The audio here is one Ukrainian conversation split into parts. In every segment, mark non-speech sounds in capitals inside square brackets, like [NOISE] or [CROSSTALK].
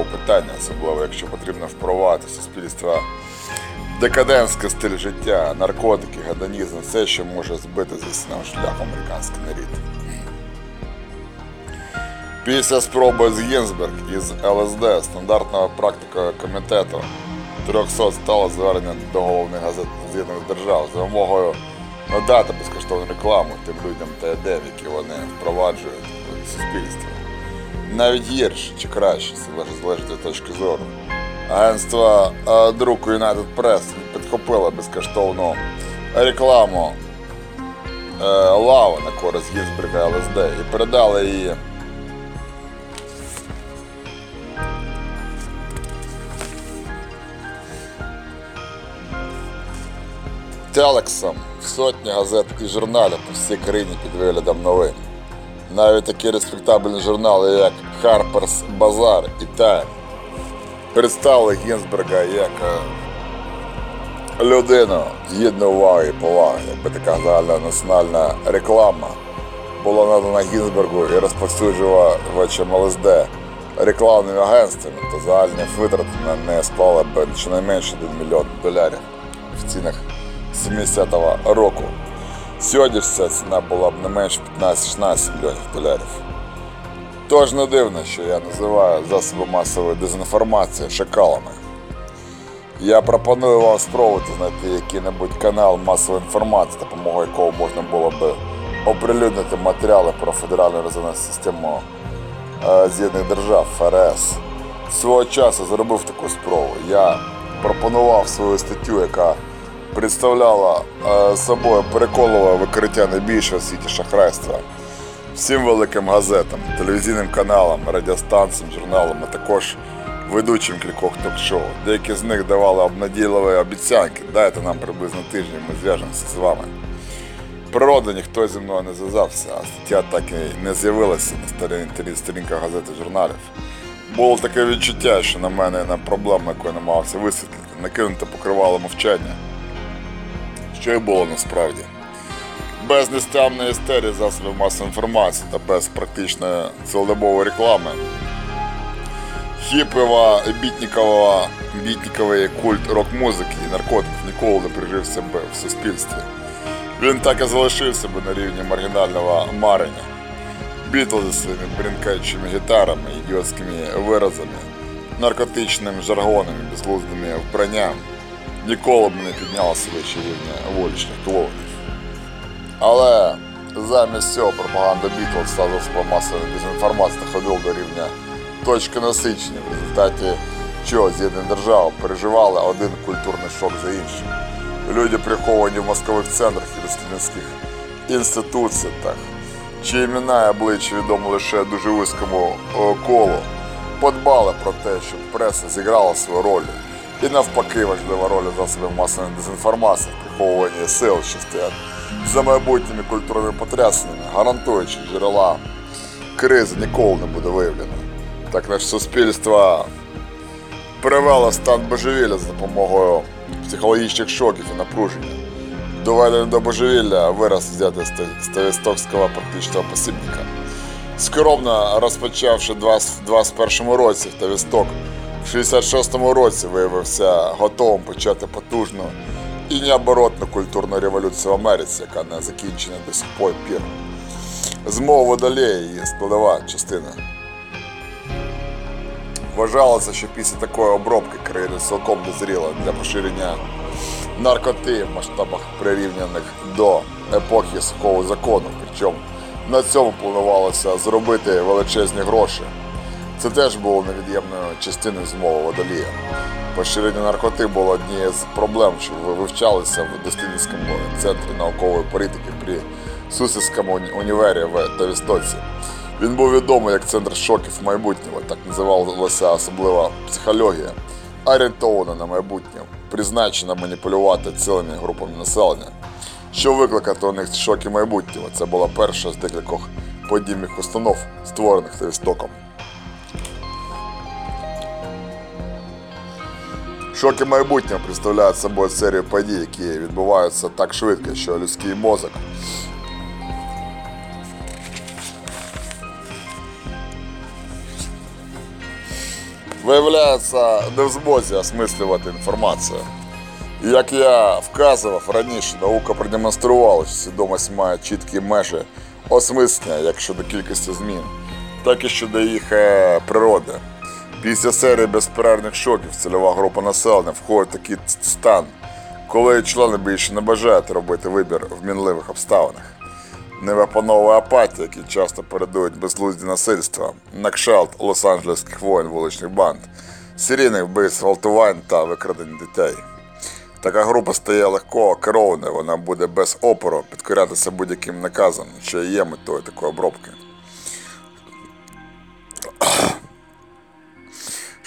принципове питання, особливо якщо потрібно впровадити суспільство декадентський стиль життя, наркотики, гаданізм, все, що може збити з істинного шляху американський нарід. Після спроби з Гінзберг із ЛСД стандартною практикою комітету 300 стало звернення до головних газет З'єднаних Держав за вимогою надати безкоштовну рекламу тим людям та ідеям, які вони впроваджують в суспільство. Навіть гірше чи краще, це залежить- від точки зору. Агентство е, друку United Press підхопило безкоштовну рекламу е, лави на користь Гінзберга ЛСД і передали її Телексом сотні газет і журналів по всій країні під виглядом новин. Навіть такі респектабельні журнали, як Harper's Bazaar і Time, представили Гінзберга як е, людину гідної уваги і поваги, якби така загальна національна реклама була надана Гінзбергу і розповсюджувачем ЛСД рекламними агентствами, то загальні витрати на неї склали б щонайменше 1 мільйон доларів в цінах 70-го року. Сьогодні ж ця ціна була б не менше 15-16 мільйонів доларів. Тож не дивно, що я називаю засоби масової дезінформації шакалами. Я пропоную вам спробувати знайти який-небудь канал масової інформації, допомогою якого можна було б оприлюднити матеріали про федеральну резонансну систему е, З'єднаних Держав ФРС. Свого часу зробив таку спробу. Я пропонував свою статтю, яка представляла е, собою переконливе викриття найбільшого в світі шахрайства всім великим газетам, телевізійним каналам, радіостанціям, журналам, а також ведучим кількох ток-шоу. Деякі з них давали обнадійливі обіцянки. Дайте нам приблизно тиждень, ми зв'яжемося з вами. Природа ніхто зі мною не зв'язався, а стаття так і не з'явилася на сторін- сторінках газет і журналів. Було таке відчуття, що на мене на проблему, яку я намагався висвітлити, накинути покривало мовчання. Що і було насправді. Без нестямної істерії засобів масової інформації та без практичної цілодобової реклами. Хіпова, бітнікова, бітніковий культ рок-музики і наркотиків ніколи не прижився б в суспільстві. Він так і залишився б на рівні маргінального марення. Бітлзи своїми брінкаючими гітарами, ідіотськими виразами, наркотичним жаргоном і безглуздими вбранням ніколи б не піднялося вище рівня вуличних клоунів. Але замість цього пропаганда Бітлз стала масової дезінформації доходила до рівня точки насичення, в результаті чого з'єднані держави переживали один культурний шок за іншим. Люди, приховані в мозкових центрах і дослідницьких інституціях, чиї імена і обличчя відомо лише дуже вузькому колу, подбали про те, щоб преса зіграла свою роль. І навпаки важлива роль засобів масової дезінформації в приховуванні сил, що за майбутніми культурними потрясеннями, гарантуючи джерела кризи ніколи не буде виявлено. Так наше суспільство привело стан божевілля за допомогою психологічних шоків і напруження. Доведений до божевілля вираз взяти з Ставістокського практичного посібника. Скромно розпочавши в 21 році в Тавісток, в 66-му році виявився готовим почати потужну і необоротну культурну революцію в Америці, яка не закінчена до сих пір. Змова водолея її складова частина. Вважалося, що після такої обробки країна цілком дозріла для поширення наркоти в масштабах прирівняних до епохи сухого закону. Причому на цьому планувалося зробити величезні гроші. Це теж було невід'ємною частиною змови водолія. Поширення наркоти було однією з проблем, що вивчалися в дослідницькому центрі наукової політики при Сусідському уні- універі в Тавістоці. Він був відомий як центр шоків майбутнього, так називалася особлива психологія, орієнтована на майбутнє, призначена маніпулювати цілими групами населення. Що викликати у них шоки майбутнього? Це була перша з декількох подібних установ, створених Тавістоком. Шоки майбутнього представляють собою серію подій, які відбуваються так швидко, що людський мозок виявляється не в змозі осмислювати інформацію. Як я вказував раніше, наука продемонструвала, що свідомість має чіткі межі осмислення як щодо кількості змін, так і щодо їх е, природи. Після серії безперервних шоків цільова група населення входить в такий стан, коли члени більше не бажають робити вибір в мінливих обставинах. Невипановує апатія, які часто передують безглузді насильства, накшалт лос-анджелесських воїн вуличних банд, серійних вбивств, гвалтувань та викрадень дітей. Така група стає легко керованою, вона буде без опору підкорятися будь-яким наказам, що є метою такої обробки.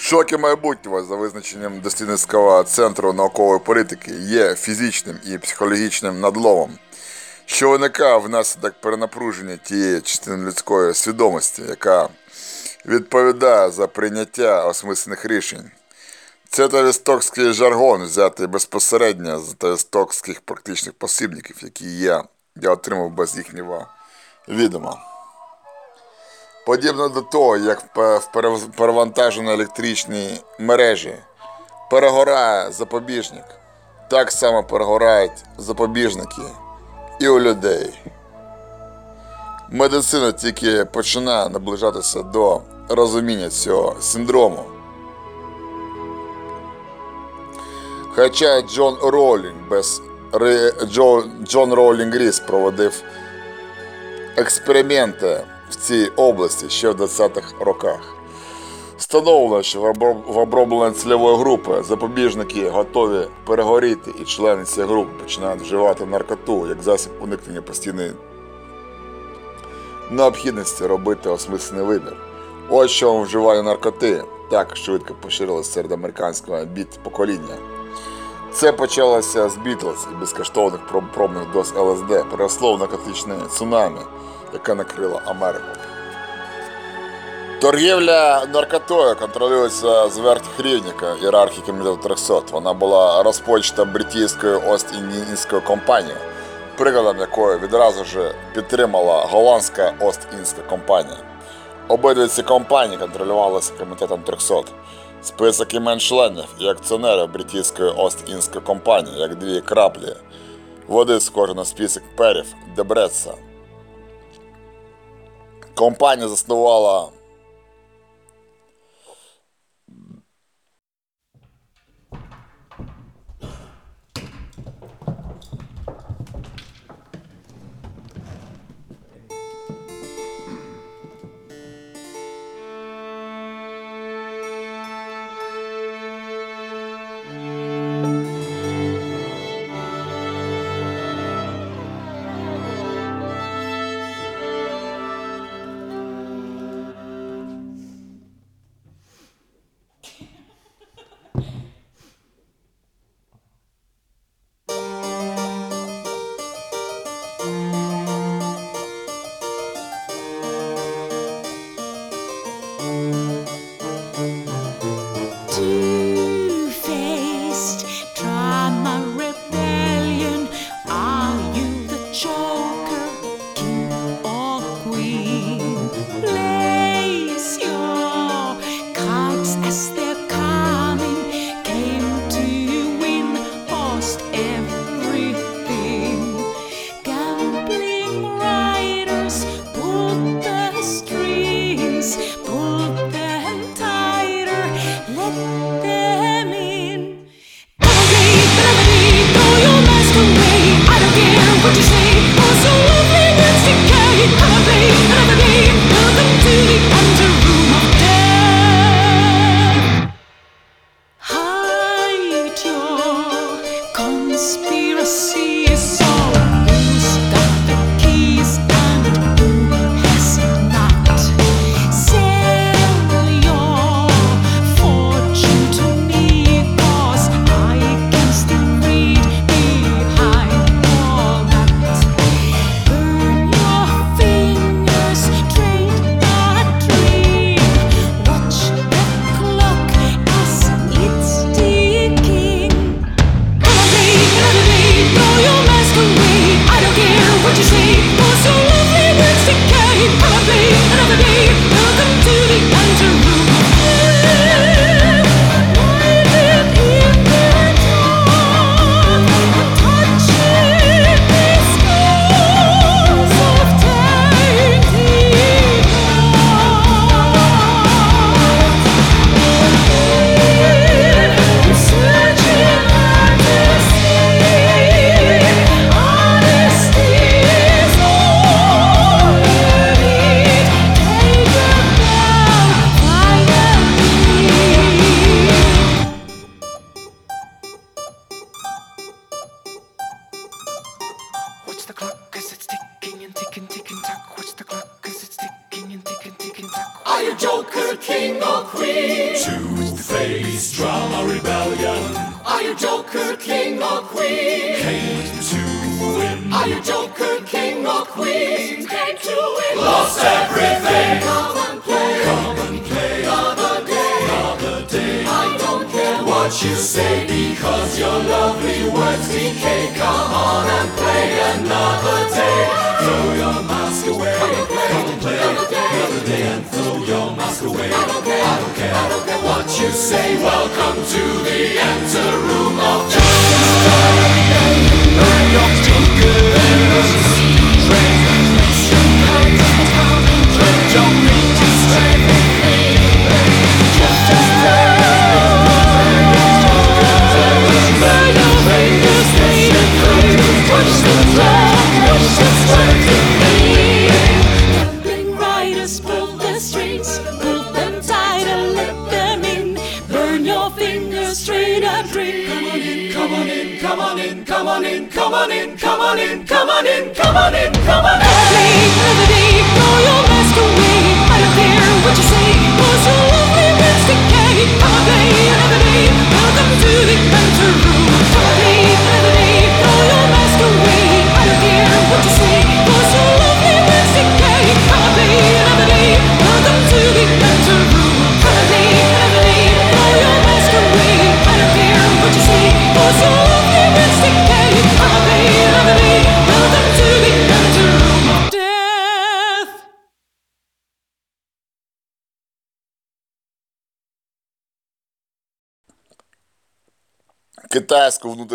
Шоки майбутнього за визначенням дослідницького центру наукової політики є фізичним і психологічним надломом, що виникає внаслідок перенапруження тієї частини людської свідомості, яка відповідає за прийняття осмислених рішень. Це тавістокський жаргон, взятий безпосередньо з тавістокських практичних посібників, які я, я отримав без їхнього відома. Подібно до того, як в перевантаженій електричній мережі перегорає запобіжник, так само перегорають запобіжники і у людей. Медицина тільки починає наближатися до розуміння цього синдрому. Хоча Джон Ролінг без Джон Ролінг Ріс проводив експерименти в цій області ще в 20-х роках. Встановлено, що в оброблення цільової групи запобіжники готові перегоріти, і члени цієї групи починають вживати наркоту як засіб уникнення постійної необхідності робити осмислений вибір. Ось що вживання наркоти так швидко поширилося серед американського біт покоління. Це почалося з Бітлз і безкоштовних пробних доз ЛСД, переросло в наркотичне цунамі, яке накрило Америку. Торгівля наркотою контролюється з ієрархії комітету 300. Вона була розпочата бритійською Ост-Індійською компанією, прикладом якої відразу ж підтримала голландська Ост-Індська компанія. Обидві ці компанії контролювалися комітетом 300. Список імен членів і акціонерів бритійської Ост-Індської компанії, як дві краплі, води схожі на список перів Дебреца. Компанія заснувала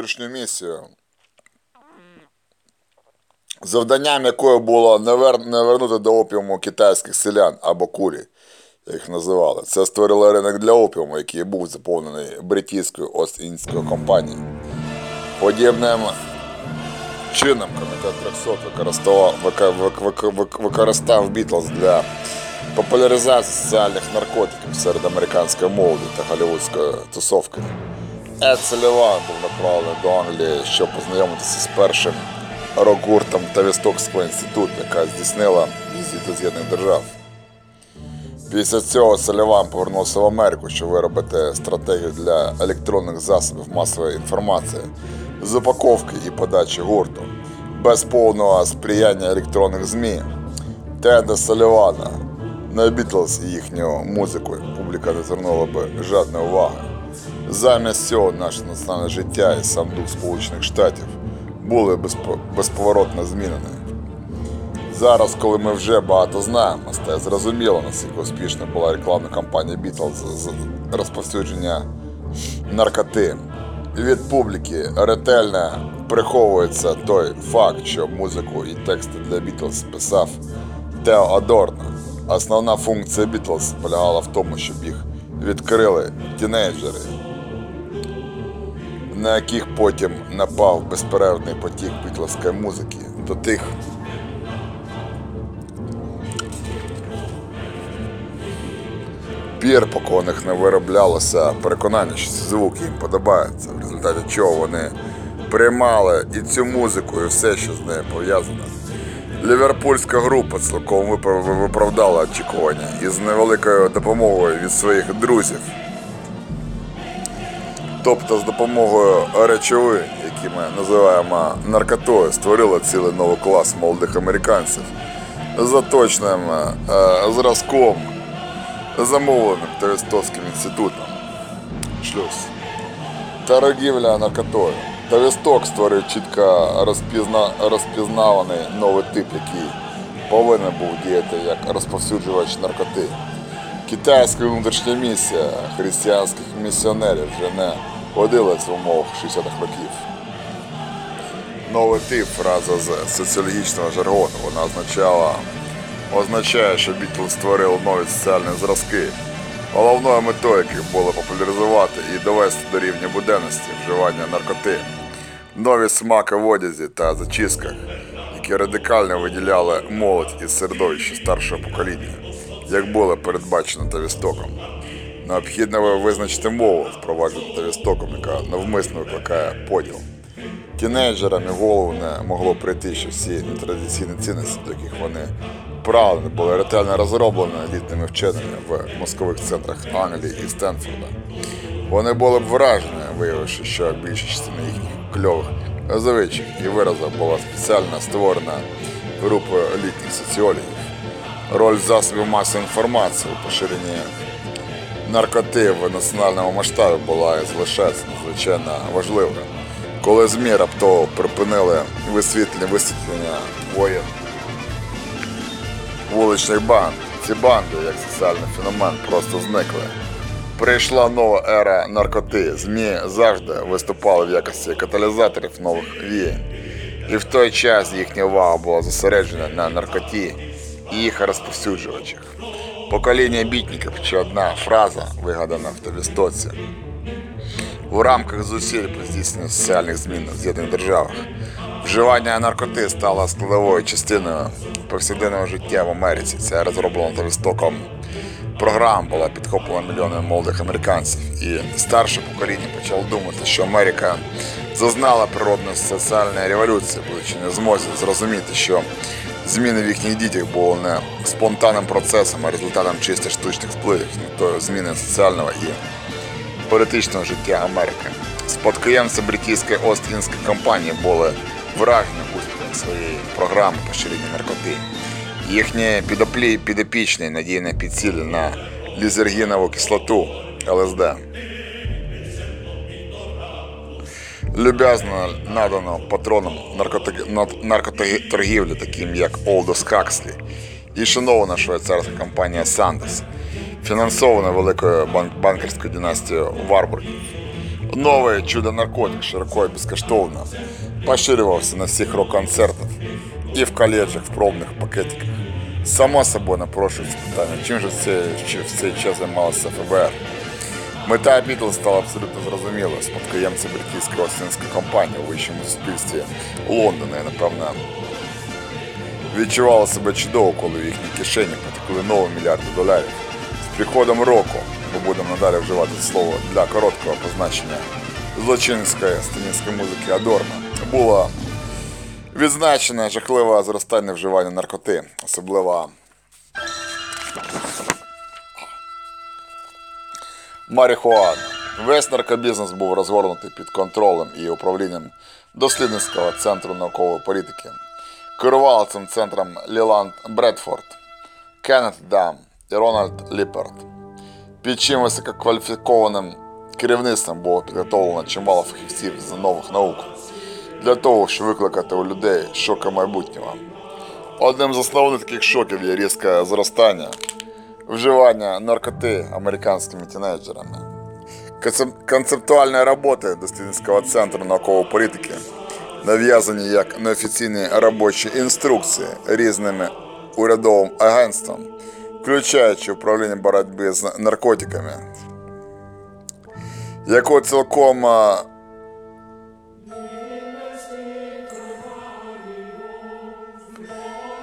внутрішню місію, завданням якої було не, вер... не вернути до опіуму китайських селян або кулі, як їх називали. Це створило ринок для опіуму, який був заповнений бритійською Ост-Індською компанією. Подібним чином комітет 300 використовував, вика- вик- вик- вик- використав Бітлз для популяризації соціальних наркотиків серед американської молоді та голівудської тусовки. Ед Саліван був направлений до Англії, щоб познайомитися з першим рок-гуртом Тавістокського інституту, яка здійснила візит до З'єднаних Держав. Після цього Саліван повернувся в Америку, щоб виробити стратегію для електронних засобів масової інформації з упаковки і подачі гурту. Без повного сприяння електронних ЗМІ Теда Салівана на Бітлз і їхню музику публіка не звернула би жодної уваги. Замість цього наше національне життя і сам дух Сполучених Штатів були безповоротно змінені. Зараз, коли ми вже багато знаємо, стає зрозуміло, наскільки успішна була рекламна кампанія Бітлз з розповсюдження наркоти. Від публіки ретельно приховується той факт, що музику і тексти для Бітлз писав Тео Адорно. Основна функція Бітлз полягала в тому, щоб їх відкрили тінейджери, на яких потім напав безперервний потік бітловської музики до тих пір, поки у них не вироблялося переконання, що ці звуки їм подобаються, в результаті чого вони приймали і цю музику, і все, що з нею пов'язано. Ліверпульська група цілком виправ- виправдала очікування і з невеликою допомогою від своїх друзів. Тобто з допомогою речовин, які ми називаємо наркотою, створили цілий новий клас молодих американців за точним е, зразком, замовленим Тавістовським інститутом. Шлюз. Торгівля наркотою. Тавісток створив чітко розпізна... розпізнаваний новий тип, який повинен був діяти як розповсюджувач наркоти. Китайська внутрішня місія християнських місіонерів вже не водилась в умовах 60-х років. Новий тип фраза з соціологічного жаргону. Вона означала, означає, що Бітлз створили нові соціальні зразки, головною метою яких було популяризувати і довести до рівня буденності вживання наркоти, нові смаки в одязі та зачісках, які радикально виділяли молодь із середовища старшого покоління, як було передбачено Тавістоком. Необхідно визначити мову, впроваджену Тавістоком, яка навмисно викликає поділ. Тінейджерам і голову не могло прийти, що всі нетрадиційні цінності, до яких вони правильно були ретельно розроблені елітними вченими в мозкових центрах Англії і Стенфорда. Вони були б вражені, виявивши, що більша частина їхніх кльових звичок і виразів була спеціально створена групою елітних соціологів. Роль засобів масової інформації у поширенні наркоти в національному масштабі була і залишається надзвичайно важливою. Коли ЗМІ раптово припинили висвітлення висвітлення воєн вуличних банд, ці банди, як соціальний феномен, просто зникли. Прийшла нова ера наркоти. ЗМІ завжди виступали в якості каталізаторів нових віянь. І в той час їхня увага була зосереджена на наркоті і їх розповсюджувачах. Покоління бітників чи одна фраза, вигадана в Тавістоці, у рамках зусиль по здійсненню соціальних змін в З'єднаних державах. Вживання наркоти стало складовою частиною повсякденного життя в Америці. Ця розроблена Тавістоком програма була підхоплена мільйонами молодих американців. І старше покоління почало думати, що Америка зазнала природної соціальної революції, будучи не змозі зрозуміти, що зміни в їхніх дітях були не спонтанним процесом, а результатом чисто штучних впливів, метою зміни соціального і політичного життя Америки. Спадкоємці бритійської Ост-Індської компанії були вражені успіхом своєї програми поширення наркоти. Їхні підоплі, підопічні надійно підсіли на лізергінову кислоту ЛСД. Люб'язно надано патронам наркоторгівлі, таким як Олдос Хакслі, і шанована швейцарська компанія Сандес, фінансована великою бан- банкерською династією Варбургів. Новий чудо наркотик широко і безкоштовно поширювався на всіх рок-концертах і в коледжах в пробних пакетиках. Само собою напрошується питання, чим же чи в цей час займалося ФБР. Мета Бітлз стала абсолютно зрозумілою. Спадкоємці британської осінської компанії у вищому суспільстві Лондона, і, напевно, відчували себе чудово, коли в їхні кишені потекли нові мільярди доларів. З приходом року ми будемо надалі вживати слово для короткого позначення злочинської станінської музики Адорна. Було відзначено жахливе зростання вживання наркоти, особливо марихуана. Весь наркобізнес був розгорнутий під контролем і управлінням дослідницького центру наукової політики. Керували цим центром Ліланд Бредфорд, Кеннет Дам і Рональд Ліперт. Під чим висококваліфікованим керівництвом було підготовлено чимало фахівців з нових наук для того, щоб викликати у людей шоки майбутнього. Одним з основних таких шоків є різке зростання вживання наркоти американськими тінейджерами. Концептуальні роботи дослідницького центру наукової політики нав'язані як неофіційні робочі інструкції різними урядовим агентством, включаючи управління боротьби з наркотиками, яку цілком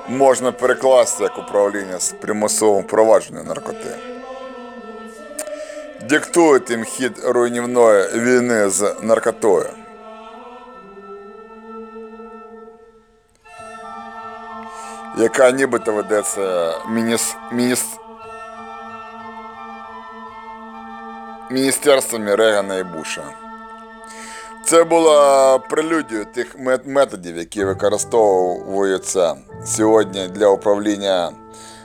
можна перекласти як управління з примусовим впровадженням наркоти. Диктують їм хід руйнівної війни з наркотою. Яка нібито ведеться мініс... Мініс... міністерствами Регана і Буша. Це була прелюдія тих методів, які використовуються сьогодні для управління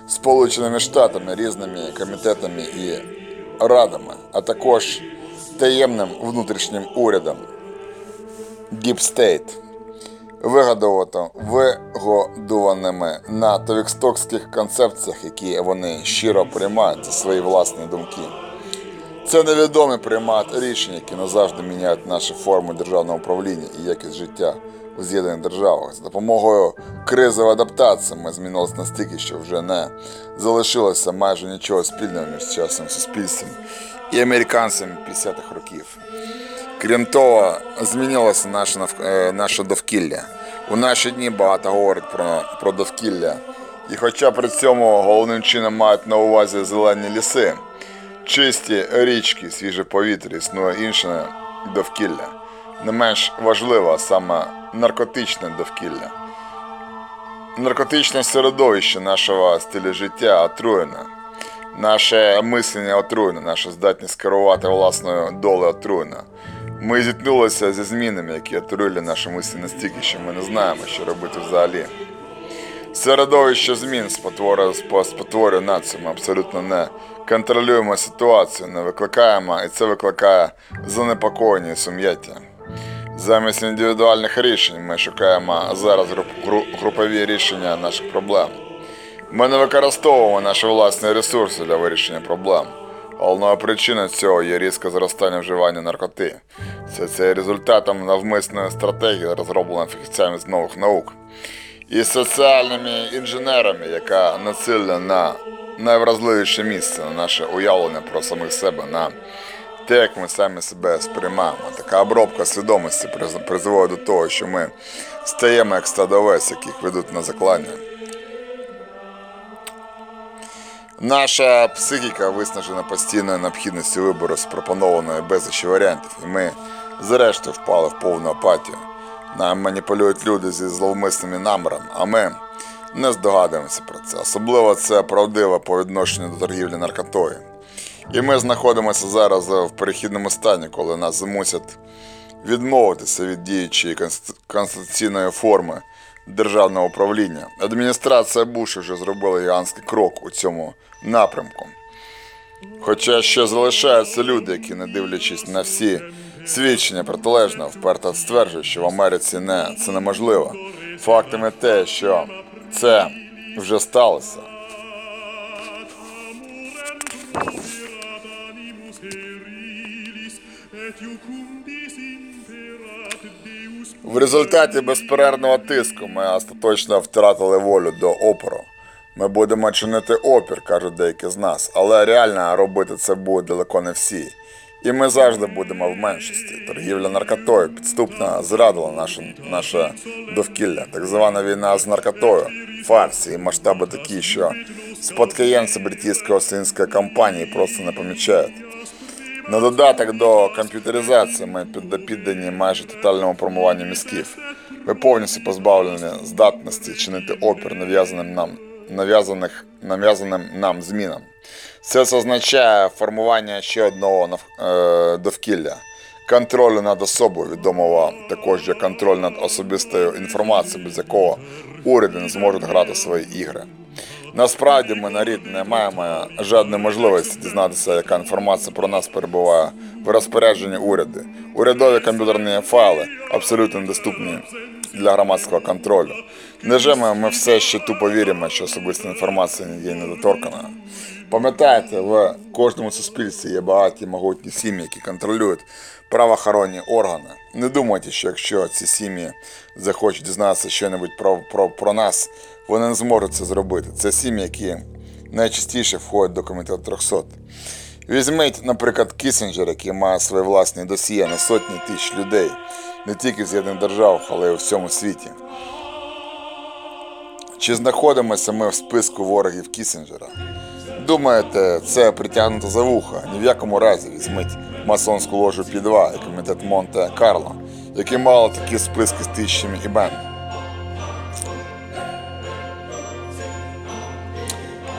Сполученими Штатами різними комітетами і радами, а також таємним внутрішнім урядом Deep State, вигодованими на тавікстокських концепціях, які вони щиро приймають за свої власні думки. Це невідомі приймають рішення, які назавжди міняють наші форми державного управління і якість життя у з'єднаних державах. За допомогою кризової адаптації ми змінилися настільки, що вже не залишилося майже нічого спільного між сучасним суспільством і американцями 50-х років. Крім того, змінилося наше, е, наше довкілля. У наші дні багато говорять про, про довкілля. І хоча при цьому головним чином мають на увазі зелені ліси, чисті річки, свіже повітря, існує інше довкілля. Не менш важливе, саме наркотичне довкілля. наркотичне середовище нашого стилю життя отруєне. Наше мислення отруєне, наша здатність керувати власною долею отруєна. Ми зіткнулися зі змінами, які отруїли наші мислі настільки, що ми не знаємо, що робити взагалі. Середовище змін спотворює, спо- спотворює націю. Ми абсолютно не контролюємо ситуацію, не викликаємо, і це викликає занепокоєння і сум'яття. Замість індивідуальних рішень ми шукаємо зараз груп- гру- групові рішення наших проблем. Ми не використовуємо наші власні ресурси для вирішення проблем. Головною причиною цього є різке зростання вживання наркоти. Це, це є результатом навмисної стратегії, розробленої фахівцями з нових наук і соціальними інженерами, яка націлена на найвразливіше місце, на наше уявлення про самих себе, на те, як ми самі себе сприймаємо. Така обробка свідомості приз- призводить до того, що ми стаємо як стадовець, яких ведуть на заклання. Наша психіка виснажена постійною необхідністю вибору з пропонованої безлічі варіантів, і ми зрештою впали в повну апатію. Нам маніпулюють люди зі зловмисними намірами, а ми не здогадуємося про це. Особливо це правдиво по відношенню до торгівлі наркотою. І ми знаходимося зараз в перехідному стані, коли нас змусять відмовитися від діючої конституційної форми державного управління. Адміністрація Буша вже зробила гігантський крок у цьому напрямку. Хоча ще залишаються люди, які, не дивлячись на всі свідчення протилежного, вперто стверджують, що в Америці не, це неможливо. Фактами те, що це вже сталося. В результаті безперервного тиску ми остаточно втратили волю до опору. Ми будемо чинити опір, кажуть деякі з нас, але реально робити це будуть далеко не всі. І ми завжди будемо в меншості. Торгівля наркотою підступно зрадила наше, наше довкілля. Так звана війна з наркотою, фарс і масштаби такі, що спадкоємці бритійсько-осінської компанії просто не помічають. На додаток до комп'ютеризації ми під- піддані майже тотальному формуванню мізків. Ми повністю позбавлені здатності чинити опір нав'язаним нам, нав'язаним нам змінам. Це означає формування ще одного е, довкілля. Контролю над особою, відомого також як контроль над особистою інформацією, без якого уряди не зможуть грати свої ігри. Насправді ми нарід не маємо жодної можливості дізнатися, яка інформація про нас перебуває в розпорядженні уряду. Урядові комп'ютерні файли абсолютно недоступні для громадського контролю. Невже ми, ми все ще тупо віримо, що особиста інформація є недоторканою? Пам'ятаєте, в кожному суспільстві є багаті могутні сім'ї, які контролюють правоохоронні органи. Не думайте, що якщо ці сім'ї захочуть дізнатися щось про, про, про нас, вони не зможуть це зробити. Це сім'ї, які найчастіше входять до комітету 300. Візьміть, наприклад, Кісінджер, який має свої власні досьє на сотні тисяч людей, не тільки в З'єднаних державах, але й у всьому світі. Чи знаходимося ми в списку ворогів Кісінджера? Думаєте, це притягнуто за вуха? Ні в якому разі візьміть масонську ложу Пі-2 і комітет Монте Карло, які мали такі списки з тисячами імен.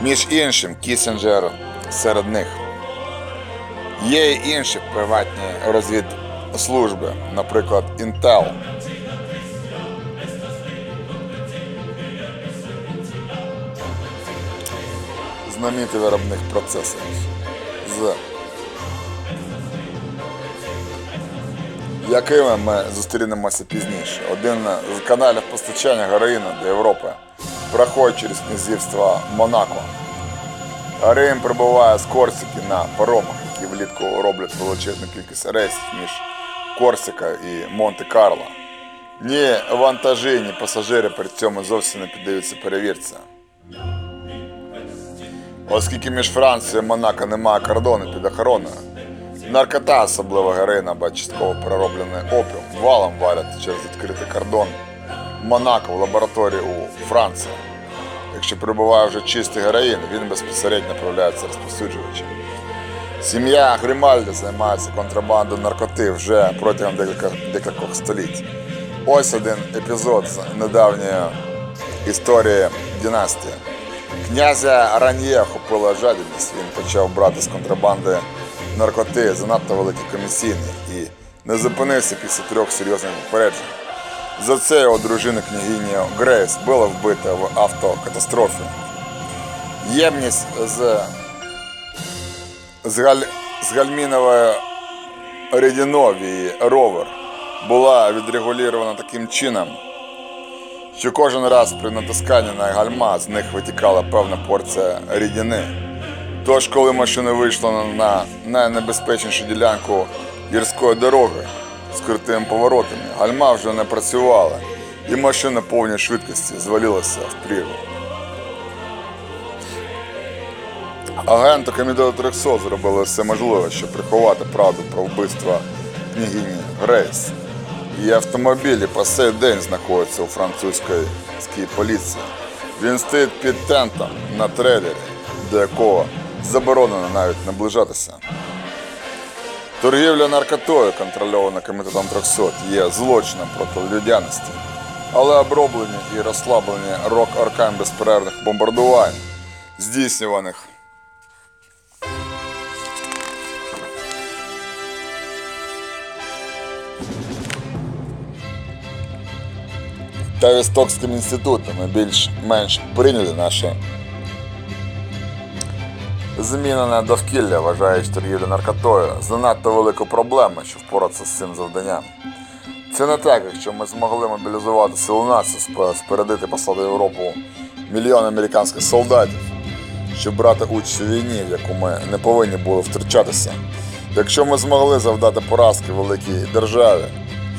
Між іншим, Кісінджер серед них. Є й інші приватні розвідслужби, наприклад, Intel. Знаменитий виробник процесорів. З якими ми зустрінемося пізніше. Один з каналів постачання героїну до Європи проходить через князівство Монако. Рим прибуває з Корсики на паромах, які влітку роблять величезну кількість рейсів між Корсика і Монте-Карло. Ні вантажі, ні пасажири при цьому зовсім не піддаються перевірці. Оскільки між Францією і Монако немає кордону під охороною, наркота, особливо героїна або частково перероблений опіум, валом валять через відкритий кордон Монако в лабораторії у Франції. Якщо прибуває вже чистий героїн, він безпосередньо проявляється розповсюджувачем. Сім'я Грімальди займається контрабандою наркоти вже протягом декількох століть. Ось один епізод з недавньої історії династії. Князя Ран'є охопила жадібність. Він почав брати з контрабанди наркоти занадто великий комісійний і не зупинився після трьох серйозних попереджень. За це його дружину княгиню Грейс була вбита в автокатастрофі. Ємність з, з, галь, з гальмінової рідинові ровер була відрегулювана таким чином, що кожен раз при натисканні на гальма з них витікала певна порція рідини. Тож, коли машина вийшла на- на найнебезпечнішу ділянку гірської дороги з крутими поворотами, гальма вже не працювала, і машина повній швидкості звалилася в прірву. Агенти комітету 300 зробили все можливе, щоб приховати правду про вбивство княгині Грейс. Її автомобілі по сей день знаходяться у французької поліції. Він стоїть під тентом на трейлері, до якого заборонено навіть наближатися. Торгівля наркотою, контрольована комітетом 300, є злочином проти людяності, але оброблені і розслаблені рок орками безперервних бомбардувань, здійснюваних та Вістокським інститутом більш-менш прийняли наше змінене довкілля, вважаючи торгівлю наркотою, занадто велику проблему, щоб впоратися з цим завданням. Це не так, якщо ми змогли мобілізувати силу нації, сп- спередити послати в Європу мільйон американських солдатів, щоб брати участь у війні, в яку ми не повинні були втручатися. Якщо ми змогли завдати поразки великій державі,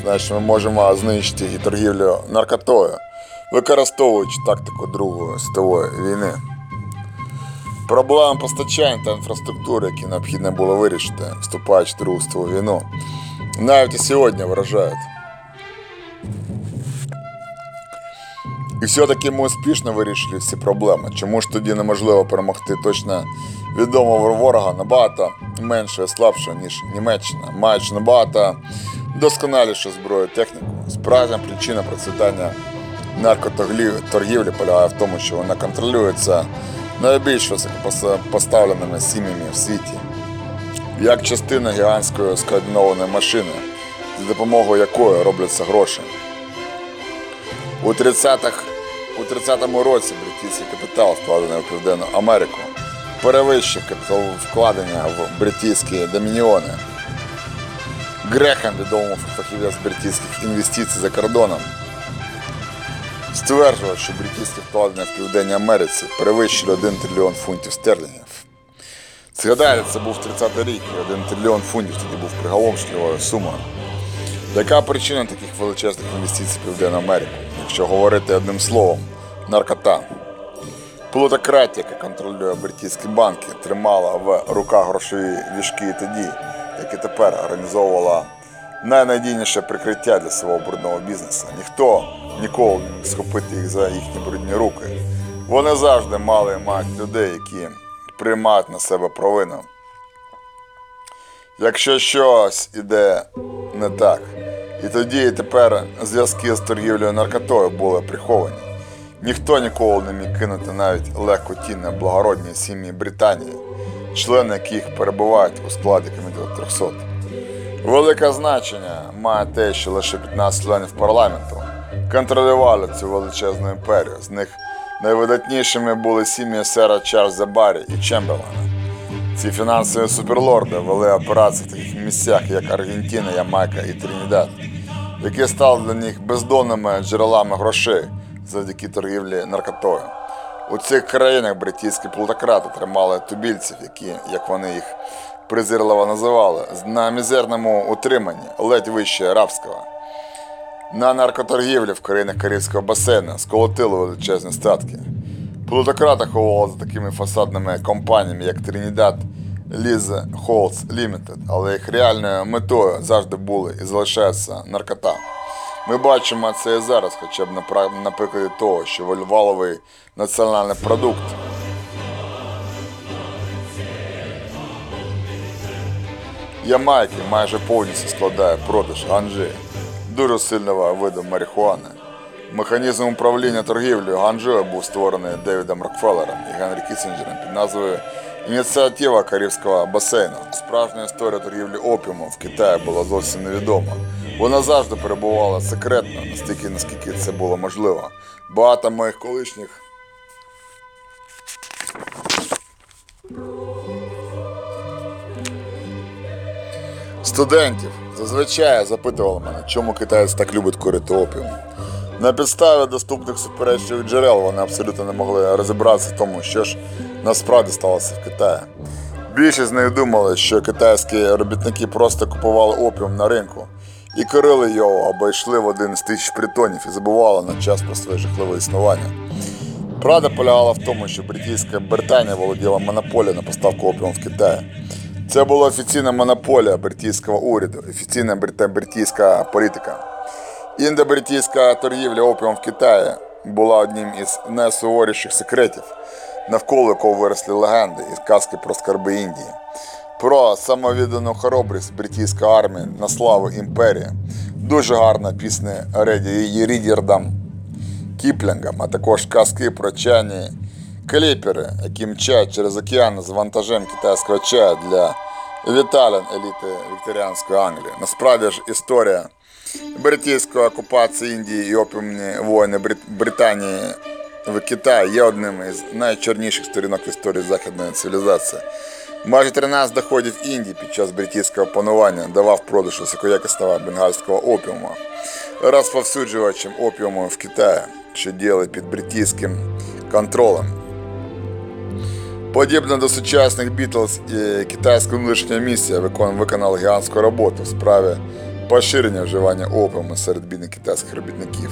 значить ми можемо знищити і торгівлю наркотою, використовуючи тактику Другої світової війни. Проблеми постачання та інфраструктури, які необхідно було вирішити, вступаючи в Другу світову війну, навіть і сьогодні вражають. І все-таки ми успішно вирішили всі проблеми. Чому ж тоді неможливо перемогти точно відомого ворога набагато менше і слабше, ніж Німеччина, маючи набагато досконалішу зброю техніку. Справжня причина процвітання наркоторгівлі полягає в тому, що вона контролюється найбільш високопоставленими сім'ями в світі, як частина гігантської скоординованої машини, за допомогою якої робляться гроші. У 30-х у 30-му році британський капітал, вкладений в Південну Америку, перевищив капітал вкладення в британські домініони. Грехам, відомому фахівець британських інвестицій за кордоном, стверджував, що британські вкладення в Південній Америці перевищили 1 трильйон фунтів стерлінгів. Згадайте, це був 30-й рік, і 1 трильйон фунтів тоді був приголомшливою сумою. Яка причина таких величезних інвестицій в Південну Америку? Якщо говорити одним словом, наркота. Плутократія, яка контролює британські банки, тримала в руках грошові вішки тоді, як і тепер організовувала найнадійніше прикриття для свого брудного бізнесу. Ніхто ніколи не міг схопити їх за їхні брудні руки. Вони завжди мали і мають людей, які приймають на себе провину. Якщо щось іде не так, і тоді і тепер зв'язки з торгівлею наркотою були приховані. Ніхто ніколи не міг кинути навіть на благородні сім'ї Британії, члени яких перебувають у складі комітету 300. Велике значення має те, що лише 15 членів парламенту контролювали цю величезну імперію. З них найвидатнішими були сім'ї сера Чарльза Баррі і Чемберлена. Ці фінансові суперлорди вели операції в таких місцях, як Аргентина, Ямайка і Тринідад, які стали для них бездонними джерелами грошей завдяки торгівлі наркотою. У цих країнах британські плутократи тримали тубільців, які, як вони їх презирливо називали, на мізерному утриманні, ледь вище рабського. На наркоторгівлі в країнах Карибського басейну сколотили величезні статки. Плутократи ховали за такими фасадними компаніями, як Тринідад Ліз Холдс Лімітед, але їх реальною метою завжди були і залишаються наркота. Ми бачимо це і зараз, хоча б на, прикладі того, що валовий національний продукт Ямайки майже повністю складає продаж ганжі, дуже сильного виду марихуани. Механізм управління торгівлею ганджою був створений Девідом Рокфеллером і Генрі Кіссінджером під назвою Ініціатива Карибського басейну. Справжня історія торгівлі опіумом в Китаї була зовсім невідома. Вона завжди перебувала секретно, настільки наскільки це було можливо. Багато моїх колишніх студентів зазвичай запитували мене, чому китайці так любить курити опіум. На підставі доступних суперечливих джерел вони абсолютно не могли розібратися в тому, що ж насправді сталося в Китаї. Більшість з них думали, що китайські робітники просто купували опіум на ринку і курили його або йшли в один з тисяч притонів і забували на час про своє жахливе існування. Правда полягала в тому, що Британська Британія володіла монополією на поставку опіуму в Китай. Це була офіційна монополія британського уряду, офіційна британська політика. Індо-британська торгівля опіумом в Китаї була одним із найсуворіших секретів, навколо якого виросли легенди і казки про скарби Індії. Про самовіддану хоробрість британської армії на славу імперії. Дуже гарна пісня Реді Рідірдам Кіплінгом, а також казки про чайні кліпери, які мчать через океан з вантажем китайського чаю для віталін еліти вікторіанської Англії. Насправді ж історія британської окупації Індії і опіумні воїни Брит- Британії в Китаї є одним із найчорніших сторінок в історії західної цивілізації. Майже 13 доходів Індії під час британського панування давав продаж високоякісного бенгальського опіуму розповсюджувачем опіуму в Китаї, що діяли під британським контролем. Подібно до сучасних Бітлз, і китайська внутрішня місія викон- виконала гігантську роботу в справі поширення вживання опіуму серед бідних китайських робітників.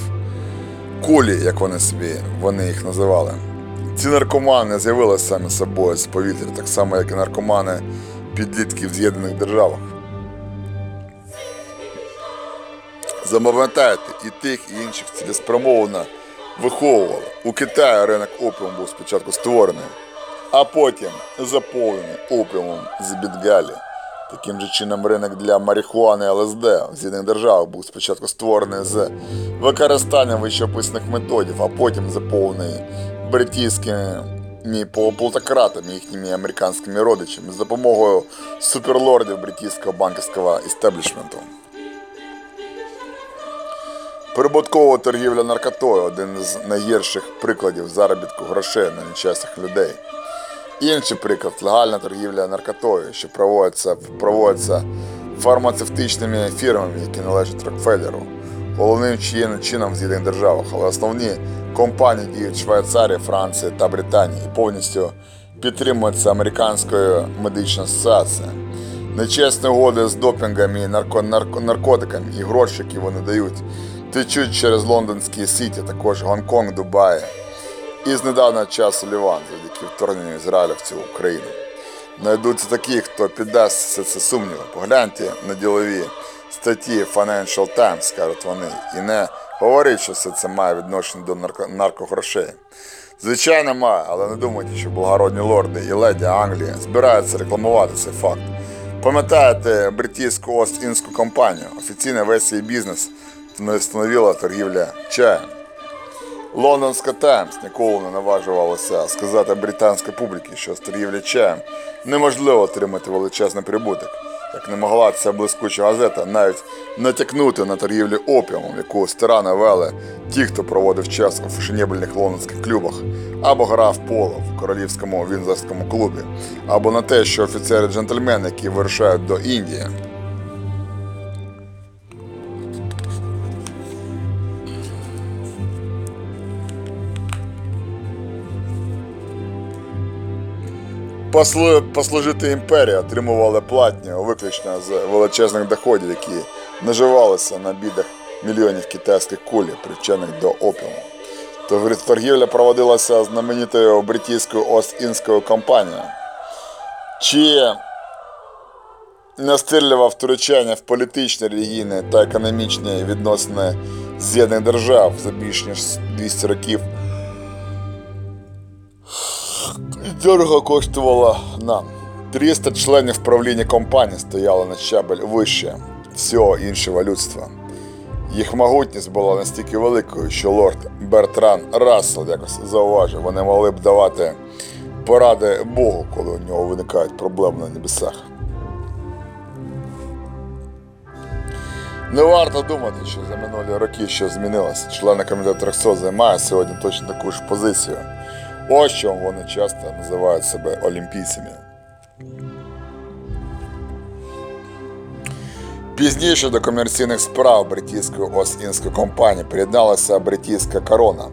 Кулі, як вони собі вони їх називали. Ці наркомани з'явилися самі собою з повітря, так само, як і наркомани підлітків в З'єднаних Державах. Запам'ятайте, і тих, і інших цілеспрямовано виховували. У Китаї ринок опіуму був спочатку створений, а потім заповнений опіумом з Бідгалі. Таким же чином ринок для марихуани і ЛСД в З'єднаних Державах був спочатку створений з використанням вищеописаних методів, а потім заповнений британськими плутократами, їхніми американськими родичами з допомогою суперлордів британського банківського істеблішменту. Прибуткова торгівля наркотою один з найгірших прикладів заробітку грошей на нещасних людей. Інший приклад легальна торгівля наркотою, що проводиться, проводиться фармацевтичними фірмами, які належать Рокфеллеру, головним чином в З'єднаних державах, але основні компанії діють Швейцарії, Франції та Британії і повністю підтримуються американською медичною асоціацією. Нечесні угоди з допінгами, і нарко, нарко, наркотиками і гроші, які вони дають, течуть через лондонські сіті, також Гонконг, Дубай і з недавнього часу Ліван, завдяки вторгненню Ізраїля в цю Україну. Найдуться такі, хто піддасть все це сумніву. Погляньте на ділові статті Financial Times, скажуть вони, і не говоріть, що все це має відношення до нарко- наркогрошей. Звичайно, має, але не думайте, що благородні лорди і леді Англії збираються рекламувати цей факт. Пам'ятаєте британську Ост-Індську компанію? Весь її бізнес встановила торгівля чаєм. Лондонська Таймс ніколи не наважувалася сказати британській публіці, що з торгівлі чаєм неможливо отримати величезний прибуток, як не могла ця блискуча газета навіть натякнути на торгівлю опіумом, яку старано вели ті, хто проводив час у фешенебельних лондонських клубах, або грав поло в королівському вінзорському клубі, або на те, що офіцери-джентльмени, які вирушають до Індії. Посли, послужити імперії отримували платні виключно з величезних доходів, які наживалися на бідах мільйонів китайських кулів, привчених до опіуму. Тор- Торгівля проводилася знаменитою британською Ост-Індською компанією, чиє настирливе втручання в політичні, релігійні та економічні відносини з'єднаних держав за більш ніж 200 років дорого коштувало нам. 300 членів правління компанії стояли на щабель вище всього іншого людства. Їх могутність була настільки великою, що лорд Бертран Рассел якось зауважив, вони могли б давати поради Богу, коли у нього виникають проблеми на небесах. Не варто думати, що за минулі роки щось змінилося. Члени комітету 300 займають сьогодні точно таку ж позицію. Ось чому вони часто називають себе олімпійцями. Пізніше до комерційних справ британської Ост-Індської компанії приєдналася британська корона,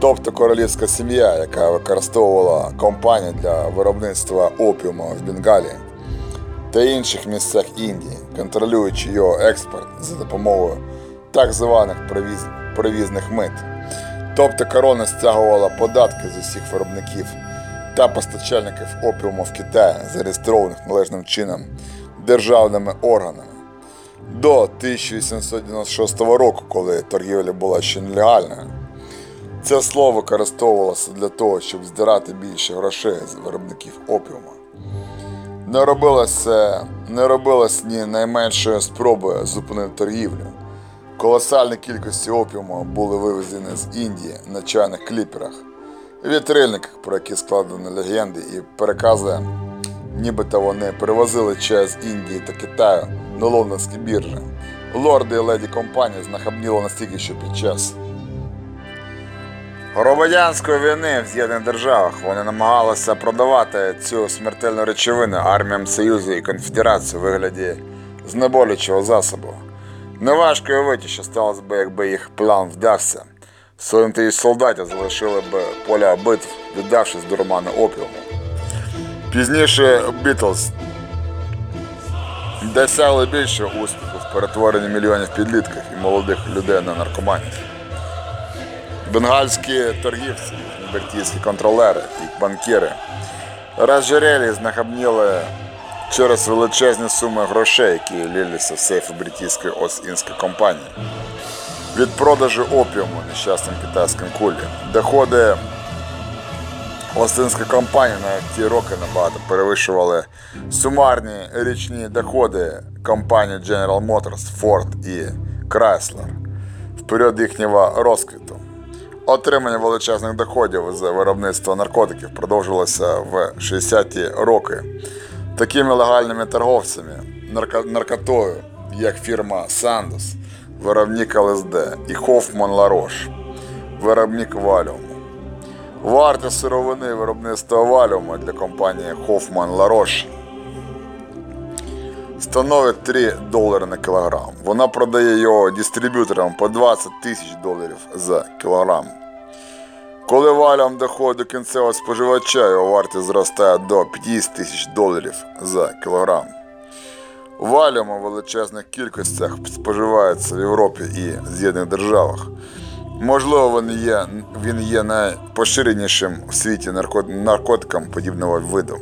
тобто королівська сім'я, яка використовувала компанію для виробництва опіуму в Бенгалі та інших місцях Індії, контролюючи його експорт за допомогою так званих привіз... привізних мит. Тобто корона стягувала податки з усіх виробників та постачальників опіуму в Китаї, зареєстрованих належним чином державними органами. До 1896 року, коли торгівля була ще нелегальною, це слово використовувалося для того, щоб здирати більше грошей з виробників опіуму. Не робилося, не робилось ні найменшої спроби зупинити торгівлю. Колосальні кількості опіуму були вивезені з Індії на чайних кліперах, вітрильниках, про які складені легенди і перекази, нібито вони перевозили чай з Індії та Китаю на лондонські біржі. Лорди і леді компанії знахабніли настільки, що під час громадянської війни в З'єднаних державах вони намагалися продавати цю смертельну речовину арміям Союзу і Конфедерації у вигляді знеболючого засобу. Неважко уявити, що сталося б, якби їх план вдався. Сотні тисяч солдатів залишили б поля битв, віддавшись до роману опіуму. Пізніше Бітлз досягли більшого успіху в перетворенні мільйонів підлітків і молодих людей на наркоманів. Бенгальські торгівці, британські контролери і банкіри розжирели, знахабніли через величезні суми грошей, які лілися в сейфи британської Ост-Індської компанії. Від продажу опіуму нещасним китайським кулі. Доходи Остинська компанія на ті роки набагато перевищували сумарні річні доходи компаній General Motors, Ford і Chrysler в період їхнього розквіту. Отримання величезних доходів з виробництва наркотиків продовжувалося в 60-ті роки такими легальними торговцями нарко- наркотою, як фірма Sandoz, виробник ЛСД, і Hoffman LaRoche, виробник валіуму. Вартість сировини виробництва валіуму для компанії Hoffman LaRoche становить 3 долари на кілограм. Вона продає його дистриб'юторам по 20 тисяч доларів за кілограм. Коли валюм доходить до кінцевого споживача, його вартість зростає до 50 тисяч доларів за кілограм. Валюм у величезних кількостях споживається в Європі і З'єднаних Державах. Можливо, він є, він є найпоширенішим у світі наркотиком подібного виду.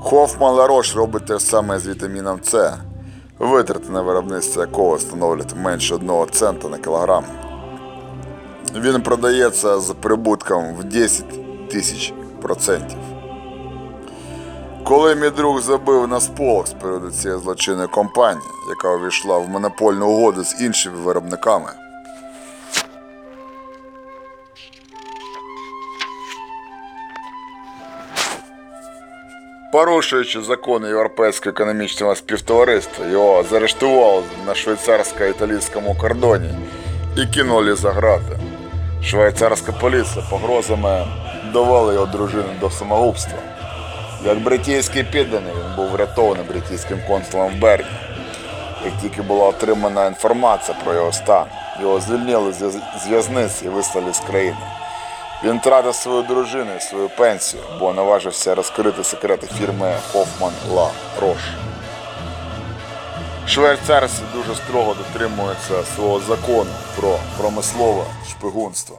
Хофман Ларош робить те саме з вітаміном С, витрати на виробництво якого становлять менше 1 цента на кілограм. Він продається з прибутком в 10 тисяч процентів. Коли мій друг забив на сполох з приводу цієї злочинної компанії, яка увійшла в монопольну угоду з іншими виробниками, Порушуючи закони Європейського економічного співтовариства, його заарештували на швейцарсько-італійському кордоні і кинули за грати. Швейцарська поліція погрозами довела його дружину до самогубства. Як бритійський підданий, він був врятований бритійським консулом в Берні. Як тільки була отримана інформація про його стан, його звільнили з в'язниці і вислали з країни. Він втратив свою дружину і свою пенсію, бо наважився розкрити секрети фірми Hoffman La Roche. Швейцарці дуже строго дотримуються свого закону про промислове шпигунство.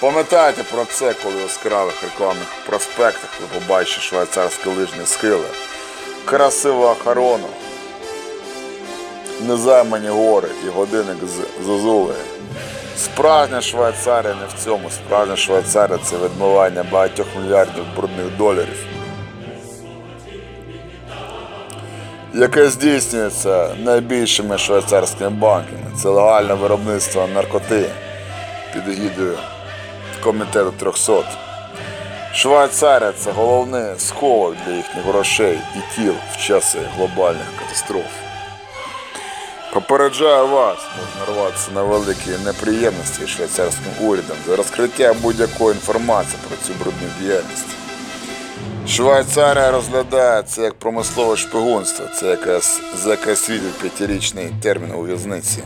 Пам'ятайте про це, коли у яскравих рекламних проспектах ви побачите швейцарські лижні схили, красиву охорону, незаймані гори і годинник з зозулею. Справжня Швейцарія не в цьому. Справжня Швейцарія це відмивання багатьох мільярдів брудних доларів. яке здійснюється найбільшими швейцарськими банками. Це легальне виробництво наркоти під егідою комітету 300. Швейцарія це головний сховок для їхніх грошей і тіл в часи глобальних катастроф. Попереджаю вас, можна рватися на великі неприємності швейцарським урядом за розкриття будь-якої інформації про цю брудну діяльність. Швейцарія розглядає це як промислове шпигунство, це якась, за яке світить п'ятирічний термін у в'язниці.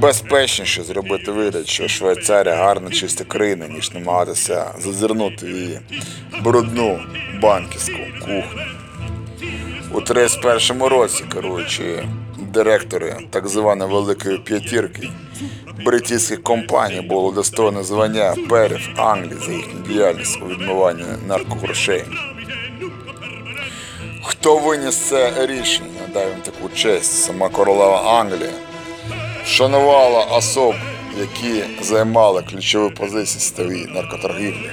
Безпечніше зробити вигляд, що Швейцарія гарна чиста країна, ніж намагатися зазирнути в її брудну банківську кухню. У 31-му році, керуючи директори так званої Великої П'ятірки, британських компаній було достойне звання перів Англії за їхню діяльність у відмиванні наркогрошей. Хто виніс це рішення, надав їм таку честь, сама королева Англії, вшанувала особ, які займали ключові позиції стовій наркоторгівлі.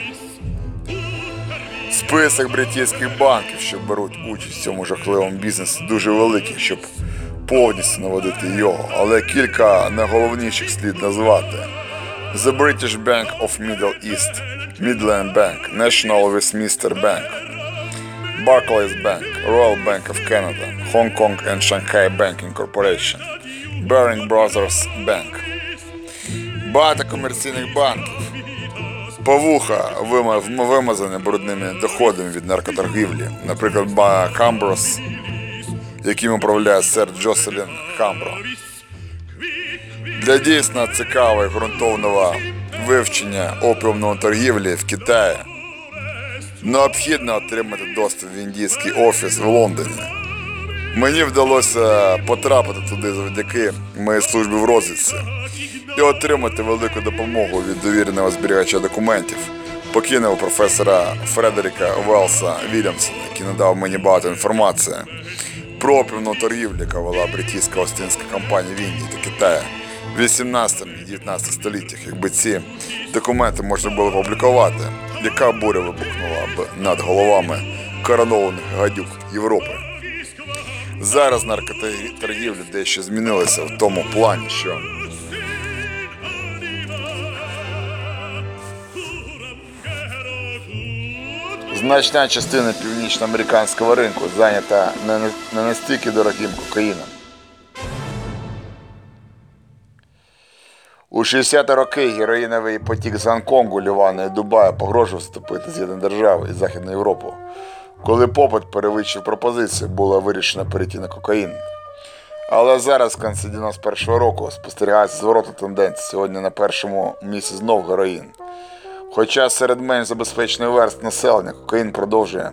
Список британських банків, що беруть участь в цьому жахливому бізнесі, дуже великий, щоб повністю наводити його, але кілька найголовніших слід назвати. The British Bank of Middle East, Midland Bank, National Westminster Bank, Barclays Bank, Royal Bank of Canada, Hong Kong and Shanghai Banking Corporation, Baring Brothers Bank. Багато комерційних банків Павуха вима- вимазані брудними доходами від наркоторгівлі. Наприклад, Хамброс, яким управляє сер Джоселін Хамбро. Для дійсно цікавого і ґрунтовного вивчення опіумної торгівлі в Китаї необхідно отримати доступ в індійський офіс в Лондоні. Мені вдалося потрапити туди завдяки моїй службі в розвідці і отримати велику допомогу від довіреного зберігача документів, покинув професора Фредеріка Велса Вільямсона, який надав мені багато інформації про опівну торгівлю, яка вела британська остинська компанія в Індії та Китаї в 18 і 19 століттях. Якби ці документи можна було опублікувати, яка буря вибухнула б над головами коронованих гадюк Європи. Зараз наркоторгівля дещо змінилася в тому плані, що значна частина північноамериканського ринку зайнята не, настільки дорогим кокаїном. У 60-ті роки героїновий потік з Гонконгу, Лівана і Дубаю погрожував вступити з єдиної держави і Західну Європу. Коли попит перевищив пропозицію, було вирішено перейти на кокаїн. Але зараз, в кінці 91-го року, спостерігається зворотна тенденція. Сьогодні на першому місці знов героїн. Хоча серед менш забезпеченої верст населення кокаїн продовжує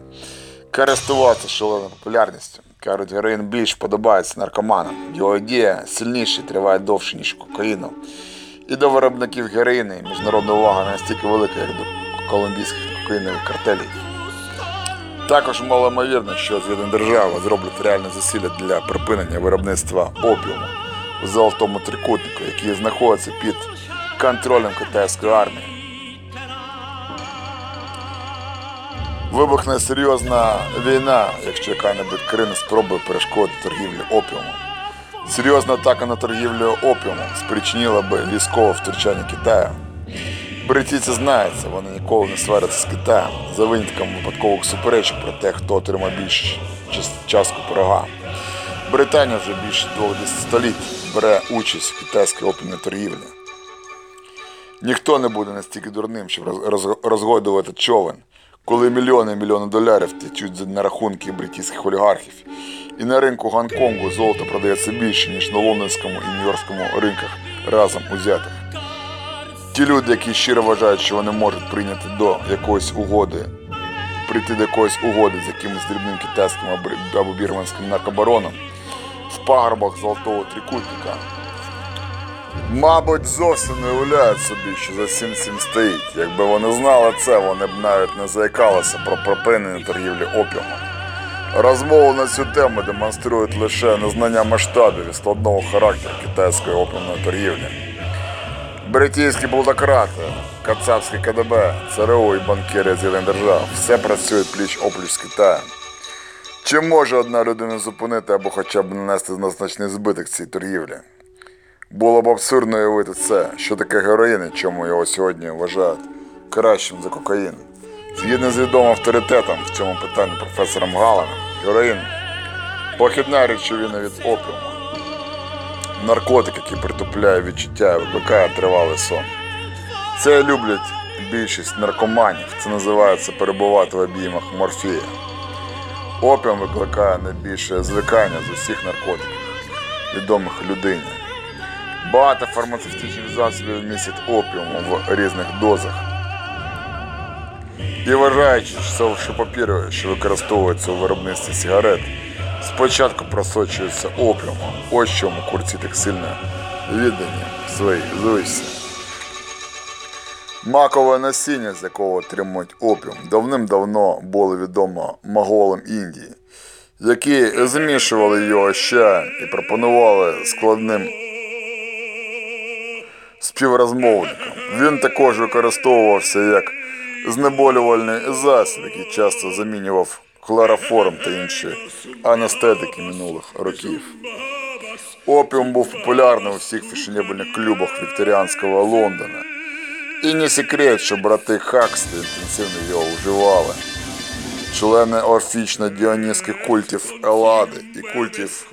користуватися шаленою популярністю. Кажуть, героїн більш подобається наркоманам. Його дія сильніше триває довше, ніж кокаїну. І до виробників героїни міжнародна увага настільки велика, як до колумбійських кокаїнових картелів. Також малоймовірно, що згідна держава зроблять реальне зусилля для припинення виробництва опіуму у золотому трикутнику, який знаходиться під контролем китайської армії. Вибухне серйозна війна, якщо яка-небудь країна спробує перешкодити торгівлю опіумом. Серйозна атака на торгівлю опіумом спричинила би військове втручання Китаю. Бритійці знаються, вони ніколи не сваряться з Китаєм за винятком випадкових суперечок про те, хто отримає більшу частку пирога. Британія вже більше двох століть бере участь в китайській опільній торгівлі. Ніхто не буде настільки дурним, щоб роз- роз- розгойдувати човен, коли мільйони і мільйони доларів течуть на рахунки британських олігархів. І на ринку Гонконгу золото продається більше, ніж на лондонському і нью-йоркському ринках разом узятих. Ті люди, які щиро вважають, що вони можуть прийняти до якоїсь угоди, прийти до якоїсь угоди з якимось дрібним китайським або- бірманським наркобароном в пагорбах золотого трикутника, мабуть, зовсім не уявляють собі, що за всім цим стоїть. Якби вони знали це, вони б навіть не заїкалися про припинення торгівлі опіумом. Розмову на цю тему демонструють лише незнання масштабів і складного характеру китайської опіумної торгівлі. Британські бюрократи, Кацапське КДБ, ЦРУ і банкіри з держав все працює пліч опліч з Китаєм. Чи може одна людина зупинити або хоча б нанести значний збиток цій торгівлі? Було б абсурдно уявити це, що таке героїн, і чому його сьогодні вважають кращим за кокаїн. Згідно з відомим авторитетом в цьому питанні професором Галаном, героїн похідна речовина від опіуму. Наркотик, який притупляє відчуття і викликає тривалий сон. Це люблять більшість наркоманів. Це називається перебувати в обіймах морфія. Опіум викликає найбільше звикання з усіх наркотиків, відомих людині. Багато фармацевтичних засобів містять опіум в різних дозах. І вважаючи, що що папір, що використовується у виробництві сигарет, спочатку просочується опіумом. Ось чому курці так сильно віддані своїй звичці. Макове насіння, з якого отримують опіум, давним-давно було відомо моголам Індії, які змішували його чаєм і пропонували складним співрозмовникам. Він також використовувався як знеболювальний засіб, який часто замінював хлороформ та інші анестетики минулих років. Опіум був популярним у всіх фешенебельних клубах вікторіанського Лондона. І не секрет, що брати Хаксли інтенсивно його вживали. Члени орфічно-діонізьких культів Елади і культів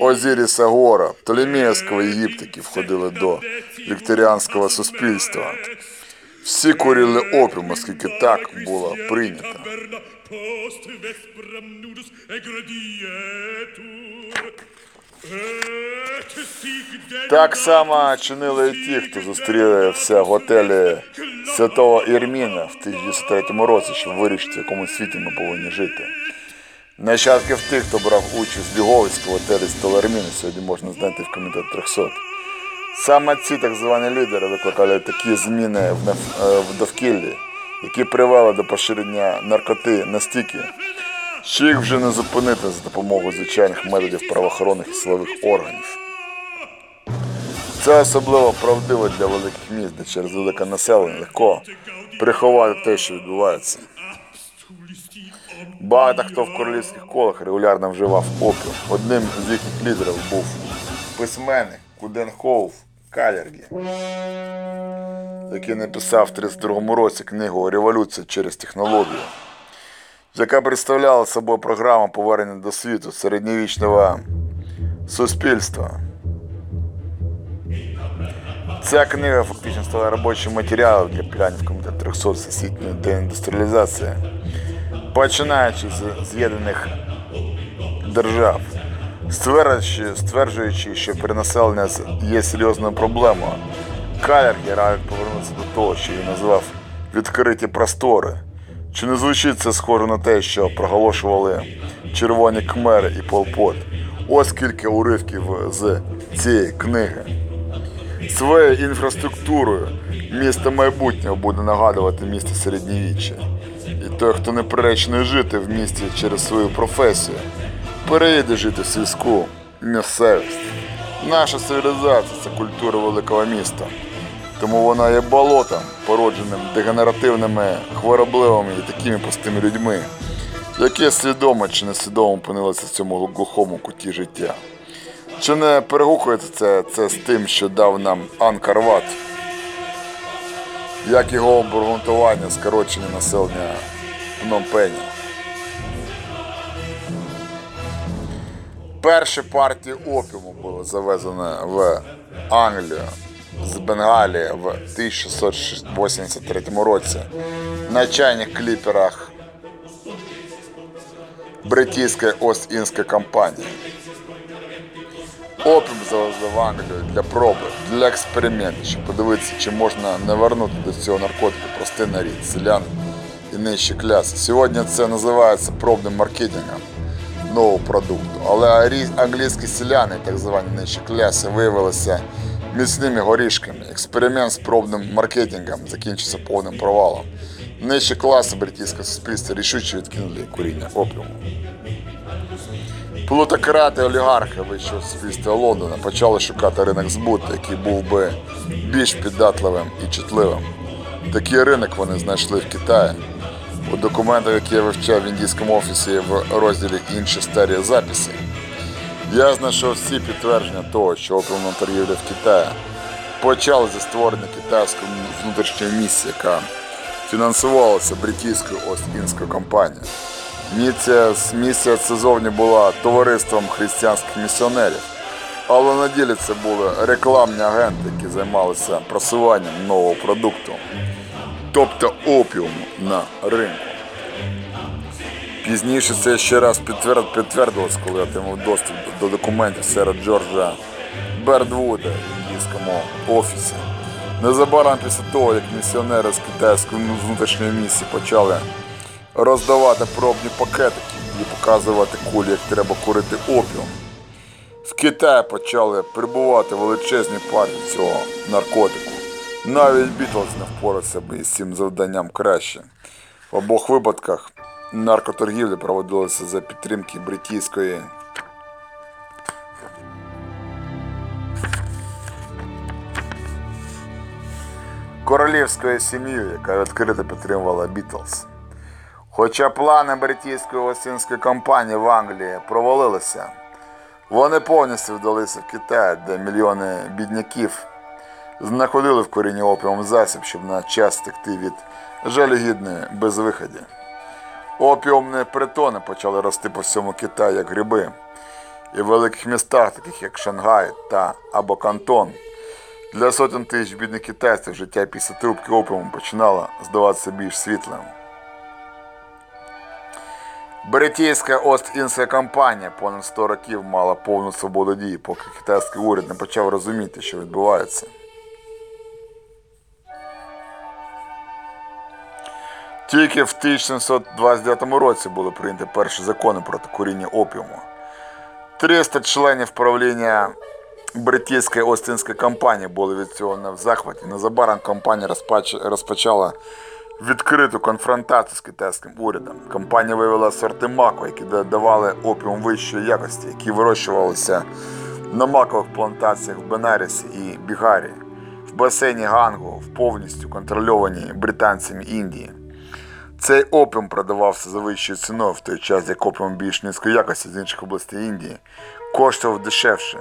Озіріса Гора, Птолемеївського Єгипта, які входили до вікторіанського суспільства. Всі курили опіум, оскільки так було прийнято. Post vespram nudus egredietur. Et sic den Так само чинили і ті, хто зустрівся в готелі Святого Ірміна в 1903 році, щоб вирішити, в якому світі ми повинні жити. Нащадків тих, хто брав участь в Біговицькому готелі Стеларміна, сьогодні можна знайти в комітет 300. Саме ці так звані лідери викликали такі зміни в е, в довкіллі, які привели до поширення наркоти настільки, що їх вже не зупинити за допомогою звичайних методів правоохоронних і силових органів. Це особливо правдиво для великих міст, де через велике населення легко приховати те, що відбувається. Багато хто в королівських колах регулярно вживав опіум. Одним з їхніх лідерів був письменник Куден Хоуф Калергі, який написав в 32 році книгу Революція через технологію, яка представляла собою програму повернення до світу середньовічного суспільства. Ця книга фактично стала робочим матеріалом для планів комітету 300 всесвітньої деіндустріалізації, починаючи з з'єднаних держав, стверджуючи, що перенаселення є серйозною проблемою. Калергі радить повернутися до того, що він назвав відкриті простори. Чи не звучить це схоже на те, що проголошували червоні кмери і полпот? Ось кілька уривків з цієї книги. Своєю інфраструктурою місто майбутнього буде нагадувати місто середньовіччя. І той, хто не приречений жити в місті через свою професію, переїде жити в сільську місцевість. Наша цивілізація це культура великого міста. Тому вона є болотом, породженим дегенеративними, хворобливими і такими простими людьми, які свідомо чи несвідомо опинилися в цьому глухому куті життя. Чи не перегукується це, це з тим, що дав нам Анкар Ват? Як його обґрунтування скорочення населення Пномпеня? Перші партії опіуму були завезені в Англію з Бенгалії в 1683 році на чайних кліперах британської Ост-Індської компанії. Опіум завезли в Англію для проби, для експерименту, щоб подивитися, чи можна не вернути до цього наркотику простий нарід, селян і нижчі кляси. Сьогодні це називається пробним маркетингом нового продукту. Але англійські селяни, так звані нижчі кляси, виявилися міцними горішками. Експеримент з пробним маркетингом закінчився повним провалом. Нижчі класи британського суспільства рішуче відкинули куріння опіуму. Плутократи олігархи вищого суспільства Лондона почали шукати ринок збуту, який був би більш піддатливим і чутливим. Такий ринок вони знайшли в Китаї. У документах, які я вивчав в індійському офісі в розділі інші старі записи. Я знайшов всі підтвердження того, що опіумна торгівля в Китаї почала зі створення китайської внутрішньої місії, яка фінансувалася бритійською Ост-Індською компанією. Місія, це зовні була товариством християнських місіонерів, але на ділі це були рекламні агенти, які займалися просуванням нового продукту, тобто опіуму на ринку. Пізніше це ще раз підтверд, підтвердилось, коли я отримав доступ до документів серед Джорджа Бердвуда в індійському офісі. Незабаром після того, як місіонери з китайської внутрішньої місії почали роздавати пробні пакетики і показувати кулі, як треба курити опіум. В Китаї почали прибувати величезні партії цього наркотику. Навіть Бітлз не впорався б із цим завданням краще. В обох випадках наркоторгівля проводилася за підтримки бритійської королівською сім'єю, яка відкрито підтримувала Бітлз. Хоча плани бритійської осінської компанії в Англії провалилися, вони повністю вдалися в Китай, де мільйони бідняків знаходили в корінні опіум засіб, щоб на час втекти від жалюгідної безвиході. Опіумні притони почали рости по всьому Китаї як гриби. І в великих містах, таких як Шангай та або Кантон, для сотень тисяч бідних китайців життя після трубки опіуму починало здаватися більш світлим. Бритійська Ост-Індська компанія понад 100 років мала повну свободу дії, поки китайський уряд не почав розуміти, що відбувається. Тільки в 1729 році були прийняті перші закони проти куріння опіуму. 300 членів правління бритійської Остинської компанії були від цього не в захваті. Незабаром компанія розпочала відкриту конфронтацію з китайським урядом. Компанія вивела сорти маку, які давали опіум вищої якості, які вирощувалися на макових плантаціях в Бенарісі і Бігарі, в басейні Гангу, в повністю контрольованій британцями Індії. Цей опіум продавався за вищою ціною в той час, як опіум більш низької якості з інших областей Індії коштував дешевше,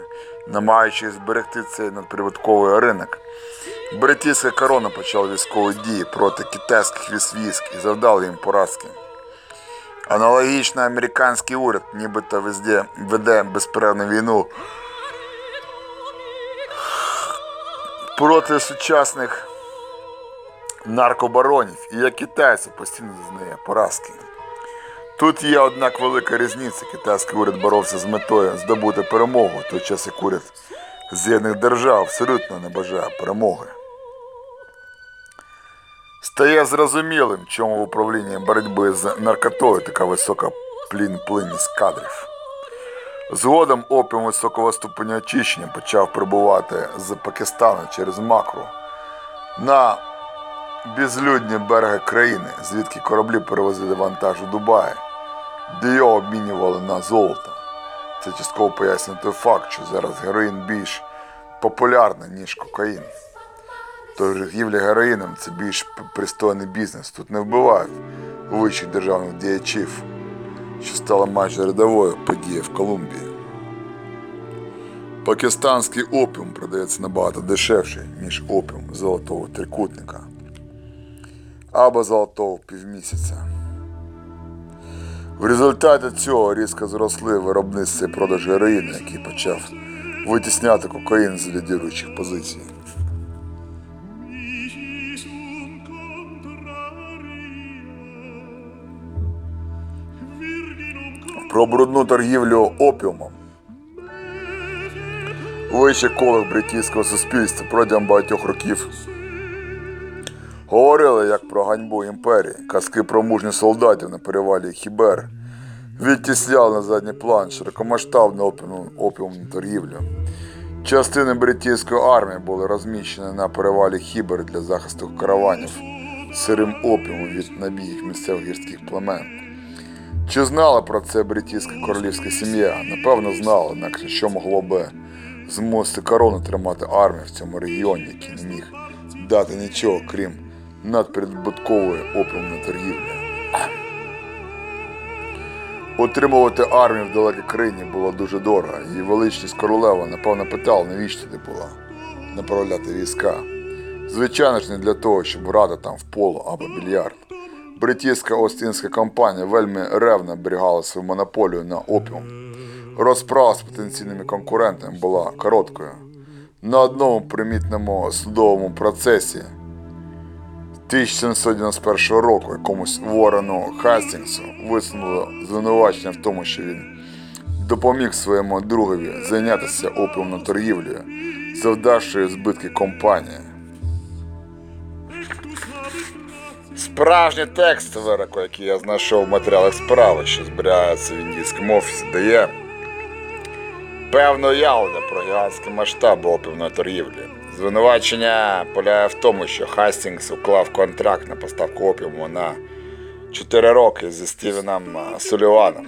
намагаючись зберегти цей надприбутковий ринок. Бритійська корона почала військові дії проти китайських військ і завдала їм поразки. Аналогічно американський уряд нібито везде веде безперервну війну проти сучасних наркобаронів і як китайці постійно зазнає поразки. Тут є, однак, велика різниця. Китайський уряд боровся з метою здобути перемогу, в той час як уряд З'єднаних держав абсолютно не бажає перемоги. Стає зрозумілим, чому в управлінні боротьби з наркотою така висока плін плинність кадрів. Згодом опіум високого ступеня очищення почав прибувати з Пакистану через Макру на безлюдні береги країни, звідки кораблі перевозили вантаж у Дубаї, де його обмінювали на золото. Це частково пояснює той факт, що зараз героїн більш популярний, ніж кокаїн. Тож Торгівля героїном це більш пристойний бізнес. Тут не вбивають вищих державних діячів, що стало майже рядовою подією в Колумбії. Пакистанський опіум продається набагато дешевше, ніж опіум золотого трикутника або золотого півмісяця. В результаті цього різко зросли виробництво і продаж героїну, який почав витісняти кокаїн з лідіруючих позицій. Про брудну торгівлю опіумом у вищих бритійського суспільства протягом багатьох років говорили як про ганьбу імперії, казки про мужніх солдатів на перевалі Хібер відтісняли на задній план широкомасштабну опіумну торгівлю. Частини бритійської армії були розміщені на перевалі Хібер для захисту караванів сирим опіумом від набігів місцевих гірських племен. Чи знала про це бритійська королівська сім'я? Напевно, знала, інакше що могло би змусити корону тримати армію в цьому регіоні, який не міг дати нічого, крім надприбуткової опіумної торгівлі. Утримувати армію в далекій країні було дуже дорого, і величність королева, напевно, питала, навіщо туди була направляти війська. Звичайно ж, не для того, щоб грати там в поло або більярд. Бритійська Остінська компанія вельми ревно берігала свою монополію на опіум. Розправа з потенційними конкурентами була короткою. На одному примітному судовому процесі 1791 року якомусь Ворену Хастінгсу висунуло звинувачення в тому, що він допоміг своєму другові зайнятися опіумною торгівлею, завдавши збитки компанії. Справжній текст вироку, який я знайшов в матеріалах справи, що зберігається в індійському офісі, дає певне уявлення про гігантські масштаби опіумної торгівлі. Звинувачення полягає в тому, що Хастінгс уклав контракт на поставку опіуму на 4 роки зі Стівеном Суліваном,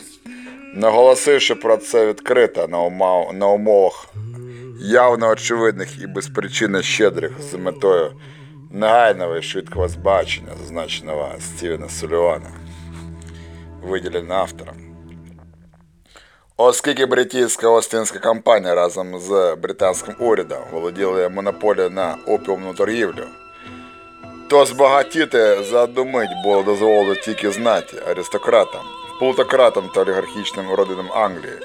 наголосивши про це відкрито на умовах явно очевидних і безпричинно щедрих з метою негайного і швидкого збагачення зазначеного Стівена Сулівана, виділено автором. Оскільки британська Остінська компанія разом з британським урядом володіли монополією на опіумну торгівлю, то збагатіти за одну мить було дозволено тільки знаті аристократам, плутократам та олігархічним родинам Англії.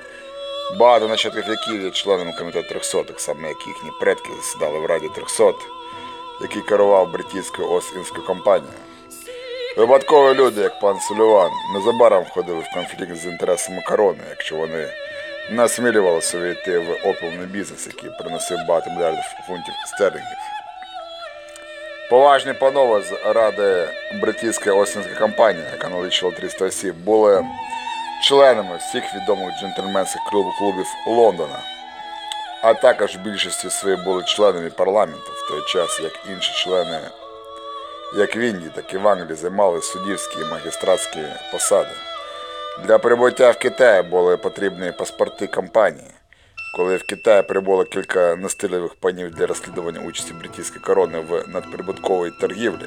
Багато нащадків яких є членами комітету 300, саме як їхні предки засідали в Раді 300, який керував британською Ост-Індською компанією. Випадкові люди, як пан Суліван, незабаром входили в конфлікт з інтересами корони, якщо вони насмілювалися війти в опівний бізнес, який приносив багато мільярдів фунтів стерлінгів. Поважні панове з ради британської Остінської компанії, яка налічила 300 осіб, були членами всіх відомих джентльменських клуб- клубів Лондона, а також більшості своїх були членами парламенту в той час, як інші члени як в Індії, так і в Англії займали суддівські і магістратські посади. Для прибуття в Китай були потрібні паспорти компанії. Коли в Китаї прибуло кілька настирливих панів для розслідування участі британської корони в надприбутковій торгівлі,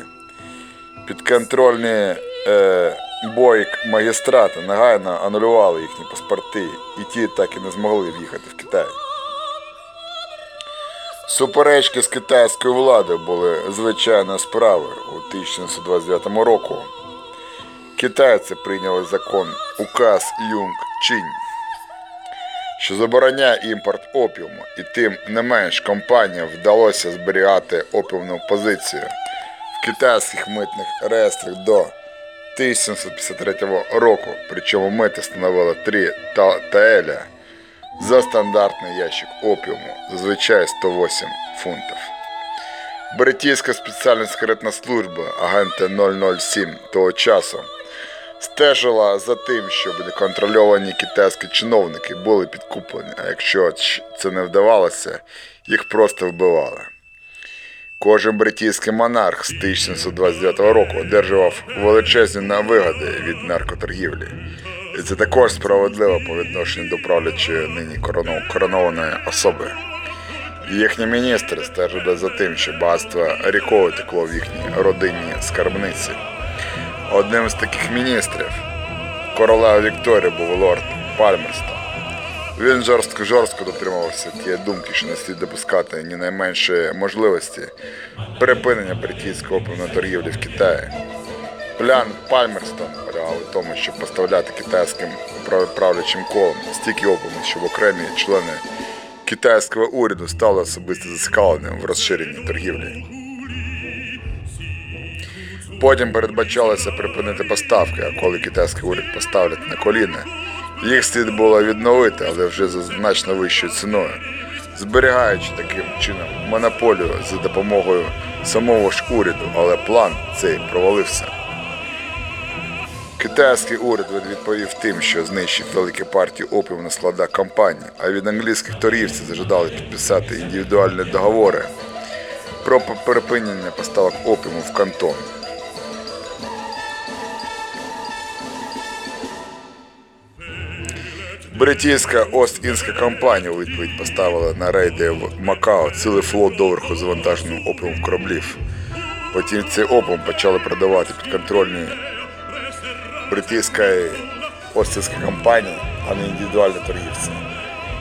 підконтрольні е, бойк магістрати негайно анулювали їхні паспорти, і ті так і не змогли в'їхати в Китай. Суперечки з китайською владою були звичайною справою у 1729 року. Китайці прийняли закон Указ Юнг Чинь, що забороняє імпорт опіуму, і тим не менш компаніям вдалося зберігати опіумну позицію в китайських митних реєстрах до 1753 року, причому мити становили 3 та- таеля за стандартний ящик опіуму, зазвичай 108 фунтів. Британська спеціальна секретна служба агенти 007 того часу стежила за тим, щоб неконтрольовані китайські чиновники були підкуплені, а якщо це не вдавалося, їх просто вбивали. Кожен британський монарх з 1729 року одержував величезні вигоди від наркоторгівлі. І це також справедливо по відношенню до правлячої нині коронованої особи. Їхні міністри стежили за тим, що багатство рікою текло в їхній родинній скарбниці. Одним з таких міністрів королева Вікторія був лорд Пальмерстон. Він жорстко жорстко дотримувався тієї думки, що не слід допускати ні найменшої можливості припинення британської опівної торгівлі в Китаї. План Пальмерстон полягав у тому, щоб поставляти китайським прав- правлячим колом стільки опуму, щоб окремі члени китайського уряду стали особисто зацікавленими в розширенні торгівлі. Потім передбачалося припинити поставки, а коли китайський уряд поставлять на коліна, їх слід було відновити, але вже за значно вищою ціною, зберігаючи таким чином монополію за допомогою самого ж уряду, але план цей провалився. Китайський уряд відповів тим, що знищить великі партії опіуму на складах компанії, а від англійських торгівців зажадали підписати індивідуальні договори про припинення поставок опіуму в кантон. Британська Ост-Індська компанія у відповідь поставила на рейди в Макао цілий флот доверху завантаженим опіумом кораблів. Потім цей опіум почали продавати підконтрольні британської остівські компанії, а не індивідуальні торгівці.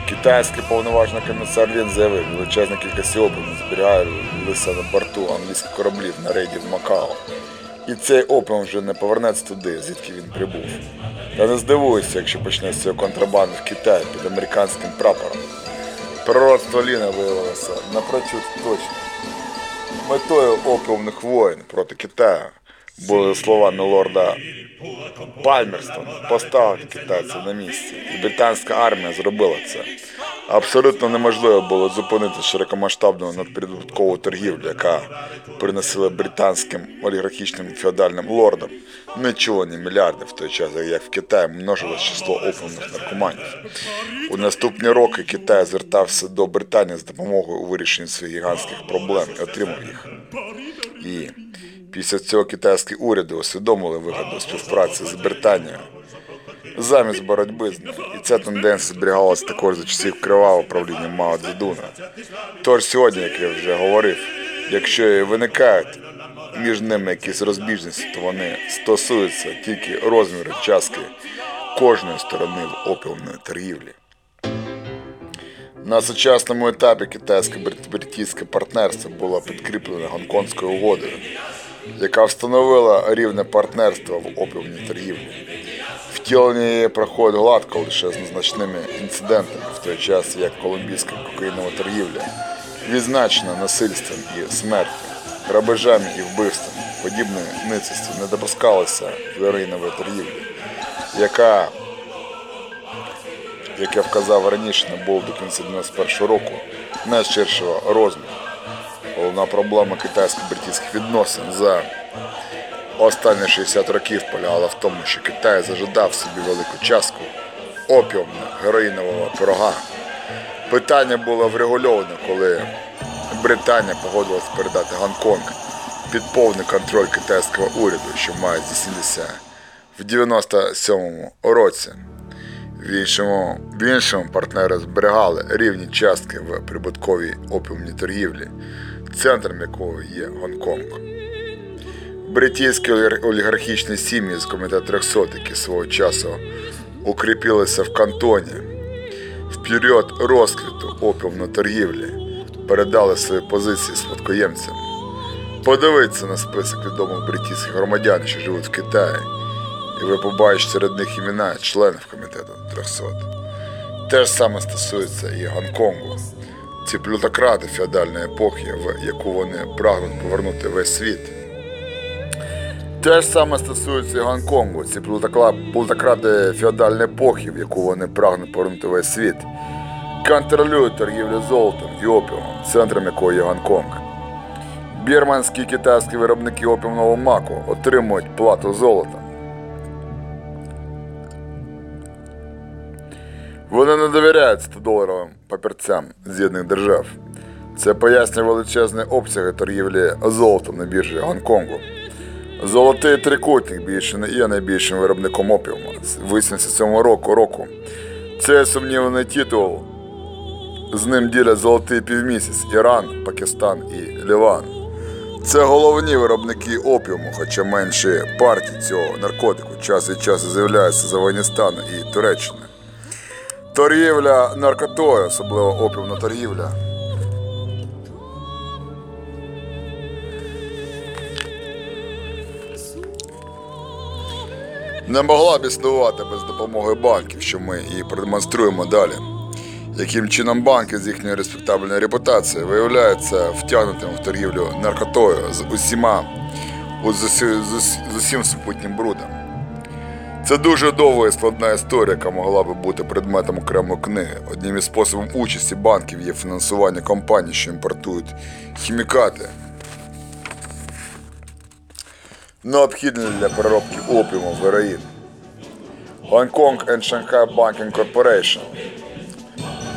Китайський повноважний комісар Лін заявив, величезна кількість опіуму зберігалися на борту англійських кораблів на рейді в Макао. І цей опіум вже не повернеться туди, звідки він прибув. Та не здивуюся, якщо почнеться його контрабанда в Китаї під американським прапором. Пророцтво Ліна виявилося напрочуд точно. Метою опіумних воєн проти Китаю були словами лорда Пальмерстона поставити китайців на місці. І британська армія зробила це. Абсолютно неможливо було зупинити широкомасштабну надприбуткову торгівлю, яка приносила британським олігархічним феодальним лордам нечувані мільярди в той час, як в Китаї множилось число опіумних наркоманів. У наступні роки Китай звертався до Британії з допомогою у вирішенні своїх гігантських проблем і отримав їх. І після цього китайські уряди усвідомили вигоду співпраці з Британією замість боротьби з нею. І ця тенденція зберігалася також за часів кривавого правління Мао Цзедуна. Тож сьогодні, як я вже говорив, якщо виникають між ними якісь розбіжності, то вони стосуються тільки розміру частки кожної сторони в опіумної торгівлі. На сучасному етапі китайсько-британське партнерство було підкріплено Гонконгською угодою, яка встановила рівне партнерство в опіумній торгівлі. Втілення її проходить гладко лише з незначними інцидентами, в той час як колумбійська кокаїнова торгівля відзначена насильством і смертю, грабежами і вбивствами. Подібні ницості не допускалися в героїновій торгівлі, яка як я вказав раніше, не було до кінця 91 року найширшого розміру. Головна проблема китайсько-британських відносин за останні 60 років полягала в тому, що Китай зажадав собі велику частку опіумного героїнового пирога. Питання було врегульовано, коли Британія погодилась передати Гонконг під повний контроль китайського уряду, що має здійснитися в 97-му році. В іншому, в іншому партнери зберігали рівні частки в прибутковій опіумній торгівлі, центром якої є Гонконг. Британські олігархічні сім'ї з комітету 300, які свого часу укріпилися в кантоні, в період розквіту опіумної торгівлі передали свої позиції спадкоємцям. Подивіться на список відомих британських громадян, що живуть в Китаї, і ви побачите серед них імена членів комітету 300. Те ж саме стосується і Гонконгу. Ці плютократи феодальної епохи, в яку вони прагнуть повернути весь світ. Те ж саме стосується і Гонконгу. Ці плутократи феодальної епохи, в яку вони прагнуть повернути весь світ, контролюють торгівлю золотом і опіумом, центром якої є Гонконг. Бірманські і китайські виробники опіумного маку отримують плату золотом. Вони не довіряють 100-доларовим папірцям з'єднаних держав. Це пояснює величезні обсяги торгівлі золотом на біржі Гонконгу. Золотий трикутник більше не є найбільшим виробником опіуму. З 87 року року. Це сумнівний титул. З ним ділять золотий півмісяць Іран, Пакистан і Ліван. Це головні виробники опіуму, хоча менші партії цього наркотику час від часу з'являються з Афганістану і Туреччини. Торгівля наркотою, особливо опіумна торгівля. Не могла б існувати без допомоги банків, що ми і продемонструємо далі. Яким чином банки з їхньою респектабельною репутацією виявляються втягнутими в торгівлю наркотою з усіма з, усі, з, з усім супутнім брудом. Це дуже довга і складна історія, яка могла би бути предметом окремої книги. Одним із способів участі банків є фінансування компаній, що імпортують хімікати, необхідні для переробки опіуму героїн. Hong and Shanghai Banking Corporation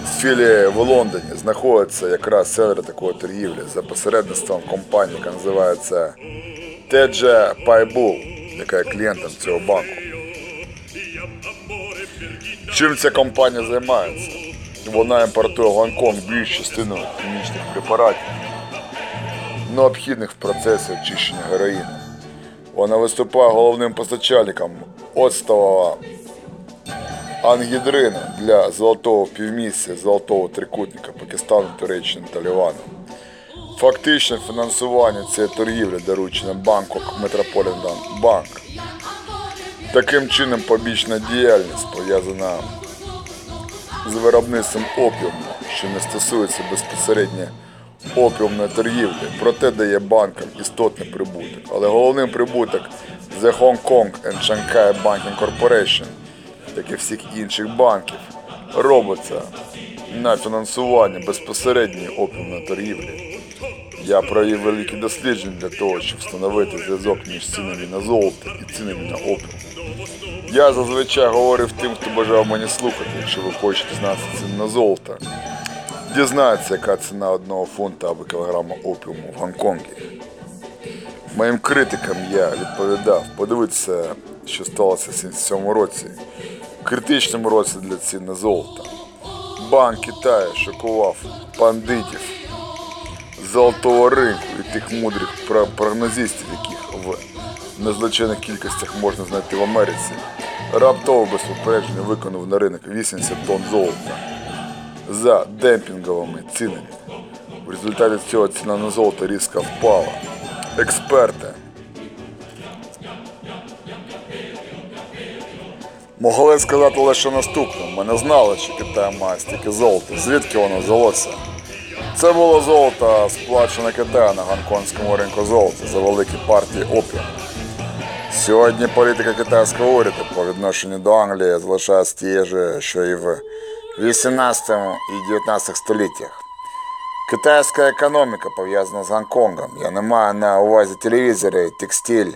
з філією в Лондоні знаходиться якраз центр такої торгівлі за посередництвом компанії, яка називається Теджа Пайбул, яка є клієнтом цього банку. Чим ця компанія займається? Вона імпортує Гонконг більшу частину хімічних препаратів, необхідних в процесі очищення героїну. Вона виступає головним постачальником оцтового ангідрини для золотого півмісця, золотого трикутника Пакистану, Туреччини та Лівану. Фактичне фінансування цієї торгівлі доручено Bangkok Metropolitan Bank. Таким чином побічна діяльність пов'язана з виробництвом опіуму, що не стосується безпосередньо опіумної торгівлі, проте дає банкам істотний прибуток. Але головний прибуток The Hong Kong and Shanghai Banking Corporation, як і всіх інших банків, робиться на фінансування безпосередньої опіумної торгівлі. Я провів великі дослідження для того, щоб встановити зв'язок між цінами на золото і цінами на опіум. Я зазвичай говорив тим, хто бажав мені слухати, якщо ви хочете знати ціну на золото. Дізнайтеся, яка ціна одного фунта або кілограма опіуму в Гонконгі. Моїм критикам я відповідав, подивіться, що сталося в 77 році, критичному році для цін на золото. Банк Китаю шокував бандитів золотого ринку і тих мудрих про- прогнозистів, яких в незлочинних кількостях можна знайти в Америці, раптово без попередження виконав на ринок 80 тонн золота за демпінговими цінами. В результаті цього ціна на золото різко впала. Експерти могли сказати лише наступне. Ми не знали, що Китай має стільки золота. Звідки воно взялося? Це було золото, сплачене Китаю на гонконгському ринку золота за великі партії опіуму. Сьогодні політика китайського уряду по відношенню до Англії залишається тією ж, що і в 18 і 19 століттях. Китайська економіка пов'язана з Гонконгом. Я не маю на увазі телевізори, текстиль,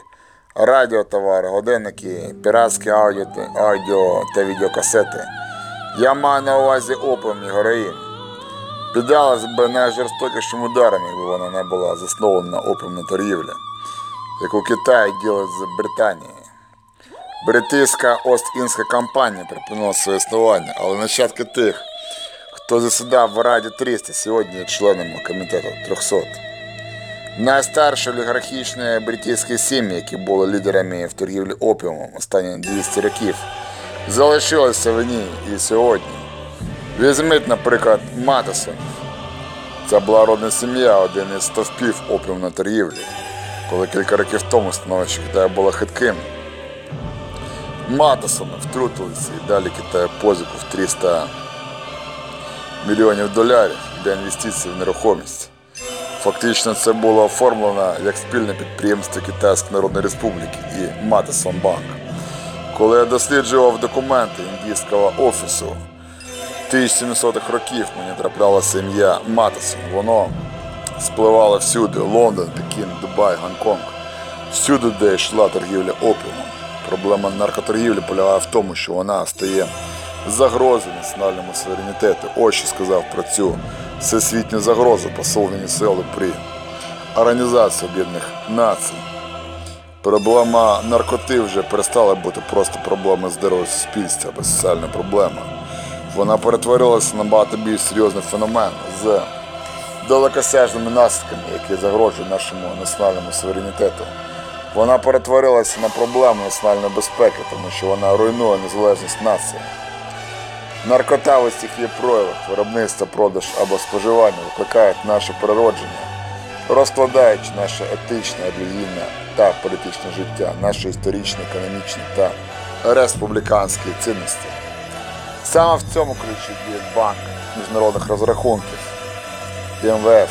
радіотовари, годинники, піратські аудіо, аудіо та відеокасети. Я маю на увазі опіум і героїн. Піддалась би найжорстокішим ударом, якби вона не була заснована на опіумній торгівлі, яку Китай ділить з Британією. Британська Ост-Індська компанія припинила своє існування, але нащадки тих, хто засідав в Раді 300, сьогодні є членами комітету 300. Найстарші олігархічні британські сім'ї, які були лідерами в торгівлі опіумом останні 200 років, залишилися в ній і сьогодні. Візьміть, наприклад, Матесон. Це була родна сім'я, один із стовпів опіумної торгівлі, коли кілька років тому становище Китаю було хитким. Матесони втрутилися і далі Китай позику в 300 мільйонів доларів для інвестицій в нерухомість. Фактично це було оформлено як спільне підприємство Китайської Народної Республіки і Матесон Банк. Коли я досліджував документи індійського офісу 1700-х років, мені траплялося ім'я Матесон. Воно спливало всюди: Лондон, Пекін, Дубай, Гонконг. Всюди, де йшла торгівля опіумом. Проблема наркоторгівлі полягає в тому, що вона стає загрозою національному суверенітету. Ось що сказав про цю всесвітню загрозу посол Венесуели при Організації Об'єднаних Націй. Проблема наркоти вже перестала бути просто проблемою здоров'я суспільства, або соціальною проблемою. Вона перетворилася на набагато більш серйозний феномен з далекосяжними наслідками, які загрожують нашому національному суверенітету. Вона перетворилася на проблему національної безпеки, тому що вона руйнує незалежність нації. Наркота в усіх її проявах, виробництво, продаж або споживання викликають наше природження, розкладаючи наше етичне, релігійне та політичне життя, наші історичні, економічні та республіканські цінності. Саме в цьому ключі діє банк міжнародних розрахунків і МВФ.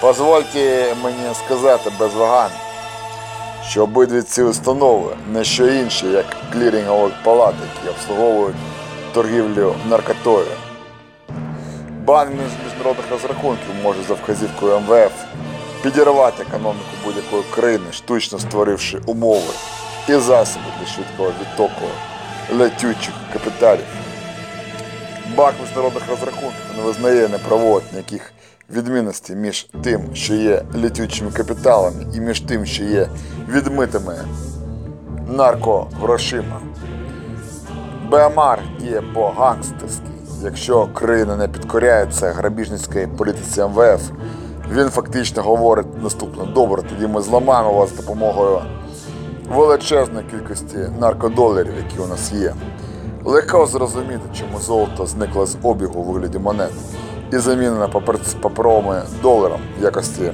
Позвольте мені сказати без вагань, що обидві ці установи не що інше, як клірінгові палати, які обслуговують торгівлю наркотою. Банк між- міжнародних розрахунків може за вказівкою МВФ підірвати економіку будь-якої країни, штучно створивши умови і засоби для швидкого відтоку летючих капіталів. Банк міжнародних розрахунків не визнає, не проводить ніяких відмінностей між тим, що є летючими капіталами, і між тим, що є відмитими наркогрошима. БМР діє по гангстерськи. Якщо країна не підкоряється грабіжницькій політиці МВФ, він фактично говорить наступне: добре, тоді ми зламаємо вас з допомогою величезної кількості наркодоларів, які у нас є. Легко зрозуміти, чому золото зникло з обігу у вигляді монет і замінено папер- паперовими доларом в якості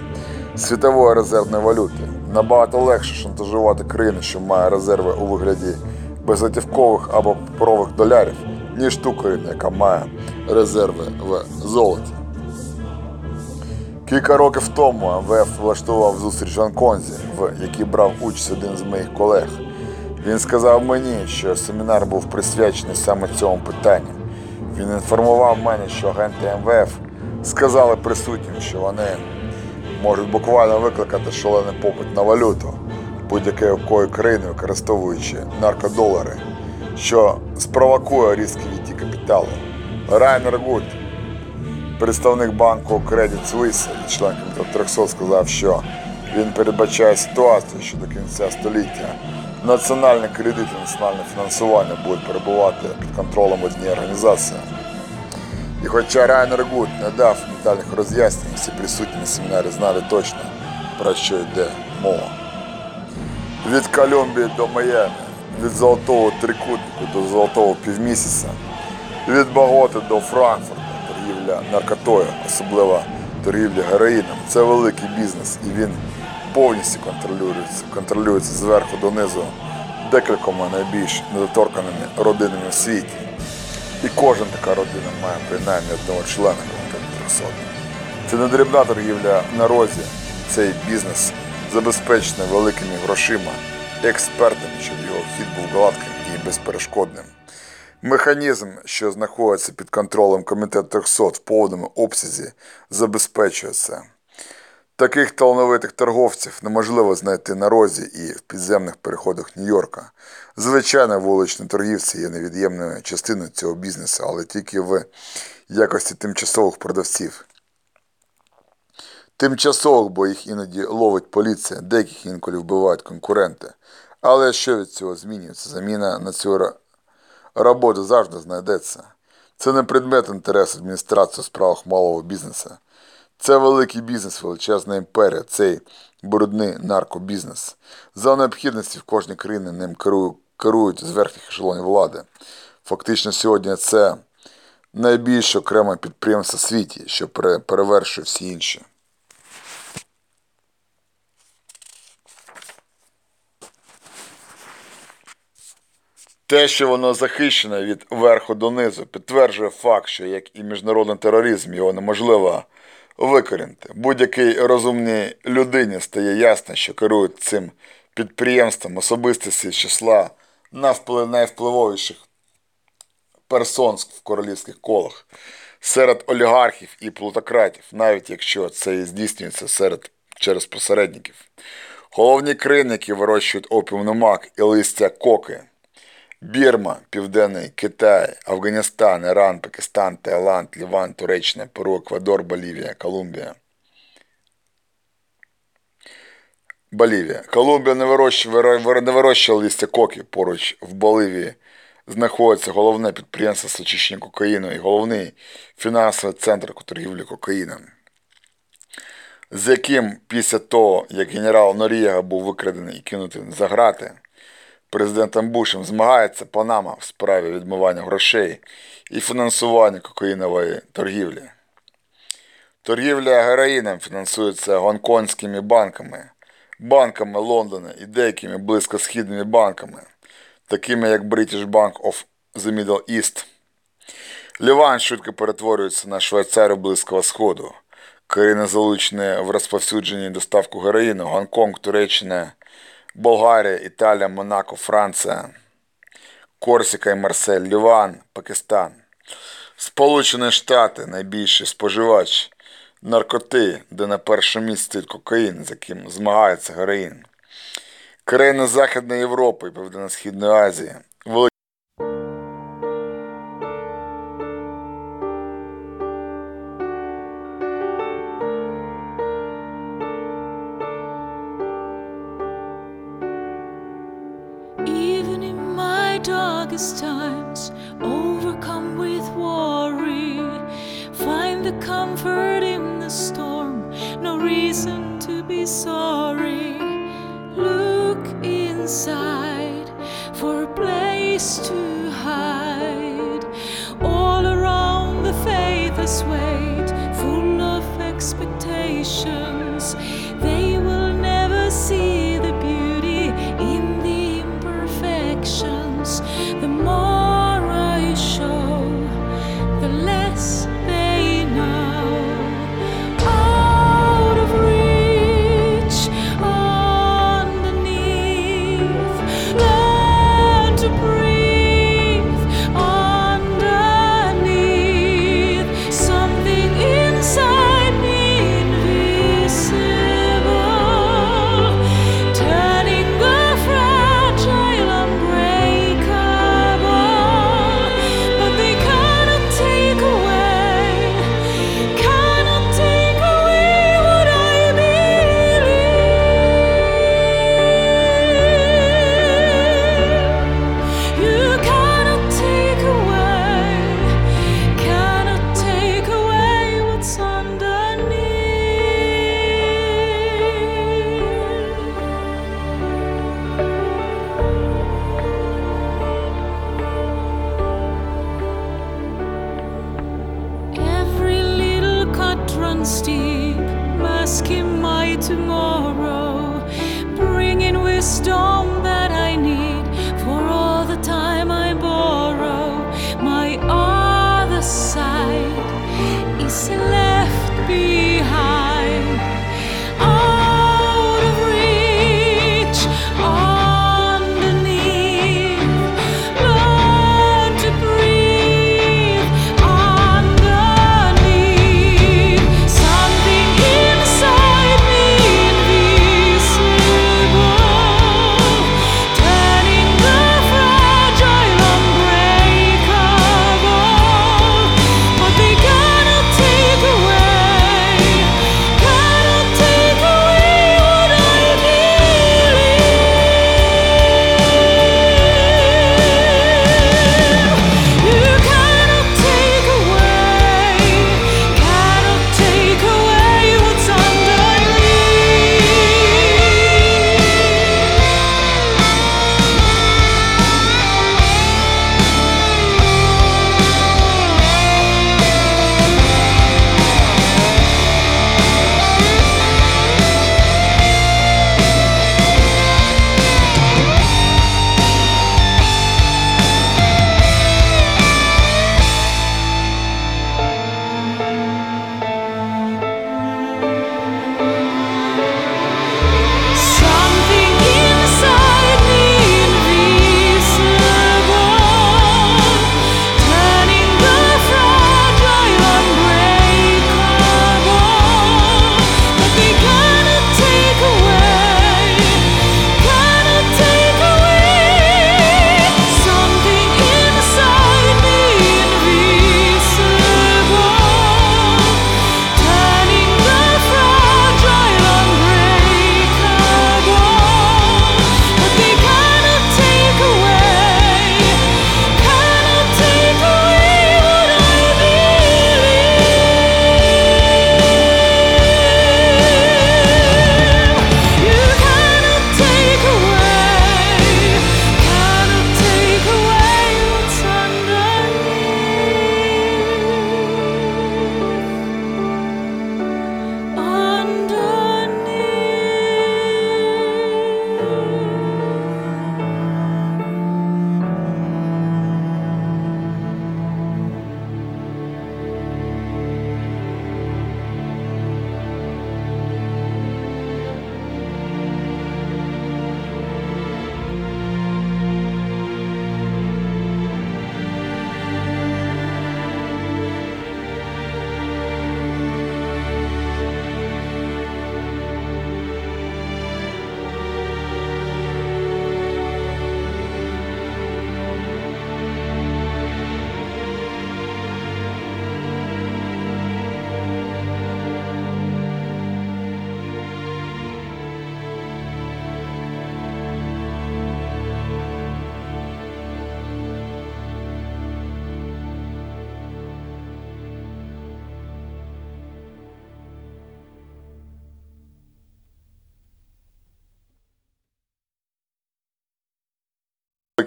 світової резервної валюти. Набагато легше шантажувати країну, що має резерви у вигляді безготівкових або паперових долярів, ніж ту країну, яка має резерви в золоті. Кілька років тому МВФ влаштував зустріч в Гонконзі, в якій брав участь один з моїх колег. Він сказав мені, що семінар був присвячений саме цьому питанню. Він інформував мене, що агенти МВФ сказали присутнім, що вони можуть буквально викликати шалений попит на валюту будь-якої країни, використовуючи наркодолари, що спровокує різкий відтік капіталу. Райнер Гут, представник банку Credit Suisse член комітету 300 сказав, що він передбачає ситуацію, що до кінця століття національні кредити, національне фінансування будуть перебувати під контролем однієї організації. І хоча Райнер Гут не дав детальних роз'яснень, всі присутні на семінарі знали точно, про що йде мова. Від Колумбії до Майами, від золотого трикутнику до золотого півмісяця, від Боготи до Франкфурта, торгівля наркотою, особливо торгівля героїном. Це великий бізнес, і він повністю контролюється, контролюється зверху донизу декількома найбільш недоторканими родинами в світі. І кожна така родина має принаймні одного члена комітету 300. Це не дрібна торгівля на розі. Цей бізнес забезпечений великими грошима експертами, щоб його вхід був гладким і безперешкодним. Механізм, що знаходиться під контролем комітету 300 в повному обсязі, забезпечує це. Таких талановитих торговців неможливо знайти на розі і в підземних переходах Нью-Йорка. Звичайно, вуличні торгівці є невід'ємною частиною цього бізнесу, але тільки в якості тимчасових продавців. Тимчасових, бо їх іноді ловить поліція, деяких інколи вбивають конкуренти. Але що від цього змінюється? Заміна на цю роботу завжди знайдеться. Це не предмет інтересу адміністрації у справах малого бізнесу. Це великий бізнес, величезна імперія, цей брудний наркобізнес. За необхідності в кожній країні ним керують, з верхніх ешелонів влади. Фактично сьогодні це найбільше окреме підприємство в світі, що пере- перевершує всі інші. Те, що воно захищене від верху до низу, підтверджує факт, що як і міжнародний тероризм, його неможливо викорінити. Будь-якій розумній людині стає ясно, що керують цим підприємством особистості з числа найвпливовіших персон в королівських колах, серед олігархів і плутократів, навіть якщо це і здійснюється серед через посередників. Головні які вирощують опіумний мак і листя коки – Бірма, Південний Китай, Афганістан, Іран, Пакистан, Таїланд, Ліван, Туреччина, Перу, Еквадор, Болівія, Колумбія. Болівія. Колумбія не вирощує, листя коки. Поруч в Боливії знаходиться головне підприємство з очищення кокаїну і головний фінансовий центр торгівлі кокаїном. З яким після того, як генерал Норієга був викрадений і кинутий за грати, президентом Бушем змагається Панама в справі відмивання грошей і фінансування кокаїнової торгівлі. Торгівля героїном фінансується гонконгськими банками, банками Лондона і деякими близькосхідними банками, такими як British Bank of the Middle East. Ліван швидко перетворюється на Швейцарію Близького Сходу. Країни залучені в розповсюдженні доставку героїну, Гонконг, Туреччина, Болгарія, Італія, Монако, Франція, Корсика і Марсель, Ліван, Пакистан. Сполучені Штати найбільший споживач наркоти, де на першому місці кокаїн, з яким змагається героїн. Країни Західної Європи і Південно-Східної Азії. Darkest times, overcome with worry, find the comfort in the storm, no reason to be sorry. Look inside. for a place to hide. All around the faithless wait, full of expectations.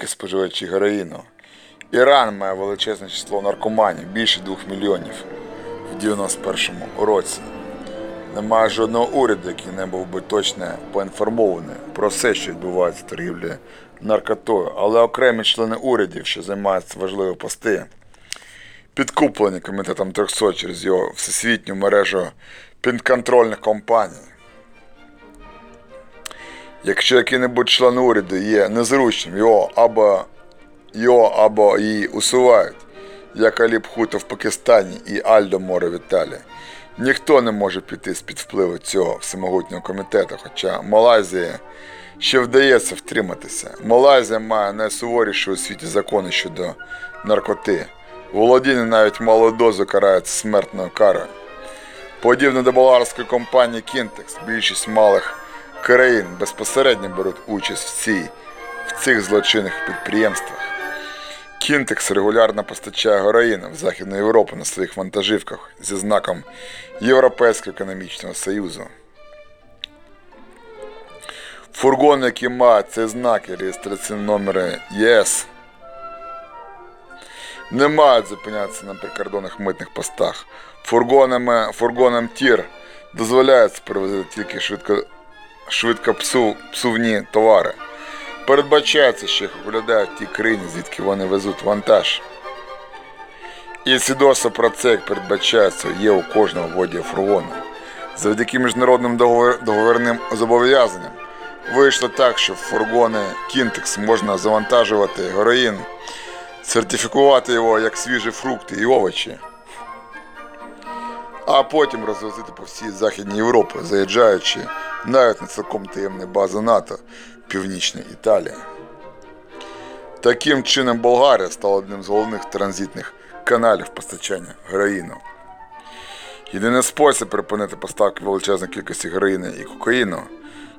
Великі споживачі героїну. Іран має величезне число наркоманів, більше 2 мільйонів в 91-му році. Немає жодного уряду, який не був би точно поінформований про все, що відбувається в торгівлі наркотою, але окремі члени урядів, що займаються важливі пости, підкуплені комітетом 300 через його всесвітню мережу підконтрольних компаній. Якщо який-небудь член уряду є незручним, його або його або її усувають, як Аліп Хуто в Пакистані і Альдо Море в Італії. Ніхто не може піти з-під впливу цього всемогутнього комітету, хоча Малайзія ще вдається втриматися. Малайзія має найсуворіші у світі закони щодо наркоти. Володіння навіть малою дозу карається смертною карою. Подібно до болгарської компанії Кінтекс, більшість малих країн безпосередньо беруть участь в, цій, в цих злочинних підприємствах. Кінтекс регулярно постачає героїн в Західну Європу на своїх вантажівках зі знаком Європейського економічного союзу. Фургони, які мають цей знак і реєстраційні номери ЄС, не мають зупинятися на прикордонних митних постах. Фургонами, фургонам тір дозволяється перевозити тільки швидко, швидко псу, псувні товари. Передбачається, що їх оглядають ті країни, звідки вони везуть вантаж. І свідоцтво про це, як передбачається, є у кожного водія фургону. Завдяки міжнародним договірним зобов'язанням вийшло так, що в фургони Кінтекс можна завантажувати героїн, сертифікувати його як свіжі фрукти і овочі, а потім розвозити по всій Західній Європі, заїжджаючи навіть на цілком таємні бази НАТО в Північній Італії. Таким чином Болгарія стала одним з головних транзитних каналів постачання героїну. Єдиний спосіб припинити поставки величезної кількості героїни і кокаїну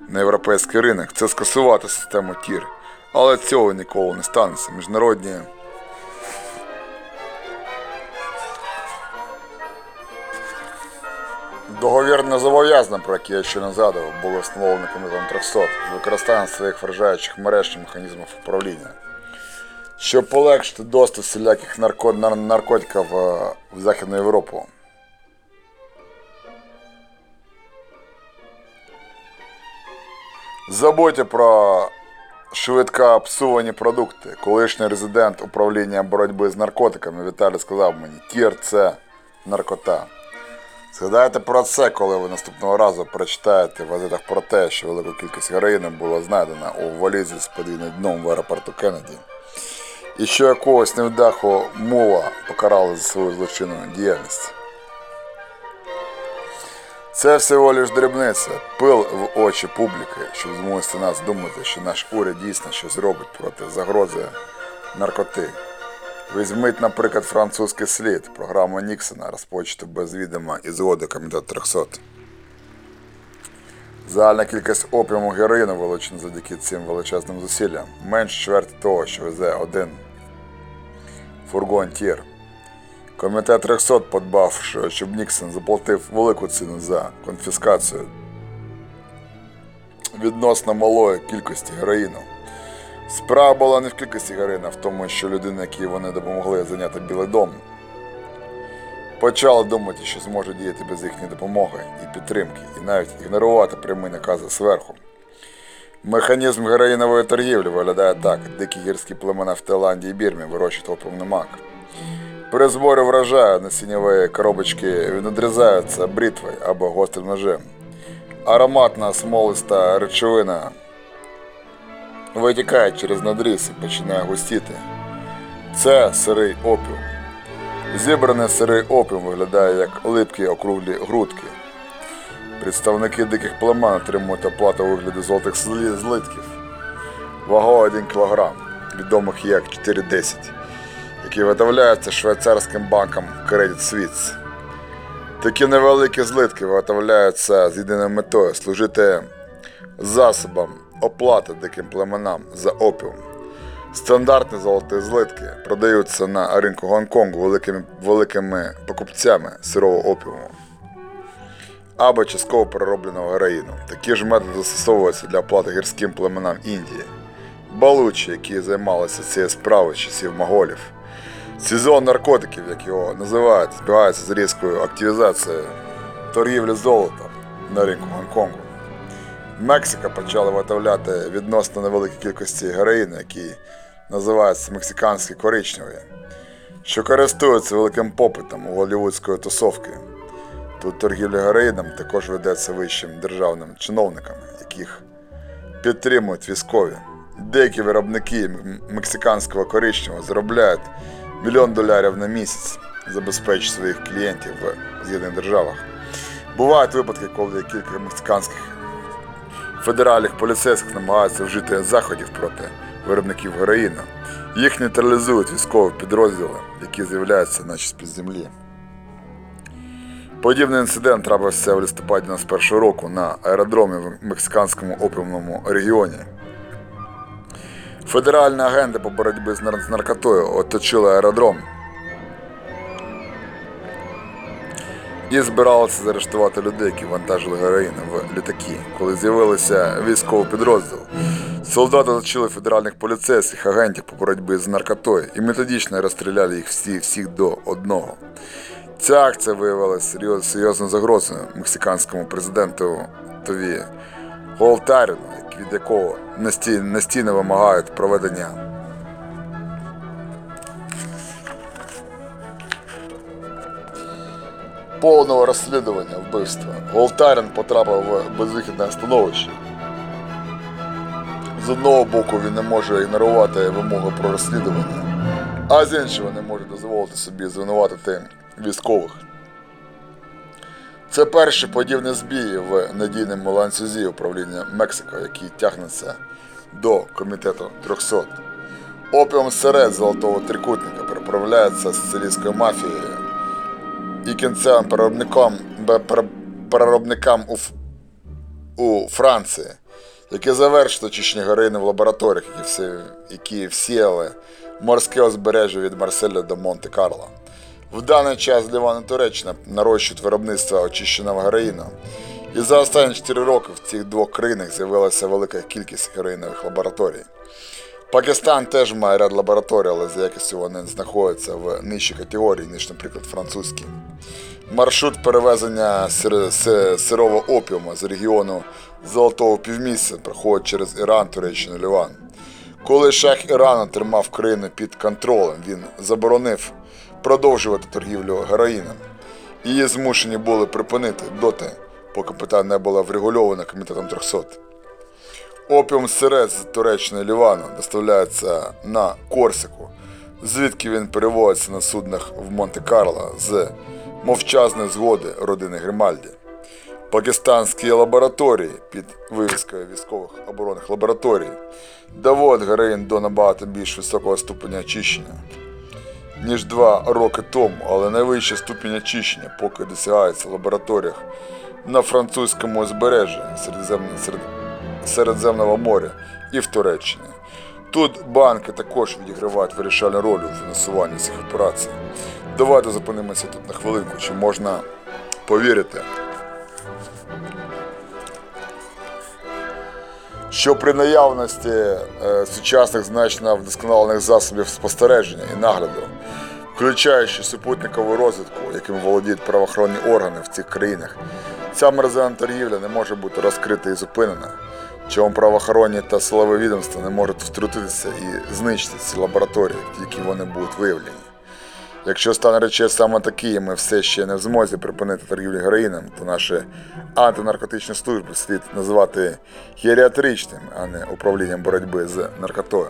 на європейський ринок це скасувати систему тір. Але цього ніколи не станеться. Міжнародні Договірне зобов'язання, про яке я ще не згадував, було встановлено комітетом 300 з використанням своїх вражаючих мереж і механізмів управління. Щоб полегшити доступ всіляких нарко... наркотиків е, в Західну Європу. Забудьте про швидко псувані продукти. Колишній резидент управління боротьби з наркотиками в Італії сказав мені, тір це наркота. Згадайте про це, коли ви наступного разу прочитаєте в газетах про те, що велика кількість героїну була знайдена у валізі з подвійним дном в аеропорту Кеннеді. І що якогось невдаху мовби покарали за свою злочинну діяльність. Це всього лиш дрібниця, пил в очі публіки, щоб змусити нас думати, що наш уряд дійсно щось робить проти загрози наркоти. Візьміть, наприклад, французький слід, програму Ніксона, розпочату без відома і згоди комітету 300. Загальна кількість опіуму героїну вилучена завдяки цим величезним зусиллям. Менш чверти того, що везе один фургон тір. Комітет 300 подбав, що- щоб Ніксон заплатив велику ціну за конфіскацію відносно малої кількості героїну. Справа була не в кількості героїна, а в тому, що людини, які вони допомогли зайняти Білий дом, почали думати, що зможуть діяти без їхньої допомоги і підтримки, і навіть ігнорувати прямі накази зверху. Механізм героїнової торгівлі виглядає так: дикі гірські племена в Таїланді і Бірмі вирощують опівний мак. При зборі врожаю насіннєвої коробочки відрізаються бритвою або гострим ножем. Ароматна смолиста речовина витікає через надріз і починає густіти. Це сирий опіум. Зібраний сирий опіум виглядає як липкі округлі грудки. Представники диких племен отримують оплату у вигляді золотих злитків. Вагою 1 кг, відомих як 4,10, які виготовляються швейцарським банком Credit Suisse. Такі невеликі злитки виготовляються з єдиною метою служити засобом оплати диким племенам за опіум. Стандартні золоті злитки продаються на ринку Гонконгу великими, великими покупцями сирого опіуму або частково переробленого героїну. Такі ж методи застосовуються для оплати гірським племенам Індії. балучі, які займалися цією справою з часів моголів. Сезон наркотиків, як його називають, збігається з різкою активізацією торгівлі золотом на ринку Гонконгу. Мексика почала виготовляти відносно невеликі кількості героїну, які називаються мексиканські коричневі, що користуються великим попитом у голлівудської тусовки. Тут торгівля героїном також ведеться вищим державним чиновниками, яких підтримують військові. Деякі виробники мексиканського коричневого заробляють мільйон доларів на місяць, забезпечують своїх клієнтів в З'єднаних державах. Бувають випадки, коли кілька мексиканських федеральних поліцейських намагаються вжити заходів проти виробників героїну. Їх нейтралізують військові підрозділи, які з'являються наче з-під землі. Подібний інцидент трапився в листопаді 91 року на аеродромі в мексиканському опіумному регіоні. Федеральні агенти по боротьбі з наркотою оточили аеродром і збиралися заарештувати людей, які вантажили героїн в літаки. Коли з'явилися військовий підрозділ, солдати оточили федеральних поліцейських агентів по боротьбі з наркотою і методично розстріляли їх всіх, всіх до одного. Ця акція виявилася серйоз- серйозною загрозою мексиканському президенту Тові Голтаріну, від якого насті- настійно вимагають проведення повного розслідування вбивства. Голтарін потрапив в безвихідне становище. З одного боку він не може ігнорувати вимоги про розслідування, а з іншого не може дозволити собі звинуватити військових. Це перший подібний збій в надійному ланцюзі управління Мексико, який тягнеться до комітету 300. Опіум серед золотого трикутника переправляється з сицилійською мафією і кінцевим переробником, переробникам у, у Франції, які завершили очищення героїни в лабораторіях, які, всі, які всіяли морське узбережжя від Марселя до Монте-Карло. В даний час Ліван і Туреччина нарощують виробництво очищеного героїну. І за останні 4 роки в цих двох країнах з'явилася велика кількість героїнових лабораторій. Пакистан теж має ряд лабораторій, але за якістю вони знаходяться в нижчій категорії, ніж, наприклад, французькі. Маршрут перевезення сир- си- сирого опіуму з регіону Золотого півмісяця проходить через Іран, Туреччину, Ліван. Коли шах Ірану тримав країну під контролем, він заборонив продовжувати торгівлю героїном. Її змушені були припинити доти, поки питання не було врегульовано комітетом 300. Опіум сирет з Туреччини Лівану доставляється на Корсику, звідки він переводиться на суднах в Монте-Карло з мовчазної згоди родини Гримальді. Пакистанські лабораторії під вивіскою військових оборонних лабораторій доводять героїн до набагато більш високого ступеня очищення, ніж два роки тому, але найвищий ступінь очищення поки досягається в лабораторіях на французькому узбережжі серед- Середземного моря і в Туреччині. Тут банки також відігравають вирішальну роль у фінансуванні цих операцій. Давайте зупинимося тут на хвилинку, чи можна повірити, що при наявності е, сучасних значно вдосконалених засобів спостереження і нагляду, включаючи супутникову розвідку, яким володіють правоохоронні органи в цих країнах, ця мерзенна торгівля не може бути розкрита і зупинена, чому правоохоронні та силові відомства не можуть втрутитися і знищити ці лабораторії, тільки вони будуть виявлені. Якщо стане речей саме такі, ми все ще не в змозі припинити торгівлю героїном, то наші антинаркотичні служби слід називати геріатричним, а не управлінням боротьби з наркотою.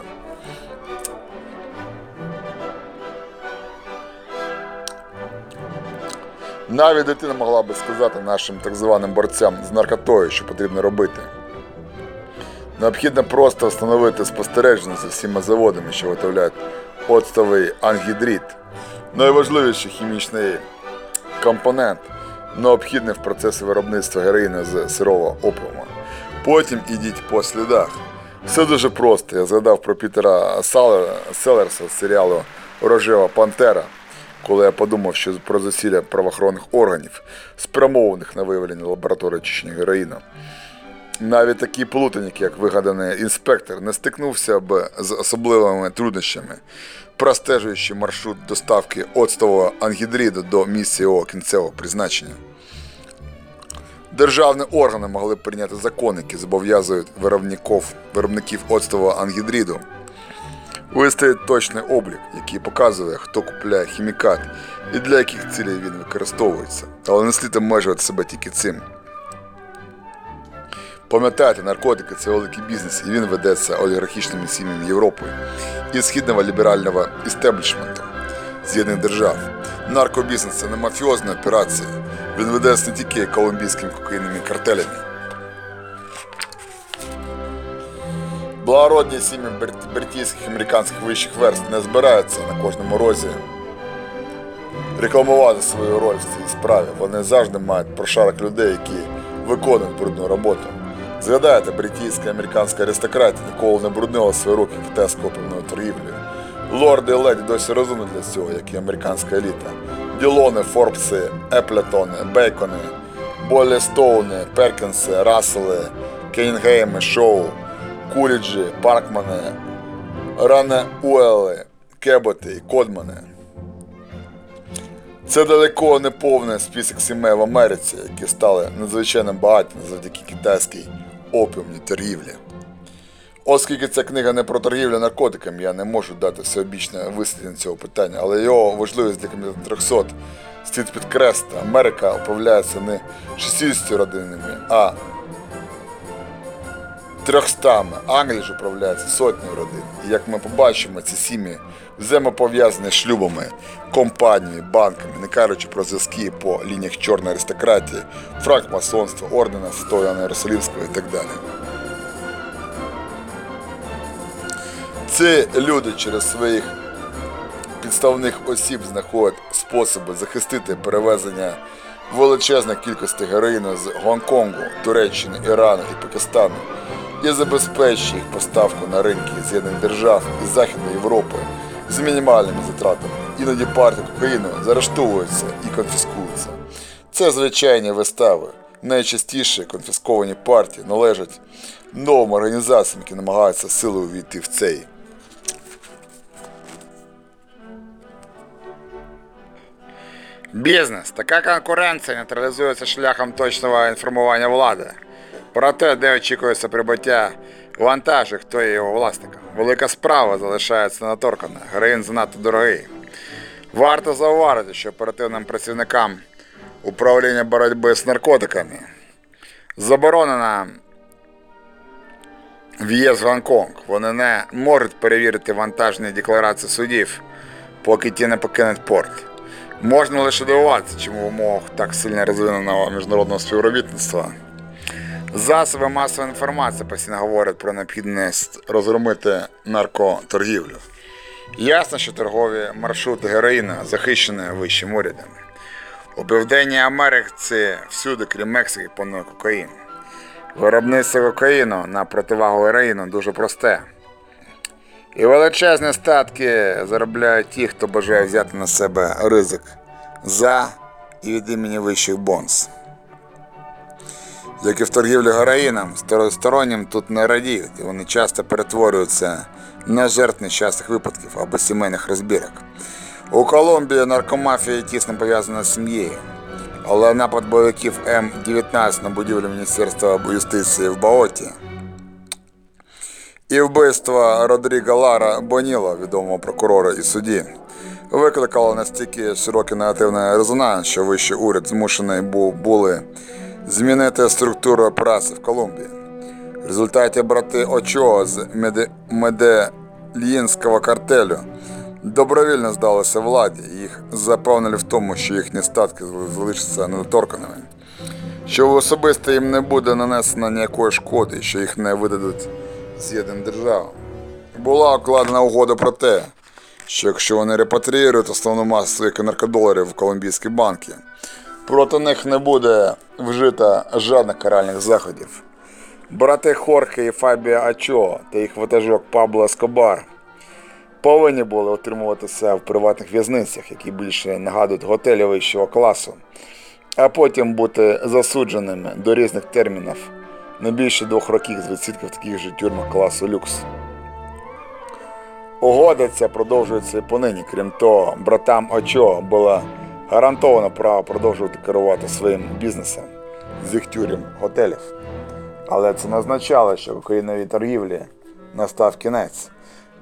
Навіть дитина могла би сказати нашим так званим борцям з наркотою, що потрібно робити. Необхідно просто встановити спостереження за всіма заводами, що виготовляють оцтовий ангідрид, найважливіший хімічний компонент, необхідний в процесі виробництва героїну з сирого опіуму. Потім ідіть по слідах. Все дуже просто. Я згадав про Пітера Селерса з серіалу Рожева Пантера, коли я подумав, що про засілля правоохоронних органів, спрямованих на виявлення лабораторії очищення героїну. Навіть такий плутаник, як вигаданий інспектор, не стикнувся б з особливими труднощами, простежуючи маршрут доставки оцтового ангідриду до місця його кінцевого призначення. Державні органи могли прийняти закони, які зобов'язують виробників, виробників оцтового ангідриду виставити точний облік, який показує, хто купляє хімікат і для яких цілей він використовується. Але не слід обмежувати себе тільки цим. Пам'ятайте, наркотики це великий бізнес, і він ведеться олігархічними сім'ями Європи і східного ліберального істеблішменту З'єднаних держав. Наркобізнес це не мафіозна операція. Він ведеться не тільки колумбійськими кокаїнними картелями. Благородні сім'ї бертійських американських вищих верст не збираються на кожному розі рекламувати свою роль в цій справі. Вони завжди мають прошарок людей, які виконують брудну роботу. Згадайте, бритійська і американська аристократія ніколи не бруднила свої руки китайською певною торгівлею. Лорди і леді досі розумні для цього, як і американська еліта. Ділони, Форбси, Еплетони, Бейкони, Болі Стоуни, Перкінси, Рассели, Кейнгейми, Шоу, Куліджі, Паркмани, Ране Уелли, Кеботи і Кодмани. Це далеко не повний список сімей в Америці, які стали надзвичайно багатими завдяки китайській опіумній торгівлі. Оскільки ця книга не про торгівлю наркотиками, я не можу дати всеобічне висвітлення цього питання, але його важливість для комітету 300 слід підкреслити. Америка управляється не 60 родинами, а 300. Англія ж управляється сотнею родин. І як ми побачимо, ці сім'ї взаємопов'язані шлюбами, компаніями, банками, не кажучи про зв'язки по лініях чорної аристократії, франкмасонства, ордена Святого Єрусалимського і так далі. Ці люди через своїх підставних осіб знаходять способи захистити перевезення величезної кількості героїну з Гонконгу, Туреччини, Ірану і Пакистану і забезпечує їх поставку на ринки З'єднаних Держав і Західної Європи з мінімальними затратами. Іноді партії кокаїну заарештовуються і конфіскуються. Це звичайні вистави. Найчастіше конфісковані партії належать новим організаціям, які намагаються силою війти в цей Бізнес. Така конкуренція нейтралізується шляхом точного інформування влади про те, де очікується прибуття вантажу, хто є його власником. Велика справа залишається наторкана. Героїн занадто дорогий. Варто зауважити, що оперативним працівникам управління боротьби з наркотиками заборонена в'їзд в Гонконг. Вони не можуть перевірити вантажні декларації судів, поки ті не покинуть порт. Можна лише дивуватися, чому в умовах так сильно розвиненого міжнародного співробітництва. Засоби масової інформації постійно говорять про необхідність розгромити наркоторгівлю. Ясно, що торгові маршрути героїна захищені вищим урядом. У Південній Америці всюди, крім Мексики, панує кокаїн. Виробництво кокаїну на противагу героїну дуже просте. І величезні статки заробляють ті, хто бажає взяти на себе ризик за і від імені вищих бонз. Як і в торгівлі героїном, стороннім тут не радіють, і вони часто перетворюються на жертв нещасних випадків або сімейних розбірок. У Колумбії наркомафія тісно пов'язана з сім'єю, але напад бойовиків М-19 на будівлю Міністерства юстиції в Баоті і вбивство Родріга Лара Боніла, відомого прокурора і судді, викликало настільки широкий негативний резонанс, що вищий уряд змушений був були змінити структуру операцій в Колумбії. В результаті брати Очо з Меде- Медельїнського картелю добровільно здалися владі. Їх запевнили в тому, що їхні статки залишаться недоторканими, що особисто їм не буде нанесено ніякої шкоди, що їх не видадуть з'єднаним державам. Була укладена угода про те, що якщо вони репатріюють основну масу своїх наркодоларів в колумбійські банки, проти них не буде вжито жодних каральних заходів. Брати Хорхе і Фабіо Ачо та їх ватажок Пабло Ескобар повинні були утримуватися в приватних в'язницях, які більше нагадують готелі вищого класу, а потім бути засудженими до різних термінів не більше двох років з відсідки в таких же тюрмах класу люкс. Угода ця продовжується і понині. Крім того, братам Очо було гарантовано право продовжувати керувати своїм бізнесом з їхтюрем готелів. Але це не означало, що кокаїновій торгівлі настав кінець.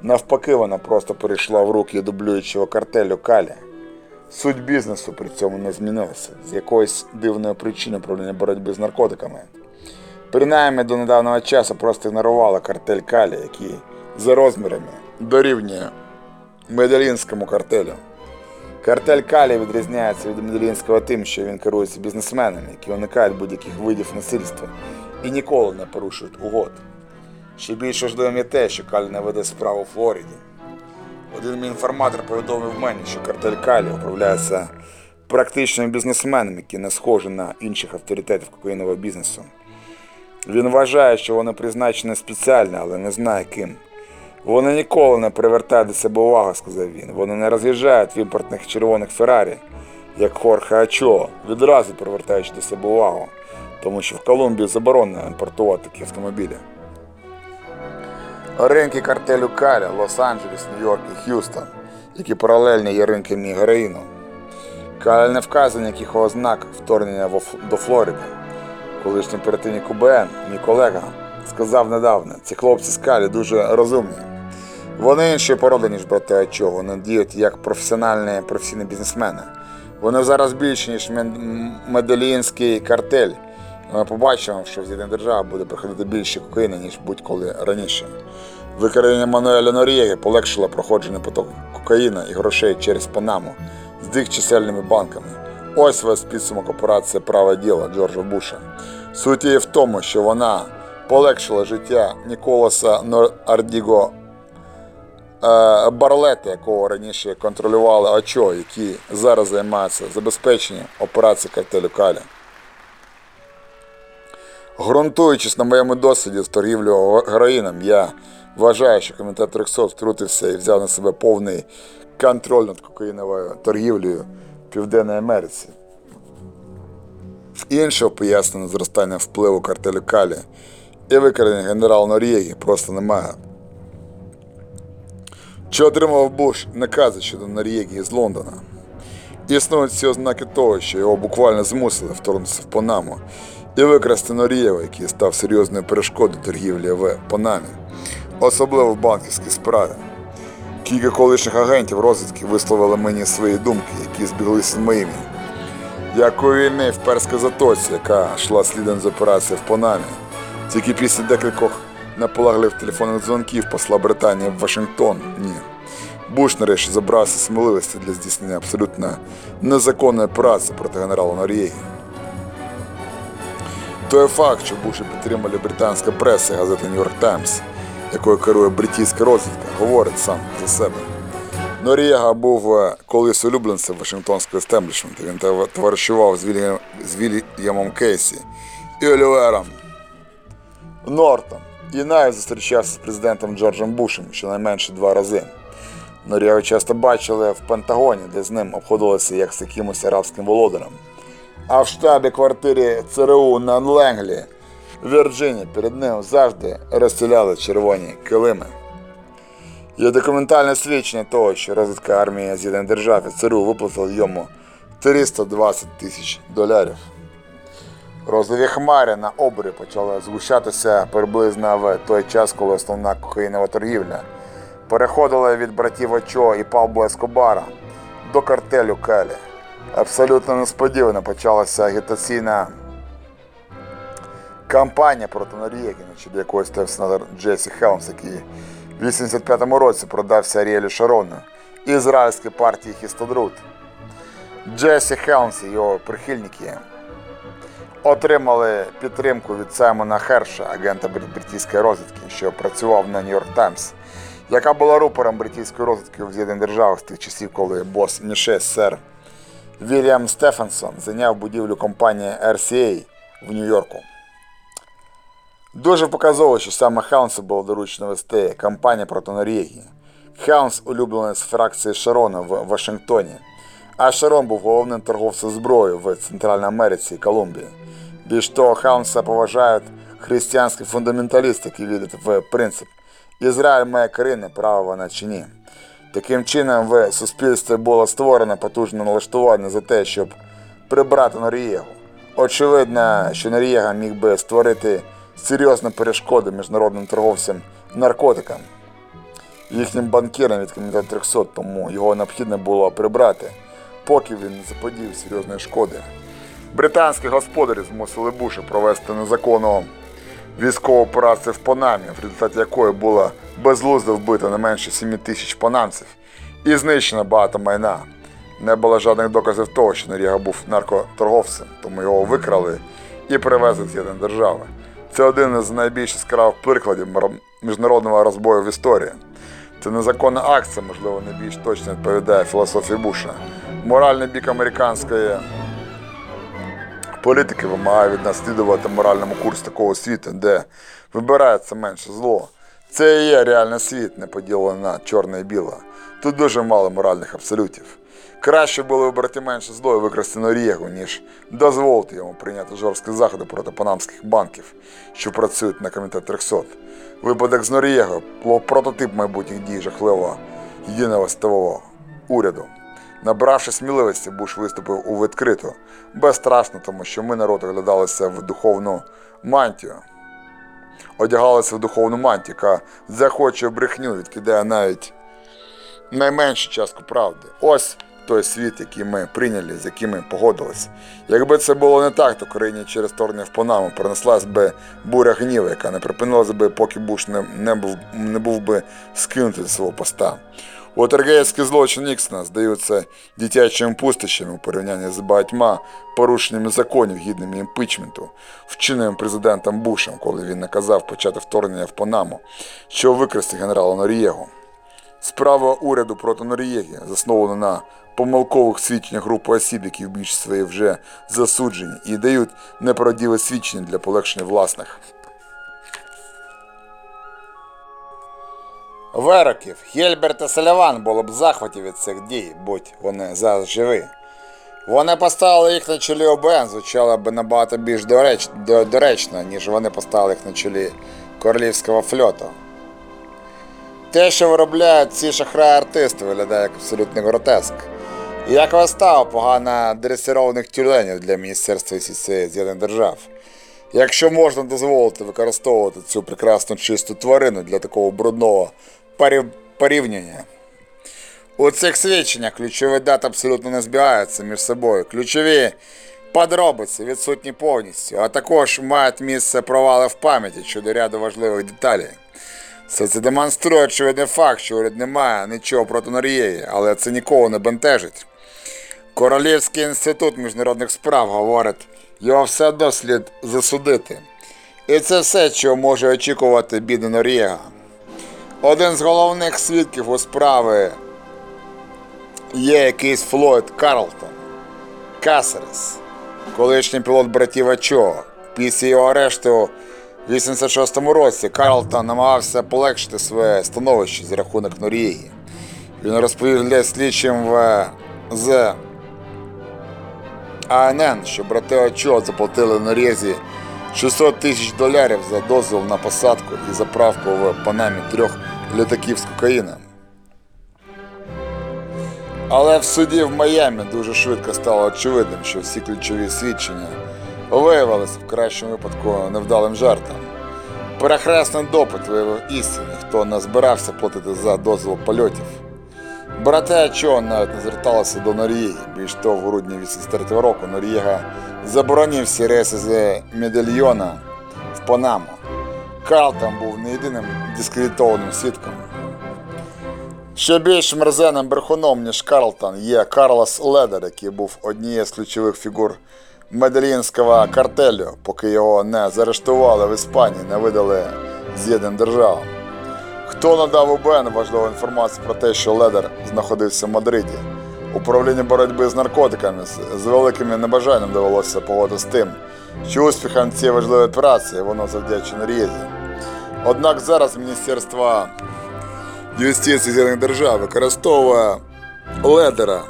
Навпаки, вона просто перейшла в руки дублюючого картелю Калі. Суть бізнесу при цьому не змінилася. З якоїсь дивної причини управління боротьби з наркотиками. Принаймні до недавнього часу просто ігнорувала картель Калі, який за розмірами дорівнює меделінському картелю. Картель Калі відрізняється від меделінського тим, що він керується бізнесменами, які уникають будь-яких видів насильства і ніколи не порушують угод. Ще більш важливим є те, що Калі не веде справу у Флориді. Один мій інформатор повідомив мені, що картель Калі управляється практичними бізнесменами, які не схожі на інших авторитетів кокаїнового бізнесу. Він вважає, що вони призначені спеціально, але не знає ким. Вони ніколи не привертають до себе увагу, сказав він. Вони не роз'їжджають в імпортних червоних Феррарі, як Хорхе Ачо, відразу привертаючи до себе увагу, тому що в Колумбії заборонено імпортувати такі автомобілі. Ринки картелю Каля, Лос-Анджелес, Нью-Йорк і Х'юстон, які паралельні є ринками героїну. Каль не вказані яких ознак вторгнення до Флориди. Колишній оперативник УБН, мій колега, сказав недавно, ці хлопці з Калі дуже розумні. Вони інші породи, ніж брати Ачо, вони діють як професіональні професійні бізнесмени. Вони зараз більше, ніж Мен- М- Медельїнський картель. Ми побачимо, що в з'єднання держава буде приходити більше кокаїни, ніж будь-коли раніше. Викрадення Мануеля Норєги полегшило проходження потоку кокаїна і грошей через Панаму з їх чисельними банками. Ось весь підсумок операції Праве діло Джорджа Буша. Суть її в тому, що вона полегшила життя Ніколаса Нор- Ардіго е, Барлета, якого раніше контролювали Очо, які зараз займаються забезпеченням операції картелю Каля. Ґрунтуючись на моєму досвіді з торгівлею героїном, я вважаю, що комітет 300 втрутився і взяв на себе повний контроль над кокаїновою торгівлею в Південній Америці. Іншого пояснення зростання впливу картелю Калі і викрадення генерала Норєгі просто немає. Чи отримав Буш накази щодо Норєгі з Лондона? Існують всі ознаки того, що його буквально змусили вторгнутися в Панаму і викрасти Норєва, який став серйозною перешкодою торгівлі в Панамі, особливо в банківській справі. Кілька колишніх агентів розвідки висловили мені свої думки, які збіглися з моїми. Як у війни в Перській затоці, яка йшла слідом з операції в Панамі, тільки після декількох наполегливих телефонних дзвонків посла Британії в Вашингтон, ні. Буш нарешті забрався сміливості для здійснення абсолютно незаконної праці проти генерала Норєгі. Той факт, що Буша підтримали британська преса і газета Нью-Йорк Таймс, якою керує британська розвідка, говорить сам за себе. Норієга був е, колись улюбленцем Вашингтонського естеблішменту. Він товаришував з Вільямом Кейсі і Олівером Нортом. І навіть зустрічався з президентом Джорджем Бушем щонайменше два рази. Норієга часто бачили в Пентагоні, де з ним обходилися як з якимось арабським володарем. А в штабі квартирі ЦРУ на Ленглі в Вірджинії перед ним завжди розстріляли червоні килими. Є документальне свідчення того, що розвідка армії З'єднаних Держав і ЦРУ виплатила йому 320 тисяч доларів. Розові хмари на обрі почали згущатися приблизно в той час, коли основна кокаїнова торгівля переходила від братів Очо і Пабло Ескобара до картелю Калі. Абсолютно несподівано почалася агітаційна кампанія проти Норєги, на чолі якої стояв сенатор Джесі Хелмс, який в 85-му році продався Аріелю Шарону ізраїльській партії Хістадрут. Джесі Хелмс і його прихильники отримали підтримку від Саймона Херша, агента брит- британської розвідки, що працював на Нью-Йорк Таймс, яка була рупором британської розвідки в З'єднаних Державах з тих часів, коли бос МІ-6 сер Вільям Стефансон зайняв будівлю компанії RCA в Нью-Йорку. Дуже показово, що саме Хелмсу було доручено вести кампанію проти Норєгі. Хелмс улюбленець з фракції Шарона в Вашингтоні, а Шарон був головним торговцем зброєю в Центральній Америці і Колумбії. Більш того, Хелмса поважають християнський фундаменталіст, який вірить в принцип Ізраїль має країни, право вона чи ні. Таким чином, в суспільстві було створено потужне налаштування за те, щоб прибрати Норієгу. Очевидно, що Норієга міг би створити серйозну перешкоду міжнародним торговцям наркотикам, їхнім банкірам від комітету 300, тому його необхідно було прибрати, поки він не заподів серйозної шкоди. Британські господарі змусили Буша провести незаконну військову операцію в Панамі, в результаті якої було безглуздо вбито не менше 7 тисяч панамців і знищено багато майна. Не було жодних доказів того, що Норіга був наркоторговцем, тому його викрали і привезли з єдиної держави. Це один із найбільш яскравих прикладів міжнародного розбою в історії. Це незаконна акція, можливо, найбільш точно відповідає філософії Буша. Моральний бік американської політики вимагає від нас слідувати моральному курсу такого світу, де вибирається менше зло. Це і є реальний світ, не поділений на чорне і біле. Тут дуже мало моральних абсолютів. Краще було вибрати менше зло і викрасти Норієгу, ніж дозволити йому прийняти жорсткі заходи проти панамських банків, що працюють на комітет 300. Випадок з Норієго був прототип майбутніх дій жахливого єдиного світового уряду. Набравши сміливості, Буш виступив у відкриту, безстрашно, тому що ми народ оглядалися в духовну мантію. Одягалися в духовну мантію, яка захоче брехню, відкидає навіть найменшу частку правди. Ось той світ, який ми прийняли, з яким ми погодилися. Якби це було не так, то країні через вторгнення в Панаму перенеслась би буря гніву, яка не припинилася би, поки Буш не, не, був, не був би скинутий з свого поста. Уотергейські злочини Ніксона здаються дитячими пустощами у порівнянні з багатьма порушеннями законів, гідними імпічменту, вчиненим президентом Бушем, коли він наказав почати вторгнення в Панаму, щоб викрасти генерала Норієгу. Справа уряду проти Норієги заснована на помилкових свідченнях групи осіб, які в більшості своїй вже засуджені і дають неправдиве свідчення для полегшення власних. Вироків Гельберт та Саліван були б захваті від цих дій, будь вони зараз живі. Вони поставили їх на чолі ОБН, звучало б набагато більш дореч... до- доречно, ніж вони поставили їх на чолі королівського фльоту. Те, що виробляють ці шахраї-артисти, виглядає як абсолютний гротеск. Як вистава погано дресированих тюленів для Міністерства юстиції З'єднаних Держав. Якщо можна дозволити використовувати цю прекрасну чисту тварину для такого брудного порівняння. У цих свідченнях ключові дати абсолютно не збігаються між собою. Ключові подробиці відсутні повністю, а також мають місце провали в пам'яті щодо ряду важливих деталей. Все це демонструє очевидний факт, що уряд не має нічого проти Норієї, але це нікого не бентежить. Королівський інститут міжнародних справ говорить, його все одно слід засудити. І це все, чого може очікувати бідна Норієга. Один з головних свідків у справи є якийсь Флойд Карлтон, Касерес, колишній пілот братів Ачо. Після його арешту в 86-му році Карлтон намагався полегшити своє становище за рахунок Норієги. Він розповів для слідчим в з АНН, що брати Очо заплатили Норєзі 600 тисяч доларів за дозвіл на посадку і заправку в Панамі трьох літаків з кокаїном. Але в суді в Майамі дуже швидко стало очевидним, що всі ключові свідчення виявилися в кращому випадку невдалим жартом. Перехресний допит виявив істину, хто не збирався платити за дозвіл польотів. Брати Ачо навіть не зверталися до Норієги. Більш того, в грудні 83 року Норієга заборонив всі рейси з Медальйона в Панаму. Карлтон був не єдиним дискредитованим свідком. Ще більш мерзенним брехуном, ніж Карлтон, є Карлос Ледер, який був однією з ключових фігур медельїнського картелю, поки його не заарештували в Іспанії, не видали з'єднаним державам. Хто надав УБН важливу інформацію про те, що Ледер знаходився в Мадриді? Управління боротьби з наркотиками з великим небажанням довелося погодити з тим, що успіхам цієї важливої операції воно завдячує Норєзі. Однак зараз Міністерство юстиції З'єднаних Держав використовує Ледера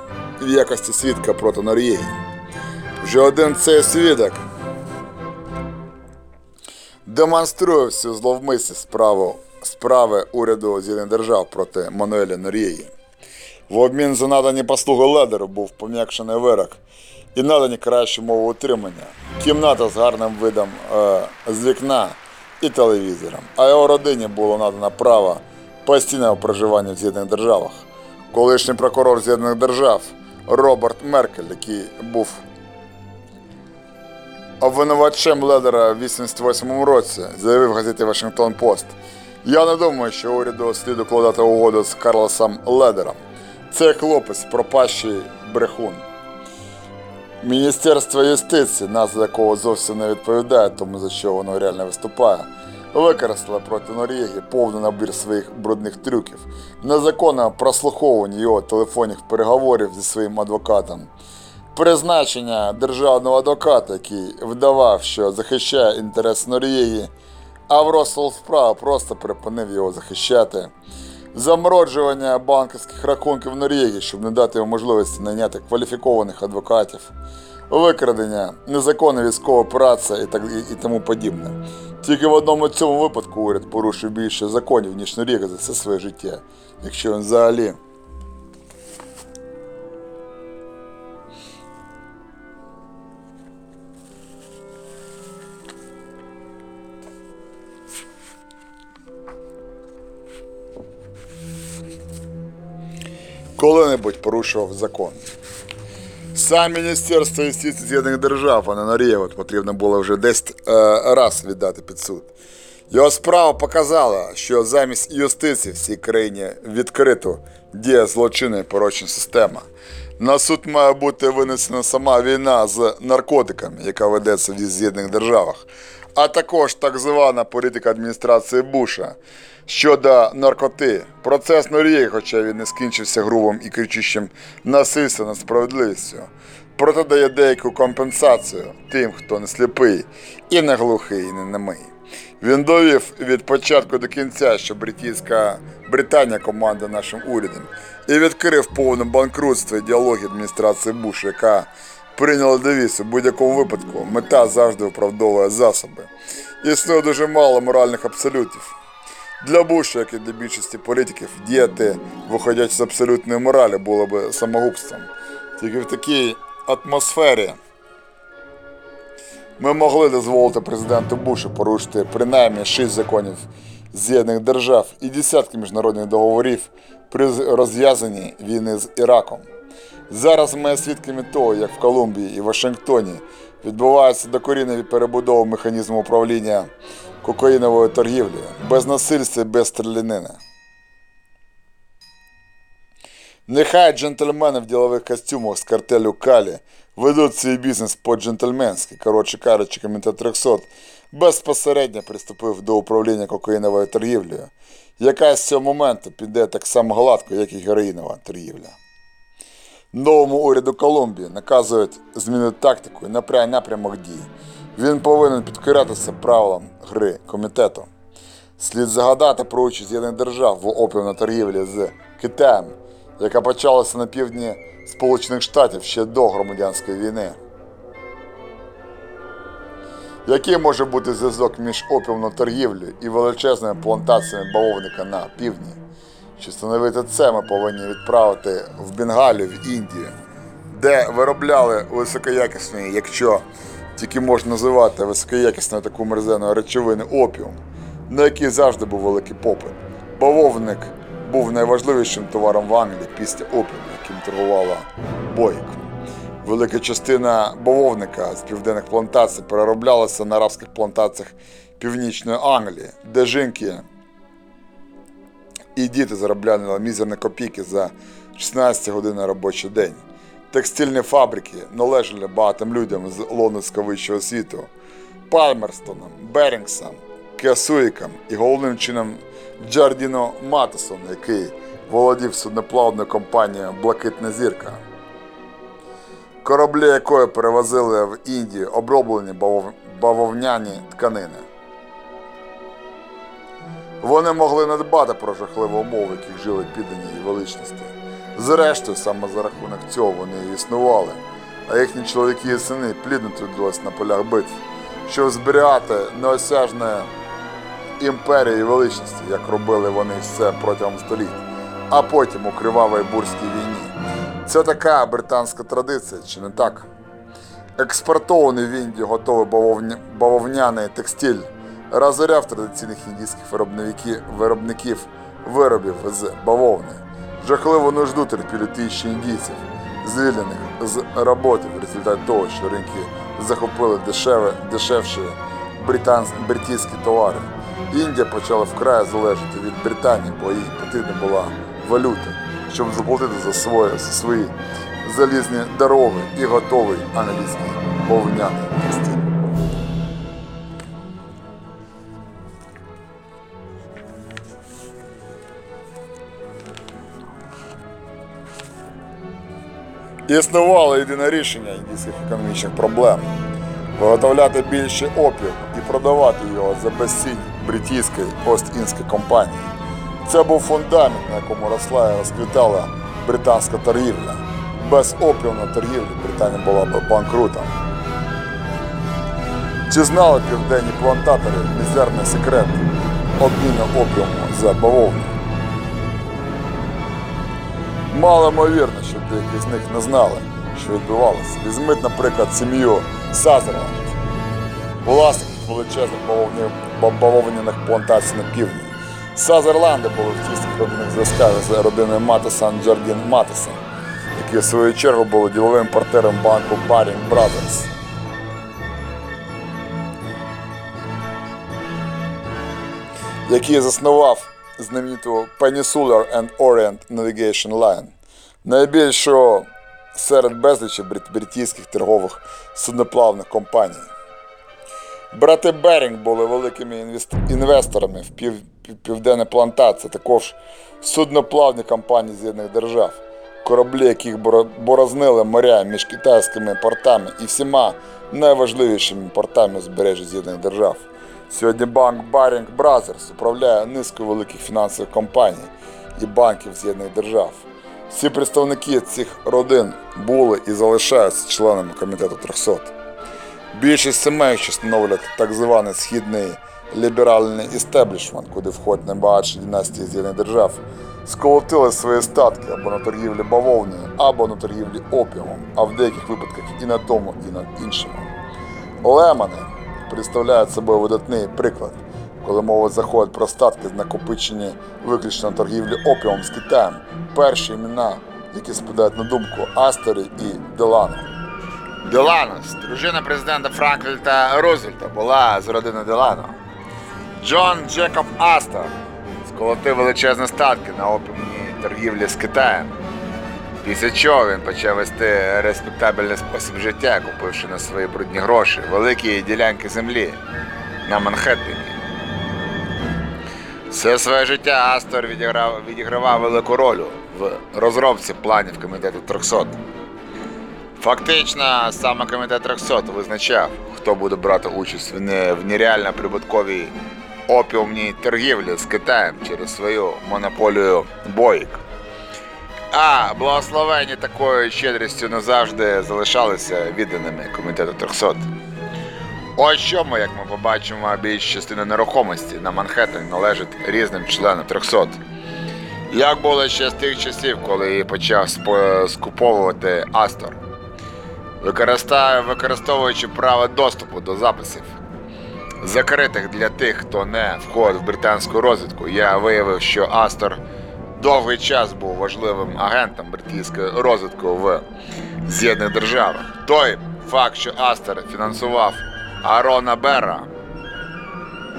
в якості свідка проти Норєги. Вже один цей свідок демонструє всю зловмисність справу, справи уряду З'єднаних Держав проти Мануеля Нор'єї. В обмін за надані послуги ледеру був пом'якшений вирок і надані кращі мови утримання, кімната з гарним видом е, з вікна і телевізором. А його родині було надано право постійного проживання в З'єднаних Державах. Колишній прокурор З'єднаних Держав Роберт Меркель, який був обвинувачем ледера в 88 році, заявив газеті Вашингтон Пост. Я не думаю, що уряду слід укладати угоду з Карлосом Ледером. Це хлопець, пропащий брехун. Міністерство юстиції, назва якого зовсім не відповідає тому, за що воно реально виступає, використало проти Норєги повний набір своїх брудних трюків, незаконне прослуховування його телефонних переговорів зі своїм адвокатом, призначення державного адвоката, який вдавав, що захищає інтерес Норєги, а в розсуд справи просто припинив його захищати. Замороджування банківських рахунків Норвегії, щоб не дати йому можливості найняти кваліфікованих адвокатів, викрадення, незаконна військова праця і, так, і, і тому подібне. Тільки в одному цьому випадку уряд порушив більше законів, ніж Норвегія за все своє життя, якщо він взагалі. Коли-небудь порушував закон. Сам Міністерство юстиції З'єднаних Держав, а не Норєва, потрібно було вже 10 е, раз віддати під суд. Його справа показала, що замість юстиції в цій країні відкрито діє злочинна і порочна система. На суд має бути винесена сама війна з наркотиками, яка ведеться в З'єднаних Державах, а також так звана політика адміністрації Буша щодо наркоти. Процес Норії, хоча він не скінчився грубим і кричущим насильством над справедливістю, проте дає деяку компенсацію тим, хто не сліпий, і не глухий, і не немий. Він довів від початку до кінця, що бритійська Британія команда нашим урядом і відкрив повне банкрутство ідеології адміністрації Буша, яка прийняла девіз у будь-якому випадку. Мета завжди виправдовує засоби. Існує дуже мало моральних абсолютів. Для Буша, як і для більшості політиків, діяти, виходячи з абсолютної моралі, було би самогубством. Тільки в такій атмосфері ми могли дозволити президенту Бушу порушити принаймні шість законів З'єднаних Держав і десятки міжнародних договорів при розв'язанні війни з Іраком. Зараз ми свідками того, як в Колумбії і Вашингтоні відбувається докорінна перебудова механізму управління кокаїновою торгівлею, без насильства без стрілянини. Нехай джентльмени в ділових костюмах з картелю Калі ведуть свій бізнес по-джентльменськи, коротше кажучи, комітет 300 безпосередньо приступив до управління кокаїновою торгівлею, яка з цього моменту піде так само гладко, як і героїнова торгівля. Новому уряду Колумбії наказують змінити тактику і напрямок дій. Він повинен підкорятися правилам гри комітету. Слід загадати про участь З'єднаних держав в опіумній торгівлі з Китаєм, яка почалася на півдні Сполучених Штатів ще до громадянської війни. Який може бути зв'язок між опіумною торгівлею і величезними плантаціями бавовника на півдні? Щоб встановити це, ми повинні відправити в Бенгалію, в Індію, де виробляли високоякісні, якщо тільки можна називати високоякісною таку мерзену речовину опіум, на який завжди був великий попит. Бавовник був найважливішим товаром в Англії після опіуму, яким торгувала Бойк. Велика частина бавовника з південних плантацій перероблялася на арабських плантаціях Північної Англії, де жінки і діти заробляли мізерні копійки за 16 годин робочий день. Текстильні фабрики належали багатим людям з лондонського вищого світу, Пальмерстоном, Берінгсом, Кеасуїком і головним чином Джардіно Матесом, який володів судноплавною компанією Блакитна зірка, кораблі якої перевозили в Індію оброблені бавов- бавовняні тканини. Вони могли не дбати про жахливі умови, в яких жили піддані її величності. Зрештою, саме за рахунок цього вони і існували, а їхні чоловіки і сини плідно трудились на полях битв. щоб зберігати неосяжне імперії величності, як робили вони все протягом століть, а потім у кривавій бурській війні. Це така британська традиція, чи не так? Експортований в Індію готовий бавовня- бавовняний текстиль розоряв традиційних індійських виробників виробів з бавовни. Жахливу нужду терпіли тисячі індійців, звільнених з роботи в результаті того, що ринки захопили дешеве, дешевші британські товари. Індія почала вкрай залежати від Британії, бо їй потрібна була валюта, щоб заплатити за, своє, за свої залізні дороги і готовий англійський бавовняний Існувало єдине рішення індійських економічних проблем виготовляти більше опію і продавати його за безцінь британської Ост-Індської компанії. Це був фундамент, на якому росла і розквітала британська торгівля. Без опіумної торгівлі Британія була б банкрутом. Чи знали південні плантатори мізерний секрет обміну опіуму за бавовну? Мало ймовірно, що деякі з них не знали, що відбувалося. Візьміть, наприклад, сім'ю Сазерленд, власників величезних бавовняних, плантацій на півдні. Сазерланди були в тісних родинних зв'язках з родиною Матесон Джардін Матесон, які в свою чергу були діловим партнером банку Baring Brothers. який заснував знамениту Peninsular and Orient Navigation Line, найбільшу серед безлічі брит- британських торгових судноплавних компаній. Брати Берінг були великими інвесторами в пів, пів- південне плантація, також судноплавні компанії З'єднаних Держав, кораблі, яких борознили моря між китайськими портами і всіма найважливішими портами узбережжя З'єднаних Держав. Сьогодні банк Baring Brothers управляє низкою великих фінансових компаній і банків З'єднаних Держав. Всі представники цих родин були і залишаються членами комітету 300. Більшість сімей, що становлять так званий східний ліберальний істеблішмент, куди входять найбагатші династії З'єднаних держав, сколотили свої статки або на торгівлі бавовною, або на торгівлі опіумом, а в деяких випадках і на тому, і на іншому. Лемани представляють собою видатний приклад, коли мова заходить про статки, накопичені виключно торгівлі опіумом з Китаєм. Перші імена, які спадають на думку Астері і Делано. Деланос, дружина президента Франкліта Рузвельта, була з родини Делано. Джон Джекоб Астер сколотив величезні статки на опіумній торгівлі з Китаєм. Після чого він почав вести респектабельний спосіб життя, купивши на свої брудні гроші великі ділянки землі на Манхеттені. Все своє життя Астор відіграв, відігравав велику роль в розробці планів комітету 300. Фактично, саме комітет 300 визначав, хто буде брати участь в, не, в нереально прибутковій опіумній торгівлі з Китаєм через свою монополію боїк. А благословені такою щедрістю не завжди залишалися відданими комітету 300. Ось чому, як ми побачимо, більш частина нерухомості на Манхеттені належить різним членам 300. Як було ще з тих часів, коли її почав скуповувати Астор, використовуючи право доступу до записів, закритих для тих, хто не входить в британську розвідку, я виявив, що Астор довгий час був важливим агентом британської розвідки в З'єднаних Державах. Той факт, що Астер фінансував Арона Берра,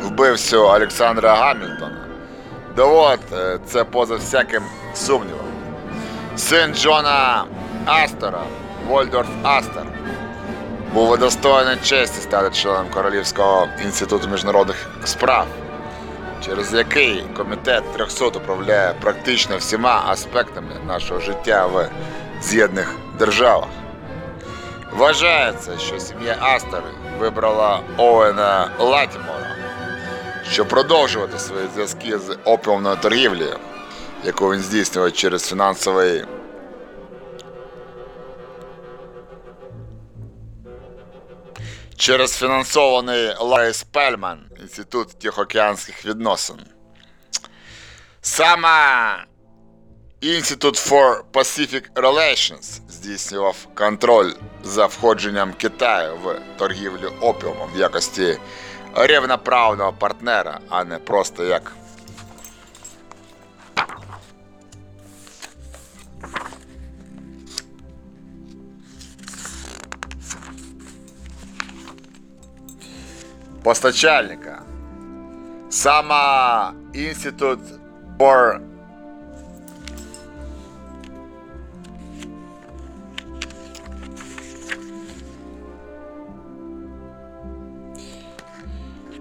вбивцю Олександра Гамільтона, доводить е, це поза всяким сумнівом. Син Джона Астора, Вольдорф Астер, був удостоєний честі стати членом Королівського інституту міжнародних справ, через який комітет 300 управляє практично всіма аспектами нашого життя в з'єднаних державах. Вважається, що сім'я Астери вибрала Оуена Латімора, щоб продовжувати свої зв'язки з опіумною торгівлею, яку він здійснював через фінансовий через фінансований Ларі Пельман Інститут Тихоокеанських відносин. Саме Інститут for Pacific Relations здійснював контроль за входженням Китаю в торгівлю опіумом в якості рівноправного партнера, а не просто як постачальника. Сама Інститут for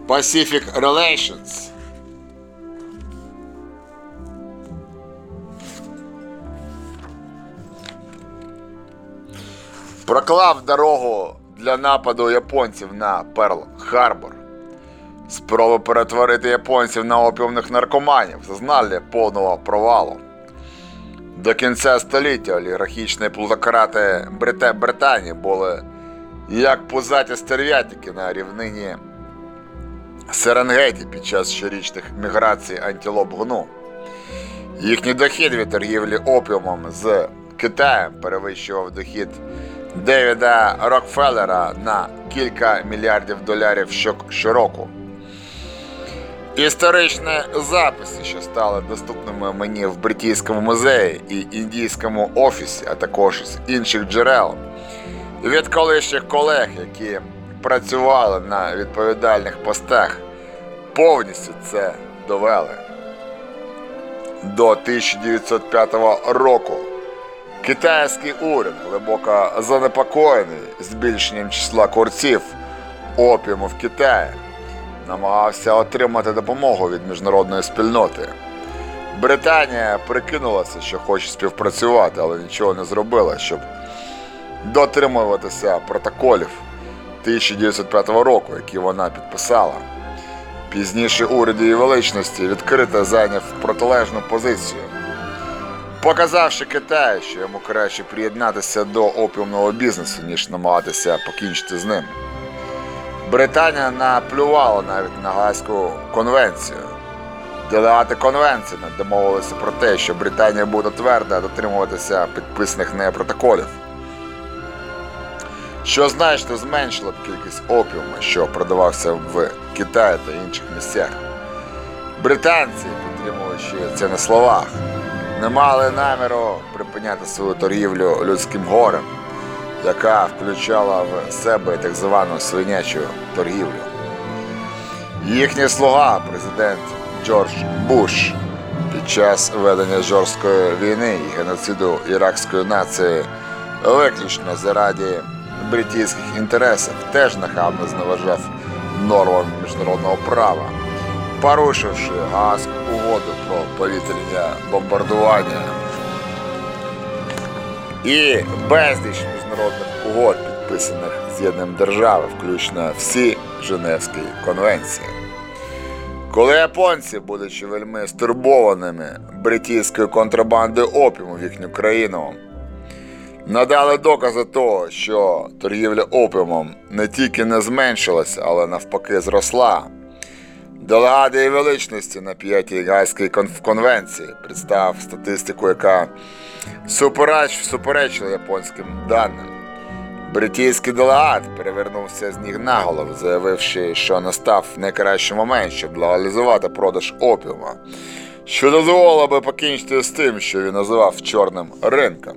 Pacific Relations проклав дорогу для нападу японців на Перл Харбор. Спроби перетворити японців на опіумних наркоманів зазнали повного провалу. До кінця століття олігархічні плутократи Брите Британії були як пузаті стерв'ятики на рівнині Серенгеті під час щорічних міграцій антилоп гну. Їхній дохід від торгівлі опіумом з Китаєм перевищував дохід Девіда Рокфеллера на кілька мільярдів доларів щороку. Історичні записи, що стали доступними мені в Бритійському музеї і індійському офісі, а також з інших джерел, від колишніх колег, які працювали на відповідальних постах, повністю це довели. До 1905 року китайський уряд глибоко занепокоєний збільшенням числа курців опіуму в Китаї, намагався отримати допомогу від міжнародної спільноти. Британія прикинулася, що хоче співпрацювати, але нічого не зробила, щоб дотримуватися протоколів 1905 року, які вона підписала. Пізніше уряд її величності відкрито зайняв протилежну позицію, показавши Китаю, що йому краще приєднатися до опіумного бізнесу, ніж намагатися покінчити з ним. Британія наплювала навіть на Гаазьку конвенцію. Делегати конвенції домовилися про те, що Британія буде твердо дотримуватися підписаних нею протоколів, що значно зменшило б кількість опіуму, що продавався в Китаї та інших місцях. Британці, підтримуючи це на словах, не мали наміру припиняти свою торгівлю людським горем, яка включала в себе так звану свинячу торгівлю. Їхній слуга, президент Джордж Буш, під час ведення жорсткої війни і геноциду іракської нації виключно заради бритійських інтересів, теж нахабно зневажав нормам міжнародного права, порушивши Гаазьку угоду про повітряне бомбардування і безліч міжнародних угод, підписаних З'єднанням держави, включно всі Женевські конвенції. Коли японці, будучи вельми стурбованими бритійською контрабандою опіуму в їхню країну, надали докази того, що торгівля опіумом не тільки не зменшилася, але навпаки зросла. Делегат її величності на п'ятій Гайській конвенції представив статистику, яка супереч, суперечила японським даним. Бритійський делегат перевернувся з ніг на голову, заявивши, що настав найкращий момент, щоб легалізувати продаж опіума, що дозволило би покінчити з тим, що він називав чорним ринком.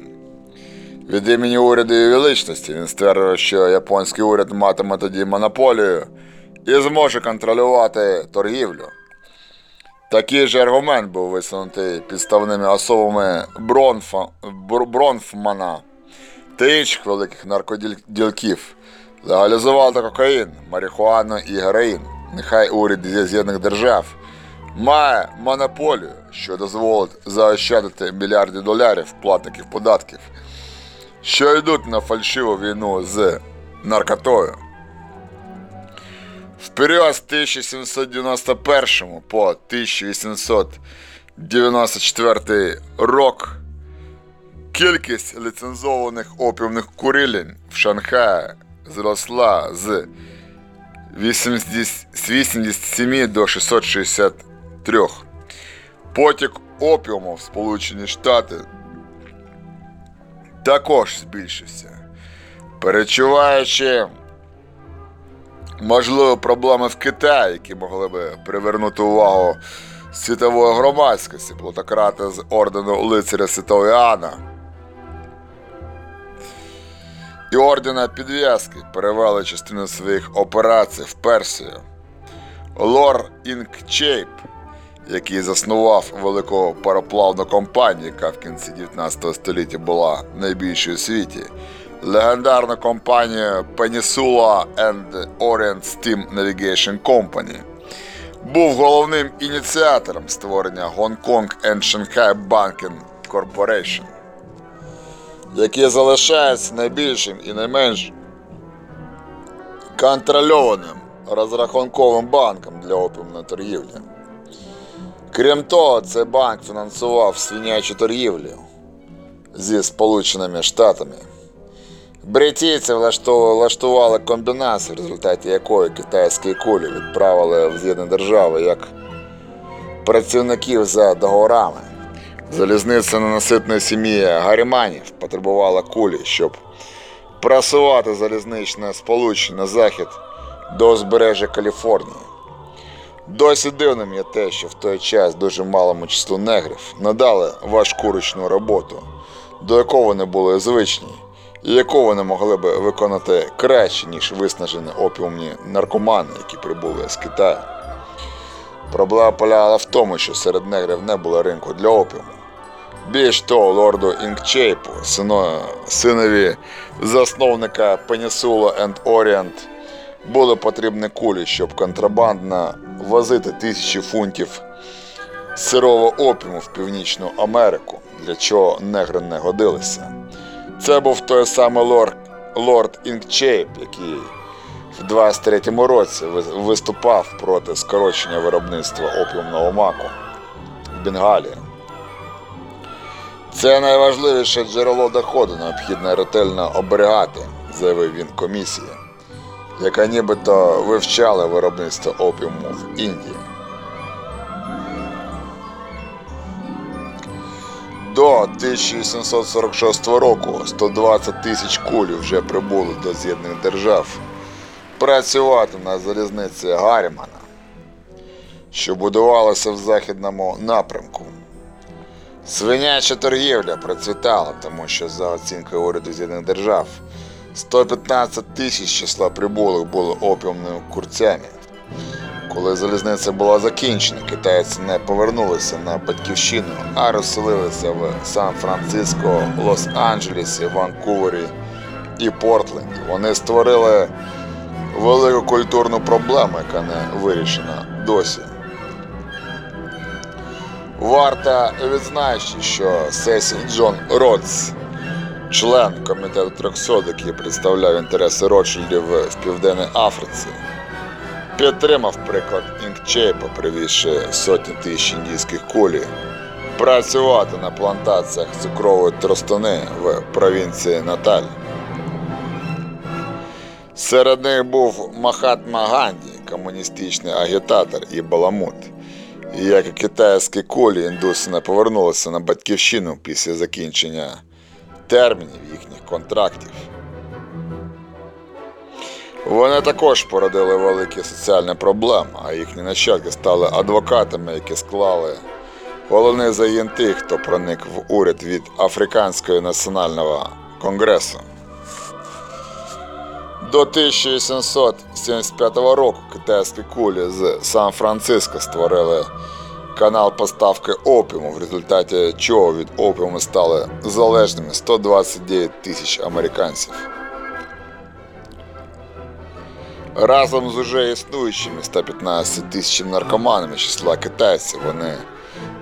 Від імені уряду і величності він стверджував, що японський уряд матиме тоді монополію і зможе контролювати торгівлю. Такий же аргумент був висунутий підставними особами Бронфа, Бронфмана та інших великих наркоділків. Легалізувати кокаїн, марихуану і героїн. Нехай уряд З'єднаних держав має монополію, що дозволить заощадити мільярди доларів платників податків, що йдуть на фальшиву війну з наркотою. В період з 1791 по 1894 рок кількість ліцензованих опіумних курилень в Шанхаї зросла з 80 з 87 до 663. Потік опіуму в Сполучені Штати також збільшився. Перечуваючи можливі проблеми в Китаї, які могли би привернути увагу світової громадськості, плутократи з ордену лицаря Святого Іоанна і ордена підв'язки перевели частину своїх операцій в Персію. Лор Інкчейп, який заснував велику пароплавну компанію, яка в кінці 19 століття була найбільшою у світі, легендарну компанію Peninsula and Orient Steam Navigation Company, був головним ініціатором створення Hong Kong and Shanghai Banking Corporation, який залишається найбільшим і найменш контрольованим розрахунковим банком для опіумної торгівлі. Крім того, цей банк фінансував свинячу торгівлю зі Сполученими Штатами. Бритійці влашту- влаштували комбінацію, в результаті якої китайські кулі відправили в З'єднані Держави як працівників за договорами. Залізниця ненаситної сім'ї Гаріманів потребувала кулі, щоб просувати залізничне сполучення на захід до узбережжя Каліфорнії. Досі дивним є те, що в той час дуже малому числу негрів надали важку ручну роботу, до якої вони були звичні, яку вони могли би виконати краще, ніж виснажені опіумні наркомани, які прибули з Китаю. Проблема полягала в тому, що серед негрів не було ринку для опіуму. Більш того, лорду Інкчейпу, сино- синові засновника Peninsula and Orient, були потрібні кулі, щоб контрабандно возити тисячі фунтів сирого опіуму в Північну Америку, для чого негри не годилися. Це був той самий лорд, лорд Інкчейп, який в 23-му році виступав проти скорочення виробництва опіумного маку в Бенгалії. Це найважливіше джерело доходу необхідно ретельно оберігати, заявив він комісії, яка нібито вивчала виробництво опіуму в Індії. До 1746 року 120 тисяч кулі вже прибули до З'єднаних Держав працювати на залізниці Гаррімана, що будувалася в західному напрямку. Свиняча торгівля процвітала, тому що за оцінкою уряду З'єднаних Держав 115 тисяч числа прибулих були опіумними курцями. Коли залізниця була закінчена, китайці не повернулися на батьківщину, а розселилися в Сан-Франциско, Лос-Анджелесі, Ванкувері і Портленді. Вони створили велику культурну проблему, яка не вирішена досі. Варто відзначити, що Сесіл Джон Родс, член комітету 300, який представляв інтереси Ротшильдів в Південній Африці, підтримав приклад Інкчейпа, привізши сотні тисяч індійських кулі, працювати на плантаціях цукрової тростини в провінції Наталь. Серед них був Махатма Ганді, комуністичний агітатор і баламут. І як і китайські кулі, індуси не повернулися на батьківщину після закінчення термінів їхніх контрактів. Вони також породили великі соціальні проблеми, а їхні нащадки стали адвокатами, які склали головний загін тих, хто проник в уряд від Африканського національного конгресу. До 1875 року китайські кулі з Сан-Франциско створили канал поставки опіуму, в результаті чого від опіуму стали залежними 129 тисяч американців. Разом з уже існуючими 115 тисячами наркоманами числа китайців вони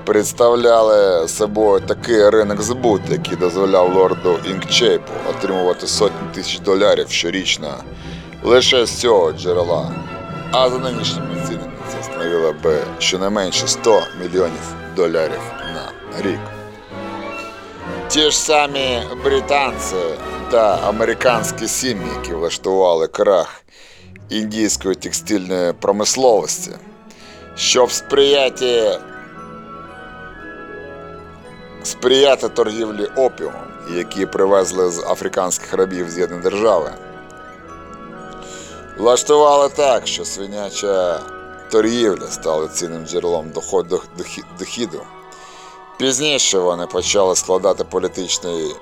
представляли собою такий ринок збуту, який дозволяв лорду Інкчейпу отримувати сотні тисяч доларів щорічно лише з цього джерела. А за нинішніми цінами це становило би щонайменше 100 мільйонів доларів на рік. Ті ж самі британці та американські сім'ї, які влаштували крах індійської текстильної промисловості, щоб сприяти, сприяти торгівлі опіумом, які привезли з африканських рабів з'єднані держави. Влаштували так, що свиняча торгівля стала цінним джерелом доходу, дохі- дохіду. Пізніше вони почали складати політичні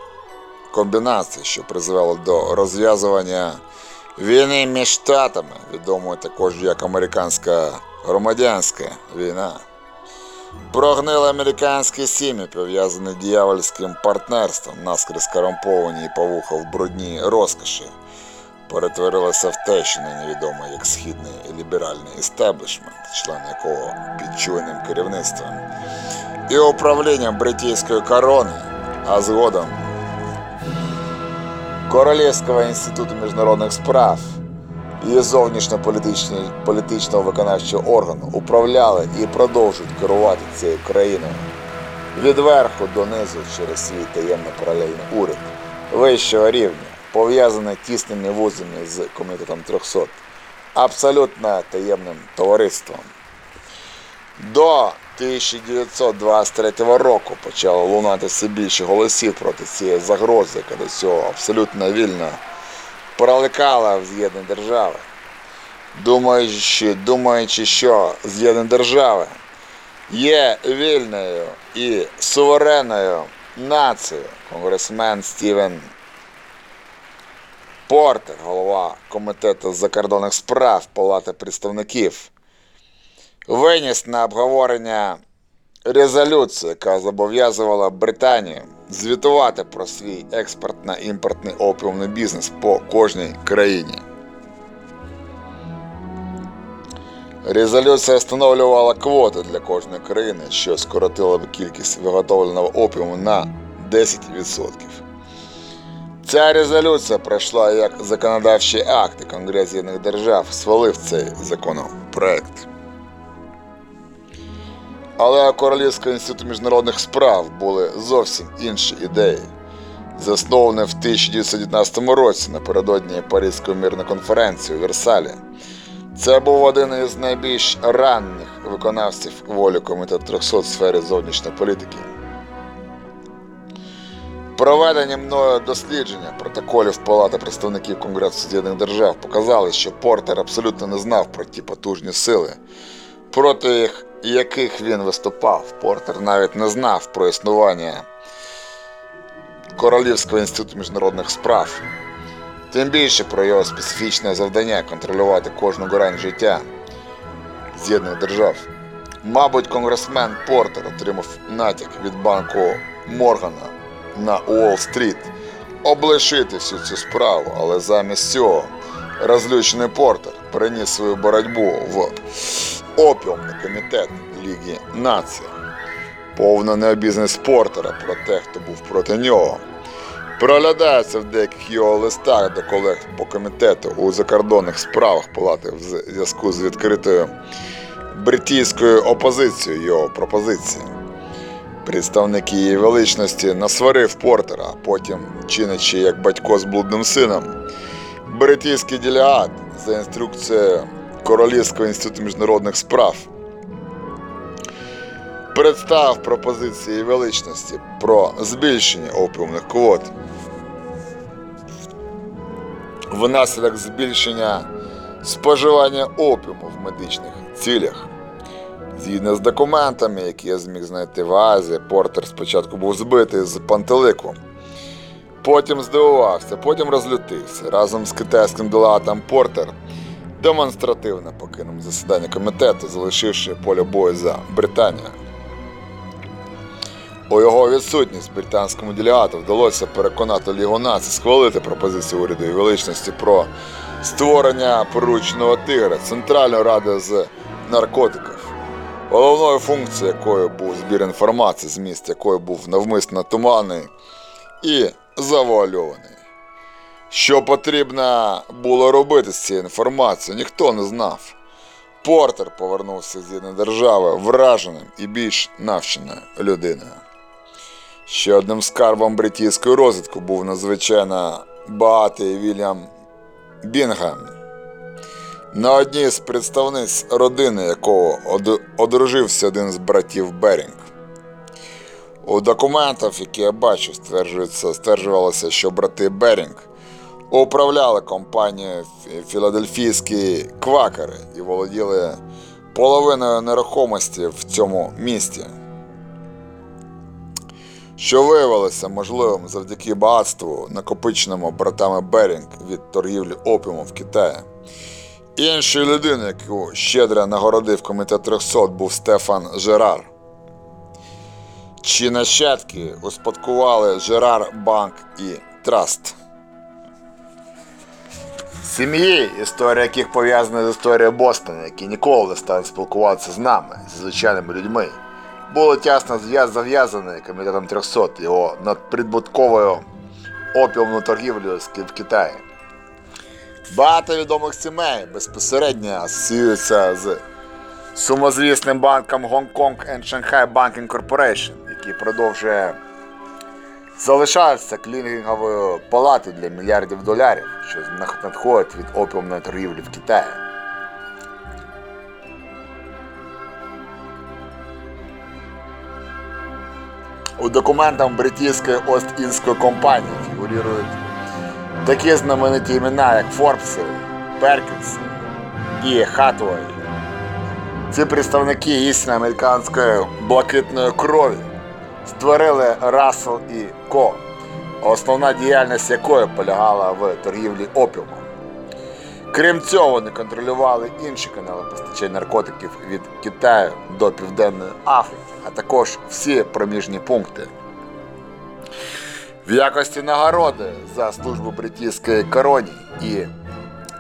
комбінації, що призвело до розв'язування війни між штатами, відомої також як американська громадянська війна. Прогнили американські сім'ї, пов'язані діявольським партнерством, наскрізь корумповані і повуха в брудній розкоші, перетворилися в те, що нині відомо як східний ліберальний істеблішмент, члени якого під чуйним керівництвом і управлінням британської корони, а згодом Королівського інституту міжнародних справ і зовнішньополітичного політичного виконавчого органу управляли і продовжують керувати цією країною від верху до низу через свій таємний паралельний уряд вищого рівня, пов'язаний тісними вузами з комітетом 300, абсолютно таємним товариством. До 1923 року почало лунати все більше голосів проти цієї загрози, яка до цього абсолютно вільно проникала в з'єднані держави. Думаючи, думаючи, що з'єднані держави є вільною і суверенною нацією, конгресмен Стівен Портер, голова комітету закордонних справ Палати представників, виніс на обговорення резолюцію, яка зобов'язувала Британію звітувати про свій експортно-імпортний опіумний бізнес по кожній країні. Резолюція встановлювала квоти для кожної країни, що скоротило б кількість виготовленого опіуму на 10%. Ця резолюція пройшла як законодавчий акт, і Конгрес З'єднаних Держав схвалив цей законопроект. Але у Королівського інституту міжнародних справ були зовсім інші ідеї. Засновані в 1919 році напередодні Паризької мирної конференції у Версалі. Це був один із найбільш ранніх виконавців волі Комітету 300 в сфері зовнішньої політики. Проведені мною дослідження протоколів Палати представників Конгресу З'єднаних Держав показали, що Портер абсолютно не знав про ті потужні сили, проти їх- яких він виступав. Портер навіть не знав про існування Королівського інституту міжнародних справ, тим більше про його специфічне завдання контролювати кожну грань життя З'єднаних Держав. Мабуть, конгресмен Портер отримав натяк від банку Моргана на Уолл-стріт облишити всю цю справу, але замість цього розлючений Портер переніс свою боротьбу в опіумний комітет Ліги Націй. Повна необізнаність Портера про те, хто був проти нього. Проглядається в деяких його листах до колег по комітету у закордонних справах палати в зв'язку з відкритою бритійською опозицією його пропозиції. Представник її величності насварив Портера, а потім, чинячи як батько з блудним сином, бритійський делегат за інструкцією Королівського інституту міжнародних справ представив пропозиції величності про збільшення опіумних квот. Внаслідок збільшення споживання опіуму в медичних цілях. Згідно з документами, які я зміг знайти в Азії, Портер спочатку був збитий з пантелику, потім здивувався, потім розлютився. Разом з китайським делегатом Портер демонстративно покинув засідання комітету, залишивши поле бою за Британію. У його відсутність британському делегату вдалося переконати Лігу націй схвалити пропозицію уряду і величності про створення поручного тигра Центральної ради з наркотиків, головною функцією якої був збір інформації, зміст якої був навмисно туманний і завуальований. Що потрібно було робити з цією інформацією, ніхто не знав. Портер повернувся з єдиної держави враженим і більш навченою людиною. Ще одним скарбом бритійської розвідки був надзвичайно багатий Вільям Бінгем. На одній з представниць родини якого одружився один з братів Берінг. У документах, які я бачу, стверджується, стверджувалося, що брати Берінг управляли компанією Філадельфійські квакери і володіли половиною нерухомості в цьому місті. Що виявилося можливим завдяки багатству, накопиченому братами Берінг від торгівлі опіумом в Китаї. Іншою людиною, яку щедро нагородив комітет 300, був Стефан Жерар. Чи нащадки успадкували Жерар Банк і Траст. Сім'ї, історія яких пов'язана з історією Бостона, які ніколи не стануть спілкуватися з нами, зі звичайними людьми, було тясно зав'язане комітетом 300 його надприбутковою опіумною торгівлею в Китаї. Багато відомих сімей безпосередньо асоціюються з сумозвісним банком Hong Kong and Shanghai Banking Corporation, який продовжує залишатися клінінговою палатою для мільярдів доларів, що надходять від опіумної торгівлі в Китаї. У документах британської Ост-Індської компанії фігурують такі знамениті імена, як Форбс, Перкінс і Хатвей. Ці представники істинно американської блакитної крові створили Рассел і Ко, основна діяльність якої полягала в торгівлі опіумом. Крім цього, вони контролювали інші канали постачання наркотиків від Китаю до Південної Африки, а також всі проміжні пункти. В якості нагороди за службу британської короні і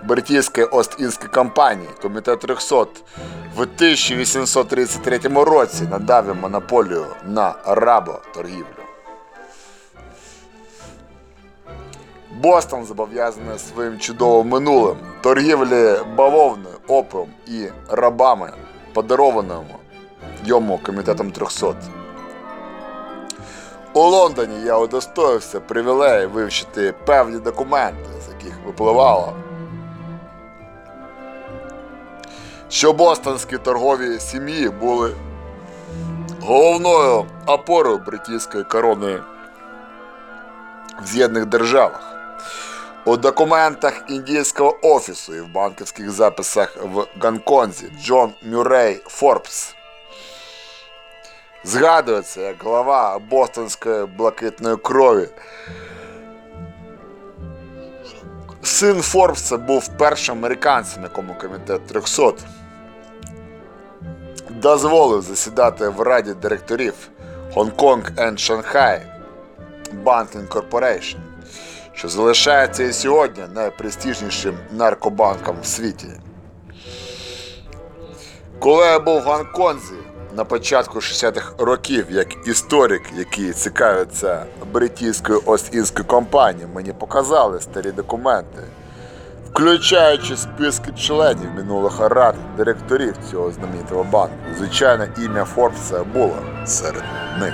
британської Ост-Індської компанії Комітет 300 в 1833 році надав монополію на работоргівлю. Бостон зобов'язаний своїм чудовим минулим торгівлі бавовною, опіум і рабами, подарованими йому комітетом 300. У Лондоні я удостоївся привілею вивчити певні документи, з яких випливало, що бостонські торгові сім'ї були головною опорою британської корони в З'єднаних Державах. У документах індійського офісу і в банківських записах в Гонконзі Джон Мюррей Форбс згадується як глава Бостонської блакитної крові. Син Форбса був першим американцем, якому комітет 300 дозволив засідати в раді директорів Hong Kong and Shanghai Banking Corporation, що залишається і сьогодні найпрестижнішим наркобанком в світі. Коли я був в Гонконзі на початку 60-х років, як історик, який цікавиться британською Ост-Індською компанією, мені показали старі документи, включаючи списки членів минулих рад директорів цього знаменитого банку. Звичайно, ім'я Форбса було серед них.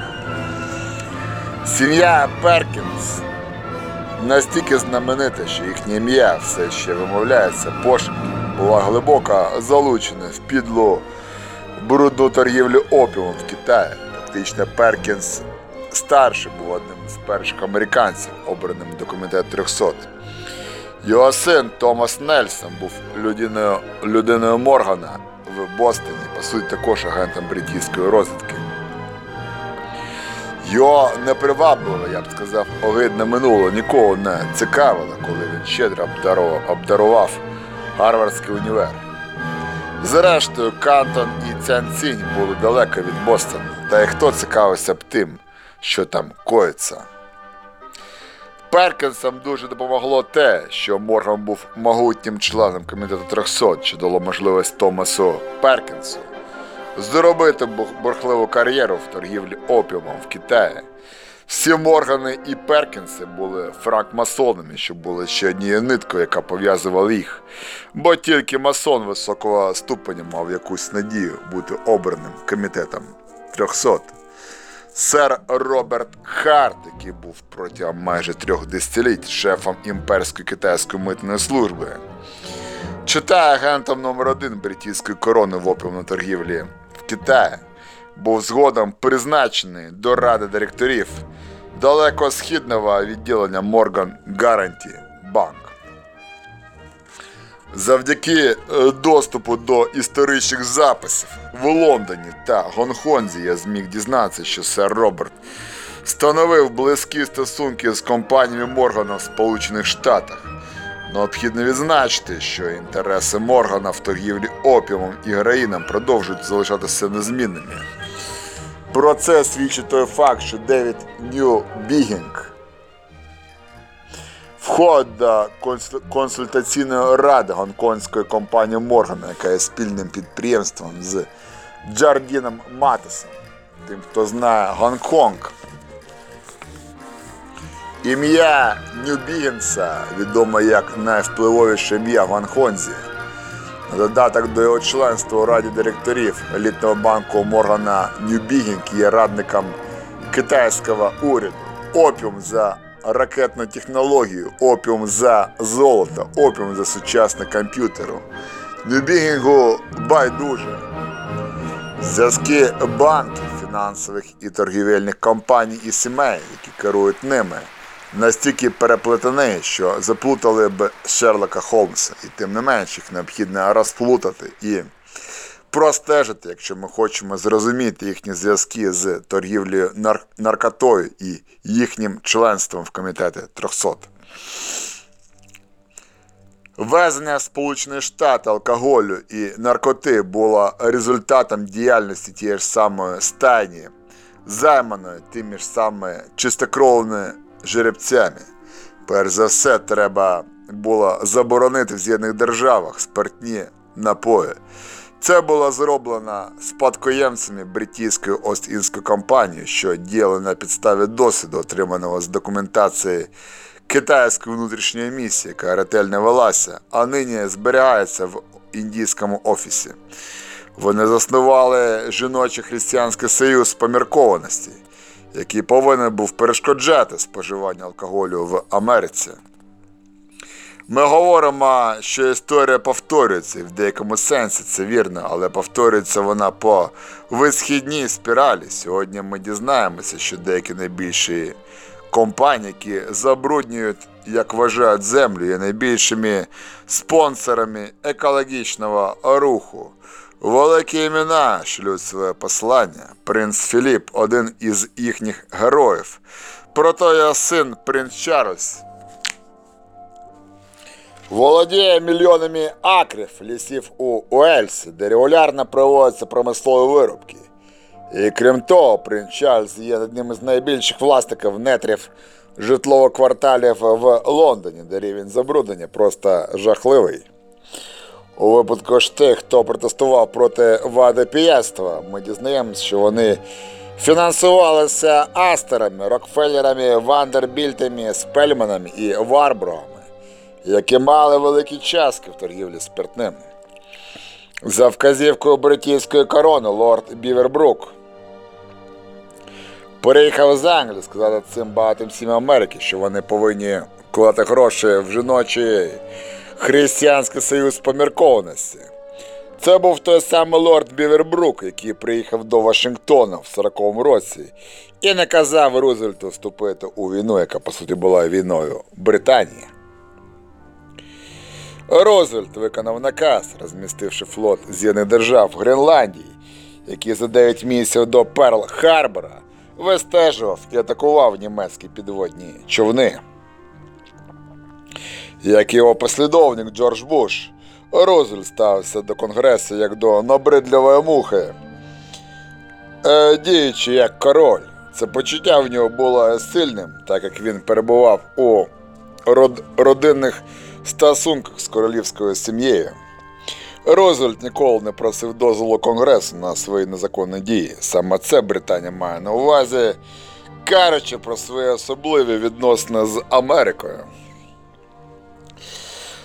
Сім'я Перкінс настільки знаменита, що їхнє ім'я все ще вимовляється пошепки, була глибоко залучена в підлу брудну торгівлю опіумом в Китаї. Фактично Перкінс старший був одним з перших американців, обраним до комітету 300. Його син Томас Нельсон був людиною, людиною Моргана в Бостоні, по суті, також агентом британської розвідки. Його не привабило, я б сказав, огидне минуле нікого не цікавило, коли він щедро обдарував Гарвардський універ. Зрештою, Кантон і Цянцінь були далеко від Бостона, та й хто цікавився б тим, що там коїться. Перкінсам дуже допомогло те, що Морган був могутнім членом комітету 300, що дало можливість Томасу Перкінсу зробити бурхливу кар'єру в торгівлі опіумом в Китаї. Всі Моргани і Перкінси були франкмасонами, що були ще однією ниткою, яка пов'язувала їх. Бо тільки масон високого ступеня мав якусь надію бути обраним комітетом 300. Сер Роберт Харт, який був протягом майже трьох десятиліть шефом імперської китайської митної служби, читає агентом номер один бритійської корони в опіумній торгівлі в Китаї, був згодом призначений до ради директорів далекосхідного відділення Morgan Guarantee Bank. Завдяки е, доступу до історичних записів в Лондоні та Гонконзі я зміг дізнатися, що сер Роберт встановив близькі стосунки з компаніями Моргана в Сполучених Штатах. Необхідно відзначити, що інтереси Моргана в торгівлі опіумом і героїном продовжують залишатися незмінними. Про це свідчить той факт, що Девід Ньюбігінг входить до консультаційної ради гонконгської компанії Моргана, яка є спільним підприємством з Джардіном Матисом. Тим, хто знає Гонконг. Ім'я Ньюбігінга відоме як найвпливовіше ім'я в Гонконзі. Додаток до його членства у раді директорів елітного банку Моргана Ньюбігінг є радником китайського уряду. Опіум за ракетну технологію, опіум за золото, опіум за сучасне комп'ютеру. Ньюбігінгу байдуже. Зв'язки банків, фінансових і торгівельних компаній і сімей, які керують ними, настільки переплетені, що заплутали б Шерлока Холмса, і тим не менш їх необхідно розплутати і простежити, якщо ми хочемо зрозуміти їхні зв'язки з торгівлею нар- наркотою і їхнім членством в комітеті 300. Ввезення в Сполучені Штати алкоголю і наркоти було результатом діяльності тієї ж самої стайні, займаної тими ж самими чистокровними жеребцями. Перш за все, треба було заборонити в З'єднаних Державах спиртні напої. Це було зроблено спадкоємцями бритійської Ост-Індської компанії, що діяли на підставі досвіду, отриманого з документації китайської внутрішньої місії, яка ретельно велася, а нині зберігається в індійському офісі. Вони заснували жіночий християнський союз поміркованості, який повинен був перешкоджати споживанню алкоголю в Америці. Ми говоримо, що історія повторюється, і в деякому сенсі це вірно, але повторюється вона по висхідній спіралі. Сьогодні ми дізнаємося, що деякі найбільші компанії, які забруднюють, як вважають, землю, є найбільшими спонсорами екологічного руху. Великі імена шлють своє послання. Принц Філіп один із їхніх героїв. Проте його син принц Чарльз володіє мільйонами акрів лісів у Уельсі, де регулярно проводяться промислові виробки. І крім того, принц Чарльз є одним із найбільших власників нетрів житлових кварталів в Лондоні, де рівень забруднення просто жахливий. У випадку ж тих, хто протестував проти вади пієства, ми дізнаємося, що вони фінансувалися Астерами, Рокфеллерами, Вандербільтами, Спельманами і Варброгами, які мали великі частки в торгівлі спиртним. За вказівкою бритійської корони лорд Бівербрук переїхав з Англії сказати цим багатим сім'ям Америки, що вони повинні вкладати гроші в жіночий християнський союз поміркованості. Це був той самий лорд Бівербрук, який приїхав до Вашингтона в 40-му році і наказав Рузвельту вступити у війну, яка по суті була війною Британії. Рузвельт виконав наказ, розмістивши флот З'єднаних держав в Гренландії, який за 9 місяців до Перл Харбора вистежував і атакував німецькі підводні човни. Як його послідовник Джордж Буш, Рузвельт ставився до Конгресу як до набридливої мухи, е, діючи як король. Це почуття в нього було сильним, так як він перебував у род- родинних стосунках з королівською сім'єю. Рузвельт ніколи не просив дозволу Конгресу на свої незаконні дії. Саме це Британія має на увазі, кажучи про свої особливі відносини з Америкою.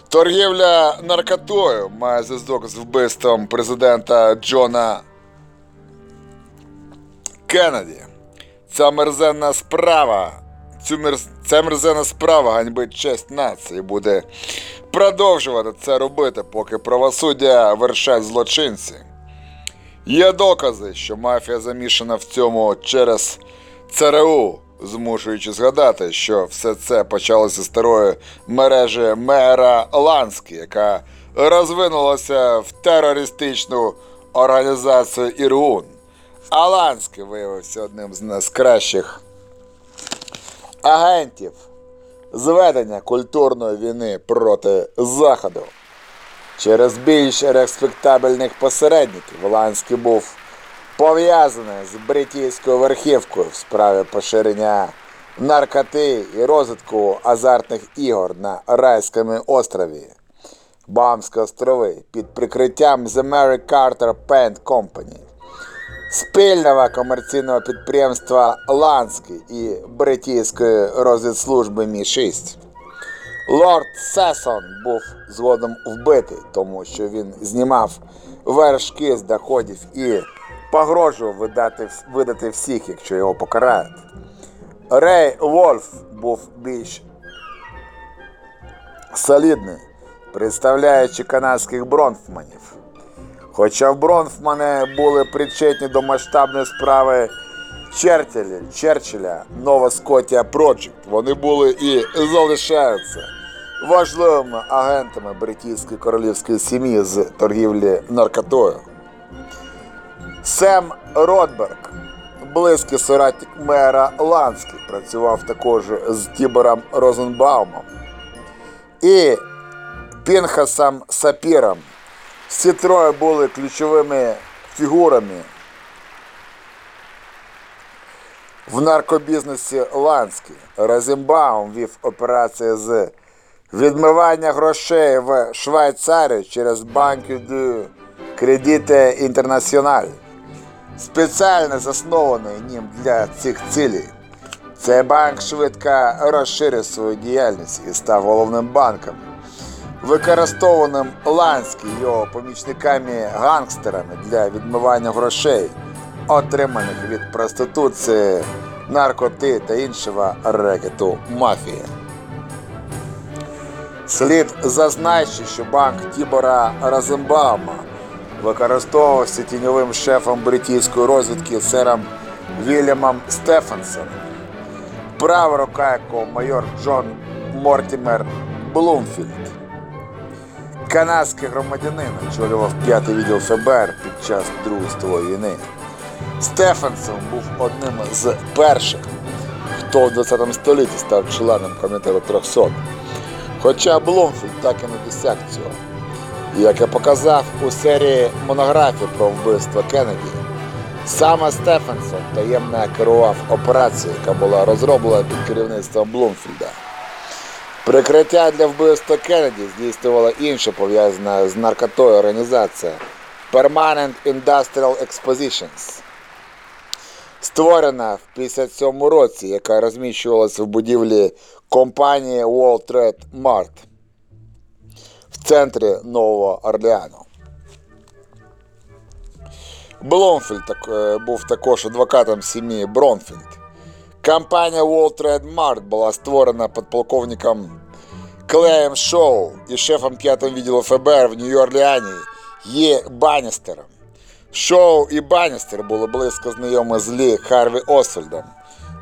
Торгівля наркотою має зв'язок з вбивством президента Джона Кеннеді. ця мерзенна справа, цю мерз... ця мерзенна справа ганьбить честь нації буде продовжувати це робити, поки правосуддя вершать злочинці. Є докази, що мафія замішана в цьому через ЦРУ, змушуючи згадати, що все це почалося з старої мережі мера Ланські, яка розвинулася в терористичну організацію Іргун. А Ланський виявився одним з найкращих агентів зведення культурної війни проти Заходу. Через більш респектабельних посередників Ланський був пов'язаний з бритійською верхівкою в справі поширення наркоти і розвитку азартних ігор на Райському острові Бамські острови під прикриттям The Mary Carter Paint Company спільного комерційного підприємства Ланський і бритійської розвідслужби Мі-6. Лорд Сесон був згодом вбитий, тому що він знімав вершки з доходів і погрожував видати, видати всіх, якщо його покарають. Рей Вольф був більш солідний, представляючи канадських бронфманів. Хоча в Бронфмани були причетні до масштабної справи Черчилля, Черчилля Нова Скотія Project, вони були і залишаються важливими агентами бритійської королівської сім'ї з торгівлі наркотою. Сем Ротберг, близький соратник Меєра Ланскі, працював також з Тібором Розенбаумом і Пінхасом Сапіром. Всі троє були ключовими фігурами в наркобізнесі Ланскі. Розенбаум вів операції з відмивання грошей в Швейцарію через Banque du Crédit International, спеціально заснований ним для цих цілей. Цей банк швидко розширив свою діяльність і став головним банком, використованим Ланскі його помічниками-гангстерами для відмивання грошей, отриманих від проституції, наркоти та іншого рекету мафії. Слід зазначити, що банк Тібора Розенбаума використовувався тіньовим шефом бритійської розвідки сером Вільямом Стефенсоном, права рука якого майор Джон Мортімер Блумфілд. Канадський громадянин очолював п'ятий відділ ФБР під час Другої світової війни. Стефенсон був одним з перших, хто в 20 столітті став членом комітету 300. Хоча Блумфілд так і не досяг цього. Як я показав у серії монографій про вбивство Кеннеді, саме Стефенсон таємно керував операцією, яка була розроблена під керівництвом Блумфілда. Прикриття для вбивства Кеннеді здійснювала інша пов'язана з наркотою організація Permanent Industrial Expositions, створена в 57 році, яка розміщувалася в будівлі компанії World Trade Mart в центрі Нового Орлеану. Бломфілд так- е, був також адвокатом сім'ї Бронфілд. Компанія World Trade Mart була створена підполковником Клеєм Шоу і шефом п'ятого відділу ФБР в Нью-Орлеані Гаєм Банністером. Шоу і Банністер були близько знайомі з Лі Харві Освальдом,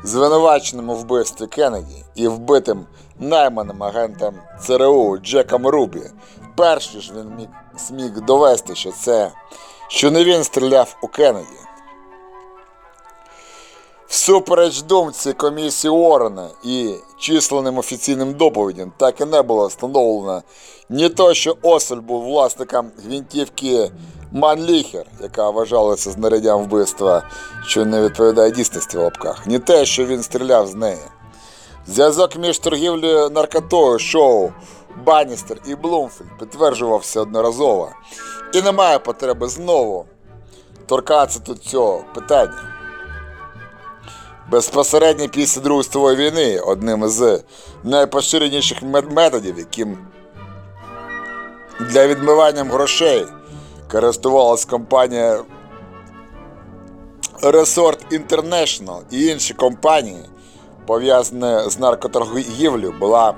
звинуваченим у вбивстві Кеннеді і вбитим найманим агентом ЦРУ Джеком Рубі, перш ніж він міг, зміг довести, що це що не він стріляв у Кеннеді. Всупереч думці комісії Уоррена і численним офіційним доповідям так і не було встановлено ні то, що Освальд був власником гвинтівки Манліхер, яка вважалася знаряддям вбивства, що не відповідає дійсності в лапках, ні те, що він стріляв з неї. Зв'язок між торгівлею наркотою, Шоу, Банністер і Блумфілд підтверджувався неодноразово. І немає потреби знову торкатися тут цього питання. Безпосередньо після Другої світової війни одним із найпоширеніших методів, яким для відмивання грошей користувалась компанія Resort International і інші компанії, пов'язані з наркоторгівлею, була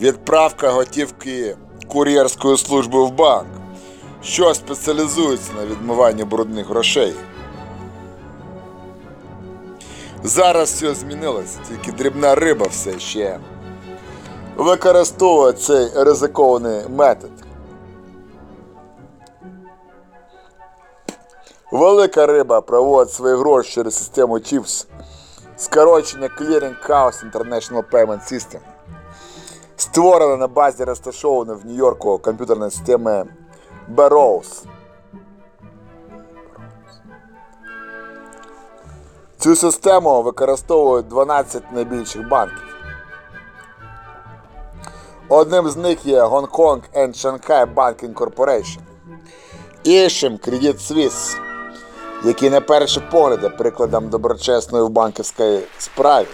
відправка готівки кур'єрською службою в банк, що спеціалізується на відмиванні брудних грошей. Зараз все змінилося, тільки дрібна риба все ще використовує цей ризикований метод. Велика риба проводить свої гроші через систему CHIPS, скорочення Clearing House International Payment System, створена на базі розташованої в Нью-Йорку комп'ютерної системи Barrows. Цю систему використовують 12 найбільших банків. Одним з них є Hong Kong and Shanghai Banking Corporation. Іншим Credit Suisse, який на перший погляд прикладом доброчесної в банківській справі,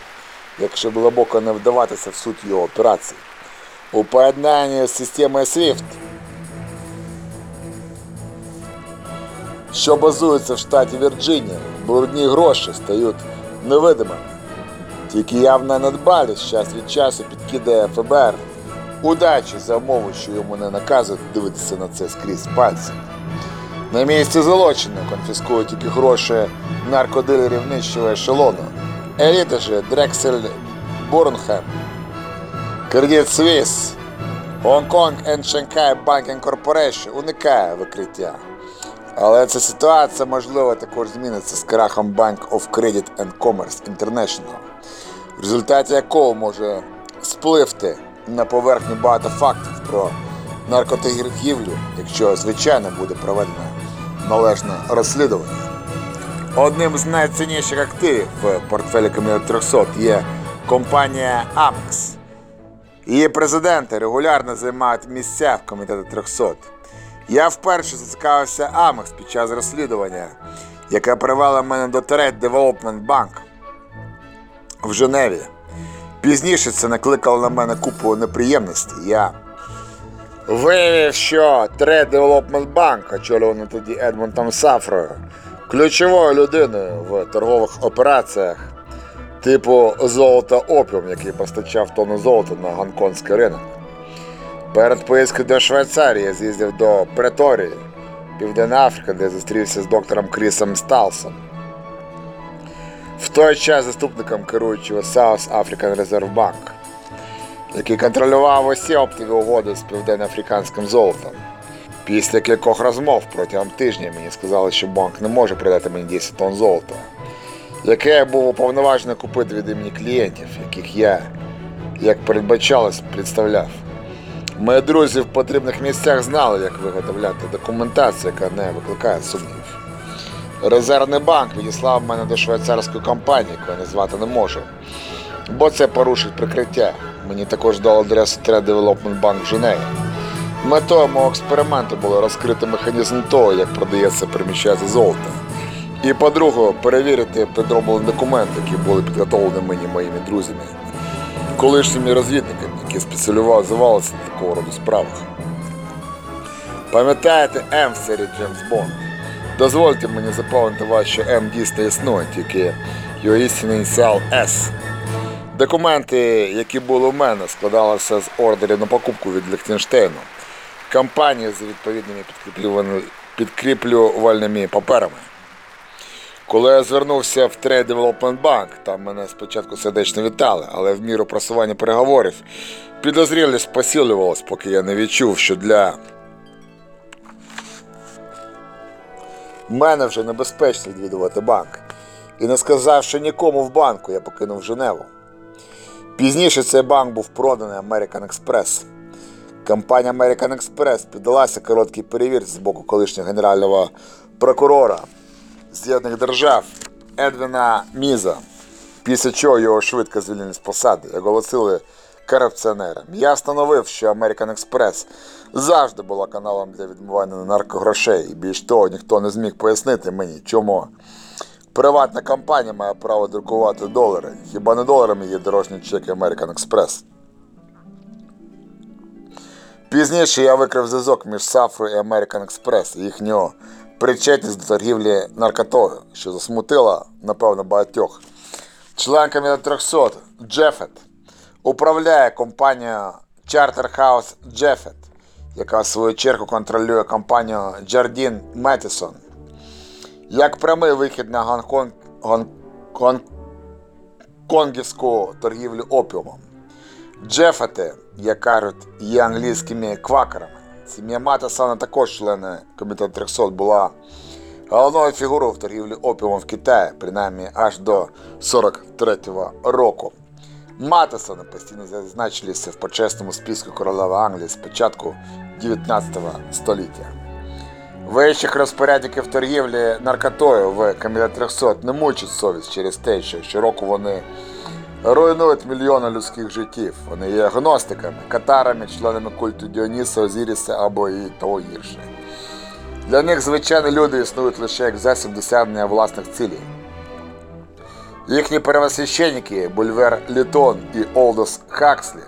якщо глибоко не вдаватися в суть його операцій. У поєднанні з системою SWIFT, що базується в штаті Вірджинія, брудні гроші стають невидимими. Тільки явна недбалість час від часу підкидає ФБР удачі за умови, що йому не наказують дивитися на це скрізь пальці. На місці злочину конфіскують тільки гроші наркодилерів нижчого ешелону. Еліта же Дрексель Бурнхем, Кредит Свіс, Гонконг and Shanghai Banking уникає викриття. Але ця ситуація можливо також зміниться з крахом Bank of Credit and Commerce International, в результаті якого може спливти на поверхню багато фактів про наркоторгівлю, якщо звичайно буде проведено належне розслідування. Одним з найцінніших активів в портфелі Комітету 300 є компанія Amex. Її президенти регулярно займають місця в комітеті 300. Я вперше зацікавився Amex під час розслідування, яке привело мене до Trade Development Bank в Женеві. Пізніше це накликало на мене купу неприємностей. Я виявив, що Trade Development Bank, очолюваний тоді Едмонтом Сафрою, ключовою людиною в торгових операціях типу золото опіум, який постачав тонну золота на гонконгський ринок. Перед поїздкою до Швейцарії з'їздив до Преторії, Південна Африка, де зустрівся з доктором Крісом Сталсом. В той час заступником керуючого South African Reserve Bank, який контролював усі оптові угоди з південноафриканським золотом. Після кількох розмов протягом тижня мені сказали, що банк не може придати мені 10 тонн золота, яке я був уповноважений купити від імені клієнтів, яких я, як передбачалось, представляв. Мої друзі в потрібних місцях знали, як виготовляти документацію, яка не викликає сумнівів. Резервний банк відіслав мене до швейцарської компанії, яку я назвати не можу, бо це порушить прикриття. Мені також дали адресу Trade Development Bank в Женеві. Метою мого експерименту було розкрити механізм того, як продається переміщається золото. І, по-друге, перевірити підроблені документи, які були підготовлені мені моїми друзями, колишніми розвідниками, які спеціалізувалися на такого роду справах. Пам'ятаєте М в серії Джеймс Бонд? Дозвольте мені запевнити вас, що М дійсно існує, тільки його істинний ініціал С. Документи, які були у мене, складалися з ордерів на покупку від Ліхтенштейну, компанії з відповідними підкріплювальними паперами. Коли я звернувся в Trade Development Bank, там мене спочатку сердечно вітали, але в міру просування переговорів підозрілість посилювалась, поки я не відчув, що для мене вже небезпечно відвідувати банк. І не сказавши нікому в банку, я покинув Женеву. Пізніше цей банк був проданий American Express. Компанія American Express піддалася короткій перевірці з боку колишнього генерального прокурора З'єднаних Держав Едвіна Міза, після чого його швидко звільнили з посади і оголосили корупціонером. Я встановив, що American Express завжди була каналом для відмивання наркогрошей, і більш того, ніхто не зміг пояснити мені, чому приватна компанія має право друкувати долари. Хіба не доларами є дорожні чеки American Express? Пізніше я викрив зв'язок між Сафрою і American і їхнього причетність до торгівлі наркотою, що засмутила, напевно, багатьох. Член комітету 300 Джефет управляє компанією Charterhouse Джефет, яка в свою чергу контролює компанію Jardine Matheson. Як прямий вихід на Гонконг, Гон, Гон, конгівську торгівлю опіумом. Джефети, як кажуть, є англійськими квакерами. Сім'я Матесона також члени комітету 300 була головною фігурою в торгівлі опіумом в Китаї, принаймні аж до 43-го року. Матесони постійно зазначилися в почесному списку королеви Англії з початку 19 століття. Вищих розпорядників торгівлі наркотою в комітет 300 не мучить совість через те, що щороку вони руйнують мільйони людських життів. Вони є гностиками, катарами, членами культу Діоніса, Озіріса або і того гірше. Для них звичайні люди існують лише як засіб досягнення власних цілей. Їхні первосвященники Бульвер Літон і Олдос Хакслі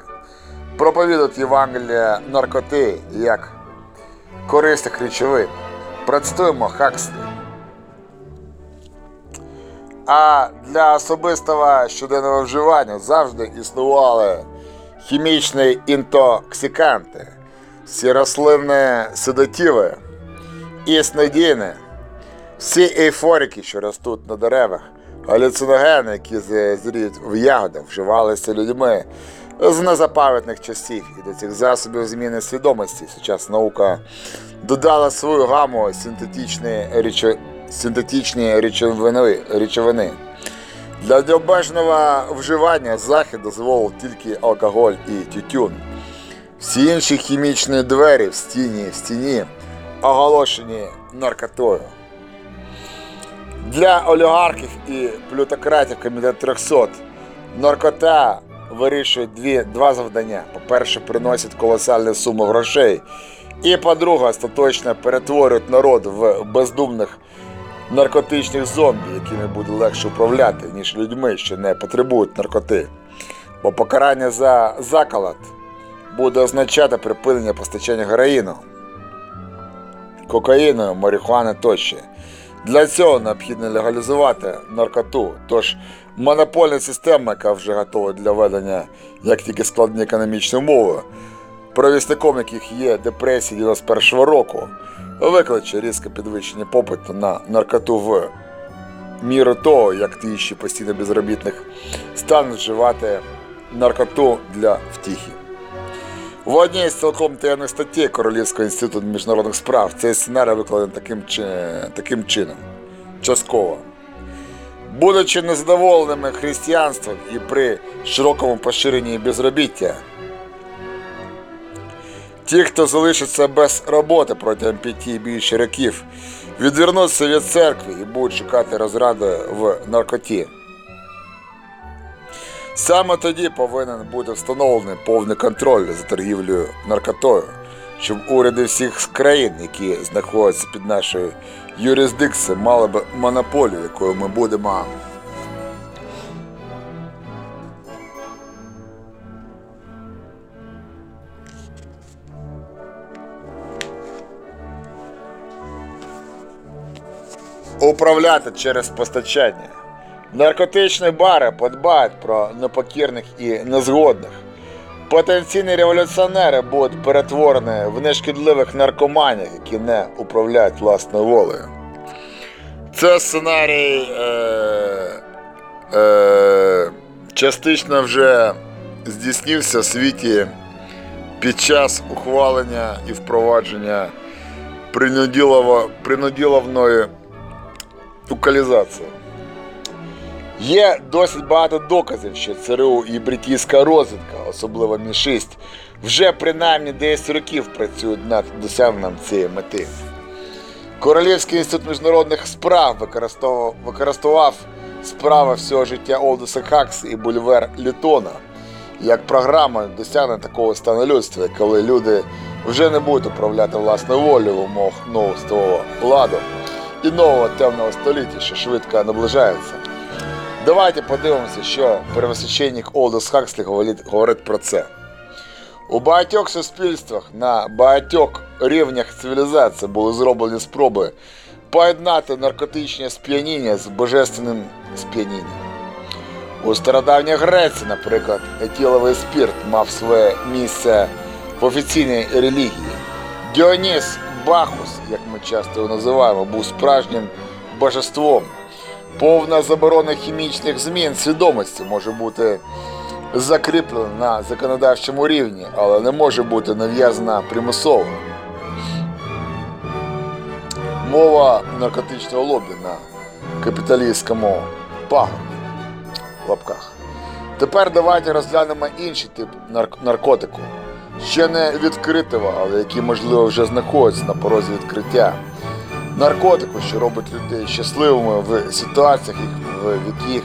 проповідують Євангелія наркоти як корисних речовин. Процитуємо Хакслі. А для особистого щоденного вживання завжди існували хімічні інтоксиканти, всі рослинні седативи і снодійні, всі ейфорики, що ростуть на деревах, галюциногени, які зріють в ягодах, вживалися людьми з незапам'ятних часів і до цих засобів зміни свідомості. Сучасна наука додала свою гаму синтетичні, речо... синтетичні речовини, речовини. Для необмеженого вживання захід дозволив тільки алкоголь і тютюн. Всі інші хімічні двері в стіні в стіні оголошені наркотою. Для олігархів і плютократів комітет 300 наркота вирішує дві, два завдання. По-перше, приносить колосальні суми грошей. І по-друге, остаточно перетворюють народ в бездумних наркотичних зомбі, якими буде легше управляти, ніж людьми, що не потребують наркоти. Бо покарання за заколот буде означати припинення постачання героїну, кокаїну, марихуани тощо. Для цього необхідно легалізувати наркоту. Тож монопольна система, яка вже готова для ведення як тільки складні економічні умови, провісником яких є депресія 91 року, викличе різке підвищення попиту на наркоту в міру того, як тисячі постійно безробітних стануть вживати наркоту для втіхи. В одній з цілком таємних статей Королівського інституту міжнародних справ цей сценарій викладений таким, таким чином. Частково. Будучи незадоволеними християнством і при широкому поширенні безробіття, ті, хто залишиться без роботи протягом п'яти більше років, відвернуться від церкви і будуть шукати розради в наркоті. Саме тоді повинен бути встановлений повний контроль за торгівлею наркотою, щоб уряди всіх країн, які знаходяться під нашою юрисдикцією, мали б монополію, якою ми будемо. Управляти через постачання. Наркотичні бари подбають про непокірних і незгодних. Потенційні революціонери будуть перетворені в нешкідливих наркоманів, які не управляють власною волею. Це сценарій е, е, частично вже здійснився в світі під час ухвалення і впровадження принуділовної локалізації. Є досить багато доказів, що ЦРУ і бритійська розвідка, особливо Мі-6, вже принаймні 10 років працюють над досягненням цієї мети. Королівський інститут міжнародних справ використовував, справи всього життя Олдуса Хакс і Бульвер Літона як програму досягнення такого стану людства, коли люди вже не будуть управляти власною волею в умовах нового ладу і нового темного століття, що швидко наближається. Давайте подивимося, що первосвященник Олдос Хакслі говорить, про це. У багатьох суспільствах на багатьох рівнях цивілізації були зроблені спроби поєднати наркотичне сп'яніння з божественним сп'янінням. У стародавній Греції, наприклад, етиловий спірт мав своє місце в офіційній релігії. Діоніс Бахус, як ми часто його називаємо, був справжнім божеством. Повна заборона хімічних змін свідомості може бути закріплена на законодавчому рівні, але не може бути нав'язана примусово. Мова наркотичного лобі на капіталістському пагорбі в лапках. Тепер давайте розглянемо інший тип нарк- наркотику, ще не відкритого, але який, можливо, вже знаходиться на порозі відкриття. Наркотику, що робить людей щасливими в ситуаціях, в яких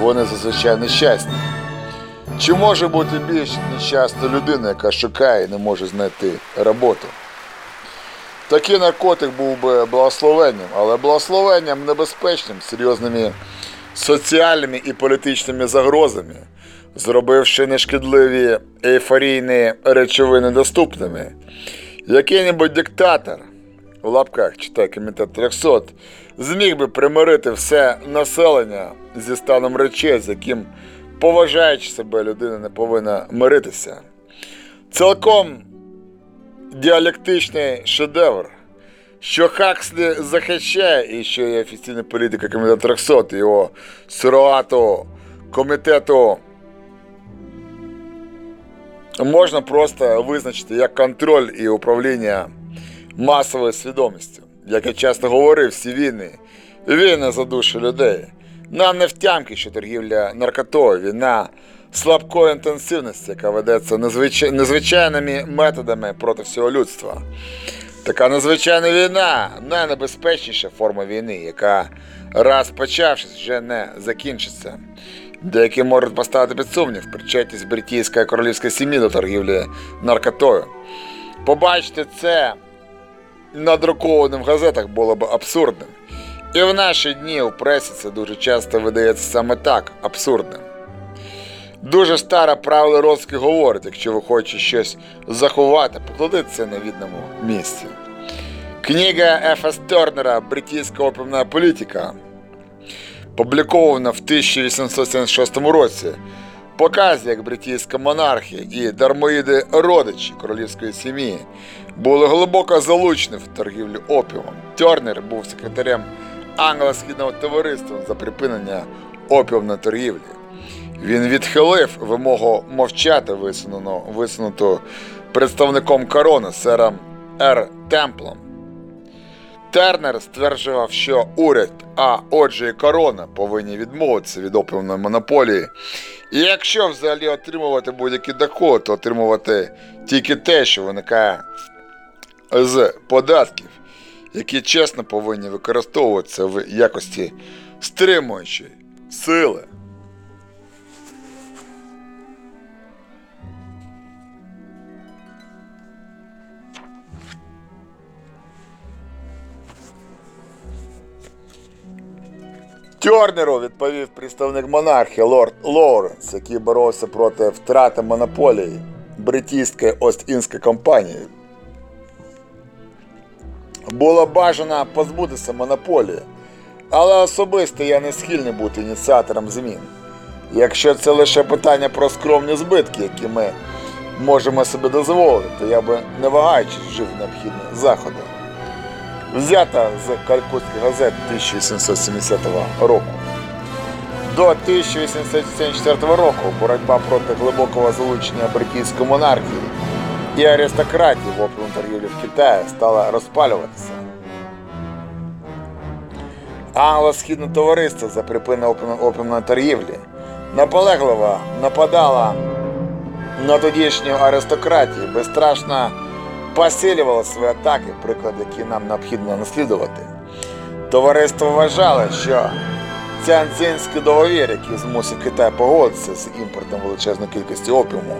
вони зазвичай нещасні. Чи може бути більш нещасна людина, яка шукає і не може знайти роботу? Такий наркотик був би благословенням, але благословенням небезпечним, серйозними соціальними і політичними загрозами, зробивши нешкідливі ейфорійні речовини доступними. Який-небудь диктатор, в лапках читай комітет 300, зміг би примирити все населення зі станом речей, з яким, поважаючи себе, людина не повинна миритися. Цілком діалектичний шедевр, що Хакслі захищає і що є офіційна політика комітету 300, його суроватого комітету можна просто визначити як контроль і управління масовою свідомістю. Як я часто говорив, всі війни, війни за душу людей. Нам не втямки, що торгівля наркотою, війна слабкої інтенсивності, яка ведеться незвичай- незвичайними методами проти всього людства. Така надзвичайна війна найнебезпечніша форма війни, яка раз почавшись, вже не закінчиться. Деякі можуть поставити під сумнів причетність бритійської королівської сім'ї до торгівлі наркотою. Побачити це надрукованим в газетах було б абсурдним. І в наші дні у пресі це дуже часто видається саме так абсурдним. Дуже старе правило розки говорить, якщо ви хочете щось заховати, покладіть це на відному місці. Книга Еф.С. Тернера Бритійська опівна політика, публікована в 1876 році, показує, як бритійська монархія і дармоїди родичі королівської сім'ї були глибоко залучені в торгівлю опіумом. Тернер був секретарем англо-східного товариства за припинення опіумної торгівлі. Він відхилив вимогу мовчати, висунуту представником корони сером Р. Темплом. Тернер стверджував, що уряд, а отже і корона, повинні відмовитися від опіумної монополії. І якщо взагалі отримувати будь-який доход, то отримувати тільки те, що виникає з податків, які чесно повинні використовуватися в якості стримуючої сили. Тернеру відповів представник монархії лорд Лоуренс, який боровся проти втрати монополії бритійської Ост-Індської компанії. Було бажано позбутися монополії, але особисто я не схильний бути ініціатором змін. Якщо це лише питання про скромні збитки, які ми можемо собі дозволити, то я би не вагаючись вжив необхідні заходи взята з Калькутських газет 1870 року. До 1874 року боротьба проти глибокого залучення бритійської монархії і аристократії в опіум торгівлі в Китаї стала розпалюватися. Англо-східне товариство за припинення опіум- опіумної торгівлі наполегливо нападало на тодішню аристократію, безстрашно посилювало свої атаки, приклад, який нам необхідно наслідувати. Товариство вважало, що Цянцинський договір, який змусив Китай погодитися з імпортом величезної кількості опіуму,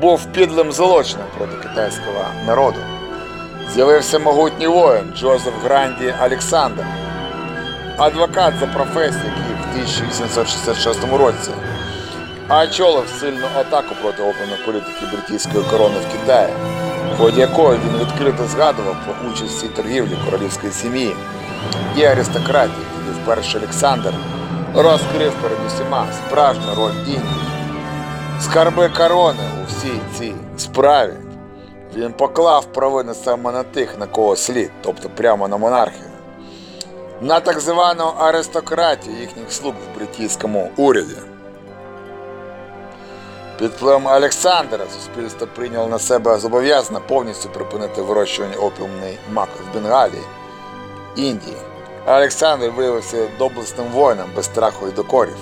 був підлим злочином проти китайського народу. З'явився могутній воїн Джозеф Гранді Олександр, адвокат за професією, який в 1866 році очолив сильну атаку проти опівної політики бритійської корони в Китаї. Ході якої він відкрито згадував про участь торгівлі королівської сім'ї і аристократії, тоді вперше Олександр розкрив перед усіма справжню роль Індії. Скарби корони у всій цій справі він поклав провини саме на тих, на кого слід, тобто прямо на монархію. На так звану аристократію їхніх слуг в бритійському уряді. Під впливом Олександра суспільство прийняло на себе зобов'язання повністю припинити вирощування опіумної маку в Бенгалії, Індії. Олександр виявився доблесним воїном без страху і докорів.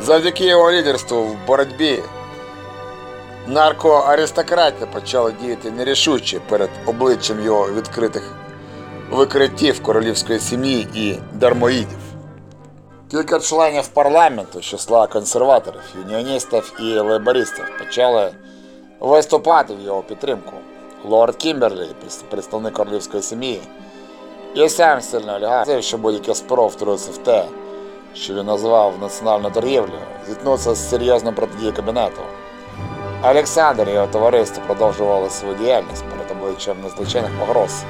Завдяки його лідерству в боротьбі наркоаристократія почала діяти нерішуче перед обличчям його відкритих викриттів королівської сім'ї і дармоїдів. Кілька членів парламенту з числа консерваторів, юніоністів і лейбористів почали виступати в його підтримку. Лорд Кімберлі, представник королівської сім'ї, і сам сильно олігарх, що будь-який споров втрується в те, що він назвав національну торгівлю, зіткнувся з серйозною протидією кабінету. Олександр і його товариство продовжували свою діяльність перед обличчям надзвичайних погроз.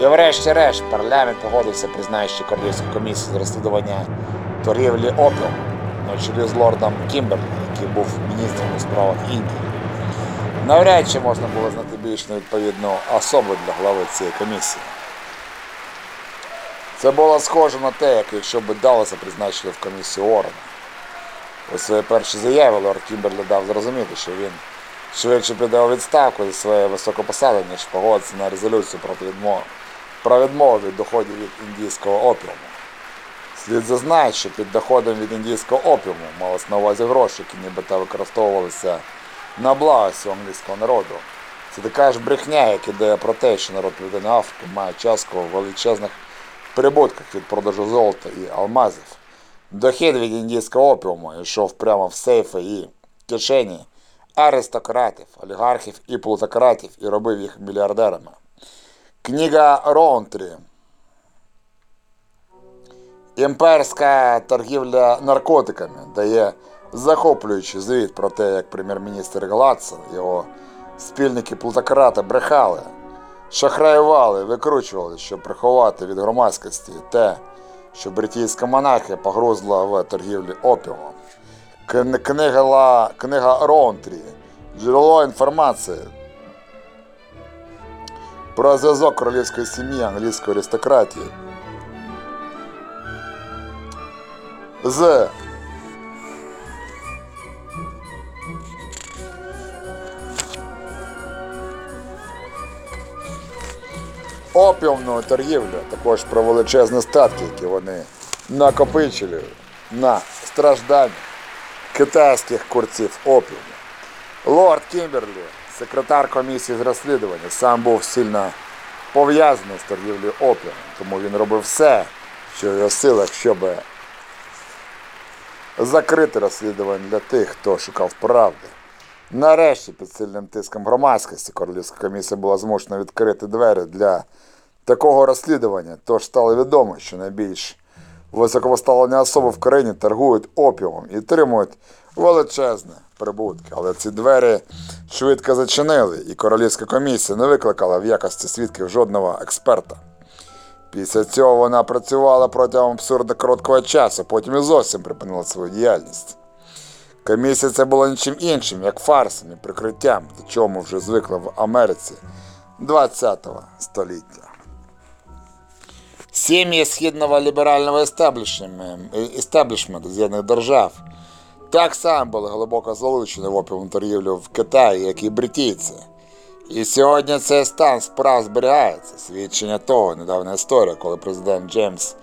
І врешті-решт парламент погодився, признаючи королівську комісію з розслідування торгівлі опіум на чолі з лордом Кімберлі, який був міністром у справах Індії. Навряд чи можна було знайти більш невідповідну особу для глави цієї комісії. Це було схоже на те, як якщо б Далласа призначили в комісію Орена. У своїй першій заяві лорд Кімберлі дав зрозуміти, що він швидше піде у відставку зі своєї високопосади, ніж погодиться на резолюцію проти відмови, про відмову від доходів від індійського опіуму. Слід зазначити, що під доходом від індійського опіуму малось на увазі гроші, які нібито використовувалися на благо всього англійського народу. Це така ж брехня, як ідея про те, що народ Південної Африки має частку в величезних прибутках від продажу золота і алмазів. Дохід від індійського опіуму йшов прямо в сейфи і кишені аристократів, олігархів і плутократів і робив їх мільярдерами. Книга Роунтрі. Імперська торгівля наркотиками дає захоплюючий звіт про те, як прем'єр-міністр Гладсон, його спільники плутократи брехали, шахраювали, викручували, щоб приховати від громадськості те, що бритійська монархія погрузла в торгівлі опіумом. Книга Роунтрі. Джерело інформації про зв'язок королівської сім'ї англійської аристократії. З. Опіумною торгівлею, також про величезні статки, які вони накопичили на страждання китайських курців опіуму. Лорд Кімберлі, секретар комісії з розслідування, сам був сильно пов'язаний з торгівлею опіумом, тому він робив все, що в його силах, щоб закрити розслідування для тих, хто шукав правди. Нарешті, під сильним тиском громадськості, королівська комісія була змушена відкрити двері для такого розслідування, тож стало відомо, що найбільш високопоставлені особи в країні торгують опіумом і отримують величезні прибутки. Але ці двері швидко зачинили, і королівська комісія не викликала в якості свідків жодного експерта. Після цього вона працювала протягом абсурдно короткого часу, потім і зовсім припинила свою діяльність. Комісія це було нічим іншим, як фарсом і прикриттям, до чого ми вже звикли в Америці ХХ століття. Сім'ї східного ліберального істеблішменту З'єднаних Держав так само були глибоко залучені в опіумну торгівлю в Китаї, як і бритійці. І сьогодні цей стан справ зберігається. Свідчення того недавня історія, коли президент Джеймс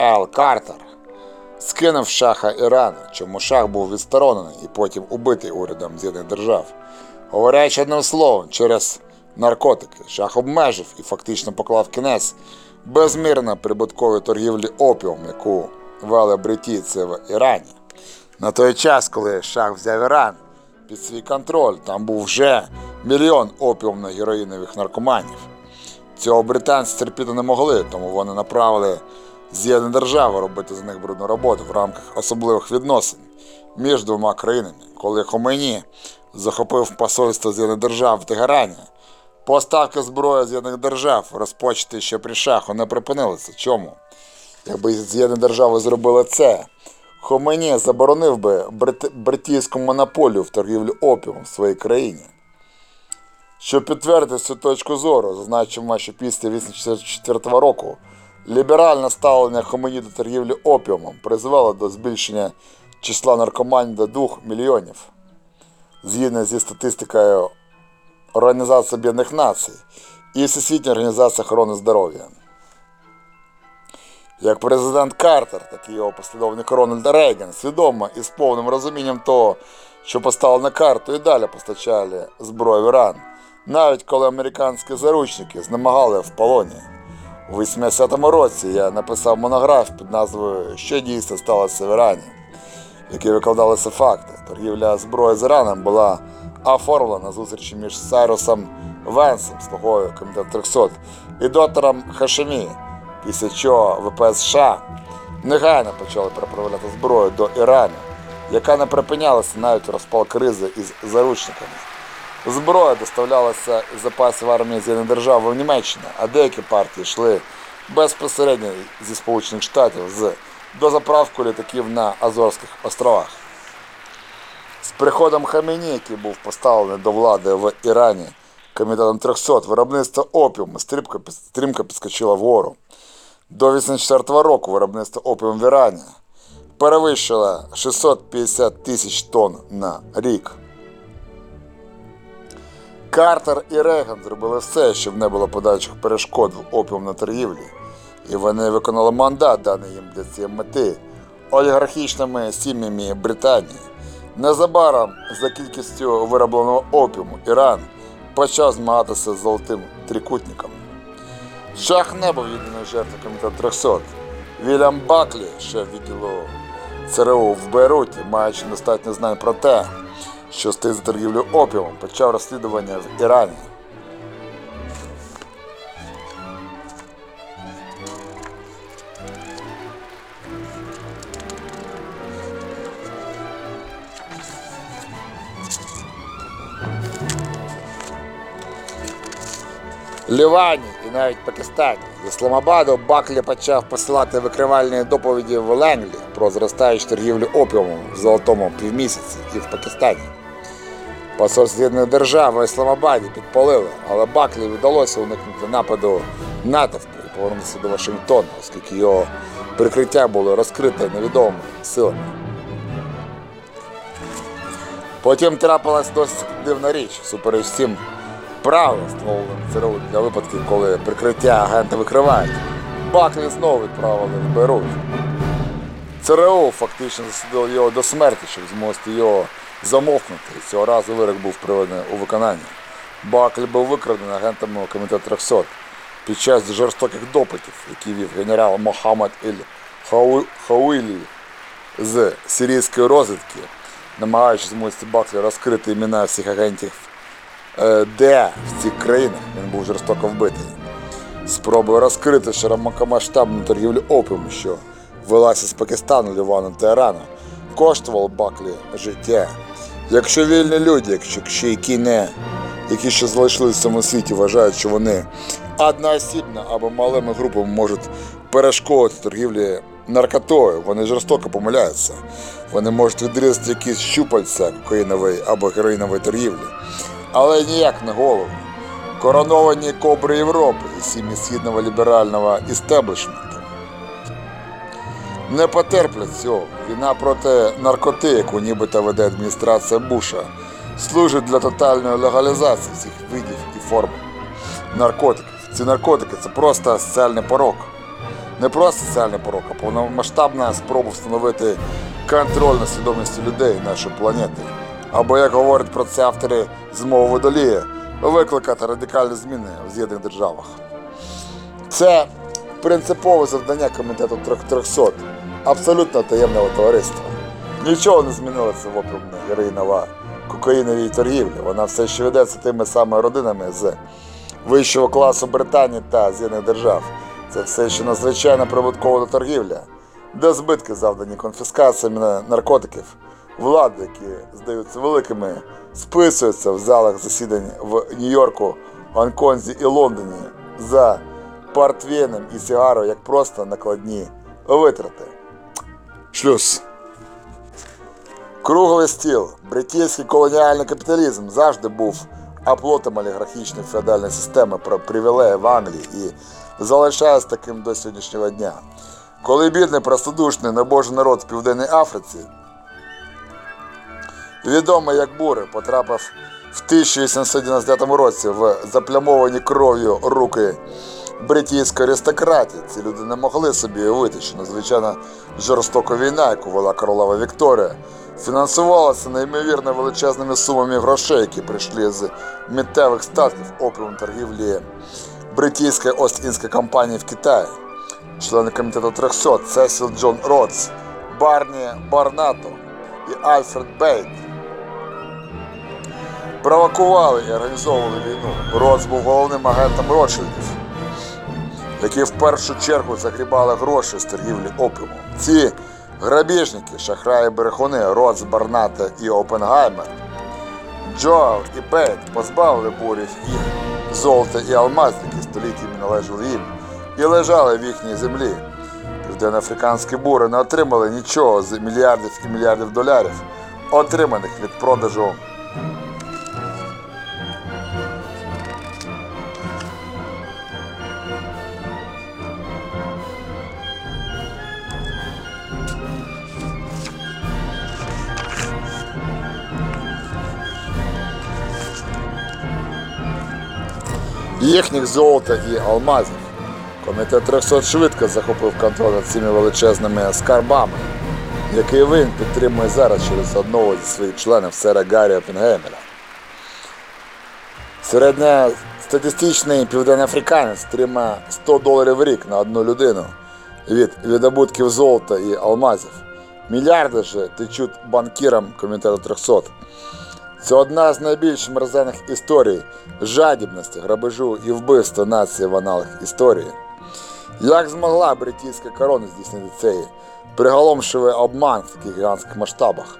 Л. Картер скинув шаха Ірану, чому шах був відсторонений і потім убитий урядом З'єднаних Держав. Говорячи одним словом, через наркотики, шах обмежив і фактично поклав кінець безмірно прибутковій торгівлі опіум, яку вели бритійці в Ірані. На той час, коли шах взяв Іран під свій контроль, там був вже мільйон опіумно-героїнових наркоманів. Цього британці терпіти не могли, тому вони направили з'єднані держави робити за них брудну роботу в рамках особливих відносин між двома країнами. Коли Хомейні захопив посольство з'єднаних держав в Тегерані, Поставки зброї З'єднаних держав розпочати ще при шаху не припинилися. Чому? Якби З'єднані держави зробили це, Хомені заборонив би брит... бритійську монополію в торгівлі опіумом в своїй країні. Щоб підтвердити цю точку зору, зазначимо, що після 1984 року ліберальне ставлення Хомені до торгівлі опіумом призвело до збільшення числа наркоманів до 2 мільйонів. Згідно зі статистикою Організації Об'єднаних Націй і Всесвітня організація охорони здоров'я. Як президент Картер, так і його послідовник Рональд Рейган свідомо і з повним розумінням того, що поставили на карту і далі постачали зброю в Іран, навіть коли американські заручники знемагали в полоні. У 80-му році я написав монограф під назвою Що дійсно сталося в Ірані, в якій викладалися факти. Торгівля зброї з Іраном була оформлена на зустрічі між Сайрусом Венсом, слугою комітету 300, і доктором Хашемі, після чого ВПС США негайно почали переправляти зброю до Ірану, яка не припинялася навіть розпал кризи із заручниками. Зброя доставлялася із запасів армії З'єднаних держав в Німеччину, а деякі партії йшли безпосередньо зі Сполучених Штатів з дозаправку літаків на Азорських островах. З приходом Хамені, який був поставлений до влади в Ірані комітетом 300, виробництво опіуму стрімко підскочило вгору. До 84 року виробництво опіуму в Ірані перевищило 650 тисяч тонн на рік. Картер і Рейган зробили все, щоб не було подальших перешкод в опіумній торгівлі, і вони виконали мандат, даний їм для цієї мети олігархічними сім'ями Британії. Незабаром за кількістю виробленого опіуму Іран почав змагатися з золотим трикутником. Шах не був єдиною жертвою комітету 300. Вільям Баклі, шеф відділу ЦРУ в Бейруті, маючи достатньо знань про те, що стоїть за торгівлю опіумом, почав розслідування в Ірані. Лівані навіть Пакистані. З Ісламабаду Баклі почав посилати викривальні доповіді в Ленглі про зростаючу торгівлю опіумом в золотому півмісяці і в Пакистані. Посольство З'єднаних держав в Ісламабаді підпалили, але Баклі вдалося уникнути нападу натовпу і повернутися до Вашингтона, оскільки його прикриття було розкрите невідомими силами. Потім трапилась досить дивна річ, всім правил, встановленим ЦРУ для випадків, коли прикриття агента викривають. Баклі знову відправили в Бейрут. ЦРУ фактично засудило його до смерті, щоб змусити його замовкнути. Цього разу вирок був приведений у виконання. Баклі був викрадений агентами комітету 300 під час жорстоких допитів, які вів генерал Мохаммед Іль Хау- Хауілі з сирійської розвідки, намагаючись змусити Баклі розкрити імена всіх агентів де в цих країнах він був жорстоко вбитий. Спробою розкрити широкомасштабну торгівлю опіуму, що велася з Пакистану, Лівану та Ірану, коштував Баклі життя. Якщо вільні люди, якщо ще які не, які ще залишились в цьому світі, вважають, що вони одноосібно або малими групами можуть перешкодити торгівлі наркотою, вони жорстоко помиляються. Вони можуть відрізати якісь щупальця кокаїнової або героїнової торгівлі, але ніяк не голову. Короновані кобри Європи і сім'ї східного ліберального істеблішменту не потерплять цього. Війна проти наркоти, яку нібито веде адміністрація Буша, служить для тотальної легалізації всіх видів і форм наркотиків. Ці наркотики це просто соціальний порок. Не просто соціальний порок, а повномасштабна спроба встановити контроль над свідомістю людей нашої планети. Або, як говорять про це автори змови водолія, викликати радикальні зміни в з'єднаних державах. Це принципове завдання комітету 300, абсолютно таємного товариства. Нічого не змінилося в опіумно героїнова кокаїновій торгівлі. Вона все ще ведеться тими самими родинами з вищого класу Британії та З'єднаних держав. Це все ще надзвичайно прибуткова торгівля, де збитки завдані конфіскаціями наркотиків, влади, які здаються великими, списуються в залах засідань в Нью-Йорку Гонконзі і Лондоні за портвейном і сигарою як просто накладні витрати. Шлюз. Круглий стіл. Британський колоніальний капіталізм завжди був оплотом олігархічної феодальної системи про привілеї в Англії і залишається таким до сьогоднішнього дня. Коли бідний, простодушний, небожий народ в Південній Африці, відомий як Бури, потрапив в 1899 році в заплямовані кров'ю руки бритійської аристократії. Ці люди не могли собі уявити, що надзвичайно жорстока війна, яку вела королева Вікторія, фінансувалася неймовірно величезними сумами грошей, які прийшли з миттєвих статків опіум торгівлі бритійської Ост-Індської компанії в Китаї. Члени комітету 300 Сесіл Джон Родс, Барні Барнато і Альфред Бейт провокували і організовували війну. Родс був головним агентом Ротшильдів, які в першу чергу загрібали гроші з торгівлі опіумом. Ці грабіжники, шахраї брехуни, Родс, Барнато і Опенгаймер, Джоел і Бейт позбавили бурів їх золота і алмазів, які століттями належали їм, і лежали в їхній землі. Південноафриканські бури не отримали нічого з мільярдів і мільярдів долярів, отриманих від продажу їхніх золота і алмазів. Комітет 300 швидко захопив контроль над цими величезними скарбами, який він підтримує зараз через одного зі своїх членів сера Гаррі Опенгеймера. Середньостатистичний південноафриканець отримає 100 доларів в рік на одну людину від видобутків золота і алмазів. Мільярди ж течуть банкірам комітету 300. Це одна з найбільш мерзенних історій жадібності, грабежу і вбивства нації в аналах історії. Як змогла британська корона здійснити цей приголомшивий обман в таких гігантських масштабах?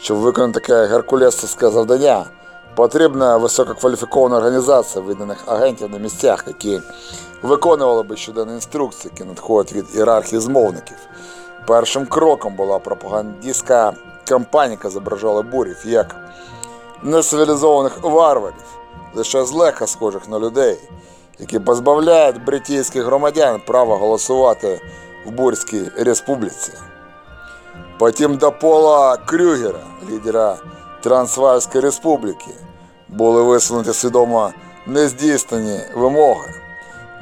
Щоб виконати таке геркулесовське завдання, потрібна висококваліфікована організація виданих агентів на місцях, які виконували би щоденні інструкції, які надходять від ієрархії змовників. Першим кроком була пропагандистська кампанія, яка зображала бурів як нецивілізованих варварів, лише злегка схожих на людей, які позбавляють британських громадян права голосувати в Бурській республіці. Потім до Пола Крюгера, лідера Трансвальської республіки, були висунуті свідомо нездійснені вимоги.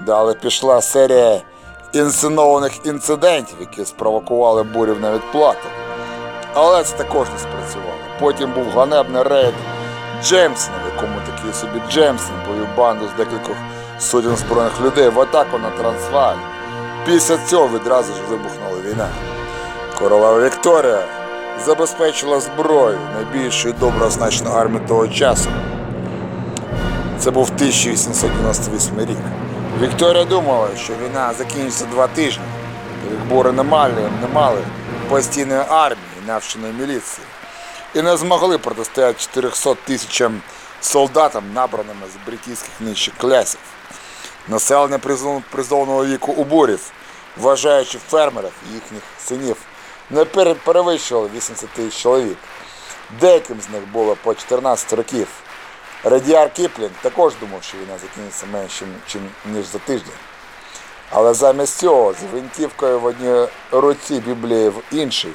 Далі пішла серія інсценованих інцидентів, які спровокували бурів на відплату. Але це також не спрацювало. Потім був ганебний рейд Джеймсона, в якому такий собі Джеймсон повів банду з декількох сотень збройних людей в атаку на Трансваль. Після цього відразу ж вибухнула війна. Королева Вікторія забезпечила зброю найбільшу і добре оснащену армію того часу. Це був 1898 рік. Вікторія думала, що війна закінчиться два тижні, бури не мали, не мали постійної армії, навченої міліції, і не змогли протистояти 400 тисячам солдатам, набраними з британських нижчих клясів. Населення призовного віку уборів, вважаючи фермерів і їхніх синів, не пере- перевищувало 80 тисяч чоловік. Деяким з них було по 14 років. Радіар Кіплінг також думав, що війна закінчиться менше, ніж за тиждень. Але замість цього, з гвинтівкою в одній руці Біблії в іншій,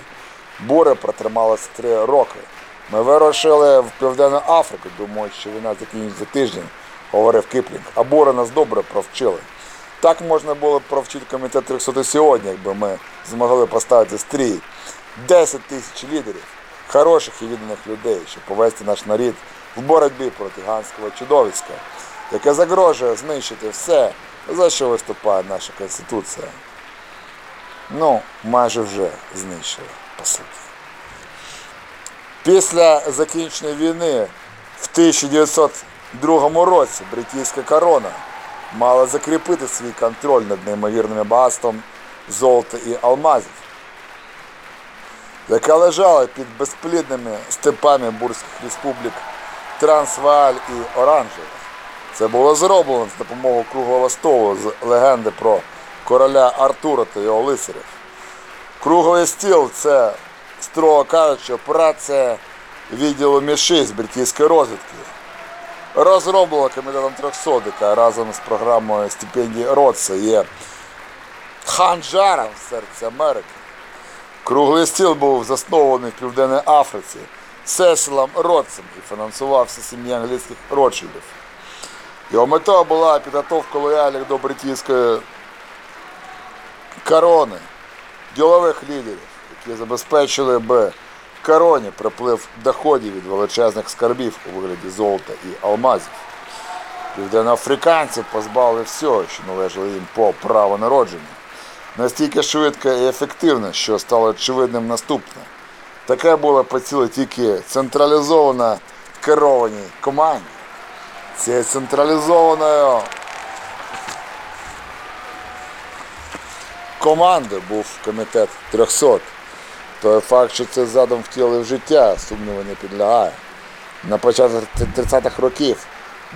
бури протрималися три роки. Ми вирушили в Південну Африку, думаючи, що війна закінчиться за тиждень, говорив Кіплінг, а бури нас добре провчили. Так можна було провчити комітет 300 сьогодні, якби ми змогли поставити стрій 10 тисяч лідерів, хороших і відданих людей, щоб повести наш нарід в боротьбі проти ганського чудовиська, яке загрожує знищити все, за що виступає наша Конституція. Ну, майже вже знищили, по суті. Після закінчення війни в 1902 році британська корона мала закріпити свій контроль над неймовірним багатством золота і алмазів, яке лежало під безплідними степами бурських республік Трансвааль і Оранжева. Це було зроблено з допомогою круглого столу з легенди про короля Артура та його лицарів. Круглий стіл це, строго кажучи, операція відділу Міши з британської розвідки. Розроблена комітетом 300, яка разом з програмою стипендії Ротса є ханджаром в серці Америки. Круглий стіл був заснований в Південній Африці Сесилом Ротсом і фінансувався сім'ї англійських Ротшильдів. Його метою була підготовка лояльних до британської корони, ділових лідерів, які забезпечили би короні приплив доходів від величезних скарбів у вигляді золота і алмазів. Південноафриканців позбавили всього, що належало їм по праву народження. Настільки швидко і ефективно, що стало очевидним наступне. Таке було по цілі тільки централізовано керованій команді. Цією централізованою командою був комітет 300. Той факт, що це задум втілили в життя, сумніву не підлягає. На початку 30-х років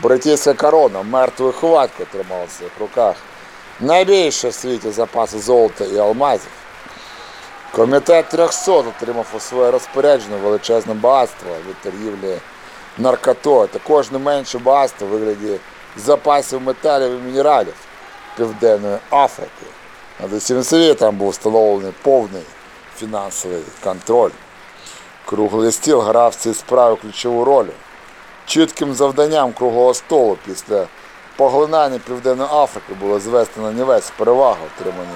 британська корона мертвою хваткою тримала в руках найбільше в світі запаси золота і алмазів. Комітет 300 отримав у своє розпорядження величезне багатство від торгівлі наркотою, також не менше багатство у вигляді запасів металів і мінералів Південної Африки. Над усім світом був встановлений повний фінансовий контроль. Круглий стіл грав в цій справі ключову роль. Чітким завданням круглого столу після поглинання Південної Африки було звести на нівець перевагу отримані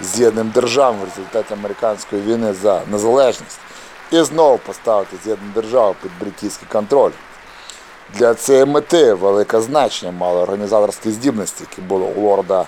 з'єднаним державам в результаті американської війни за незалежність і знову поставити з'єднану державу під британський контроль. Для цієї мети велике значення мали організаторські здібності, які були у лорда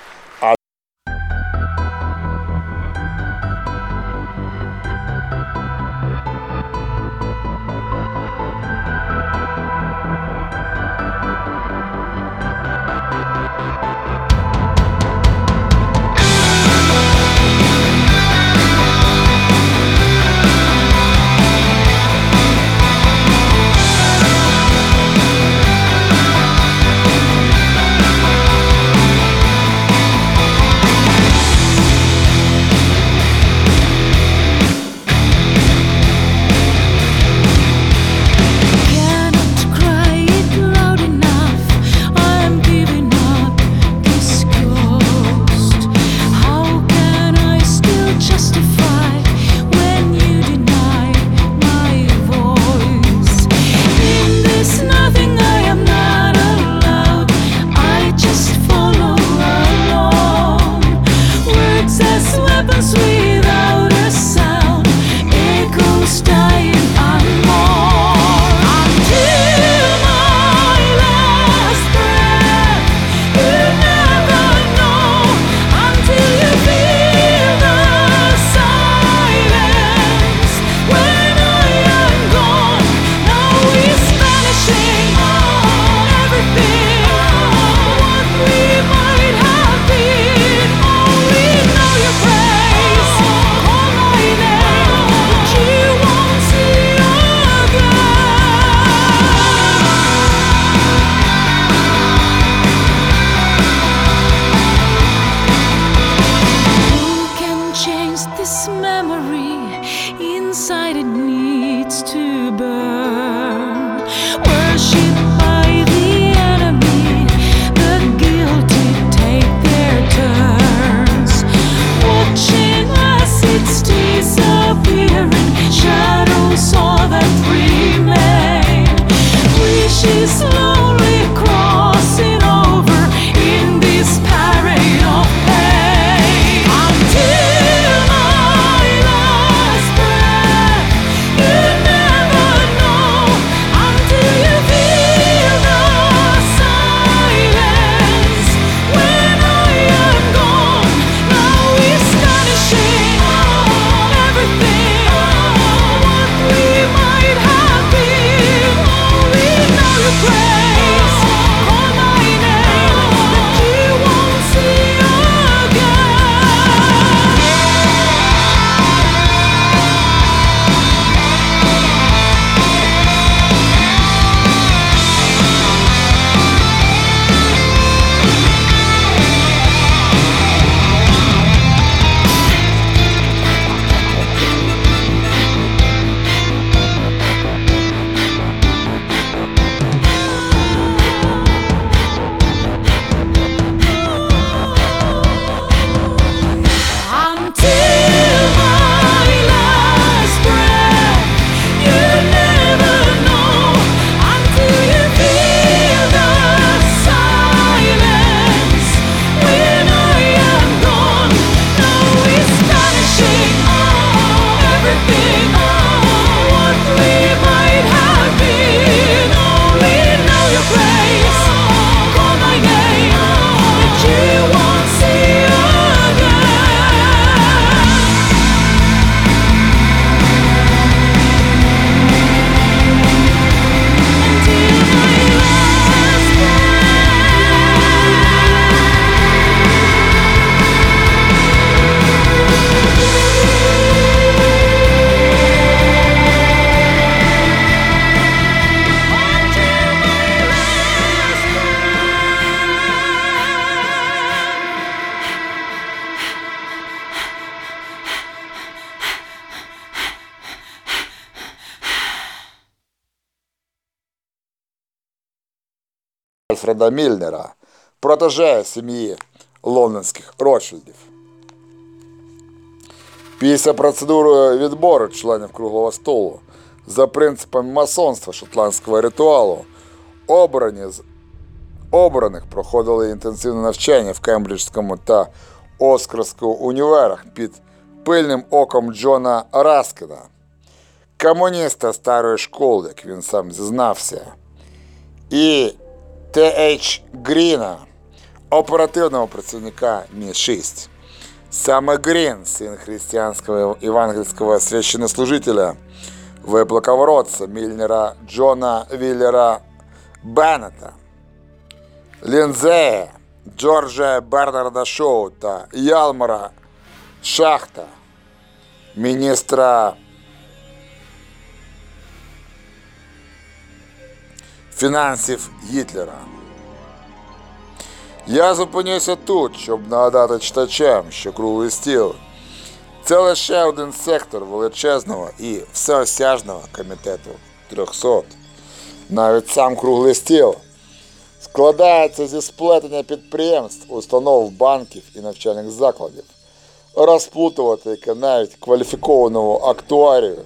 Альфреда Мільнера, протеже сім'ї лондонських Ротшильдів. Після процедури відбору членів круглого столу за принципами масонства шотландського ритуалу обрані з обраних проходили інтенсивне навчання в Кембриджському та Оскарському універах під пильним оком Джона Раскіна, комуніста старої школи, як він сам зізнався, і Т.H. Гріна, оперативного працівника Мі-6. Саме Грін, син християнського євангельського священнослужителя, виплакав Мільнера Джона Віллера Беннета, Лінзея, Джорджа Бернарда Шоу та Ялмара Шахта, міністра фінансів Гітлера. Я зупинюся тут, щоб нагадати читачам, що круглий стіл це лише один сектор величезного і всеосяжного комітету 300. Навіть сам круглий стіл складається зі сплетення підприємств, установ, банків і навчальних закладів. Розплутувати яке навіть кваліфікованому актуарію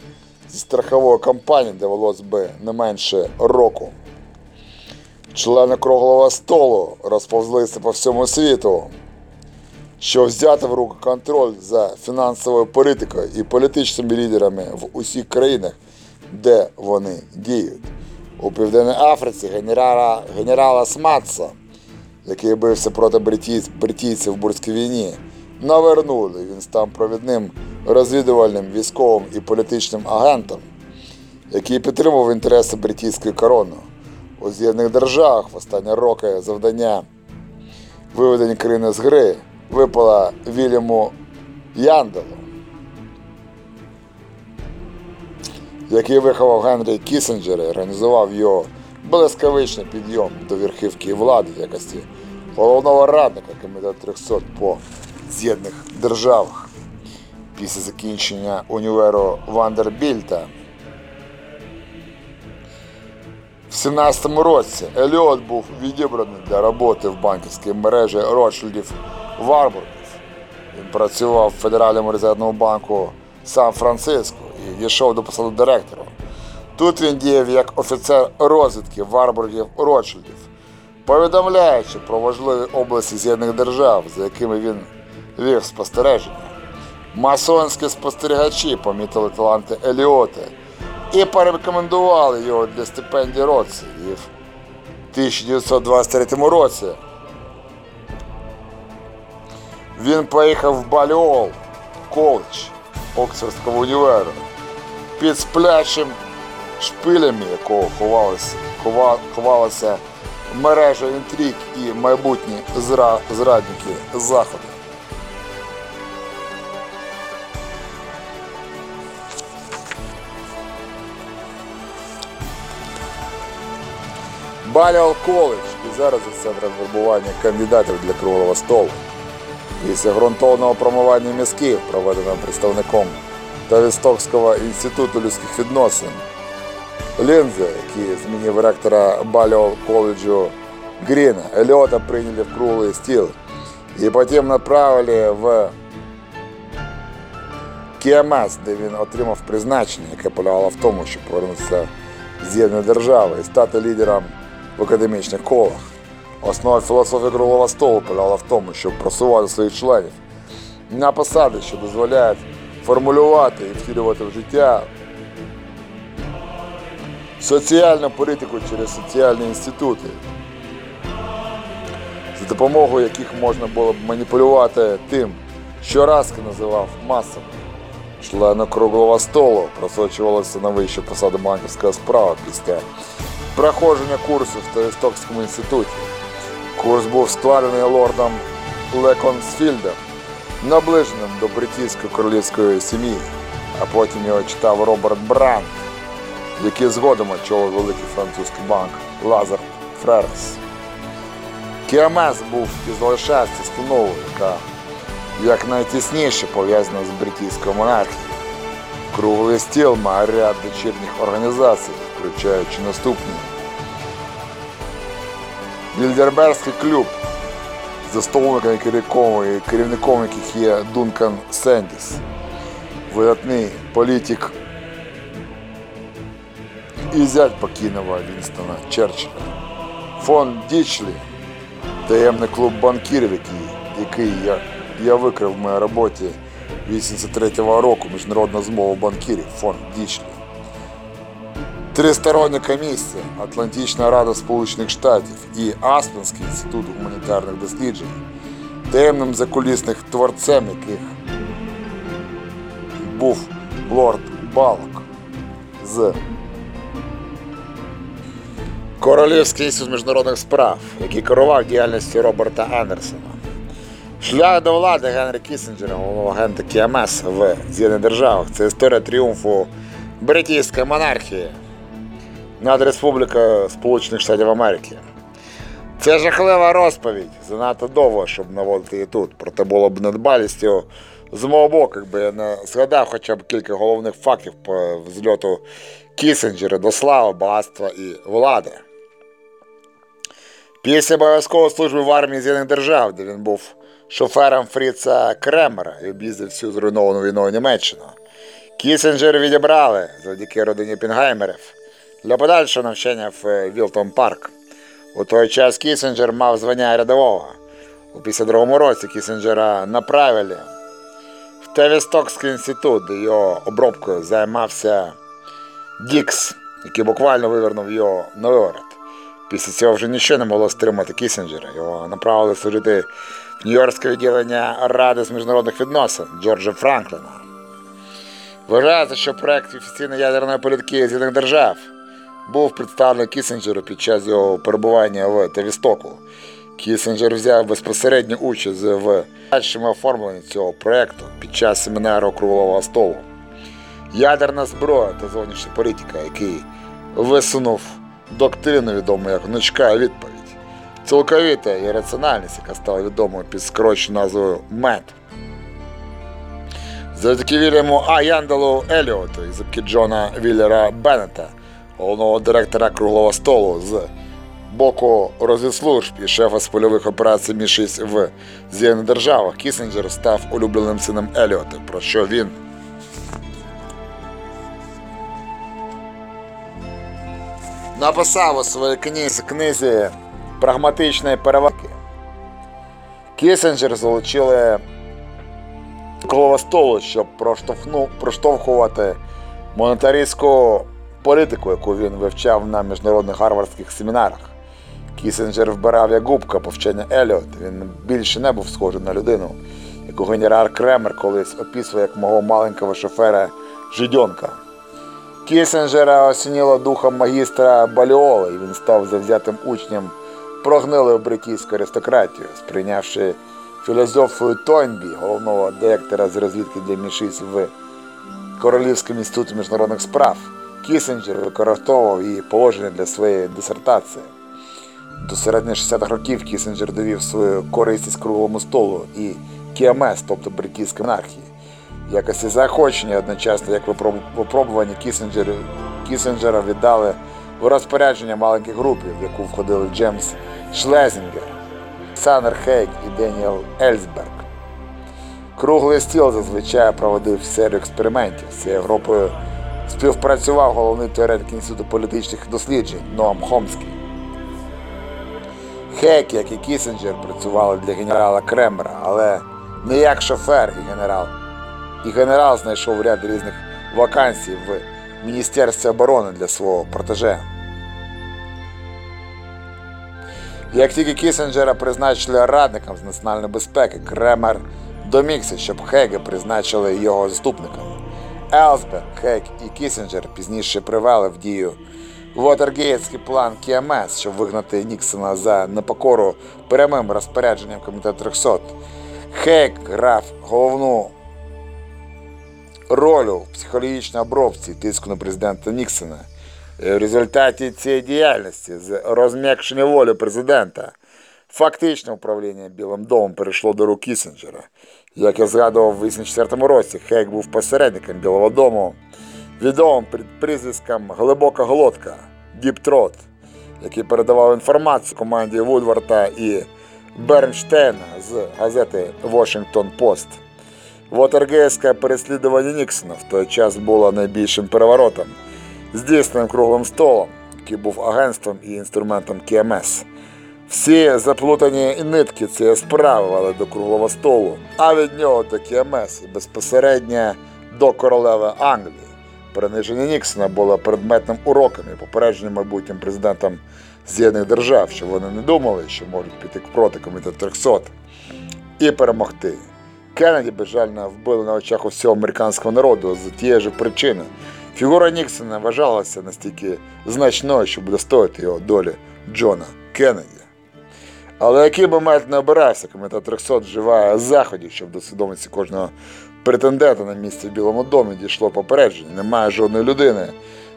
зі страхової компанії довелось би не менше року. Члени круглого столу розповзлися по всьому світу, щоб взяти в руки контроль за фінансовою політикою і політичними лідерами в усіх країнах, де вони діють. У Південній Африці генерала, генерала Сматса, який бився проти бритійць- бритійців в Бурській війні, навернули. Він став провідним розвідувальним військовим і політичним агентом, який підтримував інтереси бритійської корони. У З'єднаних державах в останні роки завдання виведення країни з гри випало Вільяму Янделу, який виховав Генрі Кісінджера і організував його блискавичний підйом до верхівки влади в якості головного радника Комітету 300 по З'єднаних державах. Після закінчення універу Вандербільта В 17-му році Еліот був відібраний для роботи в банківській мережі Ротшильдів Варбургів. Він працював в Федеральному резервному банку Сан-Франциско і дійшов до посади директора. Тут він діяв як офіцер розвідки Варбургів Ротшильдів, повідомляючи про важливі області З'єднаних держав, за якими він вів спостереження. Масонські спостерігачі помітили таланти Еліота і порекомендували його для стипендії Році. І в 1923 році він поїхав в Баліол коледж Оксфордського універу під сплячим шпилями, якого ховалися, хова, ховалася мережа інтриг і майбутні зра, зрадники Заходу. Баліал коледж і зараз є центром вербування кандидатів для круглого столу. Після ґрунтовного промивання мізків, проведеного представником Тавістокського інституту людських відносин, Лінзе, який змінив ректора Баліал коледжу Гріна, Еліота прийняли в круглий стіл і потім направили в КМС, де він отримав призначення, яке полягало в тому, щоб повернутися в з'єднані держави і стати лідером В академічних колах. Основа філософії круглого столу полягала в тому, щоб просувати своїх членів на посади, що дозволяють формулювати і втілювати в життя соціальну політику через соціальні інститути, за допомогою яких можна було б маніпулювати тим, що Раски називав масами. Члени круглого столу просочувалися на вищу посаду банківського справа після проходження курсу в Тавістокському інституті. Курс був складений лордом Леконсфільдом, наближеним до бритійської королівської сім'ї, а потім його читав Роберт Бранд, який згодом очолив великий французький банк Лазар Фререс. КМС був і залишається установою, яка якнайтісніше пов'язана з бритійською монархією. Круглий стіл має ряд дочірніх організацій, включаючи наступні Мільярдерський клуб, засновником і керівником, і керівником яких є Дункан Сендіс, видатний політик і зять покійного Вінстона Черчилля. Фонд Дічлі, таємний клуб банкірів, який, який я, я викрив в моїй роботі 83-го року, міжнародна змова банкірів, фонд Дічлі. Тристороння комісія, Атлантична Рада Сполучених Штатів і Аспенський інститут гуманітарних досліджень, таємним закулісних творцем яких був лорд Балок з Королівський інститут міжнародних справ, який керував діяльністю Роберта Андерсона. Шлях до влади Генрі Кісінджера, головного агента КМС в З'єднаних Державах, це історія тріумфу бритійської монархії над Республікою Сполучених Штатів Америки. Це жахлива розповідь, занадто довго, щоб наводити її тут. Проте було б недбалістю з мого боку, якби я не згадав хоча б кілька головних фактів по взльоту Кісінджера до слави, багатства і влади. Після обов'язкової служби в армії З'єднаних Держав, де він був шофером Фріца Кремера і об'їздив всю зруйновану війною Німеччину, Кісінджер відібрали завдяки родині Пінгаймерів для подальшого навчання в Вілтон Парк. У той час Кісінджер мав звання рядового. У 52-му році Кісінджера направили в Тевістокський інститут, де його обробкою займався Дікс, який буквально вивернув його на виворот. Після цього вже нічого не могло стримати Кісінджера. Його направили служити в Нью-Йоркське відділення Ради з міжнародних відносин Джорджа Франкліна. Вважається, що проект офіційної ядерної політики З'єднаних держав був представлений Кісінджеру під час його перебування в Тевістоку. Кісінджер взяв безпосередню участь в дальшому оформленні цього проекту під час семінару Круглого столу. Ядерна зброя та зовнішня політика, який висунув доктрину, відому як гнучка відповідь. Цілковіта і раціональність, яка стала відомою під скороченою назвою МЕД. Завдяки Вільяму А. Яндалу Еліоту і завдяки Джона Віллера Беннета, головного директора круглого столу з боку розвідслужб і шефа з польових операцій Мі-6 в З'єднаних державах, Кісінджер став улюбленим сином Еліота, про що він написав у своїй книзі, книзі прагматичної переваги. Кісінджер залучили круглого столу, щоб проштовхну- проштовхувати монетаристську політику, яку він вивчав на міжнародних гарвардських семінарах. Кісінджер вбирав як губка повчення Еліот. Він більше не був схожий на людину, яку генерал Кремер колись описує як мого маленького шофера Жидьонка. Кісінджера осініло духом магістра Баліола, і він став завзятим учнем прогнилої бритійської аристократії, сприйнявши філософію Тойнбі, головного директора з розвідки для мішиць в Королівському інституті міжнародних справ. Кісінджер використовував її положення для своєї дисертації. До середини 60-х років Кісінджер довів свою корисність круглому столу і КМС, тобто бритійської монархії. Якості заохочення одночасно як випробування Кісінджер, Кісінджера віддали в розпорядження маленьких групів, в яку входили Джеймс Шлезінгер, Санер Хейк і Деніел Ельсберг. Круглий стіл зазвичай проводив серію експериментів. З цією групою співпрацював головний теоретик Інституту політичних досліджень Ноам Хомський. Хейк, як і Кісінджер, працювали для генерала Кремера, але не як шофер і генерал. І генерал знайшов ряд різних вакансій в Міністерстві оборони для свого протеже. Як тільки Кісінджера призначили радником з національної безпеки, Кремер домігся, щоб Хейга призначили його заступником. Елсберг, Хейк і Кісінджер пізніше привели в дію Вотергейтський план КМС, щоб вигнати Ніксона за непокору прямим розпорядженням Комітету 300. Хейк грав головну роль у психологічній обробці тиску на президента Ніксона. І в результаті цієї діяльності з розм'якшення волі президента фактичне управління Білим домом перейшло до рук Кісінджера. Як я згадував в 84 році, Хейк був посередником Білого дому, відомим під прізвиськом Глибока глотка Діптрот. який передавав інформацію команді Вудварта і Бернштейна з газети Washington Post. Вотергейське переслідування Ніксона в той час було найбільшим переворотом, здійсненим круглим столом, який був агентством і інструментом КМС. Всі заплутані нитки цієї справи вели до круглого столу, а від нього до КМС і безпосередньо до королеви Англії. Приниження Ніксона було предметним уроком і попередженням майбутнім президентам З'єднаних держав, що вони не думали, що можуть піти проти комітету 300 і перемогти. Кеннеді безжально вбили на очах усього американського народу з тієї ж причини. Фігура Ніксона вважалася настільки значною, щоб достояти його долі Джона Кеннеді. Але який момент не обирався, комітет 300 вживає заходів, щоб до свідомості кожного претендента на місце в Білому домі дійшло попередження. Немає жодної людини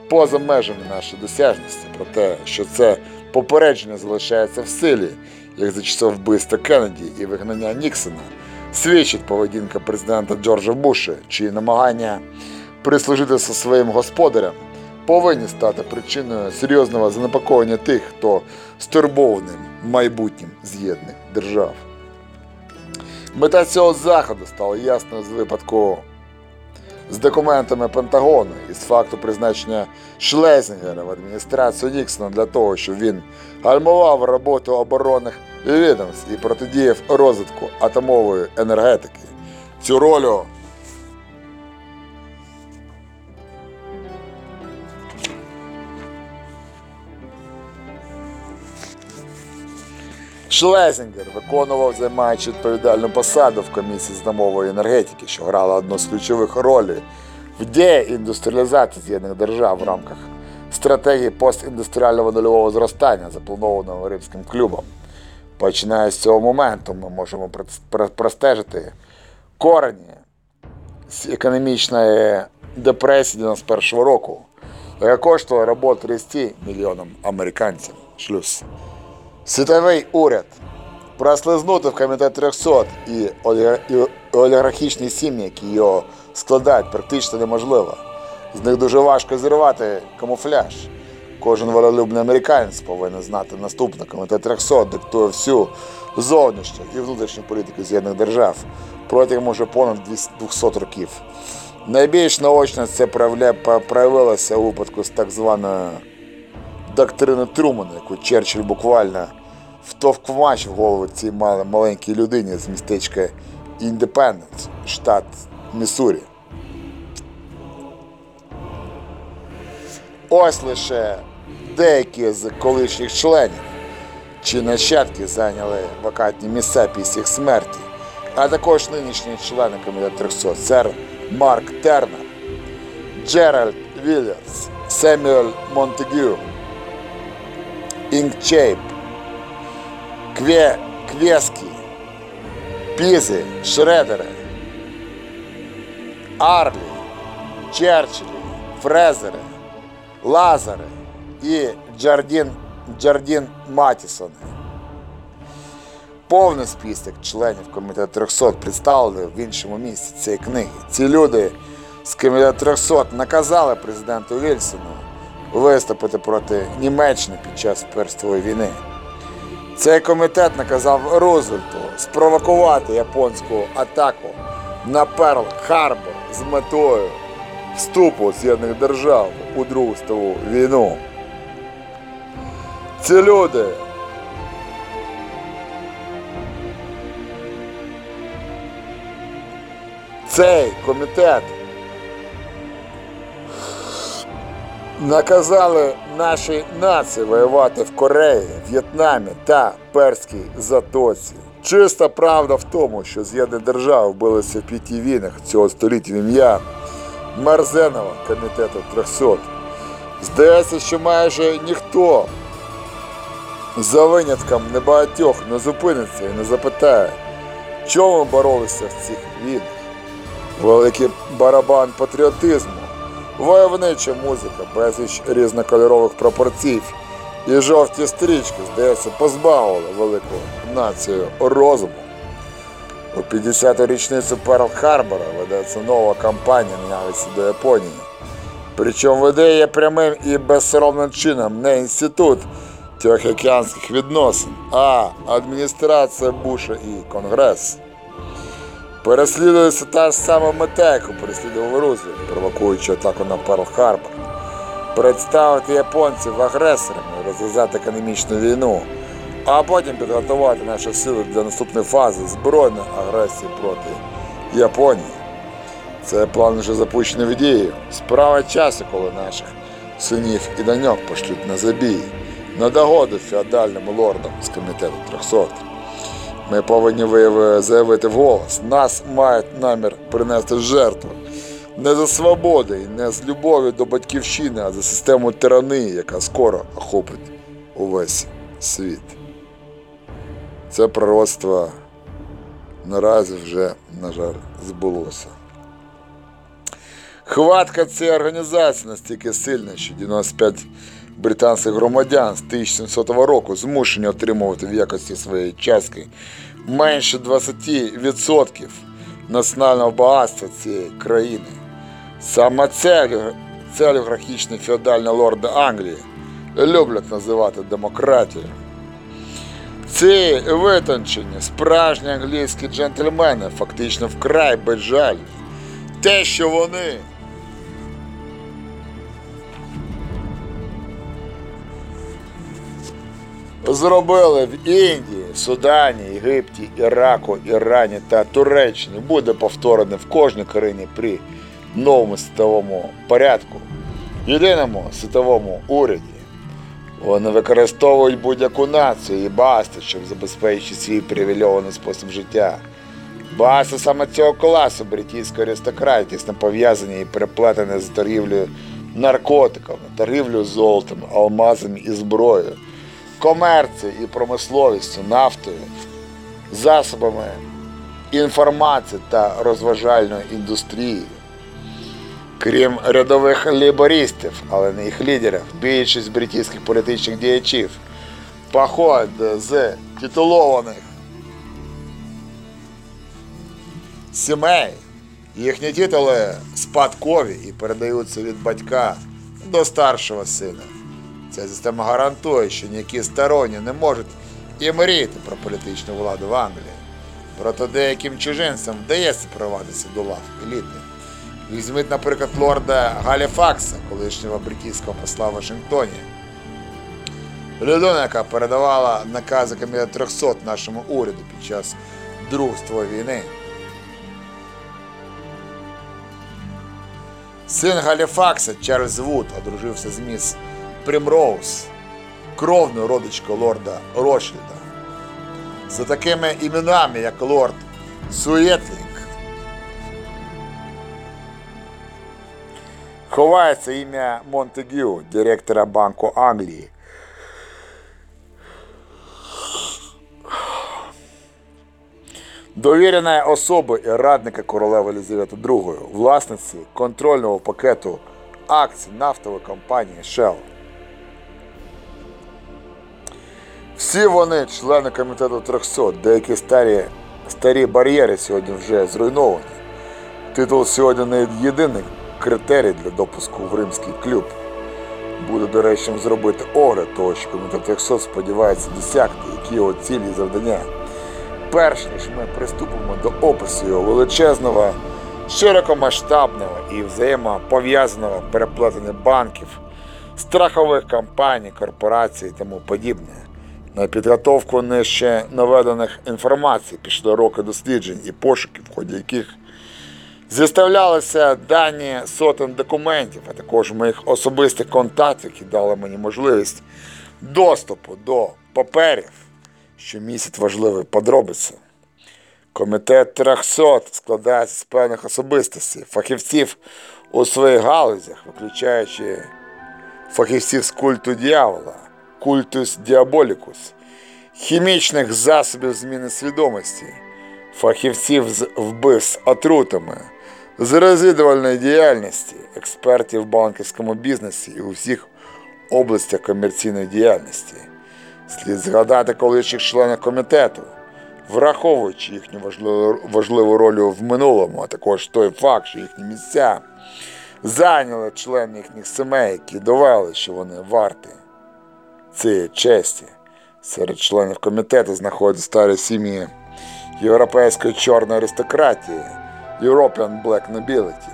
поза межами нашої досяжності про те, що це попередження залишається в силі, як за часов вбивства Кеннеді і вигнання Ніксона, свідчить поведінка президента Джорджа Буша, чиї намагання прислужитися своїм господарям повинні стати причиною серйозного занепокоєння тих, хто стурбований майбутнім з'єднаних держав. Мета цього заходу стала ясною з випадку з документами Пентагону і з факту призначення Шлезінгера в адміністрацію Ніксона для того, щоб він гальмував роботу оборонних відомств і протидіяв розвитку атомової енергетики. Цю роль Шлезінгер виконував, займаючи відповідальну посаду в комісії з домової енергетики, що грала одну з ключових ролей в деіндустріалізації З'єднаних держав в рамках стратегії постіндустріального нульового зростання, запланованого Римським клубом. Починаючи з цього моменту, ми можемо простежити корені з економічної депресії 91 року, яка коштувала роботу 30 мільйонам американців. Шлюз. Світовий уряд прослизнути в комітет 300 і оліга- і олігархічні сім'ї, які його складають, практично неможливо. З них дуже важко зірвати камуфляж. Кожен волелюбний американець повинен знати наступне. Комітет 300 диктує всю зовнішню і внутрішню політику З'єднаних держав протягом уже понад 200 років. Найбільш наочно це проявилося у випадку з так званою доктрини Трумана, яку Черчилль буквально втовкмач в голову цій маленькій людині з містечка Індепенденс, штат Міссурі. Ось лише деякі з колишніх членів чи нащадки зайняли вакантні місця після їх смерті, а також нинішні члени комітету 300 сер Марк Тернер, Джеральд Вільярс, Семюель Монтегю, Інкчейп, Кве, Квескі, Пізи, Шредери, Арлі, Черчиллі, Фрезери, Лазари і Джардін, Джардін Матісони. Повний список членів комітету 300 представлений в іншому місці цієї книги. Ці люди з комітету 300 наказали президенту Вільсону виступити проти Німеччини під час Першої війни. Цей комітет наказав Рузвельту спровокувати японську атаку на Перл Харбор з метою вступу З'єднаних держав у Другу світову війну. Ці люди цей комітет наказали нашій нації воювати в Кореї, В'єтнамі та Перській Затоці. Чиста правда в тому, що з'єднані держави билися в п'яти війнах цього століття в ім'я Мерзенова комітету 300. Здається, що майже ніхто за винятком небагатьох не зупиниться і не запитає, чому боролися в цих війнах. Великий барабан патріотизму, войовнича музика, безліч різнокольорових прапорців і жовті стрічки, здається, позбавили велику націю розуму. У 50-ту річницю Перл Харбора ведеться нова кампанія ненависті до Японії. Причому веде її прямим і безсоромним чином не інститут Тихоокеанських відносин, а адміністрація Буша і Конгрес. Переслідується та ж сама мета, яку переслідував Рузвельт, провокуючи атаку на Перл-Харбор. Представити японців агресорами, розв'язати економічну війну, а потім підготувати наші сили для наступної фази збройної агресії проти Японії. Цей план вже запущений в дію. Справа часу, коли наших синів і доньок пошлють на забій, на догоду феодальним лордам з комітету 300. Ми повинні заявити вголос. Нас мають намір принести жертву. Не за свободу і не з любов'ю до батьківщини, а за систему тиранії, яка скоро охопить увесь світ. Це пророцтво наразі вже, на жаль, збулося. Хватка цієї організації настільки сильна, що 95 британських громадян з 1700 року змушені отримувати в якості своєї частки менше 20% національного багатства цієї країни. Саме це, олігархічні феодальні лорди Англії люблять називати демократією. Ці витончені, справжні англійські джентльмени фактично вкрай безжальні. Те, що вони зробили в Індії, Судані, Єгипті, Іраку, Ірані та Туреччині, буде повторено в кожній країні при новому світовому порядку, єдиному світовому уряді. Вони використовують будь-яку націю і басти, щоб забезпечити свій привільований спосіб життя. Багатство саме цього класу бритійської аристократії пов'язані і переплетені з торгівлею наркотиками, торгівлею золотом, алмазами і зброєю, комерцією і промисловістю, нафтою, засобами інформації та розважальною індустрією. Крім рядових лейбористів, але не їх лідерів, більшість бритійських політичних діячів походять з титулованих сімей. Їхні титули спадкові і передаються від батька до старшого сина. Ця система гарантує, що ніякі сторонні не можуть і мріяти про політичну владу в Англії. Проте деяким чужинцям вдається провадитися до лав елітних. Візьміть, наприклад, лорда Галіфакса, колишнього бритійського посла в Вашингтоні. Людина, яка передавала накази комітету 300 нашому уряду під час Другої світової війни. Син Галіфакса Чарльз Вуд одружився з міс Примроуз, кровною родичкою лорда Ротшильда. За такими іменами, як лорд Суєтлінг, ховається ім'я Монтегю, директора Банку Англії. Довіреної особи і радника королеви Елізавети II, власниці контрольного пакету акцій нафтової компанії Shell. Всі вони члени комітету 300, деякі старі, старі бар'єри сьогодні вже зруйновані. Титул сьогодні не єдиний критерій для допуску в римський клуб. Буде доречним зробити огляд того, що комітет 300 сподівається досягти, які його цілі і завдання. Перш ніж ми приступимо до опису його величезного, широкомасштабного і взаємопов'язаного переплетення банків, страхових компаній, корпорацій і тому подібне. На підготовку нижче наведених інформацій пішло роки досліджень і пошуків, в ході яких зіставлялися дані сотень документів, а також моїх особистих контактів, які дали мені можливість доступу до паперів, що містять важливі подробиці. Комітет 300 складається з певних особистостей, фахівців у своїх галузях, виключаючи фахівців з культу дьявола, культус діаболікус, хімічних засобів зміни свідомості, фахівців з вбивств отрутами, з розвідувальної діяльності, експертів в банківському бізнесі і у всіх областях комерційної діяльності. Слід згадати колишніх членів комітету, враховуючи їхню важливу, роль в минулому, а також той факт, що їхні місця зайняли члени їхніх сімей, які довели, що вони варті цієї честі. Серед членів комітету знаходяться старі сім'ї європейської чорної аристократії, European Black Nobility,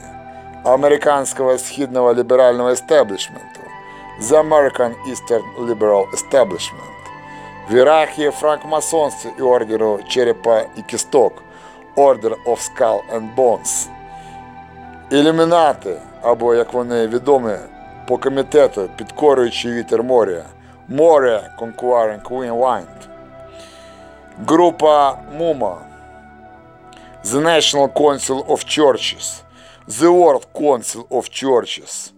американського східного ліберального естеблішменту, The American Eastern Liberal Establishment, в ієрархії франкмасонства і ордеру черепа і кісток, Order of Skull and Bones, ілюмінати, або як вони відомі по комітету, підкорюючи вітер моря, море Conquering Queen Wind, група МУМА, The National Council of Churches, The World Council of Churches,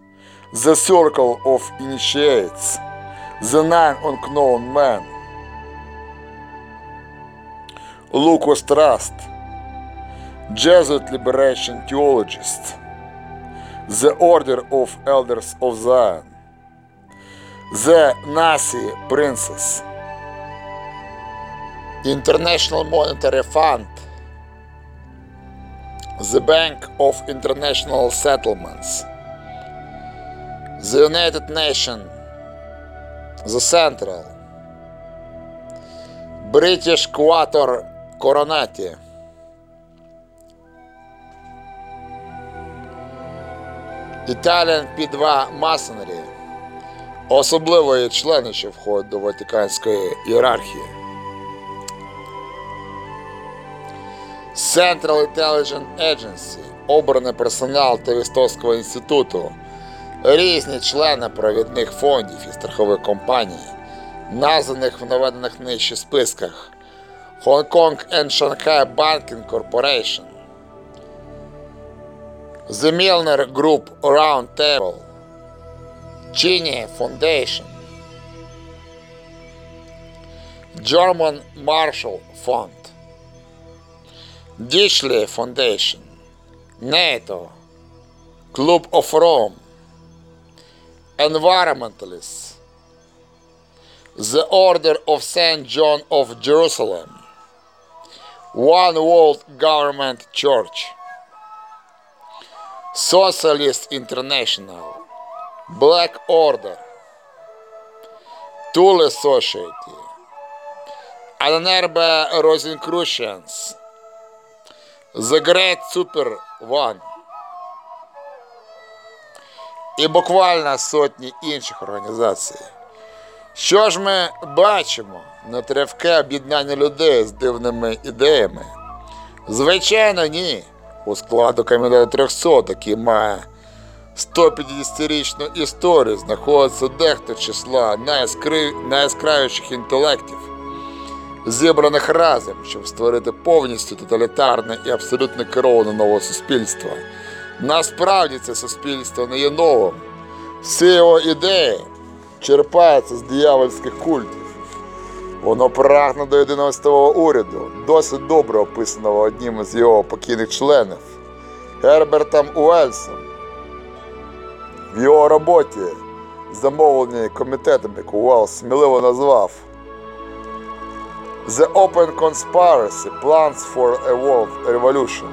The Circle of Initiates, The Nine Unknown Men, Lucas Trust, Jesuit Liberation Theologists, The Order of Elders of Zion, The Nazi Princess, International Monetary Fund, the Bank of International Settlements, the United Nations, the Central, British Quator Coronati, Italian P2 Masonry, особливо члени, що входять до Ватиканської ієрархії. Central Intelligence Agency, обраний персонал Тавістовського інституту, різні члени провідних фондів і страхових компаній, названих в наведених нижче списках. Hong Kong and Shanghai Banking Corporation, The Milner Group Round Table, Genie Foundation, German Marshall Fund, Dishley Foundation, NATO, Club of Rome, Environmentalists, the Order of St. John of Jerusalem, One World Government Church, Socialist International, Black Order, Tool Society, Annerbe Rosicrucians, The Great Super One і буквально сотні інших організацій. Що ж ми бачимо? Нетривке об'єднання людей з дивними ідеями? Звичайно, ні. У складу комітету 300, який має 150-річну історію, знаходиться дехто числа найяскри... найяскравіших інтелектів, зібраних разом, щоб створити повністю тоталітарне і абсолютно кероване нове суспільство. Насправді це суспільство не є новим. Всі його ідеї черпаються з диявольських культів. Воно прагне до єдиного світового уряду, досить добре описаного одним із його покійних членів Гербертом Уельсом. В його роботі, замовленій комітетом, яку Уелс сміливо назвав The Open Conspiracy Plans for a World Revolution.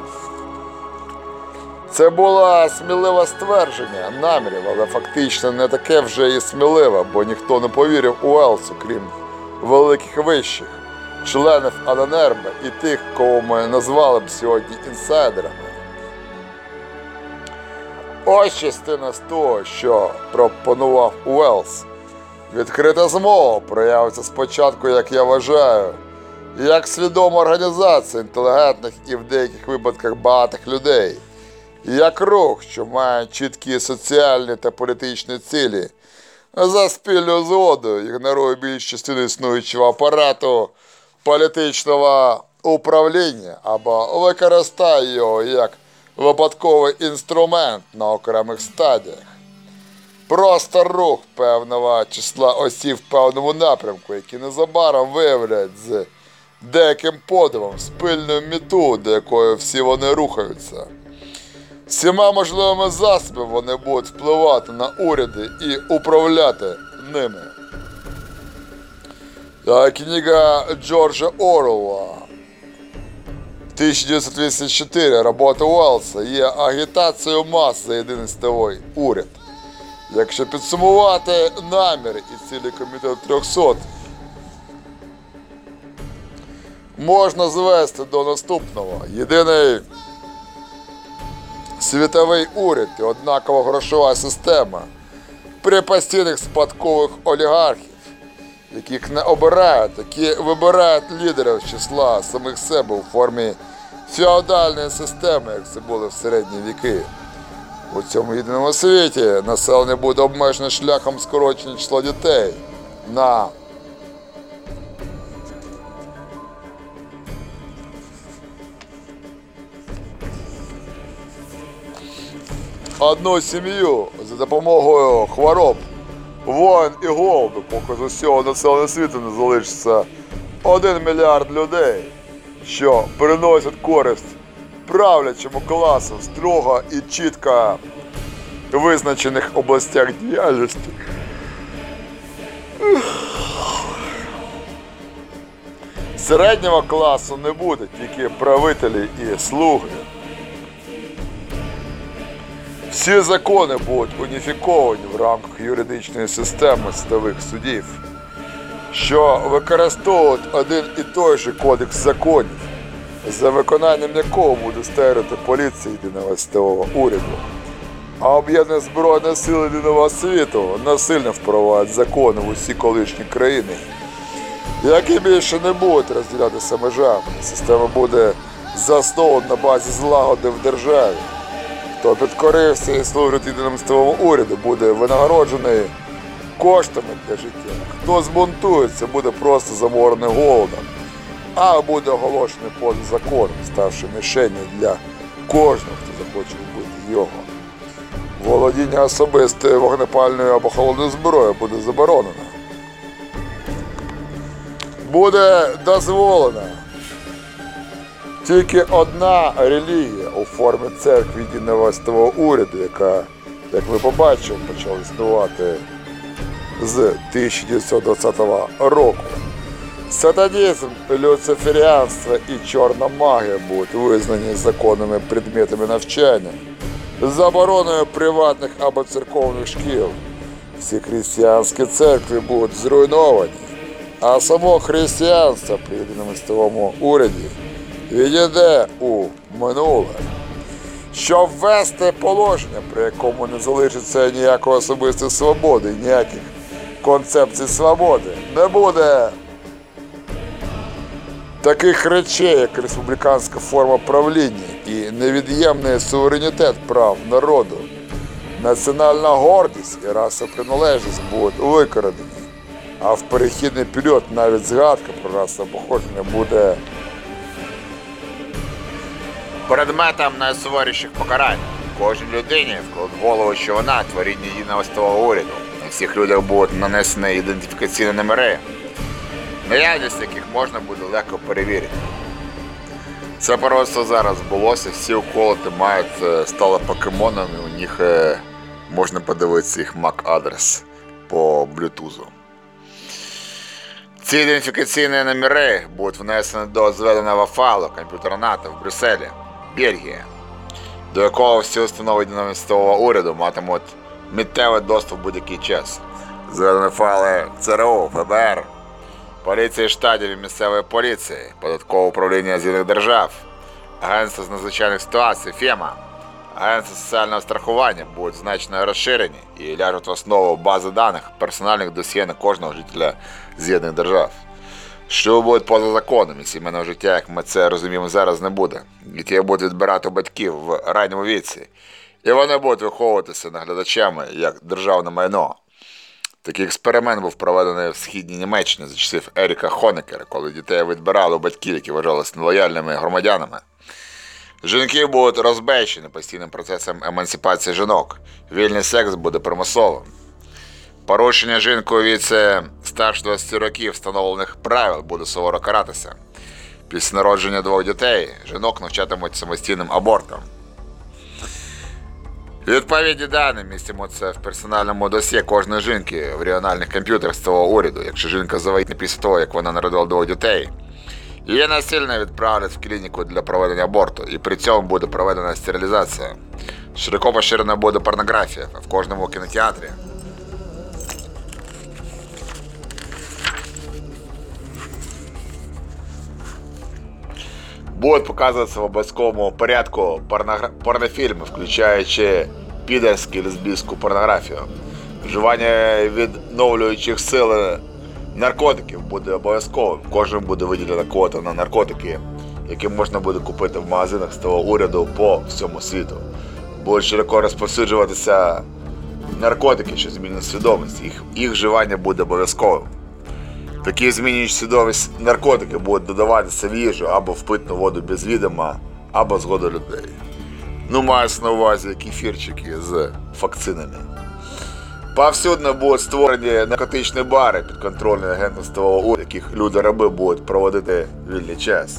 Це було сміливе ствердження намірів, але фактично не таке вже і сміливе, бо ніхто не повірив Уелсу, крім великих вищих, членів Ананербе і тих, кого ми назвали б сьогодні інсайдерами. Ось частина з того, що пропонував Уелс. Відкрита змова проявиться спочатку, як я вважаю, як свідома організація інтелігентних і в деяких випадках багатих людей, як рух, що має чіткі соціальні та політичні цілі, за спільною згодою ігнорує більш частину існуючого апарату політичного управління або використає його як випадковий інструмент на окремих стадіях. Просто рух певного числа осіб в певному напрямку, які незабаром виявлять з деяким подивом спільну мету, до якої всі вони рухаються. Всіма можливими засобами вони будуть впливати на уряди і управляти ними. Книга Джорджа Орвелла 1984 робота Уелса є агітацією мас за єдиний світовий уряд. Якщо підсумувати наміри і цілі комітету 300, можна звести до наступного. Єдиний світовий уряд і однакова грошова система при постійних спадкових олігархів, яких не обирають, які вибирають лідерів числа самих себе у формі феодальної системи, як це було в середні віки. У цьому єдиному світі населення буде обмежено шляхом скорочення числа дітей на одну сім'ю за допомогою хвороб, воїн і голоду, поки з усього населення світу не залишиться один мільярд людей, що приносять користь правлячому класу строго і чітко визначених областях діяльності. Середнього класу не буде, тільки правителі і слуги. Всі закони будуть уніфіковані в рамках юридичної системи судових судів, що використовують один і той же кодекс законів, за виконанням якого буде стежити поліція єдиного уряду. А об'єднані Збройні сили єдиного світу насильно впровадять закони в усі колишні країни, які більше не будуть розділятися межами. Система буде заснована на базі злагоди в державі. Хто підкорився і служить єдиному світовому уряду, буде винагороджений коштами для життя. Хто збунтується, буде просто заморений голодом, а буде оголошений поза законом, ставши мішенью для кожного, хто захоче вбити його. Володіння особистою вогнепальною або холодною зброєю буде заборонено. Буде дозволено тільки одна релігія у формі церкви єдиного уряду, яка, як ви побачили, почала існувати з 1920 року. Сатанізм, люциферіанство і чорна магія будуть визнані законними предметами навчання, забороною приватних або церковних шкіл. Всі християнські церкви будуть зруйновані, а само християнство при єдиному уряді відійде у минуле. Щоб ввести положення, при якому не залишиться ніякої особистої свободи, ніяких концепцій свободи, не буде таких речей, як республіканська форма правління і невід'ємний суверенітет прав народу, національна гордість і раса приналежність будуть викрадені, а в перехідний період навіть згадка про расове походження буде Предметом найсуворіших покарань кожній людині вклад голову, що вона творіння єдиного уряду. На всіх людях будуть нанесені ідентифікаційні номери, наявність яких можна буде легко перевірити. Це просто зараз збулося, всі уколоти мають е, стали покемонами, у них е, можна подивитися їх MAC-адрес по блютузу. Ці ідентифікаційні номери будуть внесені до зведеного файлу комп'ютера НАТО в Брюсселі, Бельгія, до якого всі установи єдиного світового уряду матимуть миттєвий доступ будь-який час. Зведені файли ЦРУ, ФБР, поліції штатів і місцевої поліції, податкове управління з'єднаних держав, агентство з надзвичайних ситуацій, ФЕМА, агентство соціального страхування будуть значно розширені і ляжуть в основу бази даних персональних досьє на кожного жителя з'єднаних держав. Що буде поза законом, і сімейного життя, як ми це розуміємо зараз, не буде. Дітей будуть відбирати батьків в ранньому віці, і вони будуть виховуватися наглядачами як державне майно. Такий експеримент був проведений в східній Німеччині за часів Еріка Хонекера, коли дітей відбирали у батьків, які вважалися нелояльними громадянами. Жінки будуть розбещені постійним процесом емансипації жінок. Вільний секс буде примусовим. Порушення жінкою в віці старше 20 років встановлених правил буде суворо каратися. Після народження двох дітей жінок навчатимуть самостійним абортом. Відповідні дані містимуться в персональному досьє кожної жінки в регіональних комп'ютерах з цього уряду. Якщо жінка завагітна після того, як вона народила двох дітей, її насильно відправлять в клініку для проведення аборту, і при цьому буде проведена стерилізація. Широко поширена буде порнографія в кожному кінотеатрі. Будуть показуватися в обов'язковому порядку порногра... порнофільми, включаючи підерську лесбійську порнографію. Вживання відновлюючих сили наркотиків буде обов'язковим. Кожен буде виділена квота на наркотики, які можна буде купити в магазинах з того уряду по всьому світу. Будуть широко розповсюджуватися наркотики, що змінюють свідомість. Їх, їх вживання буде обов'язковим. Такі змінюючі свідомість наркотики будуть додаватися в їжу або в питну воду без відома, або згоди людей. Ну, мається на увазі кефірчики з факцинами. Повсюдно будуть створені наркотичні бари під контролем агентства уряду, яких люди-раби будуть проводити вільний час.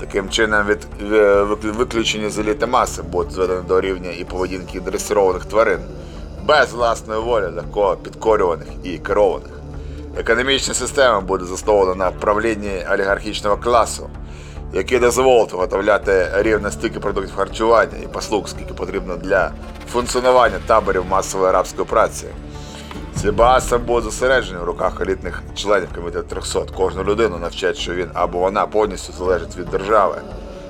Таким чином, від ви- виклю- виключені з еліти маси будуть зведені до рівня і поведінки дресированих тварин, без власної волі, легко підкорюваних і керованих. Економічна система буде заснована на правлінні олігархічного класу, який дозволить виготовляти рівно стільки продуктів харчування і послуг, скільки потрібно для функціонування таборів масової арабської праці. Ці багатства будуть зосереджені в руках елітних членів комітету 300. Кожну людину навчать, що він або вона повністю залежить від держави.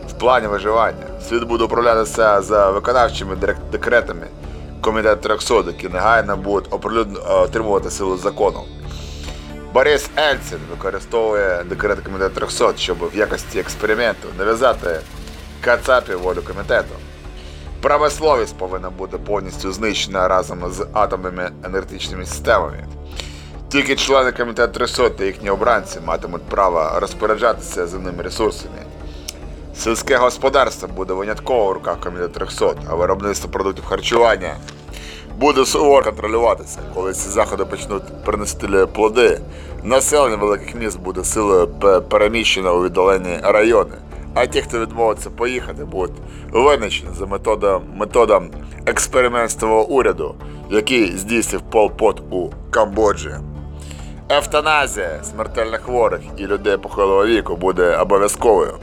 В плані виживання світ буде управлятися за виконавчими декретами комітету 300, які негайно будуть оприлюдно- отримувати силу закону. Борис Ельцин використовує декрет комітету 300, щоб в якості експерименту нав'язати Кацапі волю комітету. Промисловість повинна бути повністю знищена разом з атомними енергетичними системами. Тільки члени комітету 300 та їхні обранці матимуть право розпоряджатися земними ресурсами. Сільське господарство буде винятково в руках комітету 300, а виробництво продуктів харчування буде суворо контролюватися. Коли ці заходи почнуть приносити плоди, населення великих міст буде силою переміщено у віддалені райони. А ті, хто відмовиться поїхати, будуть визначені за методом, методом експериментського уряду, який здійснив Пол Пот у Камбоджі. Евтаназія смертельно хворих і людей похилого віку буде обов'язковою.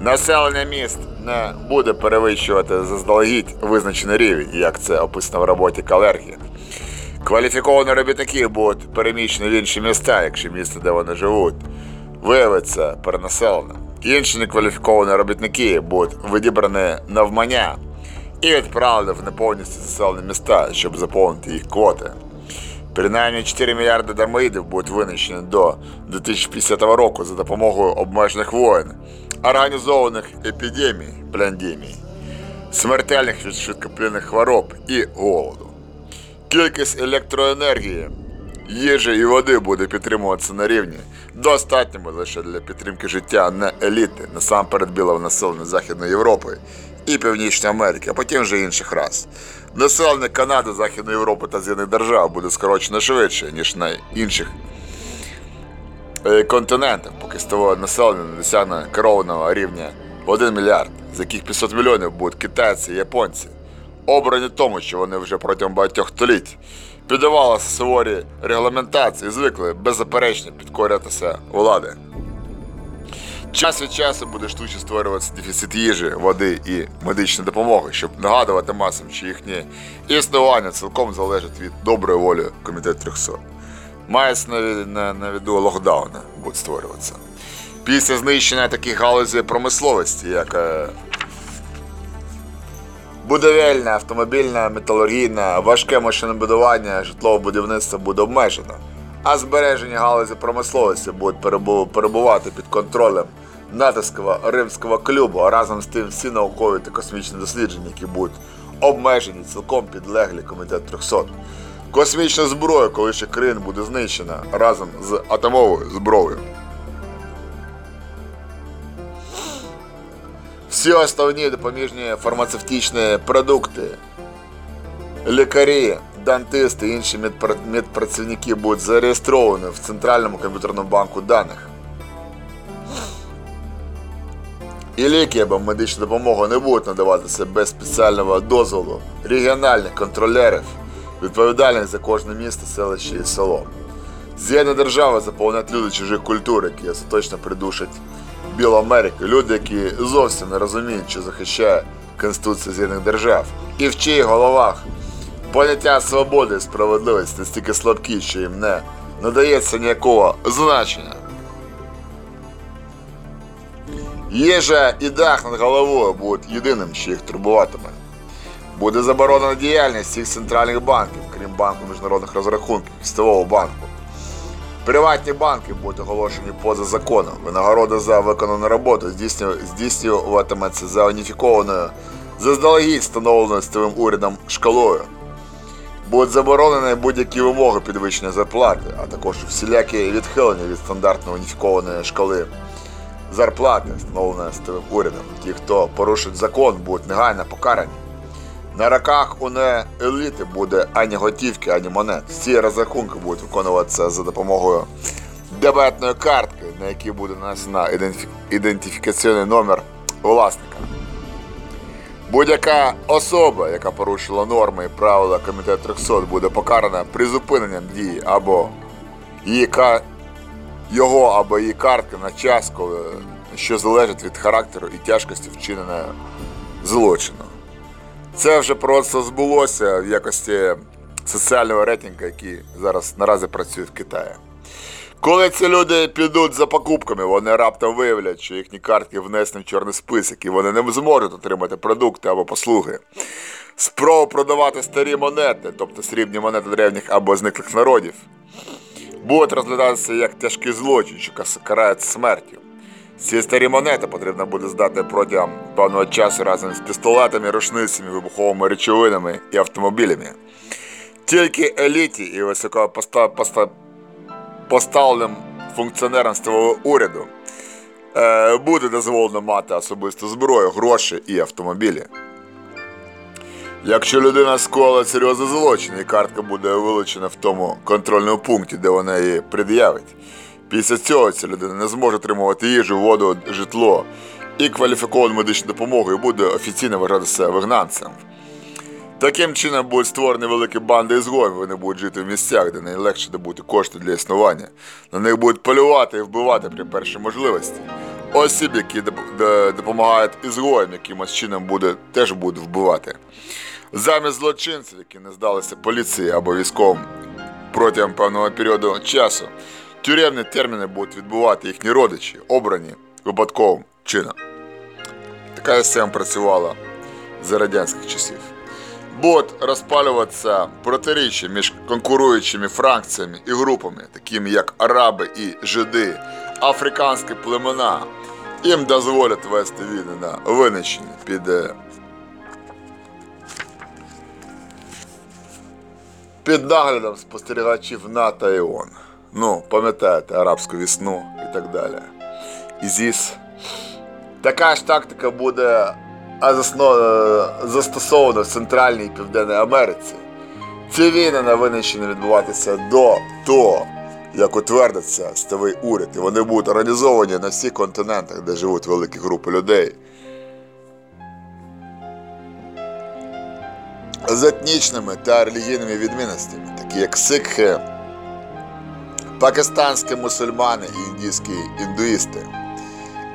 Населення міст не буде перевищувати заздалегідь визначений рівень, як це описано в роботі Калергі. Кваліфіковані робітники будуть переміщені в інші міста, якщо місто, де вони живуть, виявиться перенаселеним. Інші некваліфіковані робітники будуть відібрані навмання і відправлені в неповністю заселені міста, щоб заповнити їх квоти. Принаймні 4 мільярди дармоїдів будуть винищені до 2050 року за допомогою обмежених воєн, організованих епідемій, пандемій, смертельних від швидкоплінних хвороб і голоду. Кількість електроенергії, їжі і води буде підтримуватися на рівні, достатньому лише для підтримки життя не еліти, насамперед білого населення Західної Європи і Північної Америки, а потім вже інших рас. Населення Канади, Західної Європи та З'єднаних держав буде скорочено швидше, ніж на інших е, континентах, поки стало населення не досягне керованого рівня в 1 мільярд, з яких 500 мільйонів будуть китайці і японці. Обрані тому, що вони вже протягом багатьох століть піддавалися суворі регламентації і звикли беззаперечно підкорятися влади. Час від часу буде штучно створюватися дефіцит їжі, води і медичної допомоги, щоб нагадувати масам, що їхнє існування цілком залежить від доброї волі комітету 300. Мається на, на, віду локдауни будуть створюватися. Після знищення таких галузей промисловості, як е, будівельна, автомобільна, металургійна, важке машинобудування, житлове будівництво буде обмежено, а збереження галузі промисловості будуть перебу- перебувати під контролем натовського римського клубу, а разом з тим всі наукові та космічні дослідження, які будуть обмежені, цілком підлеглі комітет 300. Космічна зброя колишніх країн буде знищена разом з атомовою зброєю. Всі основні допоміжні фармацевтичні продукти, лікарі, дантисти і інші медпрацівники будуть зареєстровані в Центральному комп'ютерному банку даних. І ліки або медичну допомогу не будуть надаватися без спеціального дозволу регіональних контролерів, відповідальних за кожне місто, селище і село. З'єдна держава заповнять люди чужих культур, які остаточно придушать Біл Америки, люди, які зовсім не розуміють, що захищає Конституція З'єднаних держав, і в чиїх головах поняття свободи і справедливості настільки слабкі, що їм не надається ніякого значення. Їжа і дах над головою будуть єдиним, що їх турбуватиме. Буде заборонена діяльність всіх центральних банків, крім банку міжнародних розрахунків, Світового банку. Приватні банки будуть оголошені поза законом. Винагорода за виконану роботу здійсню- здійснюватиметься за уніфікованою, заздалегідь встановленою стовим урядом шкалою. Будуть заборонені будь-які вимоги підвищення зарплати, а також всілякі відхилення від стандартної уніфікованої шкали зарплати, встановленої стовим урядом. Ті, хто порушить закон, будуть негайно покарані. На руках у не еліти буде ані готівки, ані монет. Всі розрахунки будуть виконуватися за допомогою дебетної картки, на якій буде нанесена ідентифікаційний номер власника. Будь-яка особа, яка порушила норми і правила комітету 300, буде покарана призупиненням дії або її його або її картки на час, коли що залежить від характеру і тяжкості вчиненого злочину. Це вже просто збулося в якості соціального рейтингу, який зараз наразі працює в Китаї. Коли ці люди підуть за покупками, вони раптом виявлять, що їхні картки внесені в чорний список, і вони не зможуть отримати продукти або послуги. Спроба продавати старі монети, тобто срібні монети древніх або зниклих народів, будуть розглядатися як тяжкий злочин, що карається смертю. Ці старі монети потрібно буде здати протягом певного часу разом з пістолетами, рушницями, вибуховими речовинами і автомобілями. Тільки еліті і високопоставленим функціонерам стилового уряду е, буде дозволено мати особисту зброю, гроші і автомобілі. Якщо людина скоїла серйозний злочин, і картка буде вилучена в тому контрольному пункті, де вона її пред'явить. Після цього ця людина не зможе отримувати їжу, воду, житло і кваліфіковану медичну допомогу і буде офіційно вважатися вигнанцем. Таким чином будуть створені великі банди ізгоїв, вони будуть жити в місцях, де найлегше добути кошти для існування. На них будуть полювати і вбивати при першій можливості. Осіб, які допомагають ізгоям, якимось чином буде, теж будуть вбивати. Замість злочинців, які не здалися поліції або військовим протягом певного періоду часу, тюремні терміни будуть відбувати їхні родичі, обрані випадковим чином. Така система працювала за радянських часів. Будуть розпалюватися протиріччя між конкуруючими фракціями і групами, такими як араби і жиди, африканські племена. Їм дозволять вести війни на винищення під е, під наглядом спостерігачів НАТО і ООН. Ну, пам'ятаєте, арабську весну і так далі. ІЗІС. Така ж тактика буде застосована в Центральній і Південній Америці. Ці війни на винищення відбуватися до того, як утвердиться стовий уряд, і вони будуть організовані на всіх континентах, де живуть великі групи людей. З етнічними та релігійними відмінностями, такі як сикхи, пакистанські мусульмани і індійські індуїсти.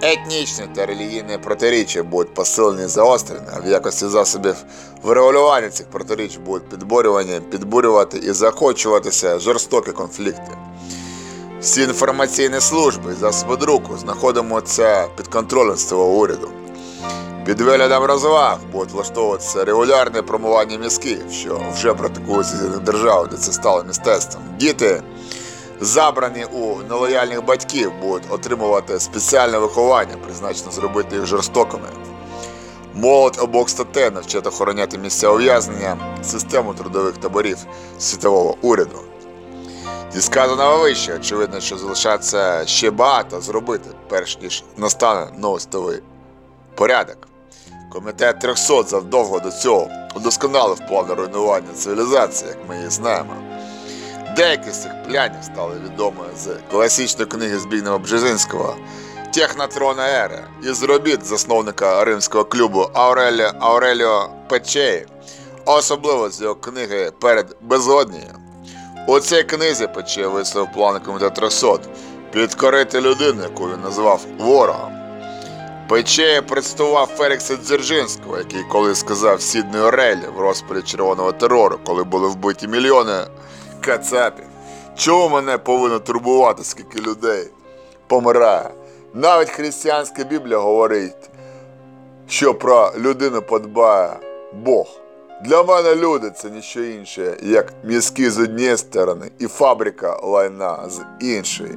Етнічні та релігійні протиріччя будуть посилені і загострені, а в якості засобів врегулювання цих протиріч будуть підборювані, підбурювати і заохочуватися жорстокі конфлікти. Всі інформаційні служби і засоби друку знаходимуться під контролем свого уряду. Під виглядом розваг будуть влаштовуватися регулярне промування мізків, що вже практикуються з держав, де це стало мистецтвом. Діти забрані у нелояльних батьків, будуть отримувати спеціальне виховання, призначене зробити їх жорстокими. Молодь обох статей навчать охороняти місця ув'язнення, систему трудових таборів світового уряду. Зі сказаного вище, очевидно, що залишається ще багато зробити, перш ніж настане новостовий порядок. Комітет 300 задовго до цього удосконалив плани руйнування цивілізації, як ми її знаємо. Деякі з цих планів стали відомі з класичної книги Збігнева Бжезинського Технотрона Ера із робіт засновника римського клубу Ауреліо, Ауреліо Печеї, особливо з його книги Перед безоднією. У цій книзі Пече висловив плани комітету 300 підкорити людину, яку він назвав ворогом. Печеє представував Фелікса Дзержинського, який колись сказав Сідної Орелі в розпалі червоного терору, коли були вбиті мільйони кацапів. Чому мене повинно турбувати, скільки людей помирає? Навіть християнська Біблія говорить, що про людину подбає Бог. Для мене люди це ніщо інше, як мізки з однієї сторони і фабрика лайна з іншої.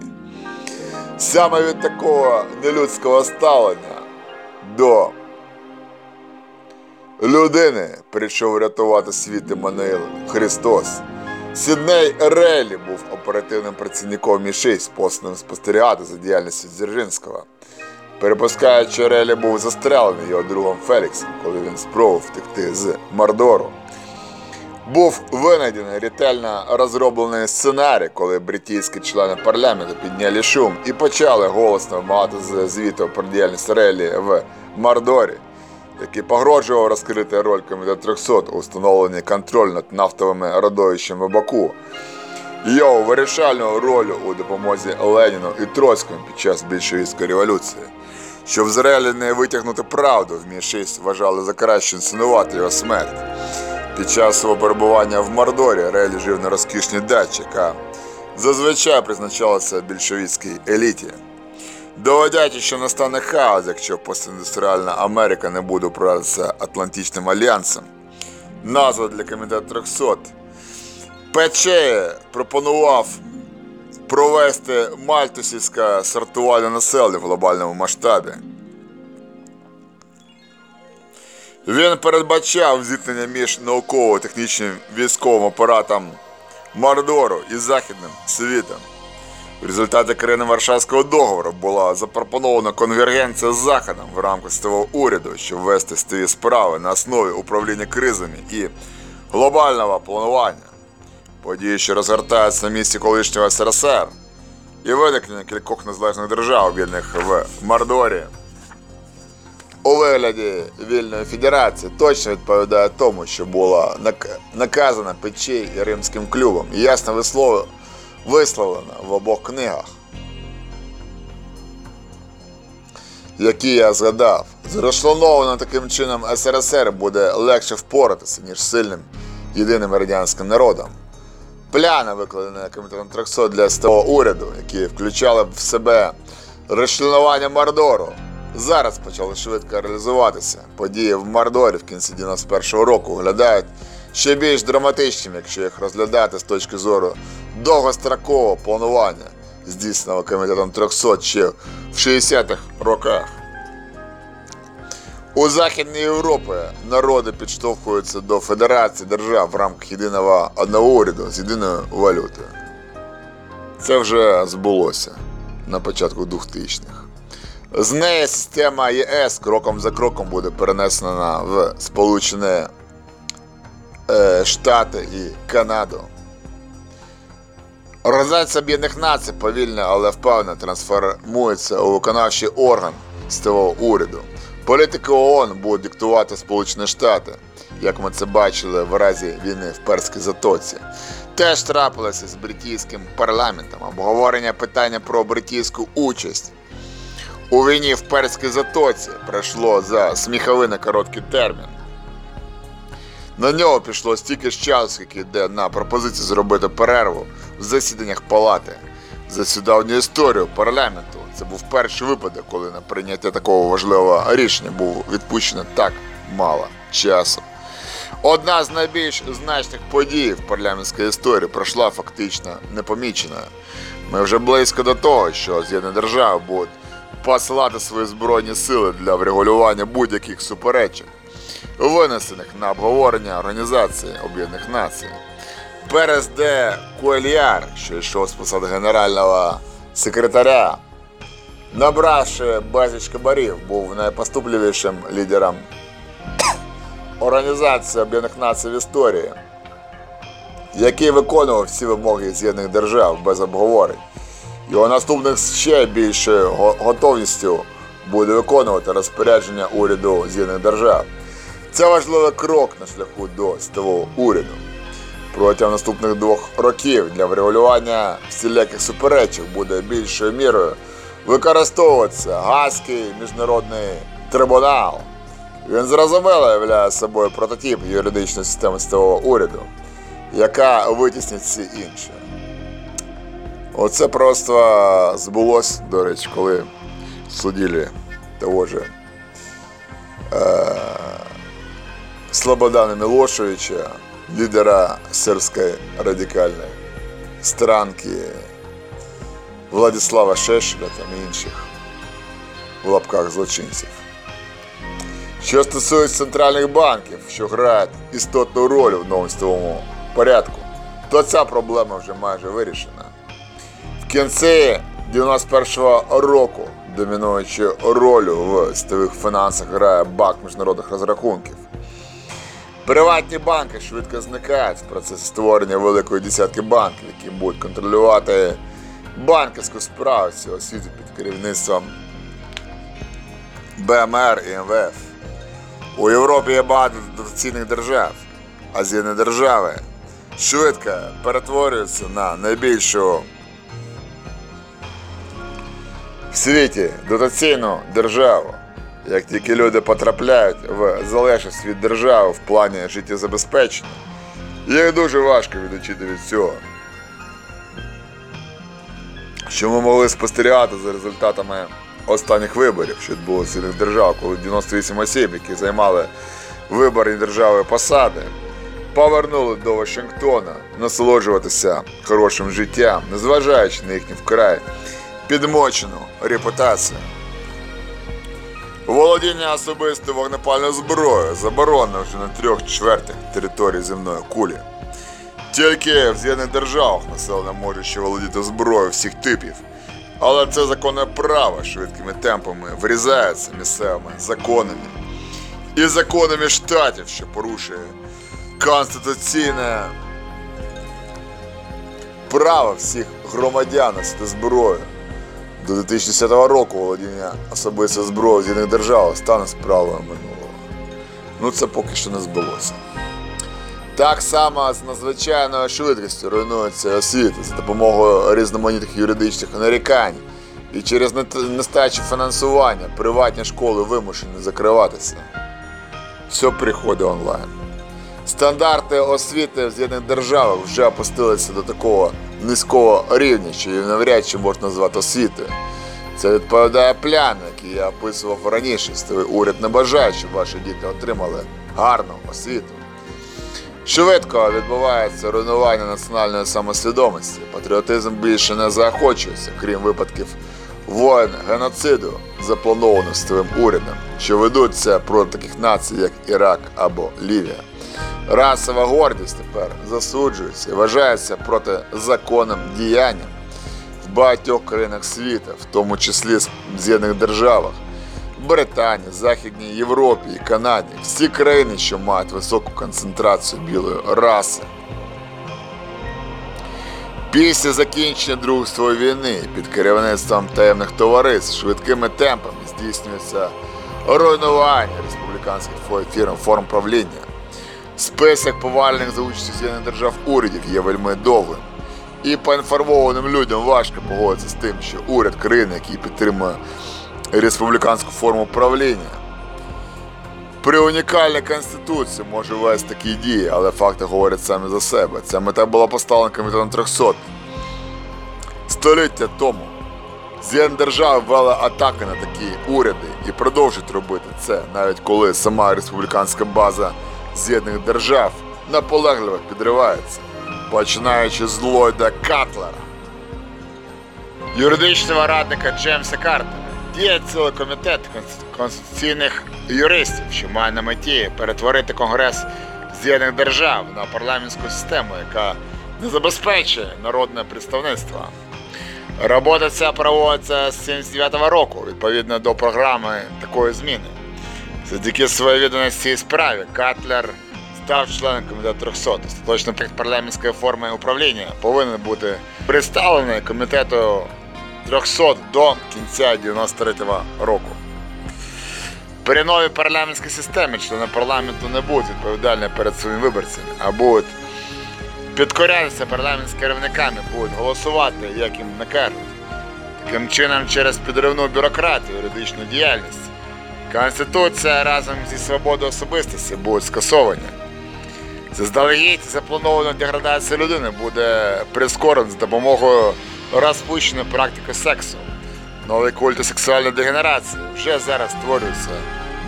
Саме від такого нелюдського ставлення до людини прийшов рятувати світ Еммануїл Христос. Сідней Релі був оперативним працівником Мі-6, посланим спостерігати за діяльністю Дзержинського. Перепускаючи Релі був застрелений його другом Феліксом, коли він спробував втекти з Мордору. Був винайдений ретельно розроблений сценарій, коли бритійські члени парламенту підняли шум і почали голосно вимагати звіту про діяльність Релі в Мордорі, який погрожував розкрити роль комітету 300 у встановленні контролю над нафтовими родовищами Баку. Його вирішальну роль у допомозі Леніну і Троцькому під час більшовицької революції. Щоб з Релі не витягнути правду, в Мі-6 вважали за краще інсценувати його смерть. Під час свого перебування в Мордорі Релі жив на розкішній дачі, яка зазвичай призначалася більшовицькій еліті. Доводячи, що настане хаос, якщо постіндустріальна Америка не буде управлятися Атлантичним альянсом. Назва для комітету 300 Пече пропонував провести мальтусівське сортування населення в глобальному масштабі. Він передбачав зіткнення між науково-технічним військовим апаратом Мордору і Західним світом. В результаті країни Варшавського договору була запропонована конвергенція з Заходом в рамках свого уряду, щоб вести стові справи на основі управління кризами і глобального планування. Події, що розгортаються на місці колишнього СРСР і виникнення кількох незалежних держав, об'єднаних в Мордорі у вигляді вільної федерації точно відповідає тому, що було нак- наказано Печей і Римським клубом і ясно вислов... висловлено в обох книгах, які я згадав. З розчленованим таким чином СРСР буде легше впоратися, ніж сильним єдиним радянським народом. Пляни, викладені комітетом 300 для СТО уряду, які включали в себе розчленування Мордору, зараз почали швидко реалізуватися. Події в Мордорі в кінці 91-го року виглядають ще більш драматичними, якщо їх розглядати з точки зору довгострокового планування, здійсненого комітетом 300 ще в 60-х роках. У Західній Європі народи підштовхуються до федерації держав в рамках єдиного одного уряду з єдиною валютою. Це вже збулося на початку 2000-х. З неї система ЄС кроком за кроком буде перенесена в Сполучені Штати і Канаду. Організація Об'єднаних Націй повільно, але впевнено трансформується у виконавчий орган стового уряду. Політики ООН будуть диктувати Сполучені Штати, як ми це бачили в разі війни в Перській Затоці. Теж трапилося з бритійським парламентом обговорення питання про бритійську участь у війні в Перській Затоці пройшло за сміховий на короткий термін. На нього пішло стільки ж часу, скільки йде на пропозицію зробити перерву в засіданнях палати. За цю давню історію парламенту це був перший випадок, коли на прийняття такого важливого рішення був відпущено так мало часу. Одна з найбільш значних подій в парламентській історії пройшла фактично непоміченою. Ми вже близько до того, що з'єднані держави будуть посилати свої збройні сили для врегулювання будь-яких суперечок, винесених на обговорення Організації Об'єднаних Націй. Перес де Куельяр, що йшов з посади генерального секретаря, набравши безліч кабарів, був найпоступливішим лідером [COUGHS] Організації Об'єднаних Націй в історії, який виконував всі вимоги з'єднаних держав без обговорень. Його наступник ще більшою готовністю буде виконувати розпорядження уряду з'єднаних держав. Це важливий крок на шляху до стового уряду. Протягом наступних двох років для врегулювання всіляких суперечок буде більшою мірою використовується Гаазький міжнародний трибунал. Він зрозуміло являє собою прототип юридичної системи світового уряду, яка витіснить всі інші. Оце просто збулось, до речі, коли судили того же Слободана Милошевича, лідера сербської радикальної странки Владислава Шешеля там і інших в лапках злочинців. Що стосується центральних банків, що грають істотну роль в новому порядку, то ця проблема вже майже вирішена. В кінці 91-го року домінуючу роль в світових фінансах грає банк міжнародних розрахунків. Приватні банки швидко зникають в процесі створення великої десятки банків, які будуть контролювати банківську справу цього світу під керівництвом БМР і МВФ. У Європі є багато дотаційних держав, а з'єднані держави швидко перетворюються на найбільшу в світі дотаційну державу. Як тільки люди потрапляють в залежність від держави в плані життєзабезпечення, їх дуже важко відучити від цього. Що ми могли спостерігати за результатами останніх виборів, що відбулося в держав, коли 98 осіб, які займали виборні держави посади, повернули до Вашингтона насолоджуватися хорошим життям, незважаючи на їхню вкрай підмочену репутацію. Володіння особистою вогнепальною зброєю заборонено вже на трьох чвертях території земної кулі. Тільки в З'єднаних державах населення може ще володіти зброєю всіх типів. Але це законне право швидкими темпами врізається місцевими законами і законами штатів, що порушує конституційне право всіх громадян носити зброю. До 2010 року володіння особистою зброєю з єдиних держав стане справою минулого. Ну це поки що не збулося. Так само з надзвичайною швидкістю руйнується освіта за допомогою різноманітних юридичних нарікань. І через нестачу фінансування приватні школи вимушені закриватися. Все приходить онлайн. Стандарти освіти в З'єднаних державах вже опустилися до такого низького рівня, що її навряд чи можна назвати освітою. Це відповідає пляну, який я описував раніше. Уряд не бажає, щоб ваші діти отримали гарну освіту. Швидко відбувається руйнування національної самосвідомості. Патріотизм більше не заохочується, крім випадків воєн, геноциду, запланованих світовим урядом, що ведуться проти таких націй, як Ірак або Лівія. Расова гордість тепер засуджується і вважається протизаконним діянням в багатьох країнах світу, в тому числі в З'єднаних державах, Британії, Західній Європі і Канаді. Всі країни, що мають високу концентрацію білої раси. Після закінчення Другої світової війни під керівництвом таємних товариств швидкими темпами здійснюється руйнування республіканських фірм форм правління. Список повалених за участю З'єднаних держав урядів є вельми довгим. І поінформованим людям важко погодитися з тим, що уряд країни, який підтримує республіканську форму правління, при унікальній конституції може вести такі дії, але факти говорять самі за себе. Ця мета була поставлена комітетом 300 століття тому. З'єднані держави ввели атаки на такі уряди і продовжують робити це, навіть коли сама республіканська база З'єднаних держав наполегливо підривається, починаючи з Ллойда Катлера. юридичного радника Джеймса Картера діє цілий комітет конституційних юристів, що має на меті перетворити Конгрес З'єднаних Держав на парламентську систему, яка не забезпечує народне представництво. Робота ця проводиться з 79-го року, відповідно до програми такої зміни. Завдяки своїй відданості цій справі Катлер став членом комітету 300. Остаточний проект парламентської форми управління повинен бути представлений комітету 300 до кінця 93-го року. При новій парламентській системі члени парламенту не будуть відповідальні перед своїми виборцями, а будуть підкорятися парламентськими керівниками, будуть голосувати, як їм накажуть. Таким чином, через підривну бюрократію, юридичну діяльність, Конституція разом зі свободою особистості будуть скасовані. Заздалегідь запланована деградація людини буде прискорена з допомогою розпущеної практики сексу. Новий культ сексуальної дегенерації вже зараз створюється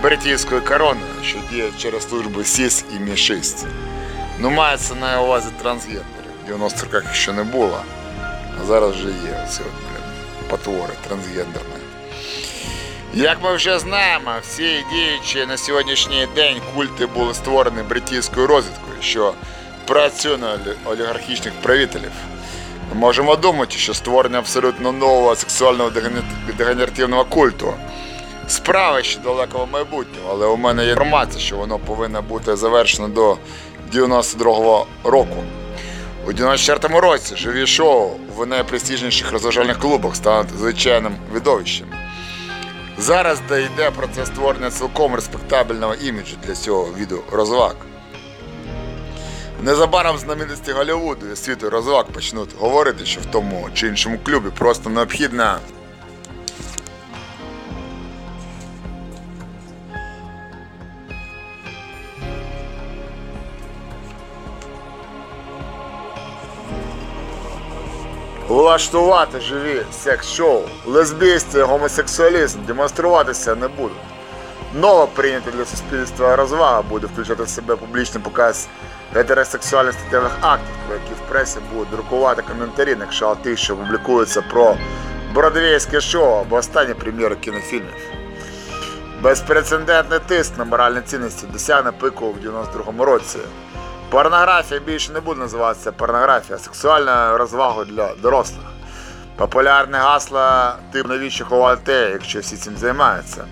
бритійською короною, що діє через служби СІС і Мі-6. Ну, мається на увазі трансгендерів. В 90 роках ще не було, а зараз вже є блін, потвори трансгендерні. Як ми вже знаємо, всі діючі на сьогоднішній день культи були створені бритійською розвідкою, що працює на олігархічних правителів. Ми можемо думати, що створення абсолютно нового сексуального дегенеративного культу справа ще далекого майбутнього, але у мене є інформація, що воно повинно бути завершено до 92-го року. У 94-му році живі шоу в найпрестижніших розважальних клубах стануть звичайним видовищем. Зараз де йде процес створення цілком респектабельного іміджу для цього віду розваг. Незабаром знаменитості Голлівуду і світу розваг почнуть говорити, що в тому чи іншому клубі просто необхідна влаштувати живі секс-шоу, лесбійство і гомосексуалізм демонструватися не будуть. Нова прийнята для суспільства розвага буде включати в себе публічний показ гетеросексуальних статевих актів, які в пресі будуть друкувати коментарі на кшталт що публікуються про бродвейське шоу або останні прем'єри кінофільмів. Безпрецедентний тиск на моральні цінності досягне пику в 92-му році. Порнографія більше не буде називатися порнографія, а сексуальною розвагою для дорослих. Популярне гасло тип навіщо ховати, якщо всі цим займаються.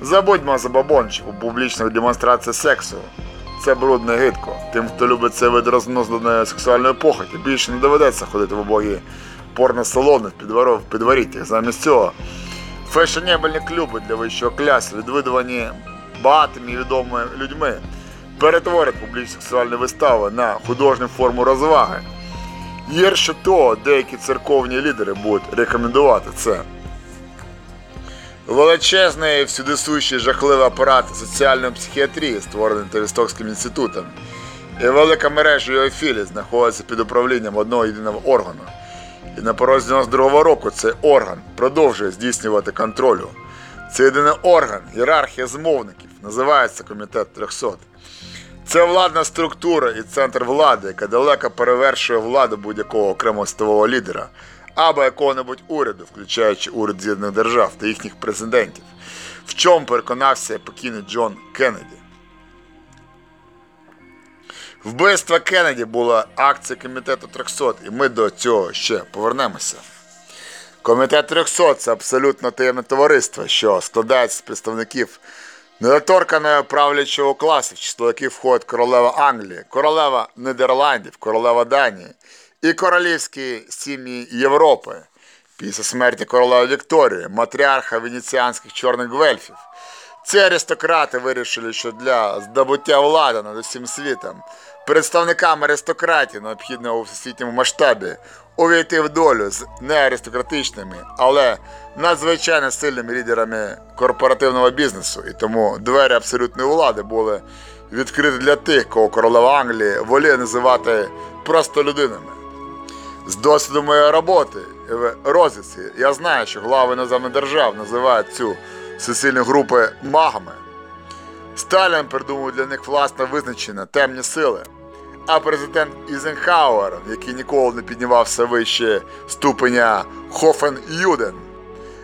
Забудьмо за бабончик у публічних демонстраціях сексу. Це брудно і гидко. Тим, хто любить цей вид рознозленої сексуальної похоті, більше не доведеться ходити в убогі порносалони в підворіттях. Замість цього фешенебельні клуби для вищого класу, відвідувані багатими і відомими людьми, перетворять публічні сексуальні вистави на художню форму розваги. Гірше того, деякі церковні лідери будуть рекомендувати це. Величезний всюдисущий жахливий апарат соціальної психіатрії, створений Тавістокським інститутом, і велика мережа йофілій знаходиться під управлінням одного єдиного органу. І на порозі 92-го року цей орган продовжує здійснювати контролю. Це єдиний орган, ієрархія змовників, називається Комітет 300. Це владна структура і центр влади, яка далеко перевершує владу будь-якого окремого світового лідера або якого-небудь уряду, включаючи уряд З'єднаних Держав та їхніх президентів, в чому переконався покійний Джон Кеннеді. Вбивство Кеннеді була акція комітету 300, і ми до цього ще повернемося. Комітет 300 це абсолютно таємне товариство, що складається з представників недоторканого правлячого класу, в число яких входить королева Англії, королева Нідерландів, королева Данії і королівські сім'ї Європи. Після смерті королеви Вікторії, матріарха венеціанських чорних гвельфів. Ці аристократи вирішили, що для здобуття влади над усім світом представникам аристократії необхідно у всесвітньому масштабі увійти в долю з неаристократичними, але надзвичайно сильними лідерами корпоративного бізнесу, і тому двері абсолютної влади були відкриті для тих, кого королева Англії воліє називати просто людинами. З досвіду моєї роботи в розвідці я знаю, що глави іноземних держав називають цю суцільні групи магами. Сталін придумав для них власне визначення темні сили. А президент Ейзенхауер, який ніколи не піднімався вище ступеня Хофен-Юден,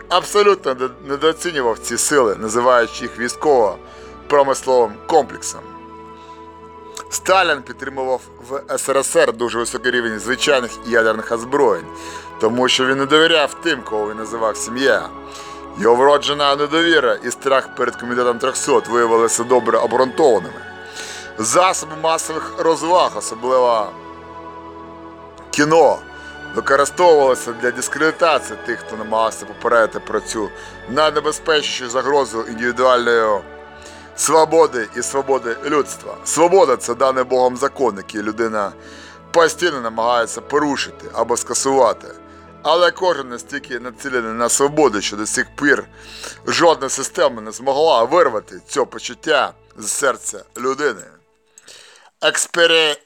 абсолютно недооцінював ці сили, називаючи їх військово-промисловим комплексом. Сталін підтримував в СРСР дуже високий рівень звичайних ядерних озброєнь, тому що він не довіряв тим, кого він називав сім'я. Його вроджена недовіра і страх перед комітетом 300 виявилися добре обґрунтованими. Засоби масових розваг, особливо кіно, використовувалася для дискредитації тих, хто намагався попередити про цю найнебезпечнішу загрозу індивідуальної свободи і свободи людства. Свобода це даний Богом закон, який людина постійно намагається порушити або скасувати. Але кожен настільки націлений на свободу, що до сих пір жодна система не змогла вирвати це почуття з серця людини. Експері...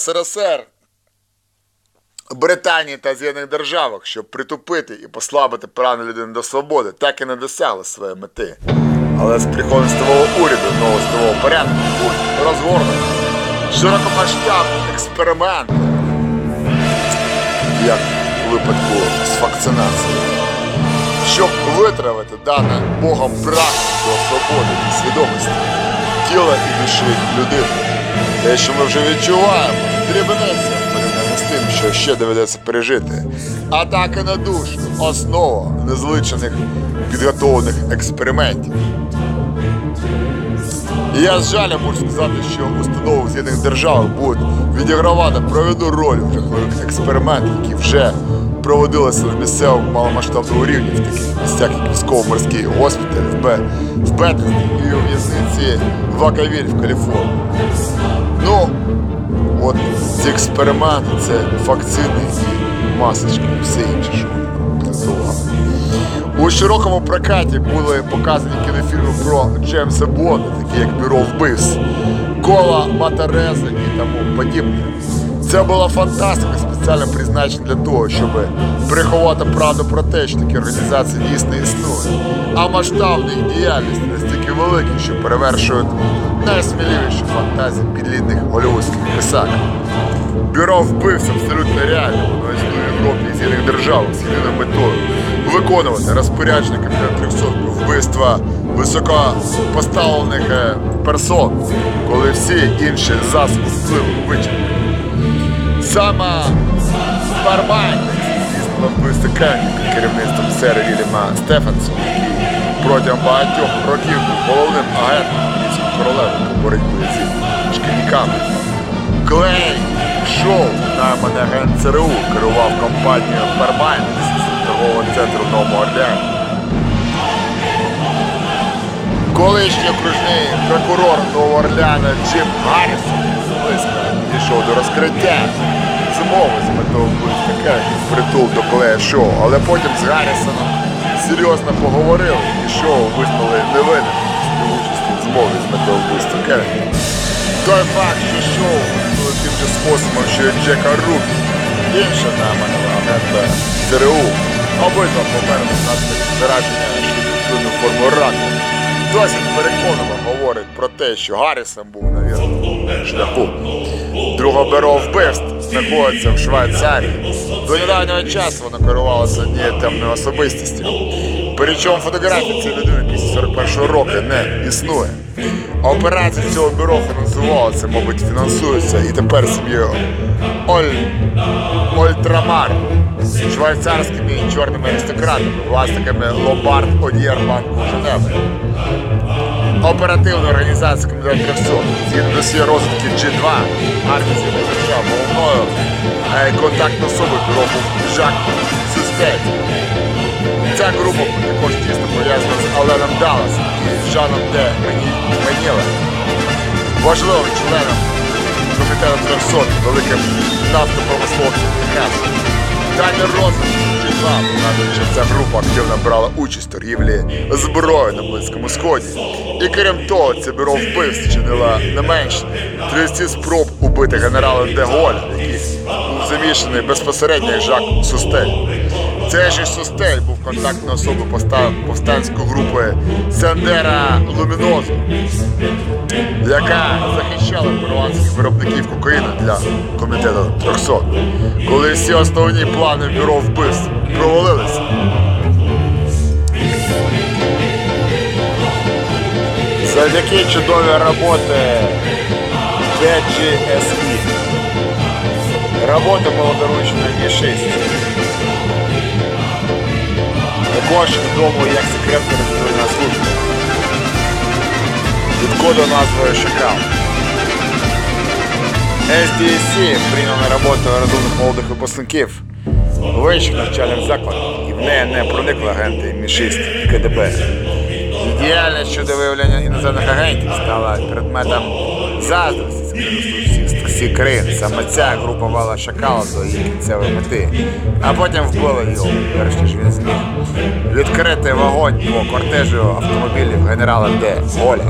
СРСР, Британії та З'єднаних Державах, щоб притупити і послабити прагнення людини до свободи, так і не досягли своєї мети. Але з приходом уряду нового ствового порядку був розгорнуто широкомасштабний експеримент, як у випадку з вакцинацією, щоб витравити дане Богом прагнення до свободи і свідомості тіла і душі людини. Те, що ми вже відчуваємо, дрібниця порівняно з тим, що ще доведеться пережити. Атака на душу основа незличених підготовлених експериментів. Я з жалем можу сказати, що установи З'єднаних державах будуть відігравати провідну роль в жахливих експериментах, які вже проводилися на місцевому маломасштабному рівні в таких місцях, як військово-морський госпіталь в, Бе, в Бетесті і у в'язниці Вакавіль в Каліфорнії. Ну, от ці експерименти це вакцини і масочки, все інше, що вони презентували. У широкому прокаті були показані кінофільми про Джеймса Бонда, такі як Бюро вбивств, Кола Матарези і тому подібне. Це була фантастика, спеціально призначена для того, щоб приховати правду про те, що такі організації дійсно існують. А масштаб їх діяльності настільки великі, що перевершують найсміливіші фантазії підлітних голівудських писак. Бюро вбивств абсолютно реально, воно існує в Європі і з'єднаних державах з єдиною метою виконувати розпорядження Кабінету 300 вбивства високопоставлених е, персон, коли всі інші засоби впливу вичерпані. Саме Барбайн здійснила вбивство Кенні керівництвом сера Вільяма Стефенсона, який протягом багатьох років був головним агентом англійської королеви по боротьбі зі шкільниками. Клей Шоу, найманий агент ЦРУ, керував компанією Барбайн з торгового центру в Новому Орлеані. Колишній окружний прокурор Нового Орлеана Джим Гаррісон близько дійшов до розкриття змови з метою вбивства Кенні в притул до Клея Шоу, але потім з Гаррісоном серйозно поговорили і шоу визнали невинним змові з метою вбивства Кенні. Той факт, що шоу було тим же способом, що і Джека Рубі, інша найманого агента ЦРУ, обидва померли внаслідок зараження швидкоплинну форму раку. Досить переконливо говорить про те, що Гаррісон був на вірному шляху. Друга бюро вбивств знаходиться в Швейцарії. До недавнього часу воно керувалося однією темною особистістю. Причому фотографія цієї людини після 41-го року не існує. Операції цього бюро фінансувалися, мабуть, фінансуються і тепер сім'єю Оль... Ольтрамар, швейцарськими чорними аристократами, власниками Ломбард Одієр Банку Женеви. Оперативна організація Комітету 300 згідно досі розвитки G2 армії держав головною контактною особою бюро Жак Суспект. Ця група також тісно пов'язана з Оленом Далласом і Жаном Де Мені- Менілем. Важливим членом комітету 300 великим нафтопромисловцем Техасу. Дані розвитку G2 що ця група активно брала участь в торгівлі зброєю на Близькому Сході. І крім того, це бюро вбивств чинило не менш 30 спроб убити генерала Де Голля, який був замішаний безпосередньо як Жак Сустель. Цей же Сустель був контактною особою повстанської групи Сендера Лумінозу, яка захищала перуанських виробників кокаїну для комітету 300. Коли всі основні плани бюро вбивств провалилися, завдяки чудовій роботи DGSE. Робота була доручена Є6. Також відомо як секретна розвідувальна служба. Від назвою Шакал. SDSC прийняв на роботу розумних молодих випускників вищих навчальних закладів і в неї не проникли агенти МІ-6 і КДБ. Діяльність щодо виявлення іноземних агентів стала предметом заздрості всіх. Саме ця група вала шакала до її кінцевої мети, а потім вбила його, перш ніж він зміг відкрити вогонь по кортежу автомобілів генерала Д. Голя.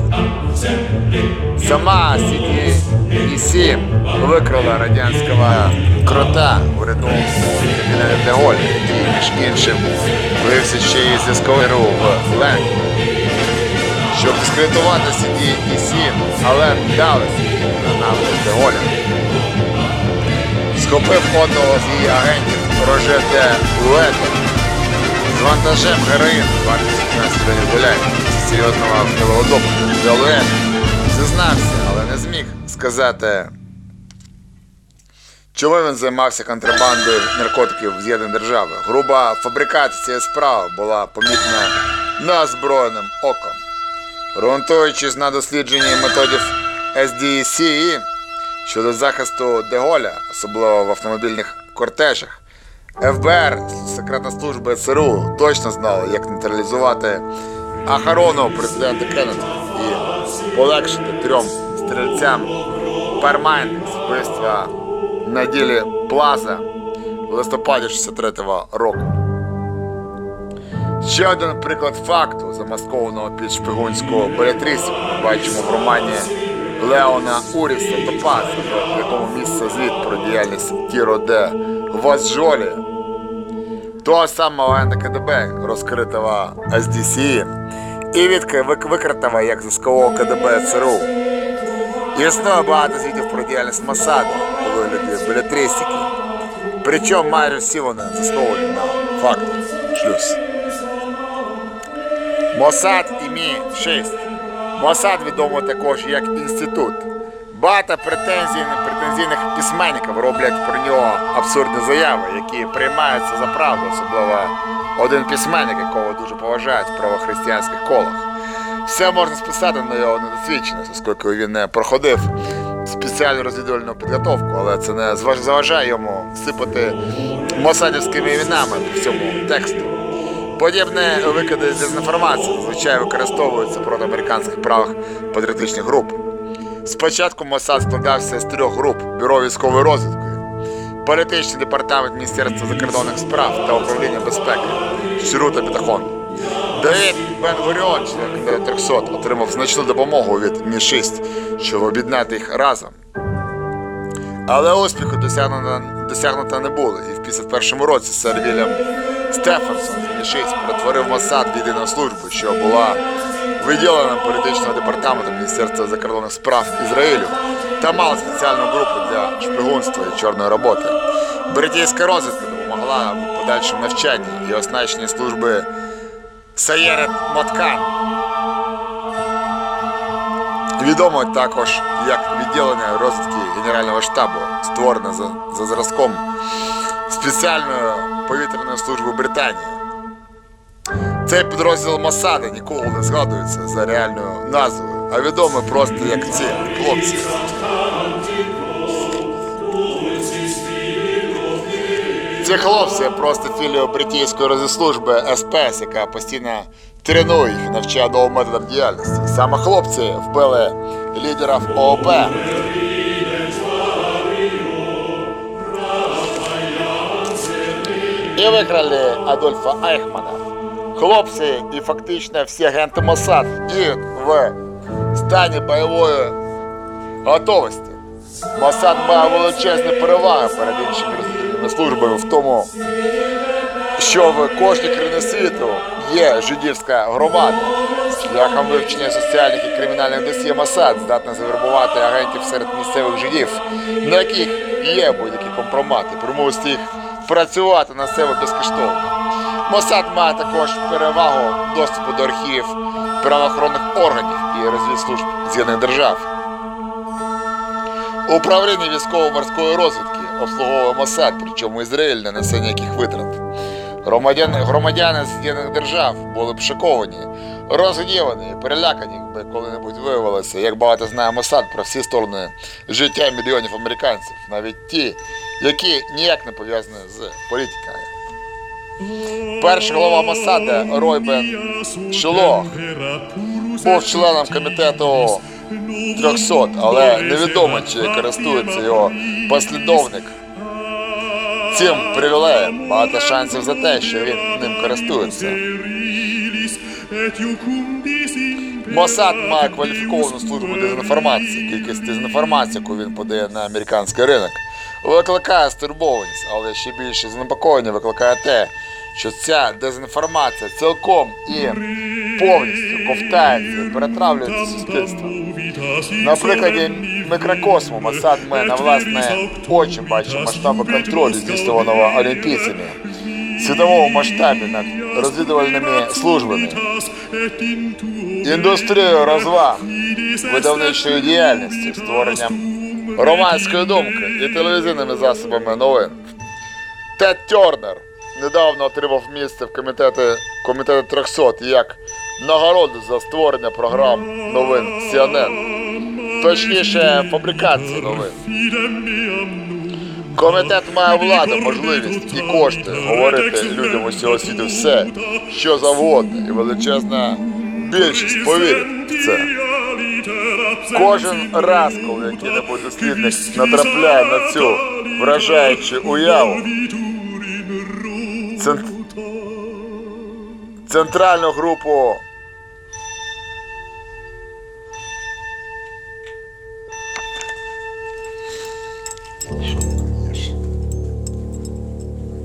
Сама CD-7 викрила радянського крота в урядовому кабінеті Де Голля, який між іншим виявився ще й зв'язковий РУ в Ленд. Щоб дискредитувати CD-7, Ален Далес на назву Де Голля. Схопив одного з її агентів Роже де Луета, шантажем героїн, вартість 15 мільйонів долярів, серйозного гнилого допиту. Делуен зізнався, але не зміг сказати, чому він займався контрабандою наркотиків в з'єднані держави. Груба фабрикація справи була помітна неозброєним оком. Ґрунтуючись на дослідженні методів SDCE щодо захисту Деголя, особливо в автомобільних кортежах, ФБР, секретна служба ЦРУ точно знали, як нейтралізувати охорону президента Кеннеді і полегшити трьом стрільцям пермайних з вбивства на ділі Плаза в листопаді 63-го року. Ще один приклад факту, замаскованого під шпигунську белетриску, ми бачимо в романі Леона Уріса Топаз, в якому місце звіт про діяльність Тіро де Возжолі, того самого НКДБ, розкритого SDC, і викритого як зв'язкового КДБ ЦРУ. Існує багато звітів про діяльність Масаду у вигляді белетристики, причому майже всі вони засновані на фактах. Шлюз. Мосад і Мі-6. Мосад відомо також як інститут. Багато претензій, претензійних письменників роблять про нього абсурдні заяви, які приймаються за правду, особливо один письменник, якого дуже поважають в правохристиянських колах. Все можна списати на його недосвідченість, оскільки він не проходив спеціальну розвідувальну підготовку, але це не заважає йому сипати мосадівськими іменами по всьому тексту. Подібні викиди дезінформації зазвичай використовуються проти американських правих патріотичних груп. Спочатку Мосад складався з трьох груп бюро військової розвідки, політичний департамент Міністерства закордонних справ та управління безпеки, Ширу та Бітахон. Давід Бен Гуріон, член 300, отримав значну допомогу від Мі-6, щоб об'єднати їх разом. Але успіху досягнуто, досягнуто не було, і в 51-му році сер Вільям Стефансон Мі-6 перетворив Моссад в єдину службу, що була виділена політичного департаменту Міністерства закордонних справ Ізраїлю та мала спеціальну групу для шпигунства і чорної роботи. Бритійська розвідка допомогла в подальшому навчанні і оснащенні служби Саєрет Моткан. Відомо також як відділення розвідки Генерального штабу, створене за, за зразком спеціальної повітряної служби Британії. Цей підрозділ Масади ніколи не згадується за реальною назвою, а відомий просто як ці хлопці. Ці хлопці просто філію бритійської розвідслужби СПС, яка постійно тренує їх, навчає новим методам діяльності. Саме хлопці вбили лідерів ООП. І викрали Адольфа Айхмана. Хлопці і фактично всі агенти Моссад діють в стані бойової готовості. Моссад має величезні переваги перед іншими службами в тому, що в кожній країні світу є жидівська громада. Шляхом вивчення соціальних і кримінальних досьє Моссад здатна завербувати агентів серед місцевих жидів, на яких є будь-які компромати, примусити їх працювати на себе безкоштовно. Моссад має також перевагу доступу до архівів правоохоронних органів і розвідслужб З'єднаних держав. Управління військово-морської розвідки обслуговує Моссад, причому Ізраїль не несе ніяких витрат. Громадяни, громадяни З'єднаних держав були б шоковані, розгнівані перелякані, якби коли-небудь виявилося, як багато знає Моссад про всі сторони життя мільйонів американців, навіть ті, які ніяк не пов'язані з політикою. Перший голова Моссада Ройбен Шилох був членом комітету 300, але невідомо, чи користується його послідовник цим привілеєм. Багато шансів за те, що він ним користується. Мосад має кваліфіковану службу дезінформації. Кількість дезінформації, яку він подає на американський ринок, викликає стурбованість, але ще більше занепокоєння викликає те, що ця дезінформація цілком і повністю ковтається і перетравлюється суспільством. На прикладі мікрокосму Масад ми на власне очі бачимо масштаби контролю, здійснюваного олімпійцями. світовому масштабі над розвідувальними службами, індустрією розваг, vidis видавничою діяльністю, створенням громадської думки і телевізійними засобами новин. Тед Тернер недавно отримав місце в комітеті, комітеті 300 як нагороду за створення програм новин CNN. Точніше, фабрикації новин. Комітет має владу, можливість і кошти говорити людям усього світу все, що завгодно, і величезна більшість повірить в це. Кожен раз, коли який-небудь дослідник натрапляє на цю вражаючу уяву, цен- центральну групу.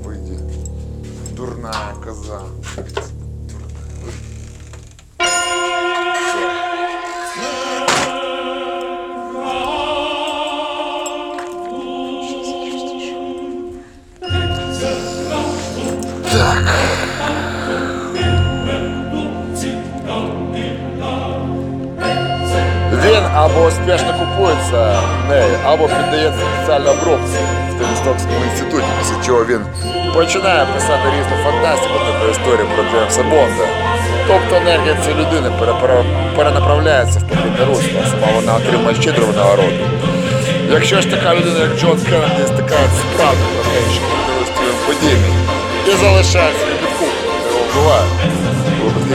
Вийди, дурна коза. Він або успішно купується нею, або піддається спеціальній обробці в Телестокському інституті, після чого він починає писати різну фантастику та історії про Джеймса Бонда. Тобто енергія цієї людини перенаправляється в потрібне русло, сама вона отримує щедру нагороду. Якщо ж така людина, як Джон Кеннеді, стикається з правдою про те, що подіями, і залишається непідкупним, його вбивають.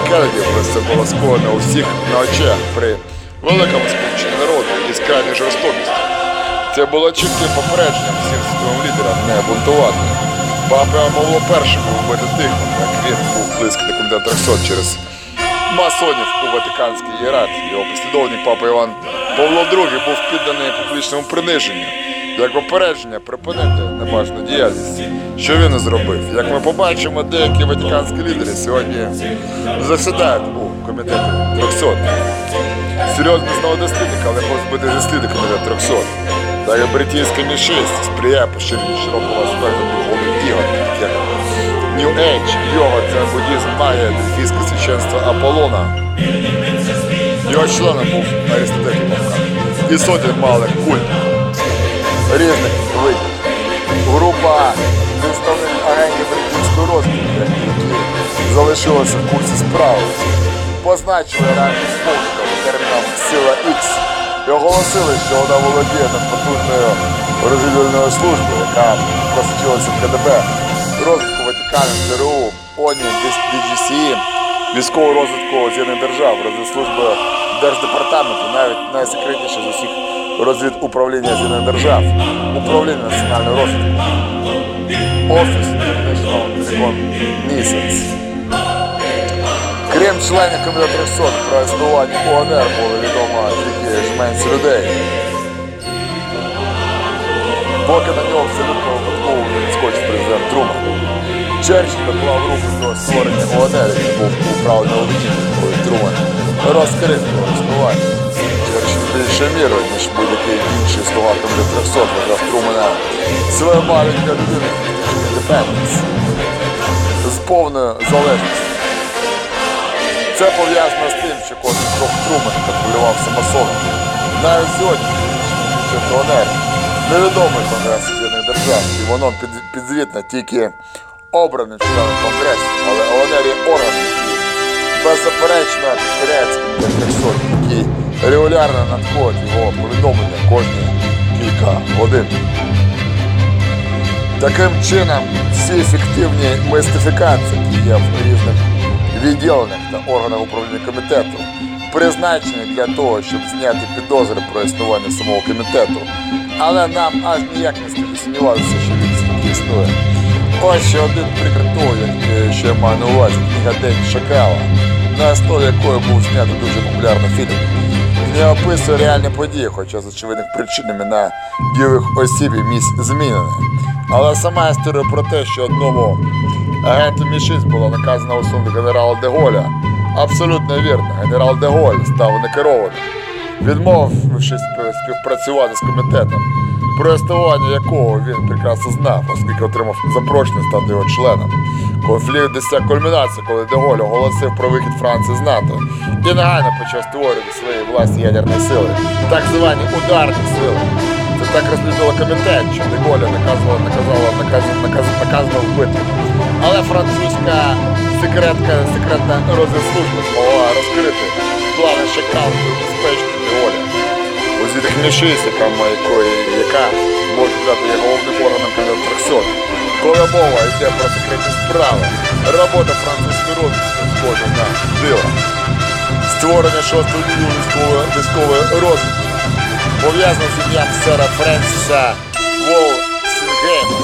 Кеннеді це було скоєно у всіх на очах при великому скупченні народу і з крайньою жорстокістю. Це було чітким попередженням всім світовим лідерам не бунтувати. Папа могло першим вбити тих, як він був близький до комітету 300 через масонів у Ватиканській ієрархії. Його послідовник папа Іван Павло II був підданий публічному приниженню. Як попередження припинити небажану діяльність, що він і зробив. Як ми побачимо, деякі ватиканські лідери сьогодні засідають у комітеті 300. Серйозно знову дослідник, але може бути дослідник комітету 300. Так як бритійська Мі-6 сприяє поширенню широкого аспекту духовних ігор, як New Age, йога, це буддізм, магія, дельфійське священство Аполлона. Його членом був Аристотель Мовка. І сотні малих культів різних видів. Група представників агентів британської розвідки, які залишилися в курсі справи, позначили ранніх спонсорів терміном Сила X і оголосили, що вона володіє надпотужною розвідувальною службою, яка просочилася в КДБ, розвитку Ватикану, ЦРУ, ОНІ, DGCE, військову розвитку З'єднаних держав, розвідслужби Держдепартаменту, навіть найсекретніше з усіх розвідуправління держав, управління національної розвідки, Офіс International Reconnaissance. Крім членів комітету 300 про існування ОНР було відомо тільки жменці людей. Поки на нього абсолютно випадково не відскочив президент Труман. Черчилль доклав руку до створення ОНР, який був управлений Труман розкрив його існування. Більше мірою, ніж будь-який інший слуга комітету 300 вважав Трумана своєю маленькою людиною індепенденс з повною залежністю. Це пов'язано з тим, що кожен крок Трумана контролювався масоном. Навіть сьогодні ОНР невідомий Конгрес З'єднаних Держав, і воно під, підзвітне тільки обраним членом Конгресу, але ОНР є орган, який беззаперечно підкоряється 300, який регулярно надходить його повідомлення кожні кілька годин. Таким чином, всі ефективні мистифікації, які є в різних відділеннях та органах управління комітету, призначені для того, щоб зняти підозри про існування самого комітету. Але нам аж ніяк не слід сумніватися, що він існує. Ось ще один приклад того, як, е, я маю на увазі, книга День Шакала, на основі якої був знятий дуже популярний фільм. Книга описує реальні події, хоча з очевидних причин на дієвих осіб і місць змінені. Але сама історія про те, що одному агенту Мі-6 було наказано усунути генерала Деголя, абсолютно вірно. Генерал Деголь став некерованим. Відмовившись співпрацювати з комітетом, про існування якого він прекрасно знав, оскільки отримав запрошення стати його членом. Конфлікт досяг кульмінації, коли Деголь оголосив про вихід Франції з НАТО і негайно почав створювати свої власні ядерні сили, так звані ударні сили. Це так розлютило комітет, що Деголя наказувала, наказала, наказала, наказала, наказано вбити. Але французька секретка, секретна розвідслужба змогла розкрити плани Шекалу безпечних Деголя. Звітах Мішисика, якої, яка може стати є головним органом кандидат 300. Коли мова йде про секретні справи, робота французької розвідки схожа на диво. Створення шостого відділу військової, військової розвідки пов'язано з ім'ям сера Френсіса Волсінгейма.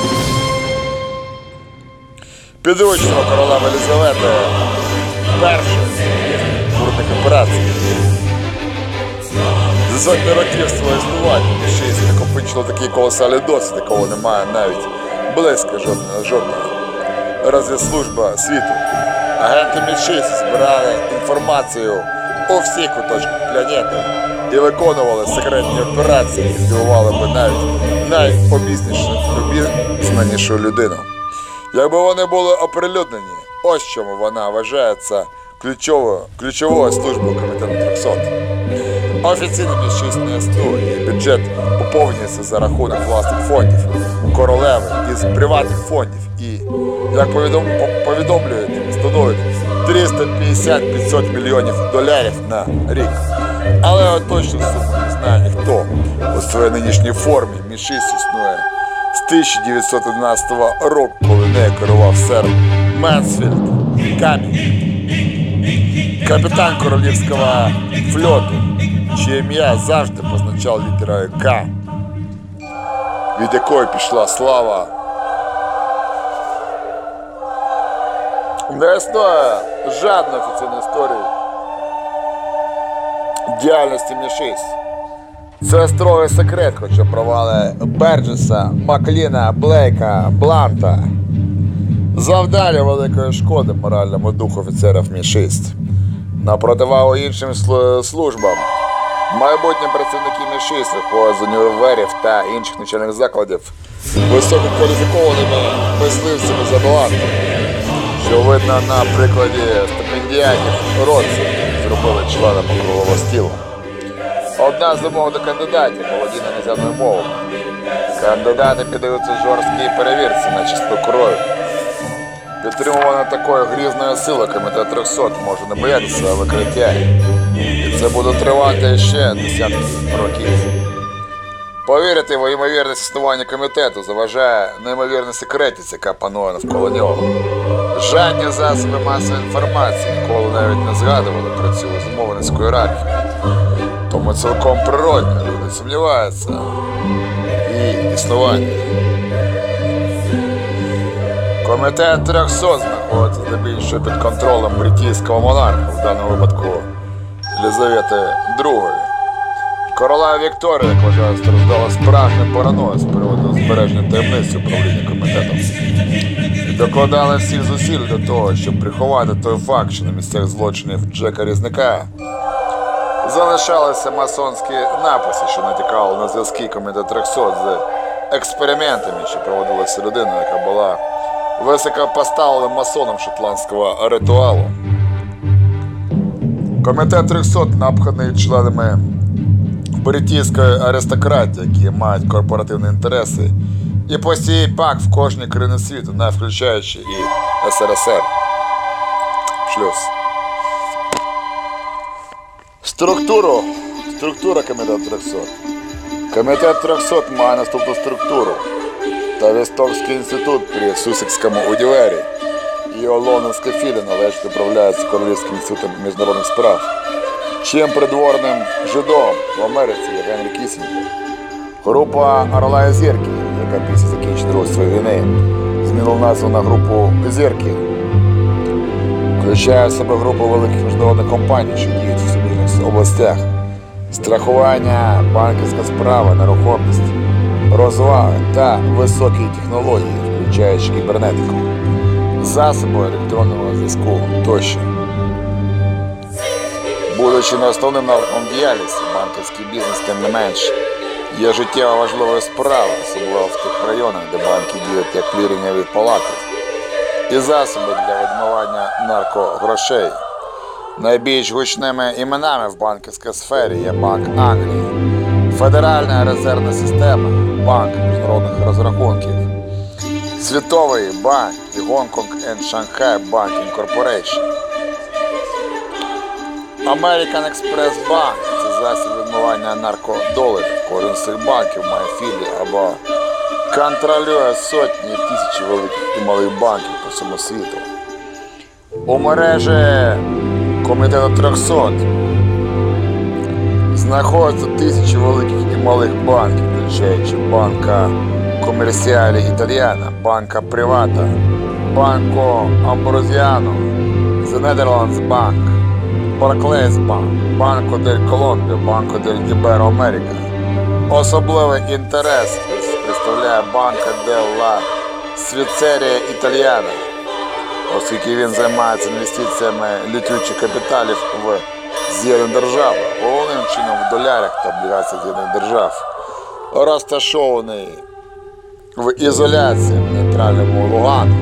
Підручного королеви Елізавети першої бурних операцій. За років свого існування шість накопичило такий колосальний досвід, якого немає навіть близько жодного жодного. Розвідслужба світу. Агенти Мі-6 збирали інформацію у всіх куточках планети і виконували секретні операції, які здивували би навіть найобізнанішу людину. Якби вони були оприлюднені, ось чому вона вважається ключовою, ключовою службою комітету 300. Офіційно між не існує, бюджет поповнюється за рахунок власних фондів королеви із приватних фондів і, як повідом, повідомлюють, становить 350-500 мільйонів доларів на рік. Але точну суму не знає ніхто. У своїй нинішній формі мішість існує з 1911 року, коли нею керував сер Менсфілд Каммінг, капітан королівського флоту, чиє ім'я завжди позначав літерою К, від якої пішла слава. Не існує жодної офіційної історії діяльності Мі-6. Це строгий секрет, хоча провали Берджеса, Макліна, Блейка, Бланта завдали великої шкоди моральному духу офіцерів Мі-6. На противагу іншим службам, майбутні працівники Мі-6 виходять універів та інших навчальних закладів висококваліфікованими мисливцями за талантом, що видно на прикладі стипендіатів Році, зробили членами круглого стілу. Одна з вимог до кандидатів володіння іноземною мовою. Кандидати піддаються жорсткій перевірці на чистоту крові. Підтримувана такою грізною силою комітет 300 може не боятися викриття. І це буде тривати ще десятки років. Повірити в ймовірність існування комітету заважає неймовірна секретність, яка панує навколо нього. Жадні засоби масової інформації ніколи навіть не згадували про цю зумовницьку ієрархію. Тому цілком природно люди сумніваються в її існуванні. Комітет 300 знаходиться здебільшого під контролем бритійського монарха, в даному випадку Єлизавети II. Королева Вікторія, як вважає, страждала справжню параною з приводу збереження таємниці управління комітетом. Докладали всіх зусиль до того, щоб приховати той факт, що на місцях злочинів Джека Різника залишалися масонські написи, що натякали на зв'язки комітету 300 з експериментами, що проводилися людиною, яка була високопоставленим масоном шотландського ритуалу. Комітет 300 напханий членами бритійської аристократії, які мають корпоративні інтереси, і посіє пак в кожній країні світу, не включаючи і СРСР. Шлюз. Структуру. Структура комітету 300. Комітет 300 має наступну структуру. Тавістовський інститут при Сусекському універі і його лондонська філія належить управляється Королівським інститутом міжнародних справ. Чим придворним жидом в Америці є Генрі Кісінджер. Група Орла і Зірки, яка після закінчення Другої світової війни змінила назву на групу Зірки, включає в себе групу великих міжнародних компаній, що діють в суміжних областях, страхування, банківська справа, нерухомість, розваги та високі технології, включаючи кібернетику, засоби електронного зв'язку тощо. Будучи не основним напрямком діяльності, банківський бізнес, тим не менш, є життєво важливою справою, особливо в тих районах, де банки діють як клірінгові палати і засоби для відмивання наркогрошей. Найбільш гучними іменами в банківській сфері є Банк Англії, Федеральна резервна система, Банк міжнародних розрахунків, Світовий банк і Гонконг and Shanghai Banking Corporation. American Express Bank – це засіб відмивання наркодоларів. Кожен з цих банків має філії або контролює сотні тисяч великих і малих банків по всьому світу. У мережі комітету 300 знаходяться тисячі великих і малих банків, включаючи банка Комерціалі Італіана, банка Привата, банко Амброзіано, The Netherlands Bank, Barclays Bank, Банко дель Колумбія, Банко дель Іберо Америка. Особливий інтерес представляє банка Делла Свіцерія Італіана, оскільки він займається інвестиціями літючих капіталів в з'єднані держави, головним чином в долярах та облігаціях з'єднаних держав, розташований в ізоляції в нейтральному Лугану,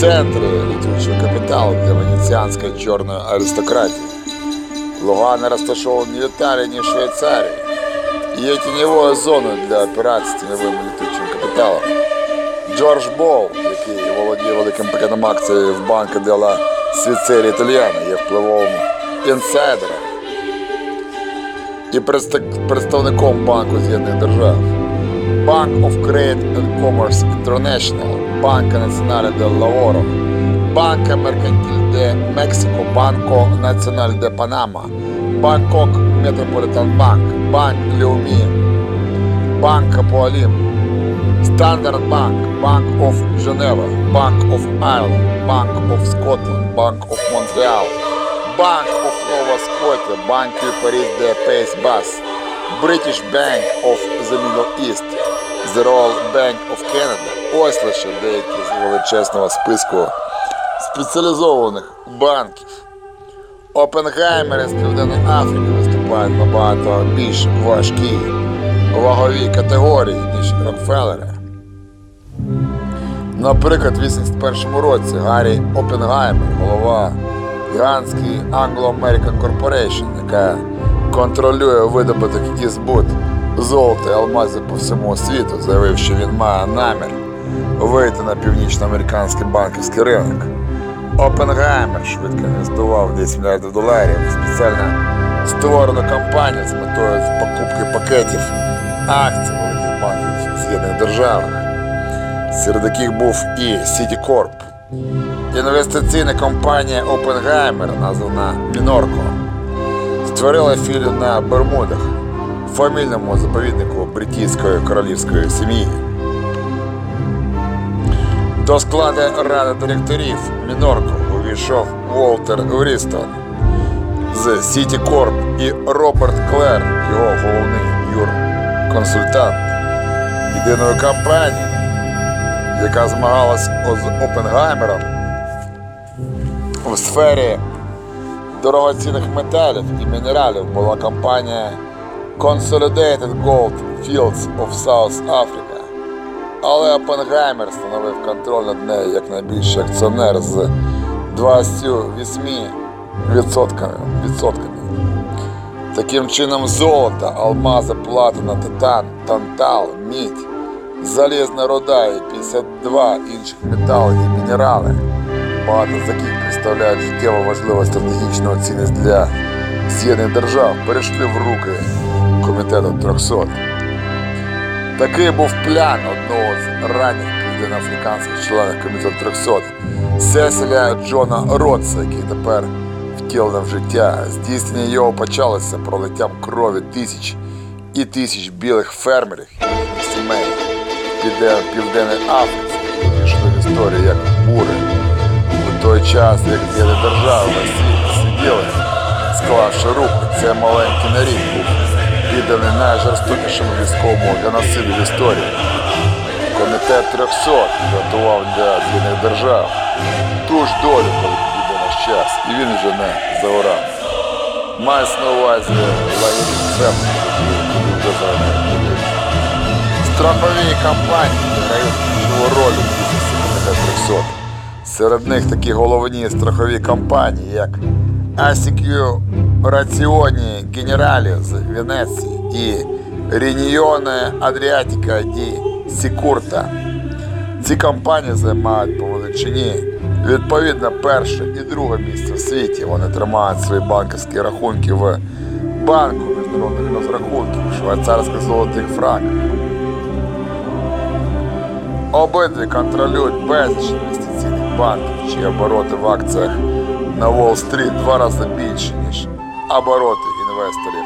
центрі літючого капіталу для венеціанської чорної аристократії. Лугани розташовані в Італії, ні в Швейцарії. Є тіньовою зоною для операцій тіньовим літучим капіталом. Джордж Болл, який володіє великим пакетом акцій в банку Дела Свіцерії Італіана, є впливовим інсайдером і представником Банку З'єднаних Держав. Bank of Credit and Commerce International, Banca Nazionale del Lavoro, Banca Mercantil de Mexico, Banco Nacional de Panama, Bangkok Metropolitan Bank, Bank Leumi, Banca Poalim, Standard Bank, Bank of Geneva, Bank of Ireland, Bank of Scotland, Bank of Montreal, Bank of Nova Scotia, Banque Paris de Pays Bas, British Bank of the Middle East, The Royal Bank of Canada. Ось лише деякі з величезного списку спеціалізованих банків. Опенгаймери з Південної Африки виступають набагато більш важкі вагові категорії, ніж Рокфеллери. Наприклад, в 81 році Гаррі Опенгаймер, голова гігантської Anglo-American Corporation, яка контролює видобуток і збут золота і алмазів по всьому світу, заявив, що він має намір вийти на північноамериканський банківський ринок. Опенгаймер швидко інвестував 10 мільярдів доларів в спеціально створену компанію з метою покупки пакетів акцій великих банків З'єднаних Державах, серед яких був і Citicorp. Інвестиційна компанія Опенгаймер, названа Мінорко, створила філію на Бермудах, фамільному заповіднику британської королівської сім'ї. До складу ради директорів Мінорко увійшов Волтер Врістон з City Corp і Роберт Клер, його головний юрконсультант. Єдиною компанією, яка змагалась з Опенгаймером у сфері дорогоцінних металів і мінералів була компанія Consolidated Gold Fields of South Africa. Але Опенгаймер становив контроль над нею як найбільший акціонер з 28%. відсотками. відсотками. Таким чином золото, алмази, платина, титан, тантал, мідь, залізна руда і 52 інших металів і мінерали, багато з яких представляють життєво важливу стратегічну цінність для з'єднаних держав, перейшли в руки комітету 300. Такий був план одного з ранніх південноафриканських членів комітету 300 Сесіля Джона Ротса, який тепер втілено в життя. Здійснення його почалося пролиттям крові тисяч і тисяч білих фермерів і сімей в Півден- Африці, війшли в історію як бури. Той час, як з'єднані держави сиділи, склавши руки, цей маленький нарід був відданий найжорстокішому військовому геноциду в історії. Комітет 300 готував для з'єднаних держав ту ж долю, коли підійде наш час, і він вже не за горами. Мається на увазі лагері фермерів, які вже зараз Страхові компанії грають ключову роль у бізнесі КМТ 300. Серед них такі головні страхові компанії, як Assicurazioni Generali з Венеції і Riunione Adriatica di Sicurta. Ці компанії займають по величині відповідно перше і друге місце в світі. Вони тримають свої банківські рахунки в банку міжнародних розрахунків, швейцарських золотих франках. Обидві контролюють безліч банків, чиї обороти в акціях на Уолл-стріт два рази більші, ніж обороти інвесторів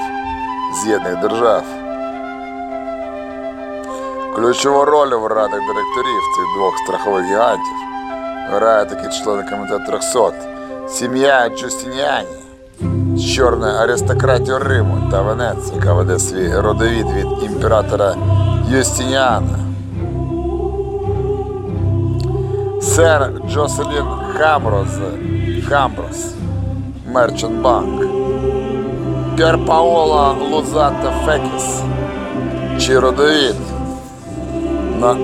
З'єднаних Держав. Ключову роль в радах директорів цих двох страхових гігантів грає такі члени комітету 300. Сім'я Джустініані з чорної аристократії Риму та Венеції, яка веде свій родовід від імператора Юстініана. Сер Джоселін Хамроз Хамброс Мерчант Банк. Лузата Фекіс. Чи родовід на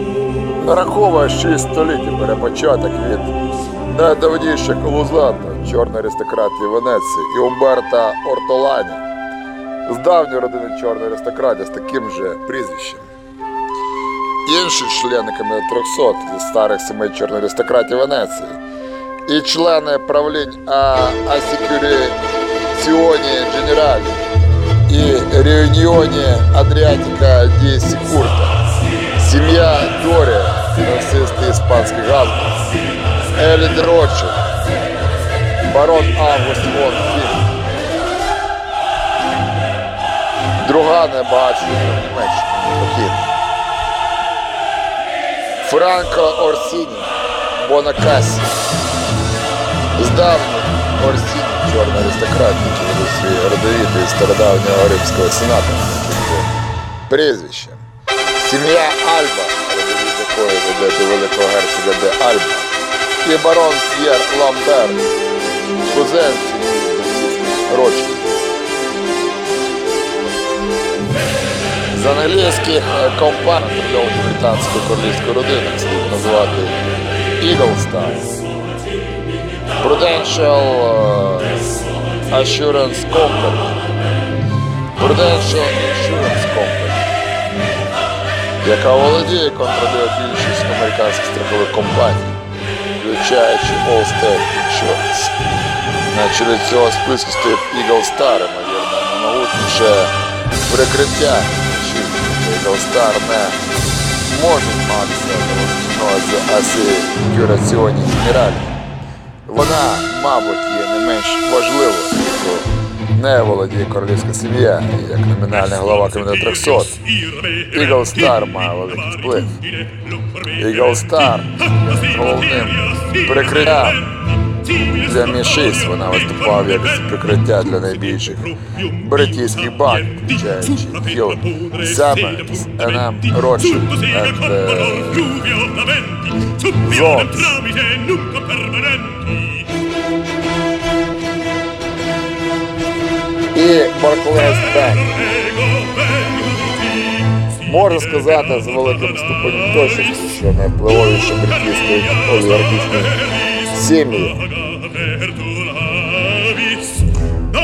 нараховує 6 століть бере початок від найдавніших Лузата, чорної аристократії Венеції і Умберта Ортолані з давньої родини чорної аристократії з таким же прізвищем. Інші члени комітету 300 зі старих сімей чорної аристократії Венеції і члени правлінь Асікюріціоні Дженералі і Реюніоні Адріатіка Ді Сікурта. Сім'я Дорія, фінансисти іспанських газу, Елід Ротшильд, барон Август фон Фін. Друга найбагатша людина в Німеччині, покійна. Франко Орсіні, Бонакасі. З давніх Орсіні, чорна аристократія, які ведуть свій родовід стародавнього римського сенату, прізвище. Сім'я Альба, родовід якої веде великого герцога де Альба, і барон П'єр Ламбер, кузен сім'ї З англійських е, компаній торгових британської королівської родини слід назвати Eagle Star, Prudential е, Assurance Company, Prudential Insurance Company, яка володіє контролює більшість американських страхових компаній, включаючи Allstate Insurance. На чолі цього списку стоїть Eagle Star, ймовірно, наймогутніше прикриття, чи Eagle Star не можуть матися з асикюраціоні генералі. Вона, мабуть, є не менш важливою, оскільки не володіє королівська сім'я, як номінальний глава Кабінету 300. Eagle Star має великий вплив. Eagle Star є головним прикриттям для Мі-6 вона виступала якості прикриття для найбільших британських банків, включаючи Summers, NM, Rothschild and uh, і Barclays Bank. Можна сказати з великим ступенем точності, що найвпливовіші британські олігархічні сім'ї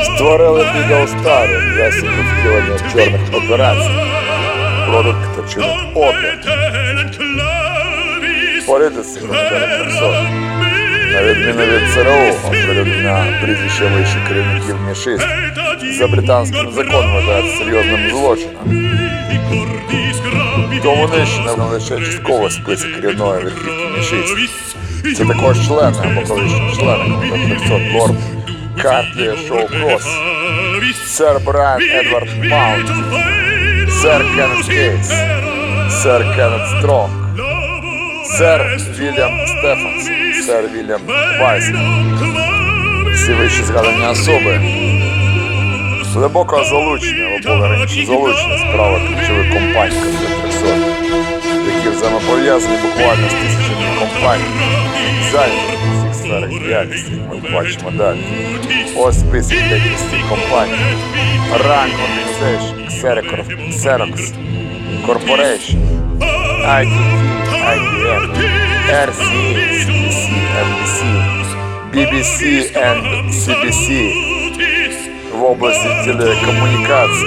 створили Eagle для втілення чорних операцій, продукт та чинить опір. 300. На відміну від ЦРУ, оприлюднення прізвища вищих керівників МІ-6 за британським законом вважається серйозним злочином. Тому нищено лише частково список керівної верхівки МІ-6. Це також члени або колишні члени комітету 300 лорд Картлі Шоу Кросс, сер Брайан Едвард Маунт, сер Кеннет Кейс, сер Кеннет Стронг, сер Вільям Стефанс, сер Вільям Вайс. Всі вищі згадані особи. Глибокого залучення або були раніше залучені справи ключових компаній Кабінет 300, які взаємопов'язані буквально з тисячами компаній, зайняті в всіх сферах ми бачимо далі. Ось список деяких компаній. Rank Organization, Xerox, Corporation, ITV, IBM, RCA, NBC, BBC and CBC в області телекомунікацій.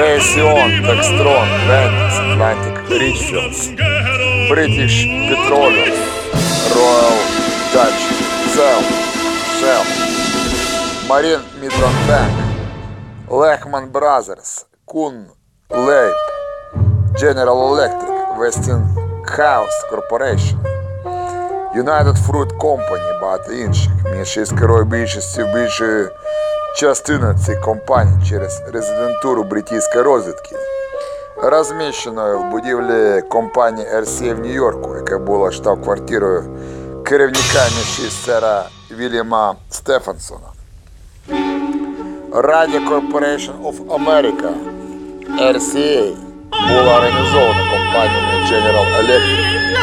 Raytheon, Textron, Ventus, Atlantic, Richfields, British Petroleum, Royal Dutch, Shell, Shell, Marine Midland Bank, Lehman Brothers, Kuhn, Leib, General Electric, Westinghouse Corporation, United Fruit Company, багато інших. Меншість керує більшістю більшою частиною цих компаній через резидентуру британської розвідки, розміщеною в будівлі компанії RCA в Нью-Йорку, яка була штаб-квартирою керівника мішість Вільяма Стефансона. Radio Corporation of America RCA була організована компаніями General Electric,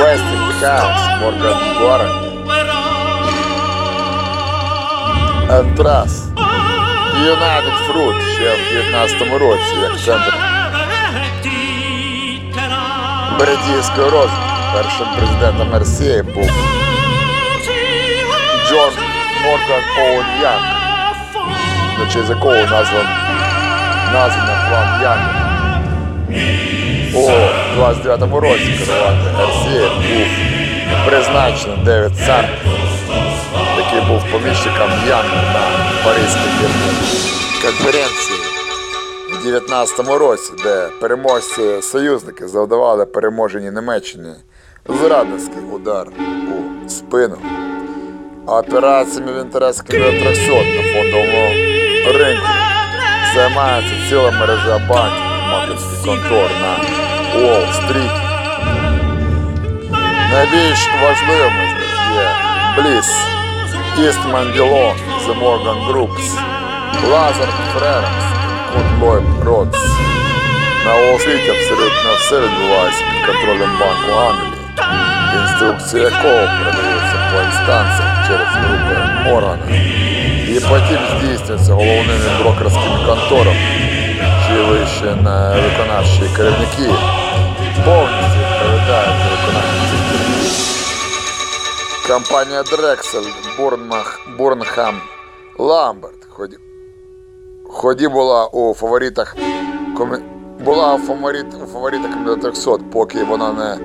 Westinghouse, Morgan Warren, Entrust United Fruit ще в 19 році як центр британської розвідки. Першим президентом RCA був Джон Морган Оуен Янг, на честь якого назван названо план Янга. У 29-му році керувати RCA був призначений Девід Сарт, який був поміщиком Янга на Паризькій конференції в 19-му році, де переможці союзники завдавали переможеній Німеччині зрадницький удар у спину. Операціями в інтересах 300 на фондовому ринку займається ціла мережа банків банківських контор на Уолл-стріті. Найбільш важливими є Bliss, Eastman Dillon, The Morgan Groups, Lazard Freres, Goodloy Rhodes. На Уолл-стріті абсолютно все відбувається під контролем Банку Англії, інструкції якого передаються по інстанціях через групи органи. І потім здійснюється головними брокерськими конторами, чи вище на виконавчі керівники повністю відповідають за виконання цих дій. Компанія Drexel, Бурнмах, Бурнхам, Ламберт, ході, була у фаворитах була у, фаворит... у фаворитах до 300, поки вона не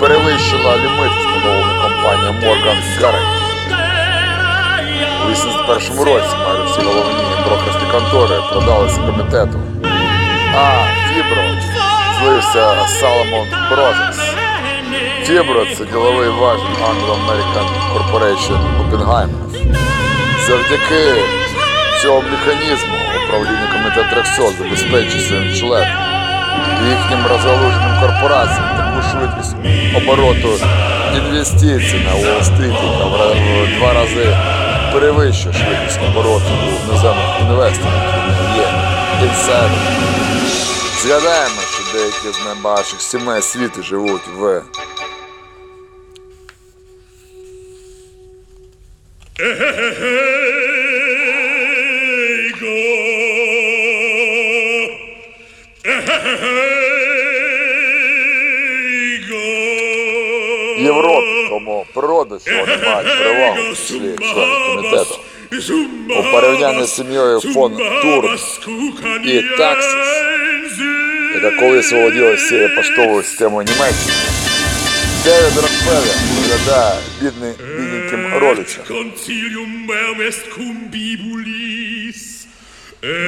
перевищила лімит, встановлений компанією Morgan Garrett. У 81 році майже всі головні брокерські контори продалися комітету. А Фібро злився Salomon Brothers. Фібро це діловий важіль Anglo-American Corporation Оппенгаймерів. Завдяки цьому механізму управління комітет 300 забезпечує своїм членам їхнім розгалуженим корпораціям таку швидкість обороту інвестицій на Уолл-стріт, яка в два рази перевищує швидкість обороту у іноземних інвесторів, які є інсайдерами. Згадаємо, що деякі з найбагатших сімей світу живуть в Hey, [LAUGHS] тому вони мають перевагу членів комітету. У порівнянні з сім'єю фон Турс і Таксіс, яка колись володіла всією поштовою системою Німеччини, Девід Рокфеллер виглядає бідний, бідненьким родичем.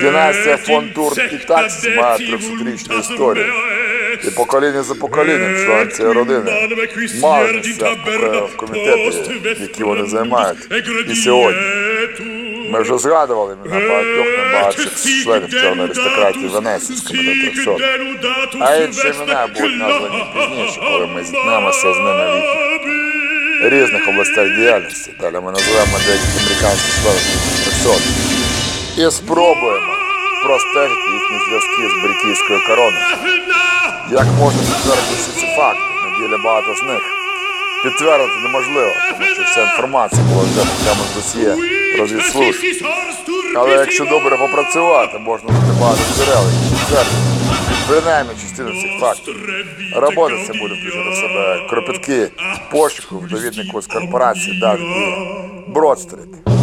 Династія фон Турн і Таксіс має 300-річну історію. І покоління за поколінням члени цієї родини мали місця в- комітеті, які вони займають. І сьогодні ми вже згадували імена багатьох найбагатших членів чорної аристократії Венеції з комітету 300. А інші імена будуть названі пізніше, коли ми зіткнемося з ними в різних областях діяльності. Далі ми називаємо деяких американських членів 300. І спробуємо простежити їхні зв'язки з британською короною. Як можна підтвердити всі ці факти? На ділі багато з них підтвердити неможливо, тому що вся інформація була взята прямо з досьє розвідслужб. Але якщо добре попрацювати, можна знайти багато джерел, які підтвердять Принаймні частину цих фактів. Робота це буде включати в себе кропітки пошуку в довіднику з корпорації Дан і Бродстріт.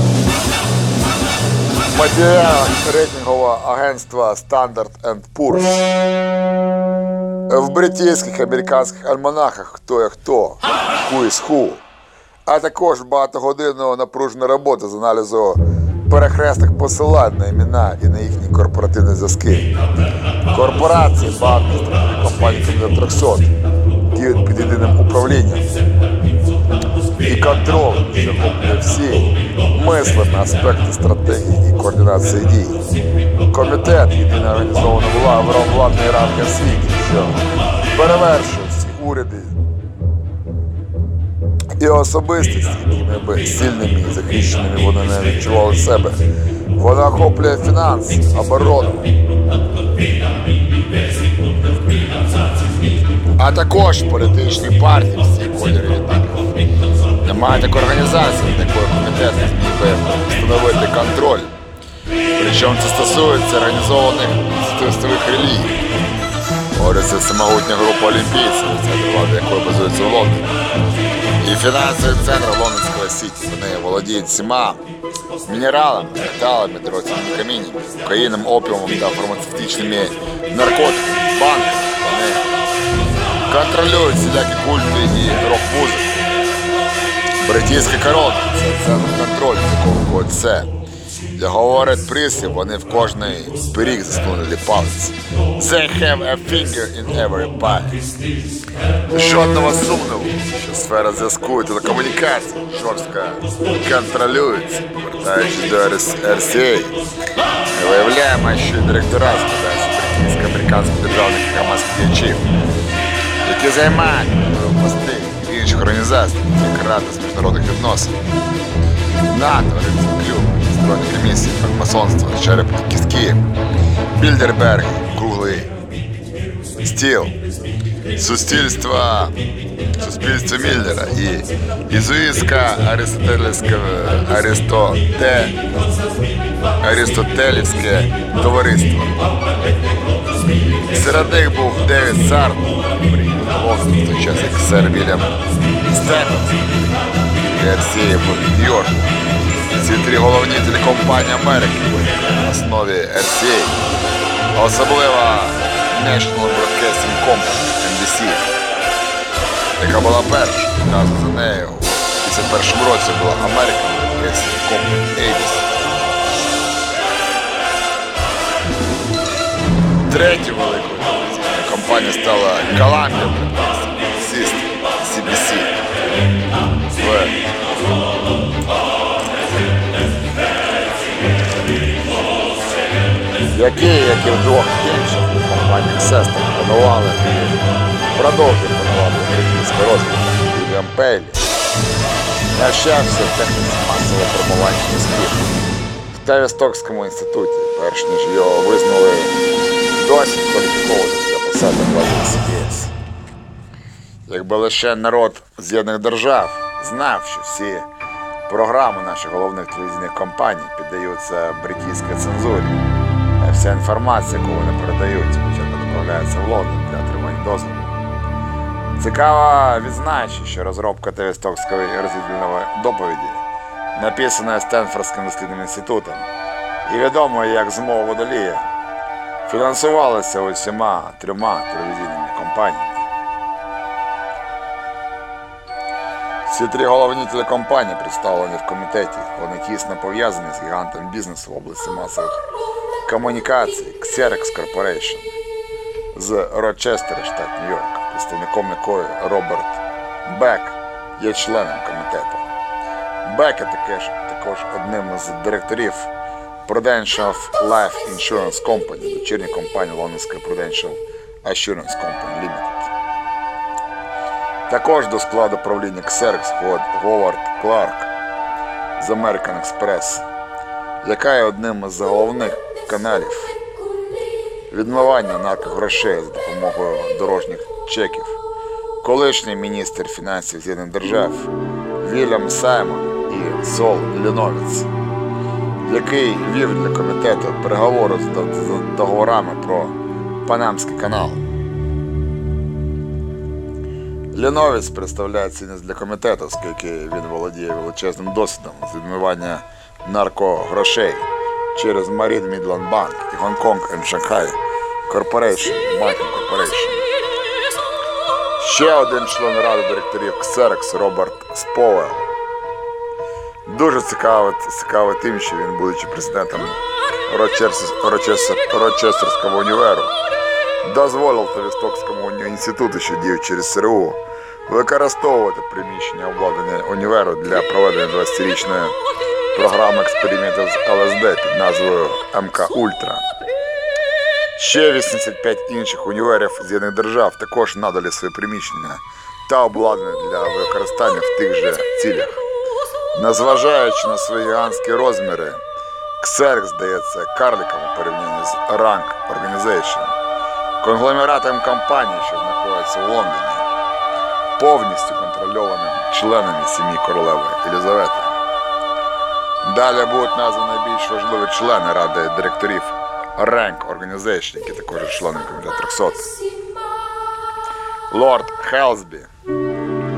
Матеріал рейтингового агентства Standard Poor's. В британських американських альманахах хто є хто, who is who. А також багатогодинного напружена робота з аналізу перехресних посилань на імена і на їхні корпоративні зв'язки. Корпорації, банки, компанії Кабінет 300 діють під єдиним управлінням і контролем, що охоплює всі мислені аспекти стратегії і координації дій. Комітет єдина організована була владної рамки світі, що перевершує всі уряди і особистості, якими би сильними і захищеними вони не відчували себе. Вона охоплює фінанси, оборону, а також політичні партії всі кольори. Немає такої організації, такої комітету зміг встановити контроль. Причому це стосується організованих світових релігій. Говорить, це самогутня група олімпійців, центр влади якої базується в Лондоні. І фінансовий центр Лондонського Сіті. Вони володіють всіма мінералами, металами, дорогоцінними каміннями, кокаїном, опіумом та фармацевтичними наркотиками, банками. Вони контролюють всілякі культи і рок-музику. Британська корона це центр контролю, з виходить все. Говорить присів, вони в кожний пиріг засунули палець. They have a finger in every pie. Жодного сумніву, що сфера зв'язку і телекомунікацій жорстко контролюється, повертаючись до RCA. Ми виявляємо, що директора складаються британсько-американських державних громадських діячів, які займають пости як Рада з міжнародних відносин. НАТО, Клюб, збройні комісії, масонство, черепні кістки, Більдерберг, круглий стіл, суспільство, суспільство Міллера і ізуїтська аристотелівська аристоте, аристотелівське товариство. Серед них був Девід Сарт, Лондон, в той час як сер Вільям Степенс, RCA в Нью-Йорку. Ці три головні телекомпанії Америки на основі RCA, особливо National Broadcasting Company, NBC, яка була перша, одразу за нею. У 51 році була American Broadcasting Company, ABC. Третьою великою компанією стала Columbia System, CBC. Які, як і в. Двох інших компаніях сестер, планували і продовжують планувати український розвиток Вільям Пейлі, навчався в техніці масового формування зв'язків в Тавістокському інституті, перш ніж його визнали досить кваліфікованим для посади влади CBS. Якби лише народ З'єднаних Держав знав, що всі програми наших головних телевізійних компаній піддаються британській цензурі, а вся інформація, яку вони передають, спочатку доправляється в Лондон для отримання дозволу. Цікаво відзначити, що розробка Тавістокської розвідувальної доповіді, написана Стенфордським дослідним інститутом і відомою як змова водолія, фінансувалася усіма трьома телевізійними компаніями. Всі три головні телекомпанії представлені в комітеті. Вони тісно пов'язані з гігантом бізнесу в області масових комунікацій Xerox Corporation з Рочестера, штат Нью-Йорк, представником якої Роберт Бек є членом комітету. Бек також, також одним з директорів Prudential Life Insurance Company, дочірньої компанії Лондонської Prudential Assurance Company Limited. Також до складу правління Xerox входить Говард Кларк з American Express, яка є одним із головних каналів відмивання наркогрошей за допомогою дорожніх чеків. Колишній міністр фінансів З'єднаних Держав Вільям Саймон і Сол Ліновіц, який вів для комітету переговори з договорами про Панамський канал. Ліновець представляє цінність для комітету, оскільки він володіє величезним досвідом з відмивання наркогрошей через Marine Midland Bank і Hong Kong and Shanghai Corporation, Michael Corporation. Ще один член ради директорів Xerox Роберт Сповел. Дуже цікавий, цікавий тим, що він, будучи президентом Рочестерського універу, дозволив Тавістокському інституту, що діяв через СРУ, використовувати приміщення обладнання універу для проведення 20-річної програми експериментів з ЛСД під назвою МК Ультра. Ще 85 інших універів З'єднаних держав також надали свої приміщення та обладнання для використання в тих же цілях. Незважаючи на свої гігантські розміри, Ксерк здається карликом у порівнянні з Rank Organization, конгломератом компаній, що знаходиться в Лондоні, повністю контрольованим членами сім'ї королеви Єлизавети. Далі будуть названі найбільш важливі члени ради директорів Rank Organization, які також є членами комітету 300. Лорд Хелсбі,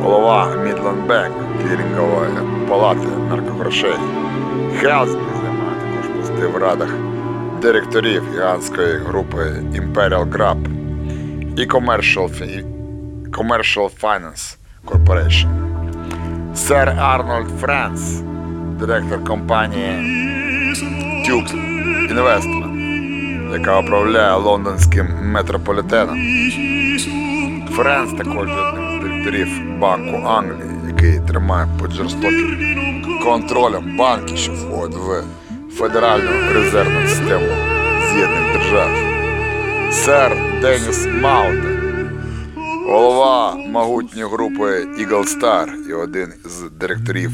голова Мідланд Бенк, клірінгової палати наркогрошей. Хелсбі займає також пости в радах директорів гігантської групи Imperial Group і Commercial, Commercial Finance Corporation. Сер Арнольд Френс, директор компанії Tube Investment, яка управляє лондонським метрополітеном. Френс також директорів Банку Англії, який тримає під жорстоким контролем банки, що входять в Федеральну резервну систему З'єднаних Держав. Сер Деніс Маутен, голова могутньої групи Eagle Star і один з директорів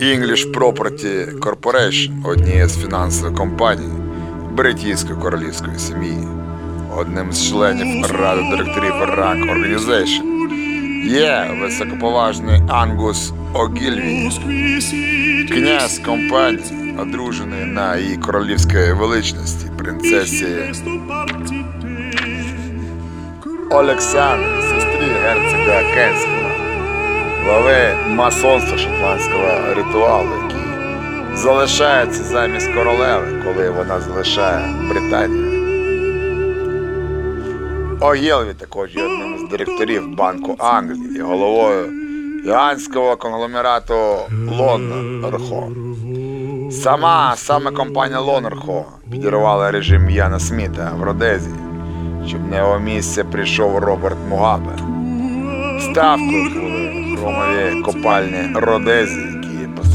English Property Corporation, однієї з фінансових компаній британської королівської сім'ї. Одним з членів ради директорів Rank Organization. Є високоповажний Ангус Огільві, князь компанії, одружений на її королівської величності, принцесі Олександрі, сестрі герцога Кенського, глави масонства шотландського ритуалу, який залишається замість королеви, коли вона залишає Британію. Огілві також є одним з директорів Банку Англії і головою гігантського конгломерату Лонрхо. Сама саме компанія Лонрхо підірвала режим Яна Сміта в Родезії, щоб на його місце прийшов Роберт Мугабе. Ставкою були хромові копальні Родезії,